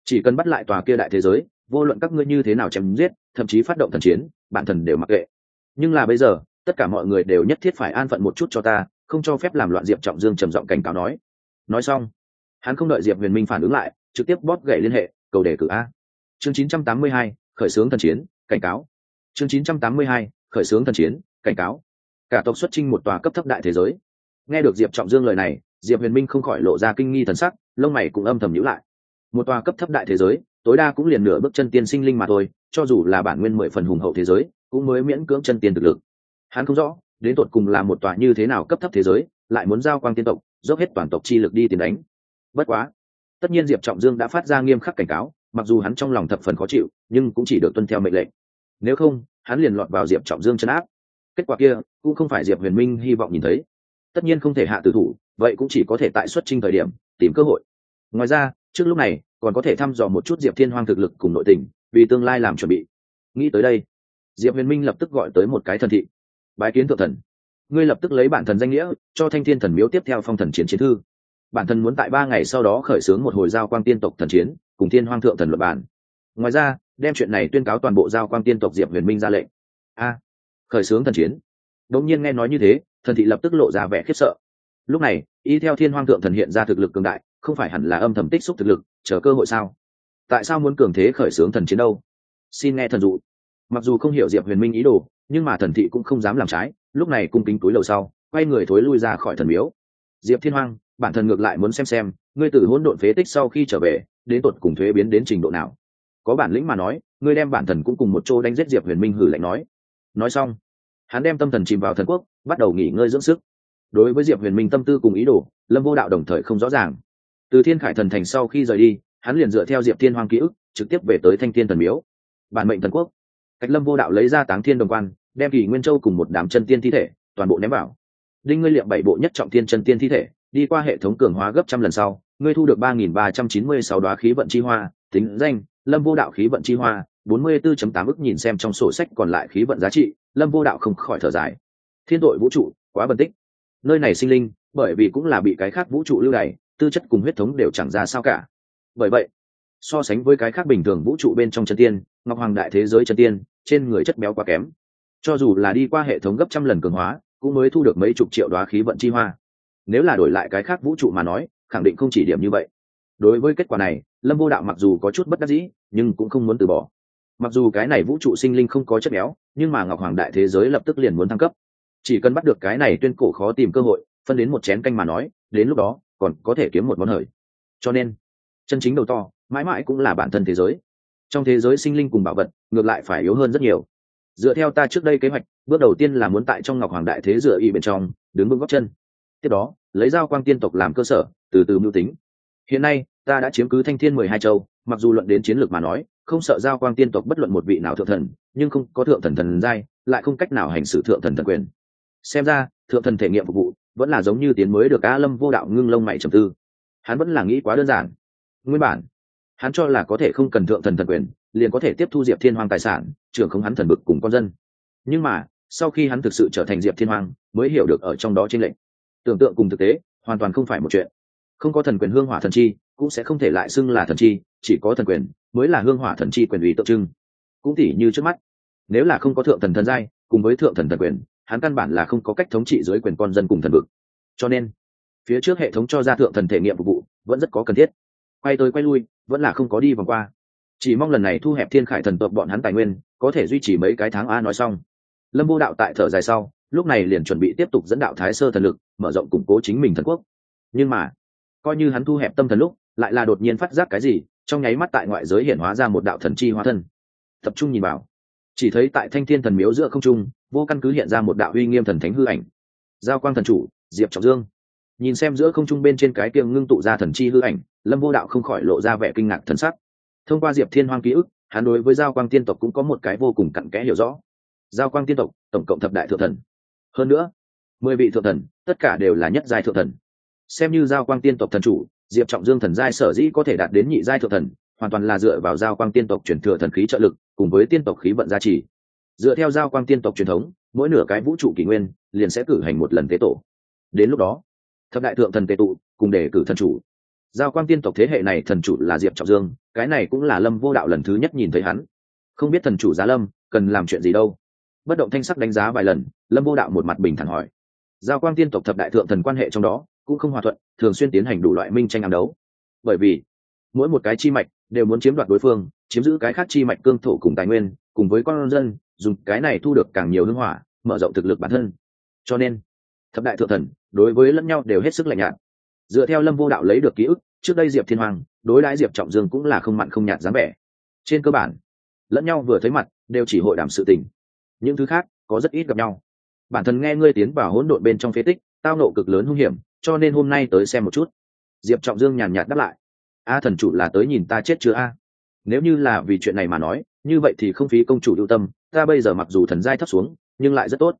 A: Chỉ cần bắt lại tòa kia đại thế giới vô luận các ngươi như thế nào chém giết thậm chí phát động thần chiến bản thần đều mặc kệ. Nhưng là bây giờ tất cả mọi người đều nhất thiết phải an phận một chút cho ta không cho phép làm loạn diệp trọng dương trầm giọng cảnh cáo nói. Nói xong hắn không đợi diệp huyền minh phản ứng lại trực tiếp bóp gậy liên hệ cầu đề cử a. Chương 982, khởi xướng thần chiến cảnh cáo. Chương 982, khởi xướng thần chiến, cảnh cáo. Cả tộc xuất trinh một tòa cấp thấp đại thế giới. Nghe được diệp trọng dương lời này, diệp huyền minh không khỏi lộ ra kinh nghi thần sắc, lông mày cũng âm thầm nhữ lại. Một tòa cấp thấp đại thế giới, tối đa cũng liền nửa bước chân tiên sinh linh mà thôi, cho dù là bản nguyên mười phần hùng hậu thế giới, cũng mới miễn cưỡng chân tiên thực lực. Hắn không rõ, đến tột cùng là một tòa như thế nào cấp thấp thế giới, lại muốn giao quang tiên tộc, dốc hết toàn tộc chi lực đi tiền đánh. Bất quá, tất nhiên diệp trọng dương đã phát ra nghiêm khắc cảnh cáo, mặc dù hắn trong lòng thập phần khó chịu, nhưng cũng chỉ được tuân theo mệnh lệnh. Nếu không hắn liền lọt vào diệp trọng dương chấn áp. Kết quả kia, cũng không phải diệp huyền minh hy vọng nhìn thấy. Tất nhiên không thể hạ tử thủ, vậy cũng chỉ có thể tại xuất trình thời điểm, tìm cơ hội. Ngoài ra, trước lúc này, còn có thể thăm dò một chút diệp thiên hoang thực lực cùng nội tình, vì tương lai làm chuẩn bị. Nghĩ tới đây, diệp huyền minh lập tức gọi tới một cái thần thị. Bái kiến thượng thần. Ngươi lập tức lấy bản thần danh nghĩa, cho thanh thiên thần miếu tiếp theo phong thần chiến chiến thư. Bản thân muốn tại ba ngày sau đó khởi xướng một hồi giao quang tiên tộc thần chiến, cùng thiên hoang thượng thần luật bản ngoài ra đem chuyện này tuyên cáo toàn bộ giao quang tiên tộc diệp huyền minh ra lệnh. A, khởi xướng thần chiến. Đống nhiên nghe nói như thế, thần thị lập tức lộ ra vẻ khiếp sợ. Lúc này, y theo thiên hoang thượng thần hiện ra thực lực cường đại, không phải hẳn là âm thầm tích xúc thực lực, chờ cơ hội sao? Tại sao muốn cường thế khởi xướng thần chiến đâu? Xin nghe thần dụ. Mặc dù không hiểu diệp huyền minh ý đồ, nhưng mà thần thị cũng không dám làm trái, lúc này cung kính túi lầu sau, quay người thối lui ra khỏi thần miếu. Diệp thiên hoang, bản thân ngược lại muốn xem xem, ngươi từ hỗn độn phế tích sau khi trở về, đến tột cùng thuế biến đến trình độ nào? Có bản lĩnh mà nói, ngươi đem bản thần cũng cùng một chỗ đánh giết diệp huyền minh hử lạnh nói. Nói xong, hắn đem tâm thần chìm vào thần quốc, bắt đầu nghỉ ngơi dưỡng sức. Đối với diệp huyền minh tâm tư cùng ý đồ, lâm vô đạo đồng thời không rõ ràng. Từ thiên khải thần thành sau khi rời đi, hắn liền dựa theo diệp thiên hoang ký ức, trực tiếp về tới thanh thiên thần miếu. Bản mệnh thần quốc. Cách lâm vô đạo lấy ra táng thiên đồng quan, đem kỳ nguyên châu cùng một đám chân tiên thi thể, toàn bộ ném vào. Đinh ngươi liệm bảy bộ nhất trọng tiên chân tiên thi thể, đi qua hệ thống cường hóa gấp trăm lần sau, ngươi thu được ba nghìn ba trăm chín mươi sáu đoá khí vận chi hoa, tính danh lâm vô đạo khí vận chi hoa, bốn mươi 44 tám ức nhìn xem trong sổ sách còn lại khí vận giá trị, lâm vô đạo không khỏi thở dài. Thiên đội vũ trụ, quá bần tích nơi này sinh linh, bởi vì cũng là bị cái khác vũ trụ lưu đày, tư chất cùng huyết thống đều chẳng ra sao cả. Bởi vậy, so sánh với cái khác bình thường vũ trụ bên trong chân tiên, ngọc hoàng đại thế giới chân tiên, trên người chất béo quá kém. Cho dù là đi qua hệ thống gấp trăm lần cường hóa, cũng mới thu được mấy chục triệu đoá khí vận chi hoa. Nếu là đổi lại cái khác vũ trụ mà nói, khẳng định không chỉ điểm như vậy đối với kết quả này, lâm vô đạo mặc dù có chút bất đắc dĩ, nhưng cũng không muốn từ bỏ. Mặc dù cái này vũ trụ sinh linh không có chất béo, nhưng mà ngọc hoàng đại thế giới lập tức liền muốn thăng cấp. Chỉ cần bắt được cái này tuyên cổ khó tìm cơ hội, phân đến một chén canh mà nói, đến lúc đó, còn có thể kiếm một món hời. Cho nên, chân chính đầu to, mãi mãi cũng là bản thân thế giới. Trong thế giới sinh linh cùng bảo vật, ngược lại phải yếu hơn rất nhiều. Dựa theo ta trước đây kế hoạch, bước đầu tiên là muốn tại trong ngọc hoàng đại thế dựa y bên trong, đứng vững góc chân. Tiếp đó, lấy giao quang tiên tộc làm cơ sở, từ từ mưu tính hiện nay, ta đã chiếm cứ thanh thiên mười hai châu, mặc dù luận đến chiến lược mà nói, không sợ giao quang tiên tộc bất luận một vị nào thượng thần, nhưng không có thượng thần thần giai, lại không cách nào hành xử thượng thần thần quyền. Xem ra, thượng thần thể nghiệm phục vụ vẫn là giống như tiến mới được a lâm vô đạo ngưng lông mày trầm tư. Hắn vẫn là nghĩ quá đơn giản. Nguyên bản, hắn cho là có thể không cần thượng thần thần quyền, liền có thể tiếp thu diệp thiên hoàng tài sản, trưởng không hắn thần bực cùng con dân. Nhưng mà, sau khi hắn thực sự trở thành diệp thiên hoàng mới hiểu được ở trong đó trên lệnh tưởng tượng cùng thực tế, hoàn toàn không phải một chuyện không có thần quyền hương hỏa thần chi, cũng sẽ không thể lại xưng là thần chi, chỉ có thần quyền mới là hương hỏa thần chi quyền ủy tượng trưng. Cũng tỉ như trước mắt, nếu là không có thượng thần thần giai, cùng với thượng thần thần quyền, hắn căn bản là không có cách thống trị dưới quyền con dân cùng thần vực. Cho nên, phía trước hệ thống cho ra thượng thần thể nghiệm phục vụ vẫn rất có cần thiết. Quay tới quay lui, vẫn là không có đi vòng qua. Chỉ mong lần này thu hẹp thiên khải thần tộc bọn hắn tài nguyên, có thể duy trì mấy cái tháng a nói xong. Lâm vô đạo tại thở dài sau, lúc này liền chuẩn bị tiếp tục dẫn đạo thái sơ thần lực, mở rộng củng cố chính mình thần quốc. Nhưng mà coi như hắn thu hẹp tâm thần lúc, lại là đột nhiên phát giác cái gì, trong nháy mắt tại ngoại giới hiện hóa ra một đạo thần chi hóa thân. Tập trung nhìn vào, chỉ thấy tại thanh thiên thần miếu giữa không trung, vô căn cứ hiện ra một đạo uy nghiêm thần thánh hư ảnh. Giao quang thần chủ, diệp trọng dương. Nhìn xem giữa không trung bên trên cái kiêng ngưng tụ ra thần chi hư ảnh, lâm vô đạo không khỏi lộ ra vẻ kinh ngạc thần sắc. Thông qua diệp thiên hoang ký ức, hắn đối với giao quang tiên tộc cũng có một cái vô cùng cặn kẽ hiểu rõ. Giao quang tiên tộc, tổng cộng thập đại thượng thần. Hơn nữa, mười vị thượng thần, tất cả đều là nhất giai thượng thần xem như giao quang tiên tộc thần chủ, diệp trọng dương thần giai sở dĩ có thể đạt đến nhị giai thượng thần, hoàn toàn là dựa vào giao quang tiên tộc chuyển thừa thần khí trợ lực, cùng với tiên tộc khí vận gia trì. Dựa theo giao quang tiên tộc truyền thống, mỗi nửa cái vũ trụ kỷ nguyên liền sẽ cử hành một lần tế tổ. Đến lúc đó, thập đại thượng thần tế tụ cùng để cử thần chủ. Giao quang tiên tộc thế hệ này thần chủ là diệp trọng dương, cái này cũng là lâm vô đạo lần thứ nhất nhìn thấy hắn. Không biết thần chủ giá lâm cần làm chuyện gì đâu. Bất động thanh sắc đánh giá vài lần, lâm vô đạo một mặt bình thản hỏi. Giao quang tiên tộc thập đại thượng thần quan hệ trong đó cũng không hòa thuận, thường xuyên tiến hành đủ loại minh tranh ám đấu. Bởi vì, mỗi một cái chi mạch đều muốn chiếm đoạt đối phương, chiếm giữ cái khác chi mạch cương thổ cùng tài nguyên, cùng với con dân, dùng cái này thu được càng nhiều hưng hỏa, mở rộng thực lực bản thân. Cho nên, thập đại thượng thần đối với lẫn nhau đều hết sức lạnh nhạt. Dựa theo lâm vô đạo lấy được ký ức, trước đây diệp thiên hoàng, đối đãi diệp trọng dương cũng là không mặn không nhạt dám vẻ. Trên cơ bản, lẫn nhau vừa thấy mặt đều chỉ hội đàm sự tình. Những thứ khác có rất ít gặp nhau. Bản thân nghe ngươi tiến vào hỗn độn bên trong phế tích, tao nộ cực lớn hung hiểm cho nên hôm nay tới xem một chút. Diệp trọng dương nhàn nhạt đáp lại. A thần chủ là tới nhìn ta chết chưa a? Nếu như là vì chuyện này mà nói, như vậy thì không phí công chủ ưu tâm, ta bây giờ mặc dù thần giai thấp xuống, nhưng lại rất tốt.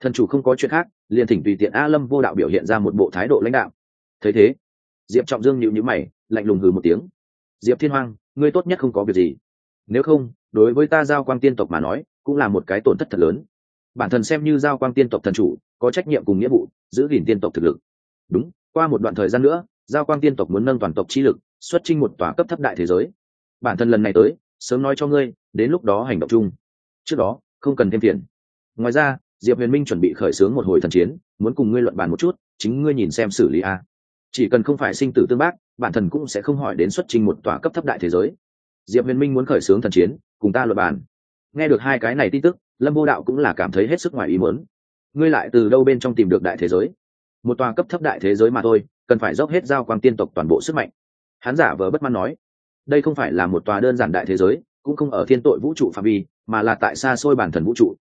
A: Thần chủ không có chuyện khác, liền thỉnh tùy tiện a lâm vô đạo biểu hiện ra một bộ thái độ lãnh đạo. Thấy thế, diệp trọng dương nhịu nhữ mày, lạnh lùng hừ một tiếng. Diệp thiên hoang, ngươi tốt nhất không có việc gì. Nếu không, đối với ta giao quang tiên tộc mà nói, cũng là một cái tổn thất thật lớn. Bản thân xem như giao quang tiên tộc thần chủ, có trách nhiệm cùng nghĩa vụ, giữ gìn tiên tộc thực lực đúng, qua một đoạn thời gian nữa, giao quang tiên tộc muốn nâng toàn tộc chi lực, xuất trinh một tòa cấp thấp đại thế giới. Bản thân lần này tới, sớm nói cho ngươi, đến lúc đó hành động chung. Trước đó, không cần thêm tiền. Ngoài ra, diệp huyền minh chuẩn bị khởi xướng một hồi thần chiến, muốn cùng ngươi luận bàn một chút, chính ngươi nhìn xem xử lý a. Chỉ cần không phải sinh tử tương bác, bản thân cũng sẽ không hỏi đến xuất trình một tòa cấp thấp đại thế giới. Diệp huyền minh muốn khởi xướng thần chiến, cùng ta luận bàn. Nghe được hai cái này tin tức, lâm vô đạo cũng là cảm thấy hết sức ngoài ý muốn. Ngươi lại từ đâu bên trong tìm được đại thế giới? Một tòa cấp thấp đại thế giới mà thôi, cần phải dốc hết giao quang tiên tộc toàn bộ sức mạnh. Hắn giả vờ bất mãn nói, đây không phải là một tòa đơn giản đại thế giới, cũng không ở thiên tội vũ trụ phạm vi, mà là tại xa xôi bản thần vũ trụ.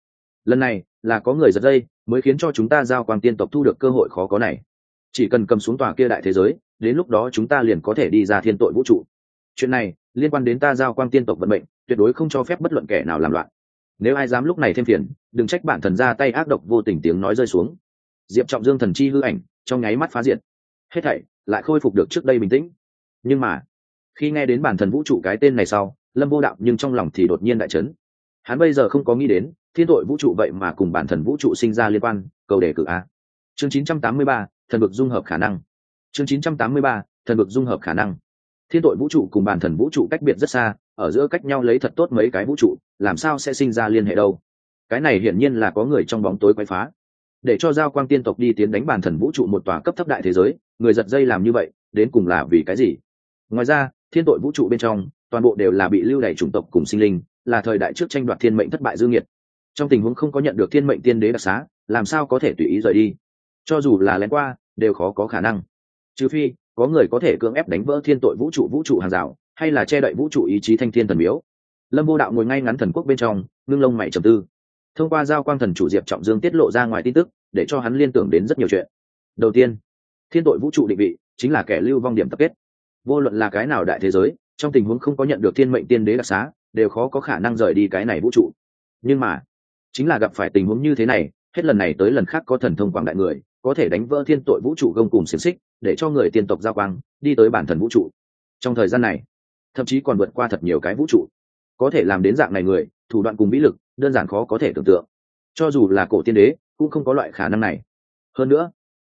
A: Lần này là có người giật dây mới khiến cho chúng ta giao quang tiên tộc thu được cơ hội khó có này. Chỉ cần cầm xuống tòa kia đại thế giới, đến lúc đó chúng ta liền có thể đi ra thiên tội vũ trụ. Chuyện này liên quan đến ta giao quang tiên tộc vận mệnh, tuyệt đối không cho phép bất luận kẻ nào làm loạn. Nếu ai dám lúc này thêm phiền, đừng trách bản thần ra tay ác độc vô tình tiếng nói rơi xuống diệp trọng dương thần chi hư ảnh trong nháy mắt phá diện hết thảy lại khôi phục được trước đây bình tĩnh. Nhưng mà khi nghe đến bản thần vũ trụ cái tên này sau lâm vô đạo nhưng trong lòng thì đột nhiên đại chấn. Hắn bây giờ không có nghĩ đến thiên tội vũ trụ vậy mà cùng bản thần vũ trụ sinh ra liên quan cầu đề cử a. Chương 983, thần vực dung hợp khả năng. Chương 983, thần vực dung hợp khả năng. Thiên tội vũ trụ cùng bản thần vũ trụ cách biệt rất xa ở giữa cách nhau lấy thật tốt mấy cái vũ trụ làm sao sẽ sinh ra liên hệ đâu? Cái này hiển nhiên là có người trong bóng tối quay phá để cho giao quang tiên tộc đi tiến đánh bàn thần vũ trụ một tòa cấp thấp đại thế giới, người giật dây làm như vậy, đến cùng là vì cái gì? Ngoài ra, thiên tội vũ trụ bên trong, toàn bộ đều là bị lưu đày chủng tộc cùng sinh linh, là thời đại trước tranh đoạt thiên mệnh thất bại dư nghiệt. Trong tình huống không có nhận được thiên mệnh tiên đế đặc xá, làm sao có thể tùy ý rời đi? Cho dù là lén qua, đều khó có khả năng. Trừ phi, có người có thể cưỡng ép đánh vỡ thiên tội vũ trụ vũ trụ hàng rào, hay là che đậy vũ trụ ý chí thanh thiên thần miếu. Lâm vô đạo ngồi ngay ngắn thần quốc bên trong, ngưng lông mày trầm tư thông qua giao quang thần chủ diệp trọng dương tiết lộ ra ngoài tin tức, để cho hắn liên tưởng đến rất nhiều chuyện. Đầu tiên, thiên tội vũ trụ định vị, chính là kẻ lưu vong điểm tập kết. Vô luận là cái nào đại thế giới, trong tình huống không có nhận được thiên mệnh tiên đế đặc xá, đều khó có khả năng rời đi cái này vũ trụ. Nhưng mà, chính là gặp phải tình huống như thế này, hết lần này tới lần khác có thần thông quảng đại người, có thể đánh vỡ thiên tội vũ trụ gông cùng xiềng xích, để cho người tiên tộc giao quang, đi tới bản thần vũ trụ. Trong thời gian này, thậm chí còn vượt qua thật nhiều cái vũ trụ. Có thể làm đến dạng này người thủ đoạn cùng vĩ lực, đơn giản khó có thể tưởng tượng. Cho dù là cổ tiên đế, cũng không có loại khả năng này. Hơn nữa,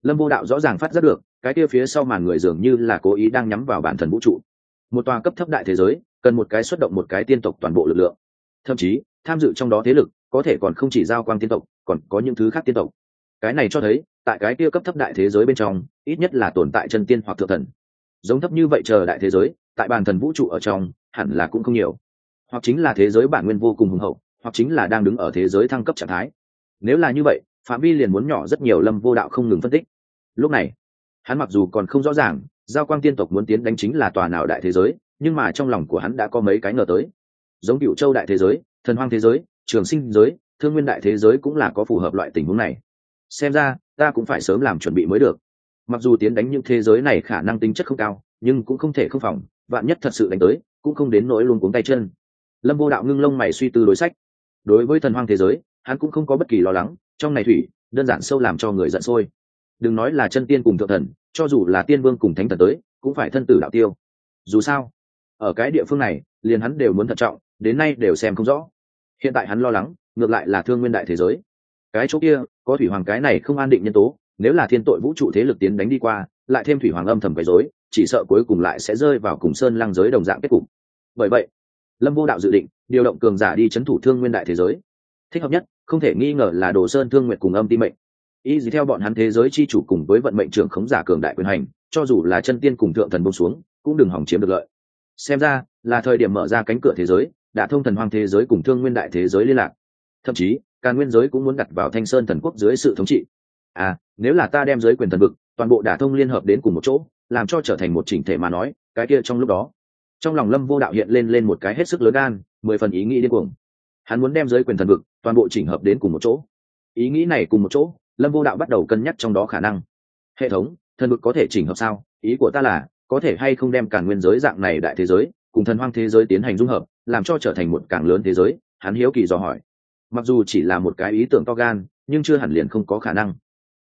A: lâm vô đạo rõ ràng phát giác được, cái kia phía sau màn người dường như là cố ý đang nhắm vào bản thần vũ trụ. Một tòa cấp thấp đại thế giới, cần một cái xuất động một cái tiên tộc toàn bộ lực lượng. Thậm chí, tham dự trong đó thế lực, có thể còn không chỉ giao quang tiên tộc, còn có những thứ khác tiên tộc. Cái này cho thấy, tại cái kia cấp thấp đại thế giới bên trong, ít nhất là tồn tại chân tiên hoặc thượng thần. Giống thấp như vậy chờ đại thế giới, tại bàn thần vũ trụ ở trong, hẳn là cũng không nhiều hoặc chính là thế giới bản nguyên vô cùng hùng hậu, hoặc chính là đang đứng ở thế giới thăng cấp trạng thái. Nếu là như vậy, phạm vi liền muốn nhỏ rất nhiều lâm vô đạo không ngừng phân tích. Lúc này, hắn mặc dù còn không rõ ràng, giao quang tiên tộc muốn tiến đánh chính là tòa nào đại thế giới, nhưng mà trong lòng của hắn đã có mấy cái ngờ tới. Giống cựu châu đại thế giới, thần hoang thế giới, trường sinh giới, thương nguyên đại thế giới cũng là có phù hợp loại tình huống này. Xem ra, ta cũng phải sớm làm chuẩn bị mới được. Mặc dù tiến đánh những thế giới này khả năng tính chất không cao, nhưng cũng không thể không phòng, vạn nhất thật sự đánh tới, cũng không đến nỗi luôn cuống tay chân lâm vô đạo ngưng lông mày suy tư đối sách. Đối với thần hoang thế giới, hắn cũng không có bất kỳ lo lắng, trong này thủy, đơn giản sâu làm cho người giận sôi. Đừng nói là chân tiên cùng thượng thần, cho dù là tiên vương cùng thánh thần tới, cũng phải thân tử đạo tiêu. Dù sao, ở cái địa phương này, liền hắn đều muốn thận trọng, đến nay đều xem không rõ. Hiện tại hắn lo lắng, ngược lại là thương nguyên đại thế giới. Cái chỗ kia, có thủy hoàng cái này không an định nhân tố, nếu là thiên tội vũ trụ thế lực tiến đánh đi qua, lại thêm thủy hoàng âm thầm quấy rối, chỉ sợ cuối cùng lại sẽ rơi vào cùng sơn lăng giới đồng dạng kết cục. Bởi vậy lâm vô đạo dự định, điều động cường giả đi c h ấ n thủ thương nguyên đại thế giới. Thích hợp nhất, không thể nghi ngờ là đồ sơn thương nguyện cùng âm ti mệnh. Ý gì theo bọn hắn thế giới chi chủ cùng với vận mệnh trưởng khống giả cường đại quyền hành, cho dù là chân tiên cùng thượng thần bông xuống, cũng đừng hỏng chiếm được lợi. Xem ra, là thời điểm mở ra cánh cửa thế giới, đã thông thần hoang thế giới cùng thương nguyên đại thế giới liên lạc. Thậm chí, cả nguyên giới cũng muốn đặt vào thanh sơn thần quốc dưới sự thống trị. À nếu là ta đem giới quyền thần vực, toàn bộ đả thông liên hợp đến cùng một chỗ, làm cho trở thành một chỉnh thể mà nói, cái kia trong lúc đó trong lòng lâm vô đạo hiện lên lên một cái hết sức lớn gan, mười phần ý nghĩ điên cuồng. Hắn muốn đem giới quyền thần vực, toàn bộ chỉnh hợp đến cùng một chỗ. Ý nghĩ này cùng một chỗ, lâm vô đạo bắt đầu cân nhắc trong đó khả năng. Hệ thống, thần vực có thể chỉnh hợp sao? Ý của ta là, có thể hay không đem cả nguyên giới dạng này đại thế giới, cùng thần hoang thế giới tiến hành dung hợp, làm cho trở thành một càng lớn thế giới? Hắn hiếu kỳ dò hỏi. Mặc dù chỉ là một cái ý tưởng to gan, nhưng chưa hẳn liền không có khả năng.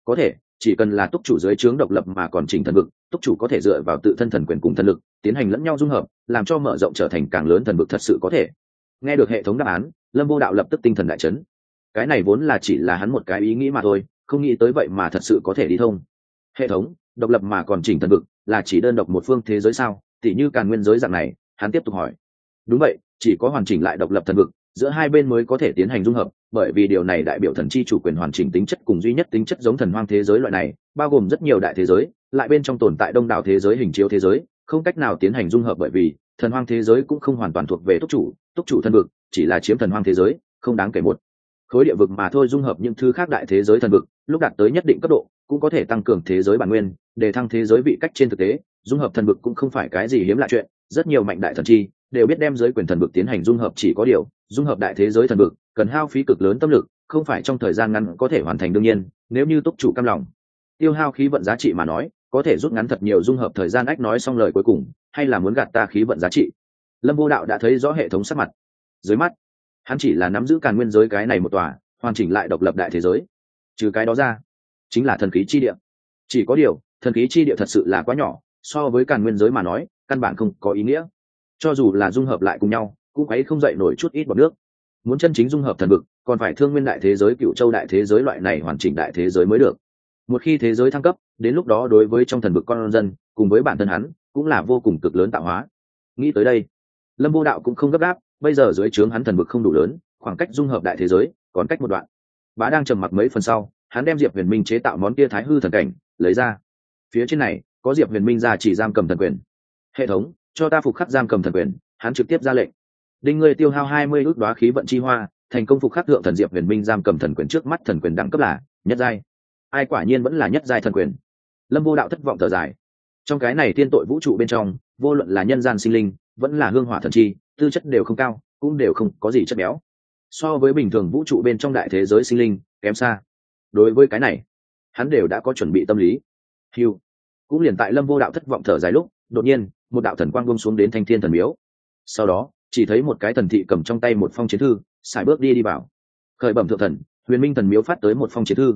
A: Có thể chỉ cần là túc chủ dưới trướng độc lập mà còn chỉnh thần vực, túc chủ có thể dựa vào tự thân thần quyền cùng thần lực, tiến hành lẫn nhau dung hợp, làm cho mở rộng trở thành càng lớn thần vực thật sự có thể. Nghe được hệ thống đáp án, lâm vô đạo lập tức tinh thần đại chấn. Cái này vốn là chỉ là hắn một cái ý nghĩ mà thôi, không nghĩ tới vậy mà thật sự có thể đi thông. Hệ thống, độc lập mà còn chỉnh thần vực, là chỉ đơn độc một phương thế giới sao? Tỉ như càn nguyên giới dạng này, hắn tiếp tục hỏi. Đúng vậy, chỉ có hoàn chỉnh lại độc lập thần vực, giữa hai bên mới có thể tiến hành dung hợp bởi vì điều này đại biểu thần chi chủ quyền hoàn chỉnh tính chất cùng duy nhất tính chất giống thần hoang thế giới loại này, bao gồm rất nhiều đại thế giới, lại bên trong tồn tại đông đảo thế giới hình chiếu thế giới, không cách nào tiến hành dung hợp bởi vì thần hoang thế giới cũng không hoàn toàn thuộc về túc chủ túc chủ thần vực, chỉ là chiếm thần hoang thế giới, không đáng kể một khối địa vực mà thôi dung hợp những thứ khác đại thế giới thần vực, lúc đạt tới nhất định cấp độ, cũng có thể tăng cường thế giới bản nguyên, để thăng thế giới vị cách trên thực tế, dung hợp thần vực cũng không phải cái gì hiếm lạ chuyện, rất nhiều mạnh đại thần chi đều biết đem giới quyền thần vực tiến hành dung hợp chỉ có điều, dung hợp đại thế giới thần vực cần hao phí cực lớn tâm lực, không phải trong thời gian ngắn có thể hoàn thành đương nhiên, nếu như túc chủ cam lòng. Tiêu hao khí vận giá trị mà nói, có thể rút ngắn thật nhiều dung hợp thời gian ách nói xong lời cuối cùng, hay là muốn gạt ta khí vận giá trị? Lâm vô đạo đã thấy rõ hệ thống sắc mặt. Dưới mắt, hắn chỉ là nắm giữ càn nguyên giới cái này một tòa, hoàn chỉnh lại độc lập đại thế giới. Trừ cái đó ra, chính là thần khí chi địa. Chỉ có điều, thần khí chi địa thật sự là quá nhỏ, so với càn nguyên giới mà nói, căn bản không có ý nghĩa. Cho dù là dung hợp lại cùng nhau, cũng ấy không dậy nổi chút ít bọt nước muốn chân chính dung hợp thần vực, còn phải thương nguyên đại thế giới, cựu châu đại thế giới, loại này hoàn chỉnh đại thế giới mới được. Một khi thế giới thăng cấp, đến lúc đó đối với trong thần vực con dân, cùng với bản thân hắn, cũng là vô cùng cực lớn tạo hóa. Nghĩ tới đây, lâm vô đạo cũng không gấp gáp, bây giờ dưới trướng hắn thần vực không đủ lớn, khoảng cách dung hợp đại thế giới, còn cách một đoạn. Bá đang trầm mặc mấy phần sau, hắn đem diệp huyền minh chế tạo món kia thái hư thần cảnh, lấy ra. Phía trên này, có diệp huyền minh ra chỉ giam cầm thần quyền. Hệ thống, cho ta phục khắc giam cầm thần quyền, hắn trực tiếp ra lệnh đinh ngươi tiêu hao hai mươi ước đoá khí vận chi hoa, thành công phục khắc thượng thần diệp huyền minh giam cầm thần quyền trước mắt thần quyền đẳng cấp là nhất giai. Ai quả nhiên vẫn là nhất giai thần quyền. Lâm vô đạo thất vọng thở dài. Trong cái này tiên tội vũ trụ bên trong, vô luận là nhân gian sinh linh, vẫn là hương hỏa thần chi, tư chất đều không cao, cũng đều không có gì chất béo. So với bình thường vũ trụ bên trong đại thế giới sinh linh, kém xa. Đối với cái này, hắn đều đã có chuẩn bị tâm lý. Hiu cũng liền tại lâm vô đạo thất vọng thở dài lúc, đột nhiên, một đạo thần quang bông xuống đến thanh thiên thần miếu. Sau đó chỉ thấy một cái thần thị cầm trong tay một phong chiến thư, xài bước đi đi vào. Khởi bẩm thượng thần, huyền minh thần miếu phát tới một phong chiến thư.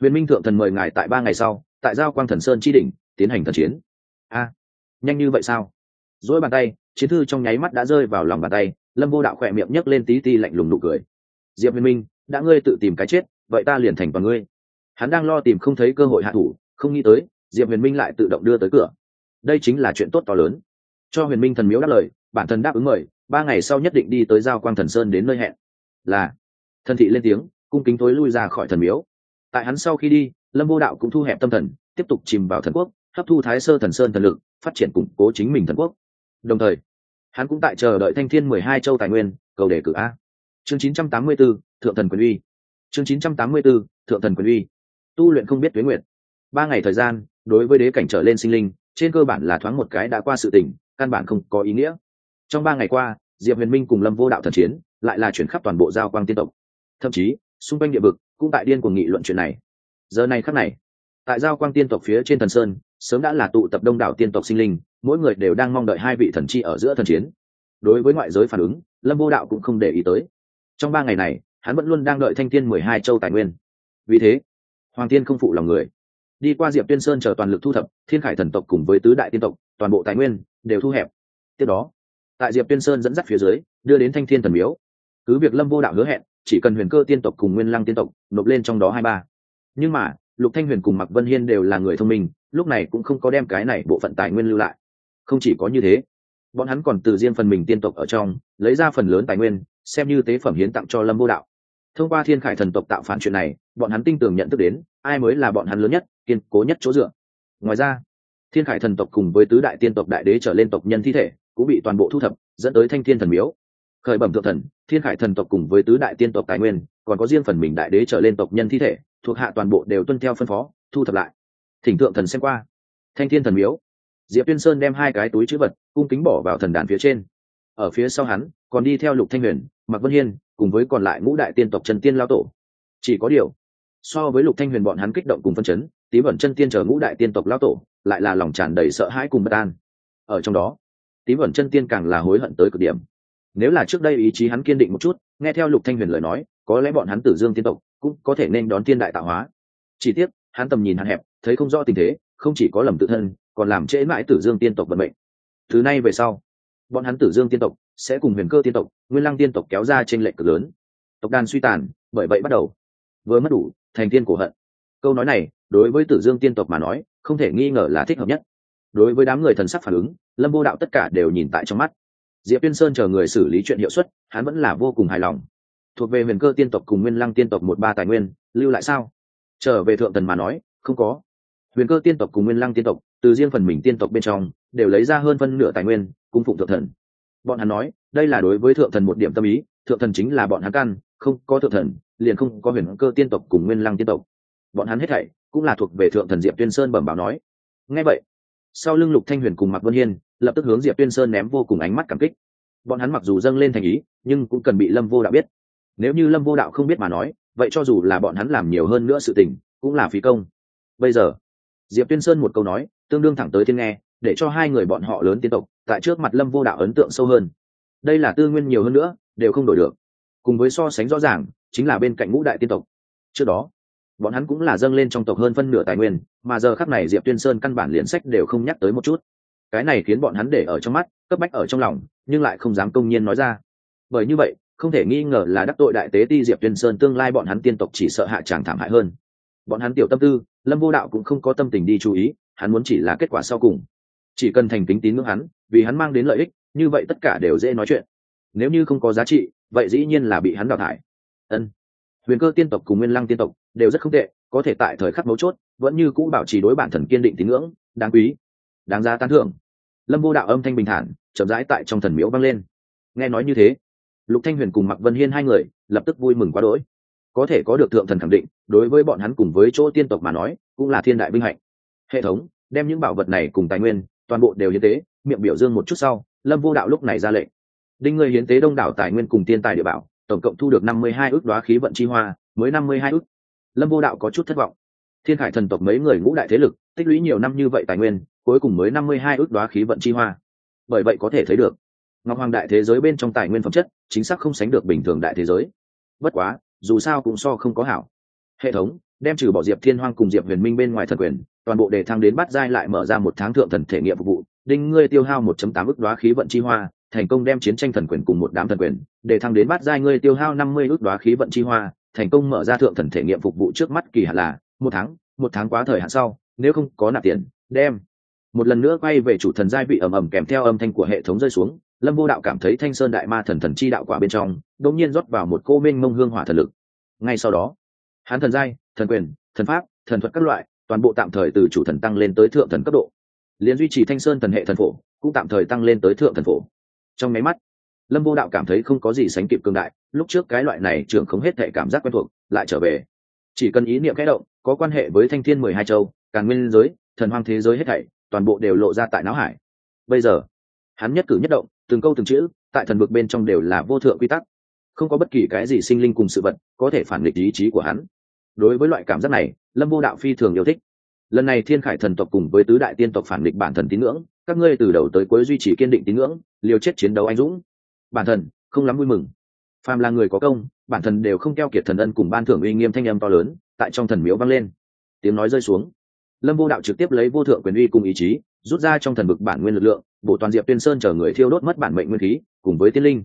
A: Huyền minh thượng thần mời ngài tại ba ngày sau, tại giao quang thần sơn chi đỉnh, tiến hành thần chiến. A, nhanh như vậy sao? Dỗi bàn tay, chiến thư trong nháy mắt đã rơi vào lòng bàn tay, lâm vô đạo khỏe miệng nhấc lên tí ti lạnh lùng nụ cười. Diệp huyền minh, đã ngươi tự tìm cái chết, vậy ta liền thành vào ngươi. Hắn đang lo tìm không thấy cơ hội hạ thủ, không nghĩ tới, diệp huyền minh lại tự động đưa tới cửa. Đây chính là chuyện tốt to lớn. Cho huyền minh thần miếu đáp lời, bản thân đáp ứng mời ba ngày sau nhất định đi tới giao quang thần sơn đến nơi hẹn. Là, thần thị lên tiếng, cung kính tối lui ra khỏi thần miếu. Tại hắn sau khi đi, lâm vô đạo cũng thu hẹp tâm thần, tiếp tục chìm vào thần quốc, hấp thu thái sơ thần sơn thần lực, phát triển củng cố chính mình thần quốc. Đồng thời, hắn cũng tại chờ đợi thanh thiên mười hai châu tài nguyên, cầu đề cử a. Chương chín trăm tám mươi b ố thượng thần quyền uy. Chương chín trăm tám mươi b ố thượng thần quyền uy. Tu luyện không biết tuyến nguyện ba ngày thời gian, đối với đế cảnh trở lên sinh linh, trên cơ bản là thoáng một cái đã qua sự tình, căn bản không có ý nghĩa trong ba ngày qua, diệp huyền minh cùng lâm vô đạo thần chiến, lại là chuyển khắp toàn bộ giao quang tiên tộc. Thậm chí, xung quanh địa vực, cũng tại điên cuồng nghị luận chuyện này. Giờ này khắc này, tại giao quang tiên tộc phía trên thần sơn, sớm đã là tụ tập đông đảo tiên tộc sinh linh, mỗi người đều đang mong đợi hai vị thần chi ở giữa thần chiến. Đối với ngoại giới phản ứng, lâm vô đạo cũng không để ý tới. Trong ba ngày này, hắn vẫn luôn đang đợi thanh tiên mười hai châu tài nguyên. Vì thế, hoàng tiên không phụ lòng người. Đi qua diệp tuyên sơn chờ toàn lực thu thập, thiên khải thần tộc cùng với tứ đại tiên tộc, toàn bộ tài nguyên, đều thu hẹp. Tiếp đó tại diệp tuyên sơn dẫn dắt phía dưới, đưa đến thanh thiên thần miếu. Cứ việc lâm vô đạo hứa hẹn, chỉ cần huyền cơ tiên tộc cùng nguyên lăng tiên tộc nộp lên trong đó hai ba. Nhưng mà, lục thanh huyền cùng mạc vân hiên đều là người thông minh, lúc này cũng không có đem cái này bộ phận tài nguyên lưu lại. Không chỉ có như thế, bọn hắn còn từ riêng phần mình tiên tộc ở trong, lấy ra phần lớn tài nguyên, xem như tế phẩm hiến tặng cho lâm vô đạo. Thông qua thiên khải thần tộc tạo phản chuyện này, bọn hắn tin tưởng nhận thức đến, ai mới là bọn hắn lớn nhất, kiên cố nhất chỗ dựa. Ngoài ra, thiên khải thần tộc cùng với tứ đại tiên tộc đại đế trở lên tộc nhân thi thể cũng bị toàn bộ thu thập, dẫn tới thanh thiên thần miếu. Khởi bẩm thượng thần, thiên khải thần tộc cùng với tứ đại tiên tộc tài nguyên, còn có riêng phần mình đại đế trở lên tộc nhân thi thể, thuộc hạ toàn bộ đều tuân theo phân phó, thu thập lại. Thỉnh thượng thần xem qua. Thanh thiên thần miếu. Diệp tuyên sơn đem hai cái túi chữ vật, cung kính bỏ vào thần đàn phía trên. Ở phía sau hắn, còn đi theo lục thanh huyền, mạc vân hiên, cùng với còn lại ngũ đại tiên tộc trần tiên lao tổ. Chỉ có điều, so với lục thanh huyền bọn hắn kích động cùng phân chấn, tí bẩn chân tiên chờ ngũ đại tiên tộc lao tổ, lại là lòng tràn đầy sợ hãi cùng bất an. Ở trong đó tí ẩn chân tiên càng là hối hận tới cực điểm. Nếu là trước đây ý chí hắn kiên định một chút, nghe theo lục thanh huyền lời nói, có lẽ bọn hắn tử dương tiên tộc cũng có thể nên đón tiên đại tạo hóa. Chỉ tiếc, hắn tầm nhìn hạn hẹp, thấy không rõ tình thế, không chỉ có lầm tự thân, còn làm trễ mãi tử dương tiên tộc vận mệnh. Thứ này về sau, bọn hắn tử dương tiên tộc sẽ cùng huyền cơ tiên tộc, nguyên lăng tiên tộc kéo ra trên lệnh cực lớn. Tộc đàn suy tàn, bởi vậy bắt đầu vừa mất đủ thành tiên cổ hận. Câu nói này, đối với tử dương tiên tộc mà nói, không thể nghi ngờ là thích hợp nhất đối với đám người thần sắc phản ứng, lâm vô đạo tất cả đều nhìn tại trong mắt. Diệp tiên sơn chờ người xử lý chuyện hiệu suất, hắn vẫn là vô cùng hài lòng. Thuộc về huyền cơ tiên tộc cùng nguyên lăng tiên tộc một ba tài nguyên, lưu lại sao? Trở về thượng tần mà nói, không có. Huyền cơ tiên tộc cùng nguyên lăng tiên tộc, từ riêng phần mình tiên tộc bên trong, đều lấy ra hơn phân nửa tài nguyên, cung phụng thượng thần. Bọn hắn nói, đây là đối với thượng thần một điểm tâm ý, thượng thần chính là bọn hắn căn, không có thượng thần, liền không có huyền cơ tiên tộc cùng nguyên lăng tiên tộc. Bọn hắn hết thảy cũng là thuộc về thượng thần diệp tuyên sơn bẩm báo nói. Ngay vậy sau lưng lục thanh huyền cùng mạc vân hiên lập tức hướng diệp tuyên sơn ném vô cùng ánh mắt cảm kích bọn hắn mặc dù dâng lên thành ý nhưng cũng cần bị lâm vô đạo biết nếu như lâm vô đạo không biết mà nói vậy cho dù là bọn hắn làm nhiều hơn nữa sự tình cũng là phí công bây giờ diệp tuyên sơn một câu nói tương đương thẳng tới thiên nghe để cho hai người bọn họ lớn tiến tộc tại trước mặt lâm vô đạo ấn tượng sâu hơn đây là tư nguyên nhiều hơn nữa đều không đổi được cùng với so sánh rõ ràng chính là bên cạnh ngũ đại tiên tộc trước đó bọn hắn cũng là dâng lên trong tộc hơn phân nửa tài nguyên, mà giờ khắc này diệp tuyên sơn căn bản liền sách đều không nhắc tới một chút. Cái này khiến bọn hắn để ở trong mắt, cấp bách ở trong lòng, nhưng lại không dám công nhiên nói ra. Bởi như vậy, không thể nghi ngờ là đắc tội đại tế ti diệp tuyên sơn tương lai bọn hắn tiên tộc chỉ sợ hạ tràng thảm hại hơn. Bọn hắn tiểu tâm tư, lâm vô đạo cũng không có tâm tình đi chú ý, hắn muốn chỉ là kết quả sau cùng. Chỉ cần thành kính tín ngưỡng hắn, vì hắn mang đến lợi ích, như vậy tất cả đều dễ nói chuyện. Nếu như không có giá trị, vậy dĩ nhiên là bị hắn đào thải. Ân. Huyền cơ tiên tộc cùng nguyên lăng tiên tộc đều rất không tệ, có thể tại thời khắc mấu chốt, vẫn như cũ bảo trì đối bản thần kiên định tín ngưỡng, đáng quý, đáng giá tán thưởng. Lâm vô đạo âm thanh bình thản, chậm rãi tại trong thần miếu vang lên. Nghe nói như thế, lục thanh huyền cùng mặc vân hiên hai người lập tức vui mừng quá đỗi. Có thể có được thượng thần khẳng định, đối với bọn hắn cùng với chỗ tiên tộc mà nói, cũng là thiên đại vinh hạnh. Hệ thống, đem những bảo vật này cùng tài nguyên, toàn bộ đều hiến tế, miệng biểu dương một chút sau, lâm vô đạo lúc này ra lệnh. Đinh người hiến tế đông đảo tài nguyên cùng tiên tài địa bảo, tổng cộng thu được năm mươi hai ước đoá khí vận chi hoa, mới năm mươi hai ước lâm vô đạo có chút thất vọng. Thiên khải thần tộc mấy người ngũ đại thế lực, tích lũy nhiều năm như vậy tài nguyên, cuối cùng mới năm mươi hai ước đoá khí vận chi hoa. Bởi vậy có thể thấy được, ngọc hoàng đại thế giới bên trong tài nguyên phẩm chất, chính xác không sánh được bình thường đại thế giới. Bất quá, dù sao cũng so không có hảo. Hệ thống, đem trừ bỏ diệp thiên hoang cùng diệp huyền minh bên ngoài thần quyền, toàn bộ đề thăng đến bắt giai lại mở ra một tháng thượng thần thể nghiệm phục vụ, đinh ngươi tiêu hao một chấm tám ước đoá khí vận chi hoa, thành công đem chiến tranh thần quyền cùng một đám thần quyền để thăng đến bắt giai ngươi tiêu hao 50 ước đoá khí vận chi hoa thành công mở ra thượng thần thể nghiệm phục vụ trước mắt kỳ hạn là một tháng một tháng quá thời hạn sau, nếu không có nạp tiền, đem. Một lần nữa quay về chủ thần giai vị ầm ầm kèm theo âm thanh của hệ thống rơi xuống, lâm vô đạo cảm thấy thanh sơn đại ma thần thần chi đạo quả bên trong, đột nhiên rót vào một cô minh mông hương hỏa thần lực. Ngay sau đó, hán thần giai, thần quyền, thần pháp, thần thuật các loại, toàn bộ tạm thời từ chủ thần tăng lên tới thượng thần cấp độ. Liền duy trì thanh sơn thần hệ thần phổ, cũng tạm thời tăng lên tới thượng thần phổ. Trong máy mắt, lâm vô đạo cảm thấy không có gì sánh kịp cương đại lúc trước cái loại này trường không hết thể cảm giác quen thuộc, lại trở về. Chỉ cần ý niệm kẽ động, có quan hệ với thanh thiên mười hai châu, càn nguyên giới, thần hoang thế giới hết thảy, toàn bộ đều lộ ra tại não hải. Bây giờ, hắn nhất cử nhất động, từng câu từng chữ, tại thần vực bên trong đều là vô thượng quy tắc. Không có bất kỳ cái gì sinh linh cùng sự vật có thể phản nghịch ý chí của hắn. Đối với loại cảm giác này, lâm vô đạo phi thường yêu thích. Lần này thiên khải thần tộc cùng với tứ đại tiên tộc phản nghịch bản thần tín ngưỡng, các ngươi từ đầu tới cuối duy trì kiên định tín ngưỡng, liều chết chiến đấu anh dũng. Bản thần, không lắm vui mừng phàm là người có công, bản thân đều không keo kiệt thần ân cùng ban thưởng uy nghiêm thanh âm to lớn, tại trong thần miếu vang lên. Tiếng nói rơi xuống. Lâm vô đạo trực tiếp lấy vô thượng quyền uy cùng ý chí, rút ra trong thần vực bản nguyên lực lượng bộ toàn diệp tuyên sơn chở người thiêu đốt mất bản mệnh nguyên khí, cùng với tiên linh.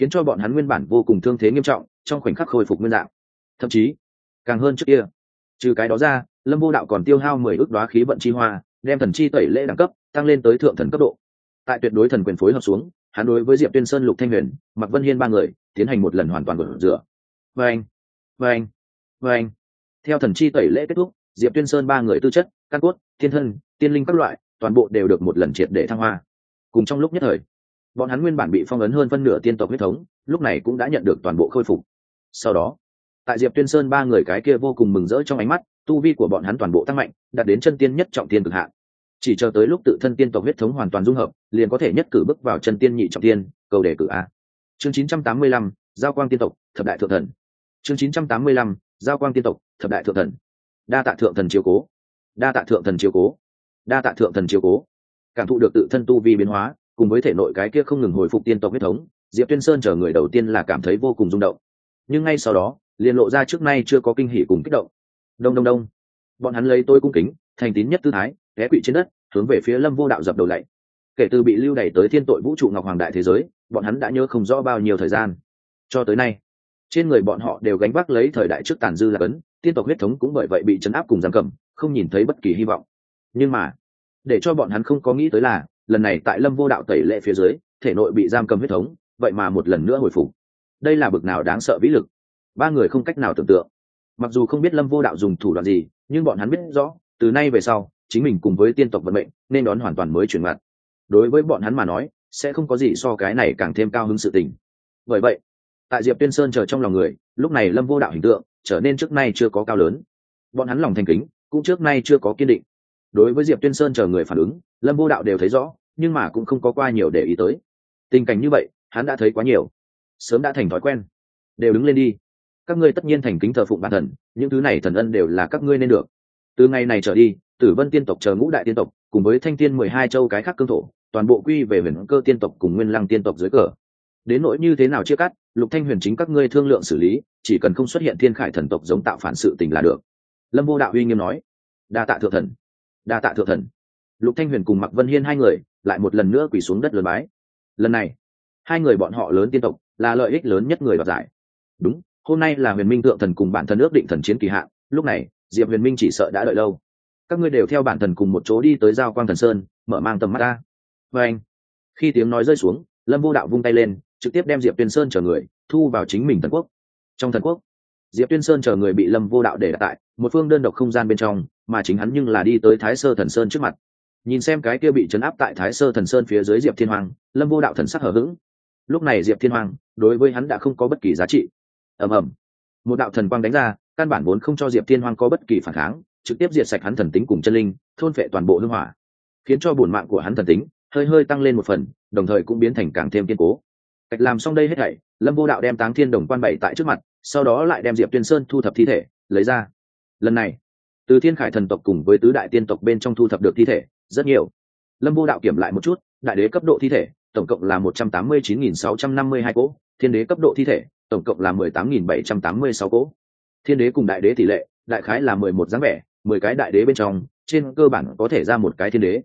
A: Khiến cho bọn hắn nguyên bản vô cùng thương thế nghiêm trọng, trong khoảnh khắc khôi phục nguyên dạng. Thậm chí, càng hơn trước kia. Trừ cái đó ra, lâm vô đạo còn tiêu hao mười ước đoá khí vận chi hoa, đem thần chi tẩy lễ đẳng cấp, tăng lên tới thượng thần cấp độ. Tại tuyệt đối thần quyền phối hợp xuống, hắn đối với diệp tuyên sơn, lục thanh huyền mặc vân hiên ba người tiến hành một lần hoàn toàn gột rửa. Vâng vâng vâng. Theo thần chi tẩy lễ kết thúc, diệp tuyên sơn ba người tư chất, căn cốt, thiên thân, tiên linh các loại, toàn bộ đều được một lần triệt để thăng hoa. Cùng trong lúc nhất thời, bọn hắn nguyên bản bị phong ấn hơn phân nửa tiên tộc huyết thống, lúc này cũng đã nhận được toàn bộ khôi phục. Sau đó, tại diệp tuyên sơn ba người cái kia vô cùng mừng rỡ trong ánh mắt, tu vi của bọn hắn toàn bộ tăng mạnh, đạt đến chân tiên nhất trọng tiên cực hạn. Chỉ chờ tới lúc tự thân tiên tộc huyết thống hoàn toàn dung hợp, liền có thể nhất cử bước vào chân tiên nhị trọng tiên, cầu đề cử a chương 985, giao quang tiên tộc thập đại thượng thần. Chương 985, giao quang tiên tộc thập đại thượng thần. Đa tạ thượng thần chiếu cố. Đa tạ thượng thần chiếu cố. Đa tạ thượng thần chiếu cố. Cảm thụ được tự thân tu vi biến hóa cùng với thể nội cái kia không ngừng hồi phục tiên tộc huyết thống diệp tuyên sơn chờ người đầu tiên là cảm thấy vô cùng rung động. Nhưng ngay sau đó liền lộ ra trước nay chưa có kinh hỉ cùng kích động. Đông đông đông. Bọn hắn lấy tôi cung kính thành tín nhất tư thái ghé quỵ trên đất hướng về phía lâm vô đạo dập đầu lạy kể từ bị lưu đày tới thiên tội vũ trụ ngọc hoàng đại thế giới, bọn hắn đã nhớ không rõ bao nhiêu thời gian. Cho tới nay, trên người bọn họ đều gánh vác lấy thời đại trước tàn dư là cấn, tiên tộc huyết thống cũng bởi vậy bị chấn áp cùng giam cầm, không nhìn thấy bất kỳ hy vọng. Nhưng mà, để cho bọn hắn không có nghĩ tới là, lần này tại lâm vô đạo tẩy lệ phía dưới, thể nội bị giam cầm huyết thống, vậy mà một lần nữa hồi phục. Đây là bực nào đáng sợ vĩ lực. Ba người không cách nào tưởng tượng. Mặc dù không biết lâm vô đạo dùng thủ đoạn gì, nhưng bọn hắn biết rõ, từ nay về sau, chính mình cùng với tiên tộc vận mệnh, nên đón hoàn toàn mới chuyển mặt đối với bọn hắn mà nói, sẽ không có gì so cái này càng thêm cao hứng sự tình. Bởi vậy, tại diệp tuyên sơn chờ trong lòng người, lúc này lâm vô đạo hình tượng trở nên trước nay chưa có cao lớn. Bọn hắn lòng thành kính, cũng trước nay chưa có kiên định. Đối với diệp tuyên sơn chờ người phản ứng, lâm vô đạo đều thấy rõ, nhưng mà cũng không có qua nhiều để ý tới. Tình cảnh như vậy, hắn đã thấy quá nhiều. Sớm đã thành thói quen. Đều đứng lên đi. Các ngươi tất nhiên thành kính thờ phụng bản thần, những thứ này thần ân đều là các ngươi nên được. Từ ngày này trở đi, tử vân tiên tộc chờ ngũ đại tiên tộc, cùng với thanh tiên mười hai châu cái khác cương thổ toàn bộ quy về huyền cơ tiên tộc cùng nguyên lăng tiên tộc dưới cờ. Đến nỗi như thế nào chia cắt, lục thanh huyền chính các ngươi thương lượng xử lý, chỉ cần không xuất hiện thiên khải thần tộc giống tạo phản sự tình là được. Lâm vô đạo uy nghiêm nói, đa tạ thượng thần, đa tạ thượng thần. Lục thanh huyền cùng mặc vân hiên hai người lại một lần nữa quỳ xuống đất lớn bái. Lần này, hai người bọn họ lớn tiên tộc là lợi ích lớn nhất người đoạt giải. Đúng, hôm nay là huyền minh thượng thần cùng bản thân ước định thần chiến kỳ hạn, lúc này, diệp huyền minh chỉ sợ đã đợi lâu. Các ngươi đều theo bản thần cùng một chỗ đi tới giao quang thần sơn, mở mang tầm mắt ta và anh, khi tiếng nói rơi xuống, lâm vô đạo vung tay lên, trực tiếp đem diệp tuyên sơn chờ người, thu vào chính mình thần quốc. Trong thần quốc, diệp tuyên sơn chờ người bị lâm vô đạo để đặt tại một phương đơn độc không gian bên trong, mà chính hắn nhưng là đi tới thái sơ thần sơn trước mặt. Nhìn xem cái kia bị chấn áp tại thái sơ thần sơn phía dưới diệp thiên hoàng, lâm vô đạo thần sắc hở h ữ g lúc này diệp thiên hoàng, đối với hắn đã không có bất kỳ giá trị. Ầm ầm. Một đạo thần quang đánh ra, căn bản vốn không cho diệp thiên hoàng có bất kỳ phản kháng, trực tiếp diệt sạch hắn thần tính cùng chân linh, thôn phệ toàn bộ hưng hỏa, khiến cho bổn mạng của hắn thần tính hơi hơi tăng lên một phần, đồng thời cũng biến thành càng thêm kiên cố. Cách làm xong đây hết thảy, lâm vô đạo đem táng thiên đồng quan bảy tại trước mặt, sau đó lại đem diệp tuyên sơn thu thập thi thể, lấy ra. Lần này, từ thiên khải thần tộc cùng với tứ đại tiên tộc bên trong thu thập được thi thể, rất nhiều. Lâm vô đạo kiểm lại một chút, đại đế cấp độ thi thể, tổng cộng là một trăm tám mươi chín nghìn sáu trăm năm mươi hai cỗ, thiên đế cấp độ thi thể, tổng cộng là mười tám nghìn bảy trăm tám mươi sáu cỗ. Thiên đế cùng đại đế tỷ lệ, đại khái là mười một dáng vẻ, mười cái đại đế bên trong, trên cơ bản có thể ra một cái thiên đế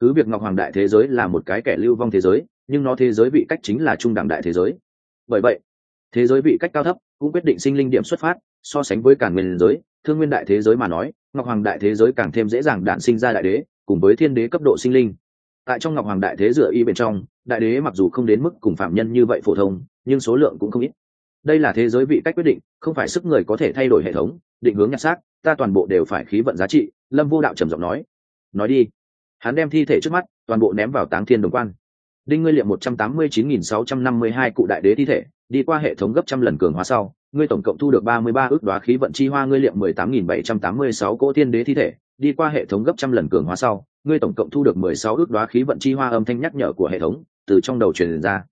A: cứ việc ngọc hoàng đại thế giới là một cái kẻ lưu vong thế giới, nhưng nó thế giới vị cách chính là trung đẳng đại thế giới. Bởi vậy, thế giới vị cách cao thấp cũng quyết định sinh linh điểm xuất phát, so sánh với cản nguyên giới, thương nguyên đại thế giới mà nói, ngọc hoàng đại thế giới càng thêm dễ dàng đản sinh ra đại đế, cùng với thiên đế cấp độ sinh linh. Tại trong ngọc hoàng đại thế dựa y bên trong, đại đế mặc dù không đến mức cùng phạm nhân như vậy phổ thông, nhưng số lượng cũng không ít. Đây là thế giới vị cách quyết định, không phải sức người có thể thay đổi hệ thống, định hướng nhặt xác, ta toàn bộ đều phải khí vận giá trị, lâm vô đạo trầm giọng nói. Nói đi hắn đem thi thể trước mắt, toàn bộ ném vào táng thiên đồng quan. Đinh ngươi liệm một trăm tám mươi chín nghìn sáu trăm năm mươi hai cụ đại đế thi thể, đi qua hệ thống gấp trăm lần cường hóa sau, ngươi tổng cộng thu được ba mươi ba ước đoá khí vận chi hoa ngươi liệm mười tám nghìn bảy trăm tám mươi sáu cỗ tiên đế thi thể, đi qua hệ thống gấp trăm lần cường hóa sau, ngươi tổng cộng thu được mười sáu ước đoá khí vận chi hoa âm thanh nhắc nhở của hệ thống, từ trong đầu truyền ra.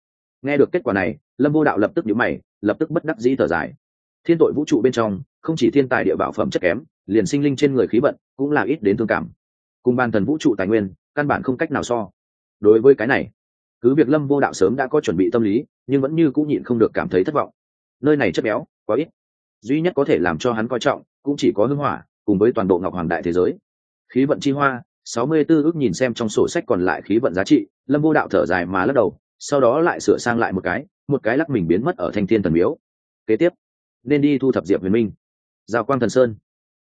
A: Nghe được kết quả này, lâm vô đạo lập tức nhíu mày, lập tức bất đắc dĩ thở dài. Thiên tội vũ trụ bên trong, không chỉ thiên tài địa bảo phẩm chất kém, liền sinh linh trên người khí vận cũng là ít đến thương cảm cùng ban thần vũ trụ tài nguyên, căn bản không cách nào so. Đối với cái này, cứ việc lâm vô đạo sớm đã có chuẩn bị tâm lý, nhưng vẫn như cũng nhịn không được cảm thấy thất vọng. Nơi này chất béo, quá ít. Duy nhất có thể làm cho hắn coi trọng, cũng chỉ có hưng hỏa, cùng với toàn bộ ngọc hoàng đại thế giới. Khí vận chi hoa, sáu mươi tư ước nhìn xem trong sổ sách còn lại khí vận giá trị, lâm vô đạo thở dài mà lắc đầu, sau đó lại sửa sang lại một cái một cái lắc mình biến mất ở thanh thiên thần miếu. Kế tiếp, nên đi thu thập diệp huyền minh. Giao quang thần sơn.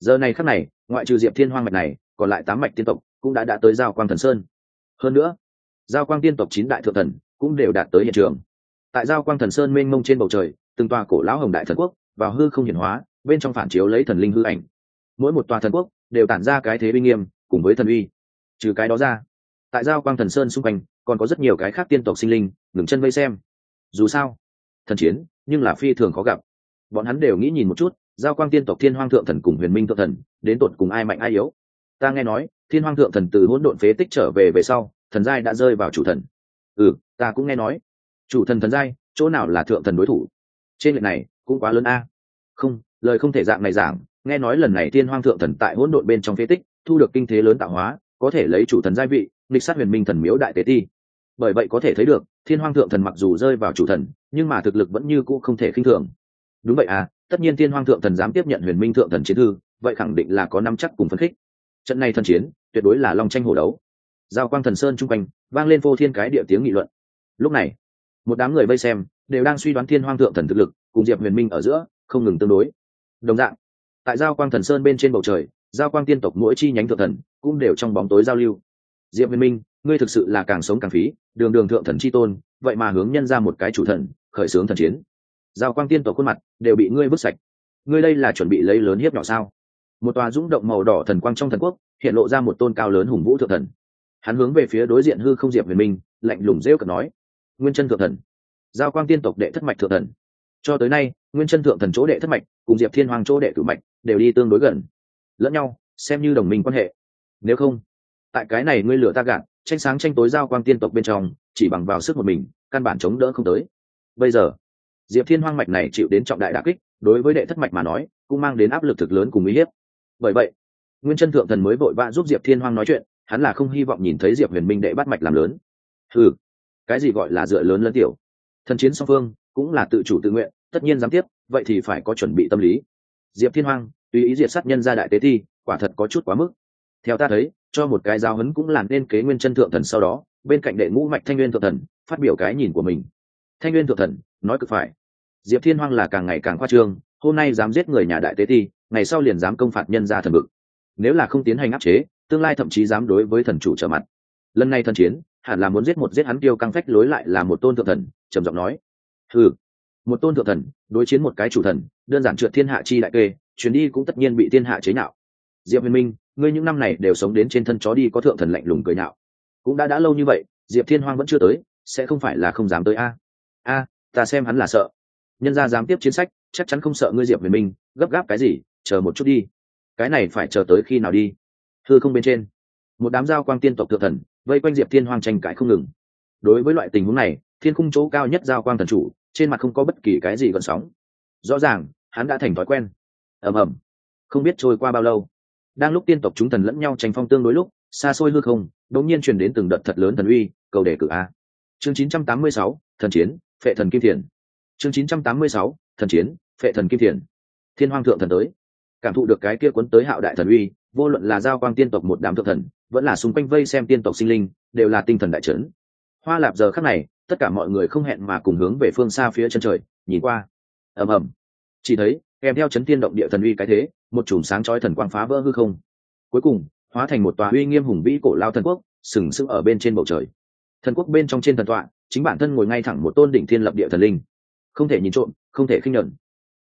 A: Giờ này khắc này, ngoại trừ diệp thiên hoang mạch này còn lại tám mạch tiên tộc cũng đã đã tới giao quang thần sơn. Hơn nữa, giao quang tiên tộc chín đại thượng thần cũng đều đạt tới hiện trường. Tại giao quang thần sơn mênh mông trên bầu trời, từng tòa cổ lão hồng đại thần quốc vào hư không hiển hóa, bên trong phản chiếu lấy thần linh hư ảnh. Mỗi một tòa thần quốc đều tản ra cái thế uy nghiêm cùng với thần uy. Trừ cái đó ra, tại giao quang thần sơn xung quanh còn có rất nhiều cái khác tiên tộc sinh linh ngừng chân vây xem. Dù sao, thần chiến nhưng là phi thường khó gặp. Bọn hắn đều nghĩ nhìn một chút, giao quang tiên tộc thiên hoang thượng thần cùng huyền minh thượng thần đến tột cùng ai mạnh ai yếu ta nghe nói, thiên hoang thượng thần từ hỗn độn phế tích trở về về sau, thần giai đã rơi vào chủ thần. Ừ ta cũng nghe nói. Chủ thần thần giai, chỗ nào là thượng thần đối thủ? Trên lệ này, cũng quá lớn a. Không, lời không thể dạng này giảng. Nghe nói lần này thiên hoang thượng thần tại hỗn độn bên trong phế tích, thu được kinh thế lớn tạo hóa, có thể lấy chủ thần giai vị lịch sát huyền minh thần miếu đại tế ti. Bởi vậy có thể thấy được, thiên hoang thượng thần mặc dù rơi vào chủ thần, nhưng mà thực lực vẫn như cũ không thể khinh thường. Đúng vậy à tất nhiên thiên hoang thượng thần dám tiếp nhận huyền minh thượng thần chiến thư, vậy khẳng định là có năm chắc cùng phấn khích trận này thần chiến, tuyệt đối là long tranh hổ đấu. Giao quang thần sơn chung quanh, vang lên vô thiên cái địa tiếng nghị luận. Lúc này, một đám người vây xem, đều đang suy đoán thiên hoang thượng thần thực lực, cùng diệp huyền minh ở giữa, không ngừng tương đối. Đồng dạng, tại giao quang thần sơn bên trên bầu trời, giao quang tiên tộc mỗi chi nhánh thượng thần, cũng đều trong bóng tối giao lưu. Diệp huyền minh, ngươi thực sự là càng sống càng phí, đường đường thượng thần chi tôn, vậy mà hướng nhân ra một cái chủ thần, khởi xướng thần chiến. Giao quang tiên tộc khuôn mặt, đều bị ngươi vứt sạch. Ngươi đây là chuẩn bị lấy lớn hiếp nhỏ sao? Một tòa rung động màu đỏ thần quang trong thần quốc, hiện lộ ra một tôn cao lớn hùng vũ thượng thần. Hắn hướng về phía đối diện hư không diệp huyền minh, lạnh lùng rêu cực nói, nguyên chân thượng thần, giao quang tiên tộc đệ thất mạch thượng thần. Cho tới nay, nguyên chân thượng thần chỗ đệ thất mạch cùng diệp thiên hoàng chỗ đệ cử mạch đều đi tương đối gần, lẫn nhau, xem như đồng minh quan hệ. Nếu không, tại cái này ngươi lửa ta gạt, tranh sáng tranh tối giao quang tiên tộc bên trong, chỉ bằng vào sức một mình, căn bản chống đỡ không tới. Bây giờ, diệp thiên hoang mạch này chịu đến trọng đại đà kích, đối với đệ thất mạch mà nói, cũng mang đến áp lực thực lớn cùng uy hiếp bởi vậy, nguyên chân thượng thần mới vội vã giúp diệp thiên hoang nói chuyện, hắn là không hy vọng nhìn thấy diệp huyền minh đệ bắt mạch làm lớn. Ừ cái gì gọi là dựa lớn lẫn tiểu? Thần chiến song phương, cũng là tự chủ tự nguyện, tất nhiên giám tiếp, vậy thì phải có chuẩn bị tâm lý. Diệp thiên hoang, tùy ý diệt sát nhân ra đại tế thi, quả thật có chút quá mức. Theo ta thấy, cho một cái giao hấn cũng làm nên kế nguyên chân thượng thần sau đó, bên cạnh đệ ngũ mạch thanh nguyên thượng thần, phát biểu cái nhìn của mình. Thanh nguyên thượng thần, nói cực phải. Diệp thiên hoang là càng ngày càng khoa trương, hôm nay dám giết người nhà đại tế thi ngày sau liền dám công phạt nhân ra thần vực nếu là không tiến hành áp chế, tương lai thậm chí dám đối với thần chủ trở mặt. Lần này thần chiến, hẳn là muốn giết một giết hắn tiêu căng phách lối lại là một tôn thượng thần, trầm giọng nói. Ừ một tôn thượng thần, đối chiến một cái chủ thần, đơn giản trượt thiên hạ chi đại kê, chuyến đi cũng tất nhiên bị thiên hạ chế nhạo. Diệp huyền minh, ngươi những năm này đều sống đến trên thân chó đi có thượng thần lạnh lùng cười nhạo. Cũng đã đã lâu như vậy, diệp thiên hoang vẫn chưa tới, sẽ không phải là không dám tới a? A, ta xem hắn là sợ. Nhân gia dám tiếp chiến sách, chắc chắn không sợ ngươi diệp huyền minh, gấp gáp cái gì? Chờ một chút đi. Cái này phải chờ tới khi nào đi? Thư không bên trên. Một đám giao quang tiên tộc thượng thần vây quanh diệp thiên hoang tranh cãi không ngừng. Đối với loại tình huống này thiên khung chỗ cao nhất giao quang thần chủ trên mặt không có bất kỳ cái gì gợn sóng. Rõ ràng hắn đã thành thói quen. Ầm ầm. Không biết trôi qua bao lâu. Đang lúc tiên tộc chúng thần lẫn nhau tranh phong tương đối lúc xa xôi hư không đột nhiên truyền đến từng đợt thật lớn thần uy cầu đề cử a. Chương 986, thần chiến phệ thần kim thiền. Chương 986, thần chiến phệ thần kim thiền. Thiên hoang thượng thần tới cảm thụ được cái kia cuốn tới hạo đại thần uy, vô luận là giao quang tiên tộc một đám thượng thần, vẫn là xung quanh vây xem tiên tộc sinh linh, đều là tinh thần đại trấn hoa lạp giờ khắc này, tất cả mọi người không hẹn mà cùng hướng về phương xa phía chân trời, nhìn qua. Ầm ầm. Chỉ thấy, kèm theo chấn tiên động địa thần uy cái thế, một chùm sáng chói thần quang phá vỡ hư không. Cuối cùng, hóa thành một tòa uy nghiêm hùng vĩ cổ lao thần quốc, sừng sững ở bên trên bầu trời. Thần quốc bên trong trên thần tọa, chính bản thân ngồi ngay thẳng một tôn đỉnh thiên lập địa thần linh. Không thể nhìn trộm, không thể khinh nhẫn.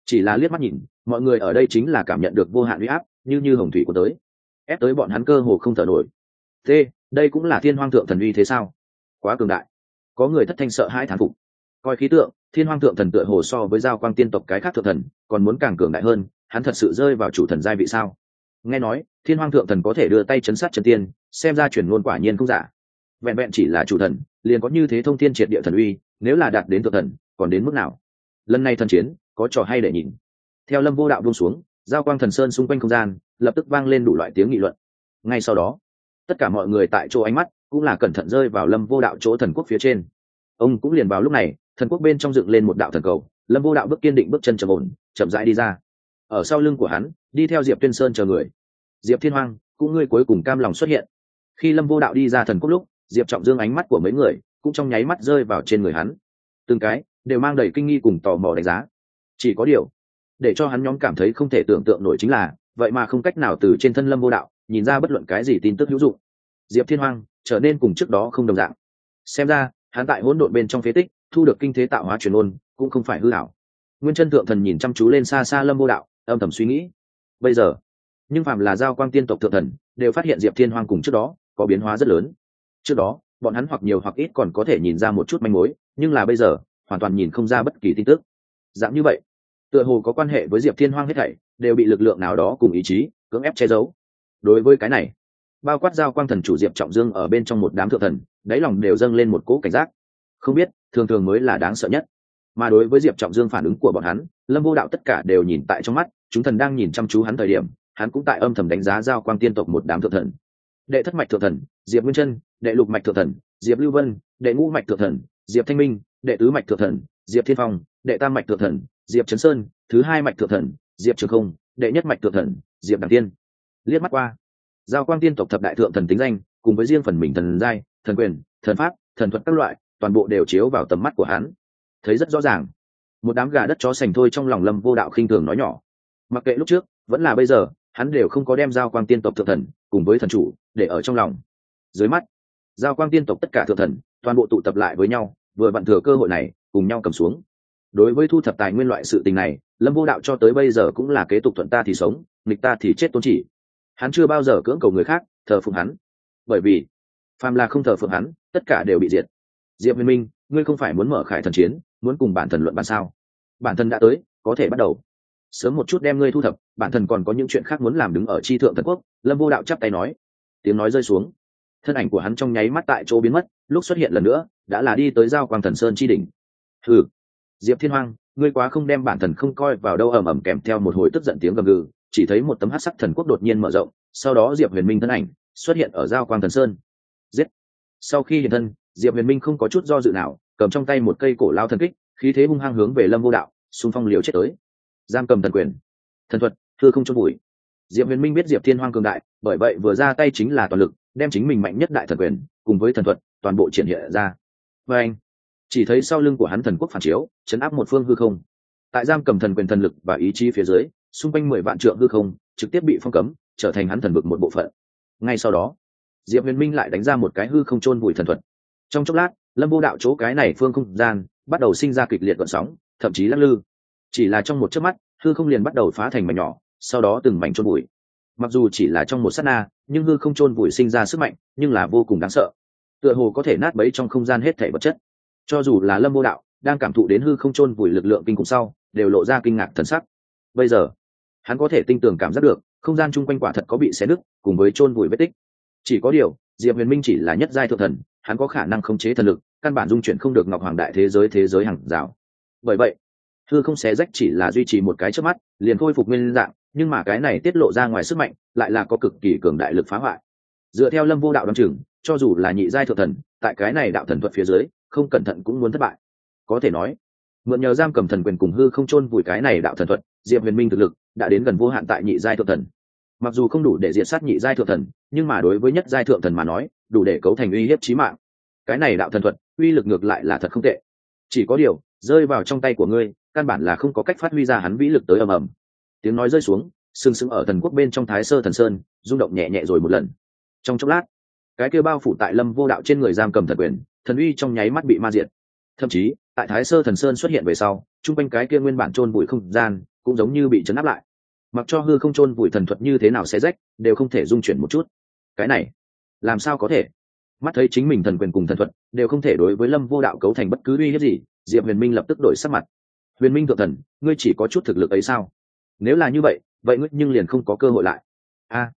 A: Chỉ là liếc mắt nhìn mọi người ở đây chính là cảm nhận được vô hạn uy áp, như như hồng thủy của tới. Ép tới bọn hắn cơ hồ không thở nổi. Thế đây cũng là thiên hoang thượng thần uy thế sao? Quá cường đại. Có người thất thanh sợ hai thán phục. Coi khí tượng, thiên hoang thượng thần tựa hồ so với giao quang tiên tộc cái khác thượng thần, còn muốn càng cường đại hơn, hắn thật sự rơi vào chủ thần giai vị sao? Nghe nói, thiên hoang thượng thần có thể đưa tay chấn sát trần tiên, xem ra chuyển ngôn quả nhiên không giả. Vẹn vẹn chỉ là chủ thần, liền có như thế thông thiên triệt địa thần uy, nếu là đạt đến thượng thần, còn đến mức nào? Lần này thần chiến, có trò hay để nhìn theo lâm vô đạo buông xuống, giao quang thần sơn xung quanh không gian, lập tức vang lên đủ loại tiếng nghị luận. Ngay sau đó, tất cả mọi người tại chỗ ánh mắt cũng là cẩn thận rơi vào lâm vô đạo chỗ thần quốc phía trên. Ông cũng liền vào lúc này, thần quốc bên trong dựng lên một đạo thần cầu, lâm vô đạo bước kiên định bước chân trầm ổn, chậm rãi đi ra. Ở sau lưng của hắn, đi theo diệp tuyên sơn chờ người. Diệp thiên hoang, cũng ngươi cuối cùng cam lòng xuất hiện. Khi lâm vô đạo đi ra thần quốc lúc, diệp trọng dương ánh mắt của mấy người cũng trong nháy mắt rơi vào trên người hắn. Từng cái đều mang đầy kinh nghi cùng tò mò đánh giá. Chỉ có điều để cho hắn nhóm cảm thấy không thể tưởng tượng nổi chính là, vậy mà không cách nào từ trên thân lâm vô đạo nhìn ra bất luận cái gì tin tức hữu dụng. Diệp thiên hoang trở nên cùng trước đó không đồng dạng. Xem ra, hắn tại hỗn độn bên trong phế tích, thu được kinh thế tạo hóa truyền ôn, cũng không phải hư hảo nguyên chân thượng thần nhìn chăm chú lên xa xa lâm vô đạo, âm thầm suy nghĩ. Bây giờ, nhưng phạm là giao quang tiên tộc thượng thần, đều phát hiện diệp thiên hoang cùng trước đó có biến hóa rất lớn. Trước đó, bọn hắn hoặc nhiều hoặc ít còn có thể nhìn ra một chút manh mối, nhưng là bây giờ, hoàn toàn nhìn không ra bất kỳ tin tức. Dạng như vậy tựa hồ có quan hệ với diệp thiên hoang hết thảy, đều bị lực lượng nào đó cùng ý chí, cưỡng ép che giấu. Đối với cái này, bao quát giao quang thần chủ diệp trọng dương ở bên trong một đám thượng thần, đáy lòng đều dâng lên một cỗ cảnh giác. Không biết, thường thường mới là đáng sợ nhất. Mà đối với diệp trọng dương phản ứng của bọn hắn, lâm vô đạo tất cả đều nhìn tại trong mắt, chúng thần đang nhìn chăm chú hắn thời điểm, hắn cũng tại âm thầm đánh giá giao quang tiên tộc một đám thượng thần. Đệ thất mạch thượng thần, diệp nguyên chân, đệ lục mạch thượng thần, diệp lưu vân, đệ ngũ mạch thượng thần, diệp thanh minh, đệ tứ mạch thượng thần, diệp thiên phong, đệ tam mạch thượng thần diệp trấn sơn, thứ hai mạch thượng thần, diệp trường không, đệ nhất mạch thượng thần, diệp đảng tiên. Liếc mắt qua, giao quang tiên tộc thập đại thượng thần tính danh, cùng với riêng phần mình thần giai, thần quyền, thần pháp, thần thuật các loại, toàn bộ đều chiếu vào tầm mắt của hắn. Thấy rất rõ ràng. Một đám gà đất chó sành thôi trong lòng lâm vô đạo khinh thường nói nhỏ. Mặc kệ lúc trước, vẫn là bây giờ, hắn đều không có đem giao quang tiên tộc thượng thần cùng với thần chủ để ở trong lòng. Dưới mắt, giao quang tiên tộc tất cả thượng thần toàn bộ tụ tập lại với nhau, vừa vặn thừa cơ hội này, cùng nhau cầm xuống đối với thu thập tài nguyên loại sự tình này, lâm vô đạo cho tới bây giờ cũng là kế tục thuận ta thì sống, nghịch ta thì chết tôn chỉ. Hắn chưa bao giờ cưỡng cầu người khác, thờ phụng hắn. Bởi vì, phàm là không thờ phượng hắn, tất cả đều bị diệt. Diệp huyền minh, ngươi không phải muốn mở khải thần chiến, muốn cùng bản thần luận bàn sao? Bản thân đã tới, có thể bắt đầu. Sớm một chút đem ngươi thu thập, bản thân còn có những chuyện khác muốn làm đứng ở tri thượng thần quốc, lâm vô đạo chắp tay nói. Tiếng nói rơi xuống. Thân ảnh của hắn trong nháy mắt tại chỗ biến mất, lúc xuất hiện lần nữa, đã là đi tới giao quang thần sơn chi đỉnh. Ừ diệp thiên hoang, ngươi quá không đem bản thần không coi vào đâu ầm ầm kèm theo một hồi tức giận tiếng gầm gừ, chỉ thấy một tấm hát sắc thần quốc đột nhiên mở rộng, sau đó diệp huyền minh thân ảnh xuất hiện ở giao quang thần sơn. Giết! Sau khi hiện thân, diệp huyền minh không có chút do dự nào, cầm trong tay một cây cổ lao thần kích, khí thế hung hăng hướng về lâm vô đạo, xung phong liều chết tới. Giam cầm thần quyền. Thần thuật, thưa không chôn bụi. Diệp huyền minh biết diệp thiên hoang cường đại, bởi vậy vừa ra tay chính là toàn lực, đem chính mình mạnh nhất đại thần quyền, cùng với thần thuật, toàn bộ triển hiện ra. Vê anh chỉ thấy sau lưng của hắn thần quốc phản chiếu, chấn áp một phương hư không. Tại giam cầm thần quyền thần lực và ý chí phía dưới, xung quanh mười vạn trượng hư không, trực tiếp bị phong cấm, trở thành hắn thần vực một bộ phận. Ngay sau đó, diệp huyền minh lại đánh ra một cái hư không chôn vùi thần thuật. Trong chốc lát, lâm vô đạo chỗ cái này phương không gian bắt đầu sinh ra kịch liệt gọn sóng, thậm chí lắc lư. Chỉ là trong một chớp mắt, hư không liền bắt đầu phá thành mảnh nhỏ, sau đó từng mảnh chôn vùi. Mặc dù chỉ là trong một sát na, nhưng hư không chôn vùi sinh ra sức mạnh, nhưng là vô cùng đáng sợ. Tựa hồ có thể nát bấy trong không gian hết thể vật chất cho dù là lâm vô đạo, đang cảm thụ đến hư không chôn vùi lực lượng kinh khủng sau, đều lộ ra kinh ngạc thần sắc. Bây giờ, hắn có thể tinh tường cảm giác được, không gian chung quanh quả thật có bị xé nứt, cùng với chôn vùi vết tích. Chỉ có điều, diệp huyền minh chỉ là nhất giai thượng thần, hắn có khả năng khống chế thần lực, căn bản dung chuyển không được ngọc hoàng đại thế giới thế giới hàng rào. Bởi vậy, hư không xé rách chỉ là duy trì một cái trước mắt, liền khôi phục nguyên dạng, nhưng mà cái này tiết lộ ra ngoài sức mạnh, lại là có cực kỳ cường đại lực phá hoại. Dựa theo lâm vô đạo đ o chừng, cho dù là nhị giai thượng thần, tại cái này đạo thần thuật phía dưới không cẩn thận cũng muốn thất bại. Có thể nói, mượn nhờ giam cầm thần quyền cùng hư không chôn vùi cái này đạo thần thuật, diệp huyền minh thực lực đã đến gần vô hạn tại nhị giai thượng thần. Mặc dù không đủ để diệt sát nhị giai thượng thần, nhưng mà đối với nhất giai thượng thần mà nói, đủ để cấu thành uy hiếp trí mạng. Cái này đạo thần thuật, uy lực ngược lại là thật không tệ. Chỉ có điều, rơi vào trong tay của ngươi, căn bản là không có cách phát huy ra hắn vĩ lực tới ầm ầm. Tiếng nói rơi xuống, sừng sững ở thần quốc bên trong thái sơ thần sơn, rung động nhẹ nhẹ rồi một lần. Trong chốc lát, cái kêu bao phủ tại lâm vô đạo trên người giam cầm thần quyền thần uy trong nháy mắt bị ma diệt. Thậm chí, tại thái sơ thần sơn xuất hiện về sau, chung quanh cái kia nguyên bản chôn bụi không gian cũng giống như bị chấn áp lại. Mặc cho hư không chôn vùi thần thuật như thế nào sẽ rách, đều không thể dung chuyển một chút. Cái này, làm sao có thể? Mắt thấy chính mình thần quyền cùng thần thuật đều không thể đối với lâm vô đạo cấu thành bất cứ uy hiếp gì, diệp huyền minh lập tức đổi sắc mặt. Huyền minh thượng thần, ngươi chỉ có chút thực lực ấy sao? Nếu là như vậy vậy ngươi nhưng liền không có cơ hội lại. A.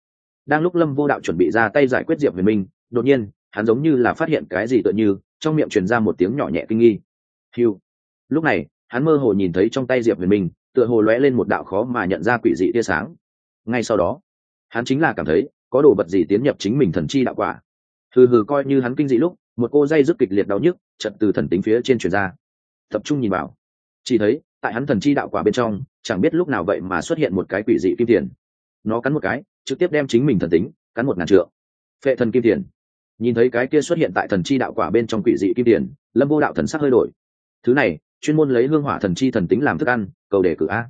A: Đang lúc lâm vô đạo chuẩn bị ra tay giải quyết diệp huyền minh, đột nhiên hắn giống như là phát hiện cái gì tựa như, trong miệng truyền ra một tiếng nhỏ nhẹ kinh nghi. Hiu lúc này, hắn mơ hồ nhìn thấy trong tay diệp huyền minh, tựa hồ lóe lên một đạo khó mà nhận ra quỷ dị tia sáng. Ngay sau đó, hắn chính là cảm thấy, có đồ vật gì tiến nhập chính mình thần chi đạo quả. Hừ hừ coi như hắn kinh dị lúc, một cô dây rất kịch liệt đau nhức chật từ thần tính phía trên truyền ra. Tập trung nhìn vào. Chỉ thấy, tại hắn thần chi đạo quả bên trong, chẳng biết lúc nào vậy mà xuất hiện một cái quỷ dị kim tiền. Nó cắn một cái, trực tiếp đem chính mình thần tính cắn một ngàn trượng. Phệ thần kim tiền nhìn thấy cái kia xuất hiện tại thần chi đạo quả bên trong quỷ dị kim điển lâm vô đạo thần sắc hơi đổi. Thứ này, chuyên môn lấy hương hỏa thần chi thần tính làm thức ăn, cầu đề cử a.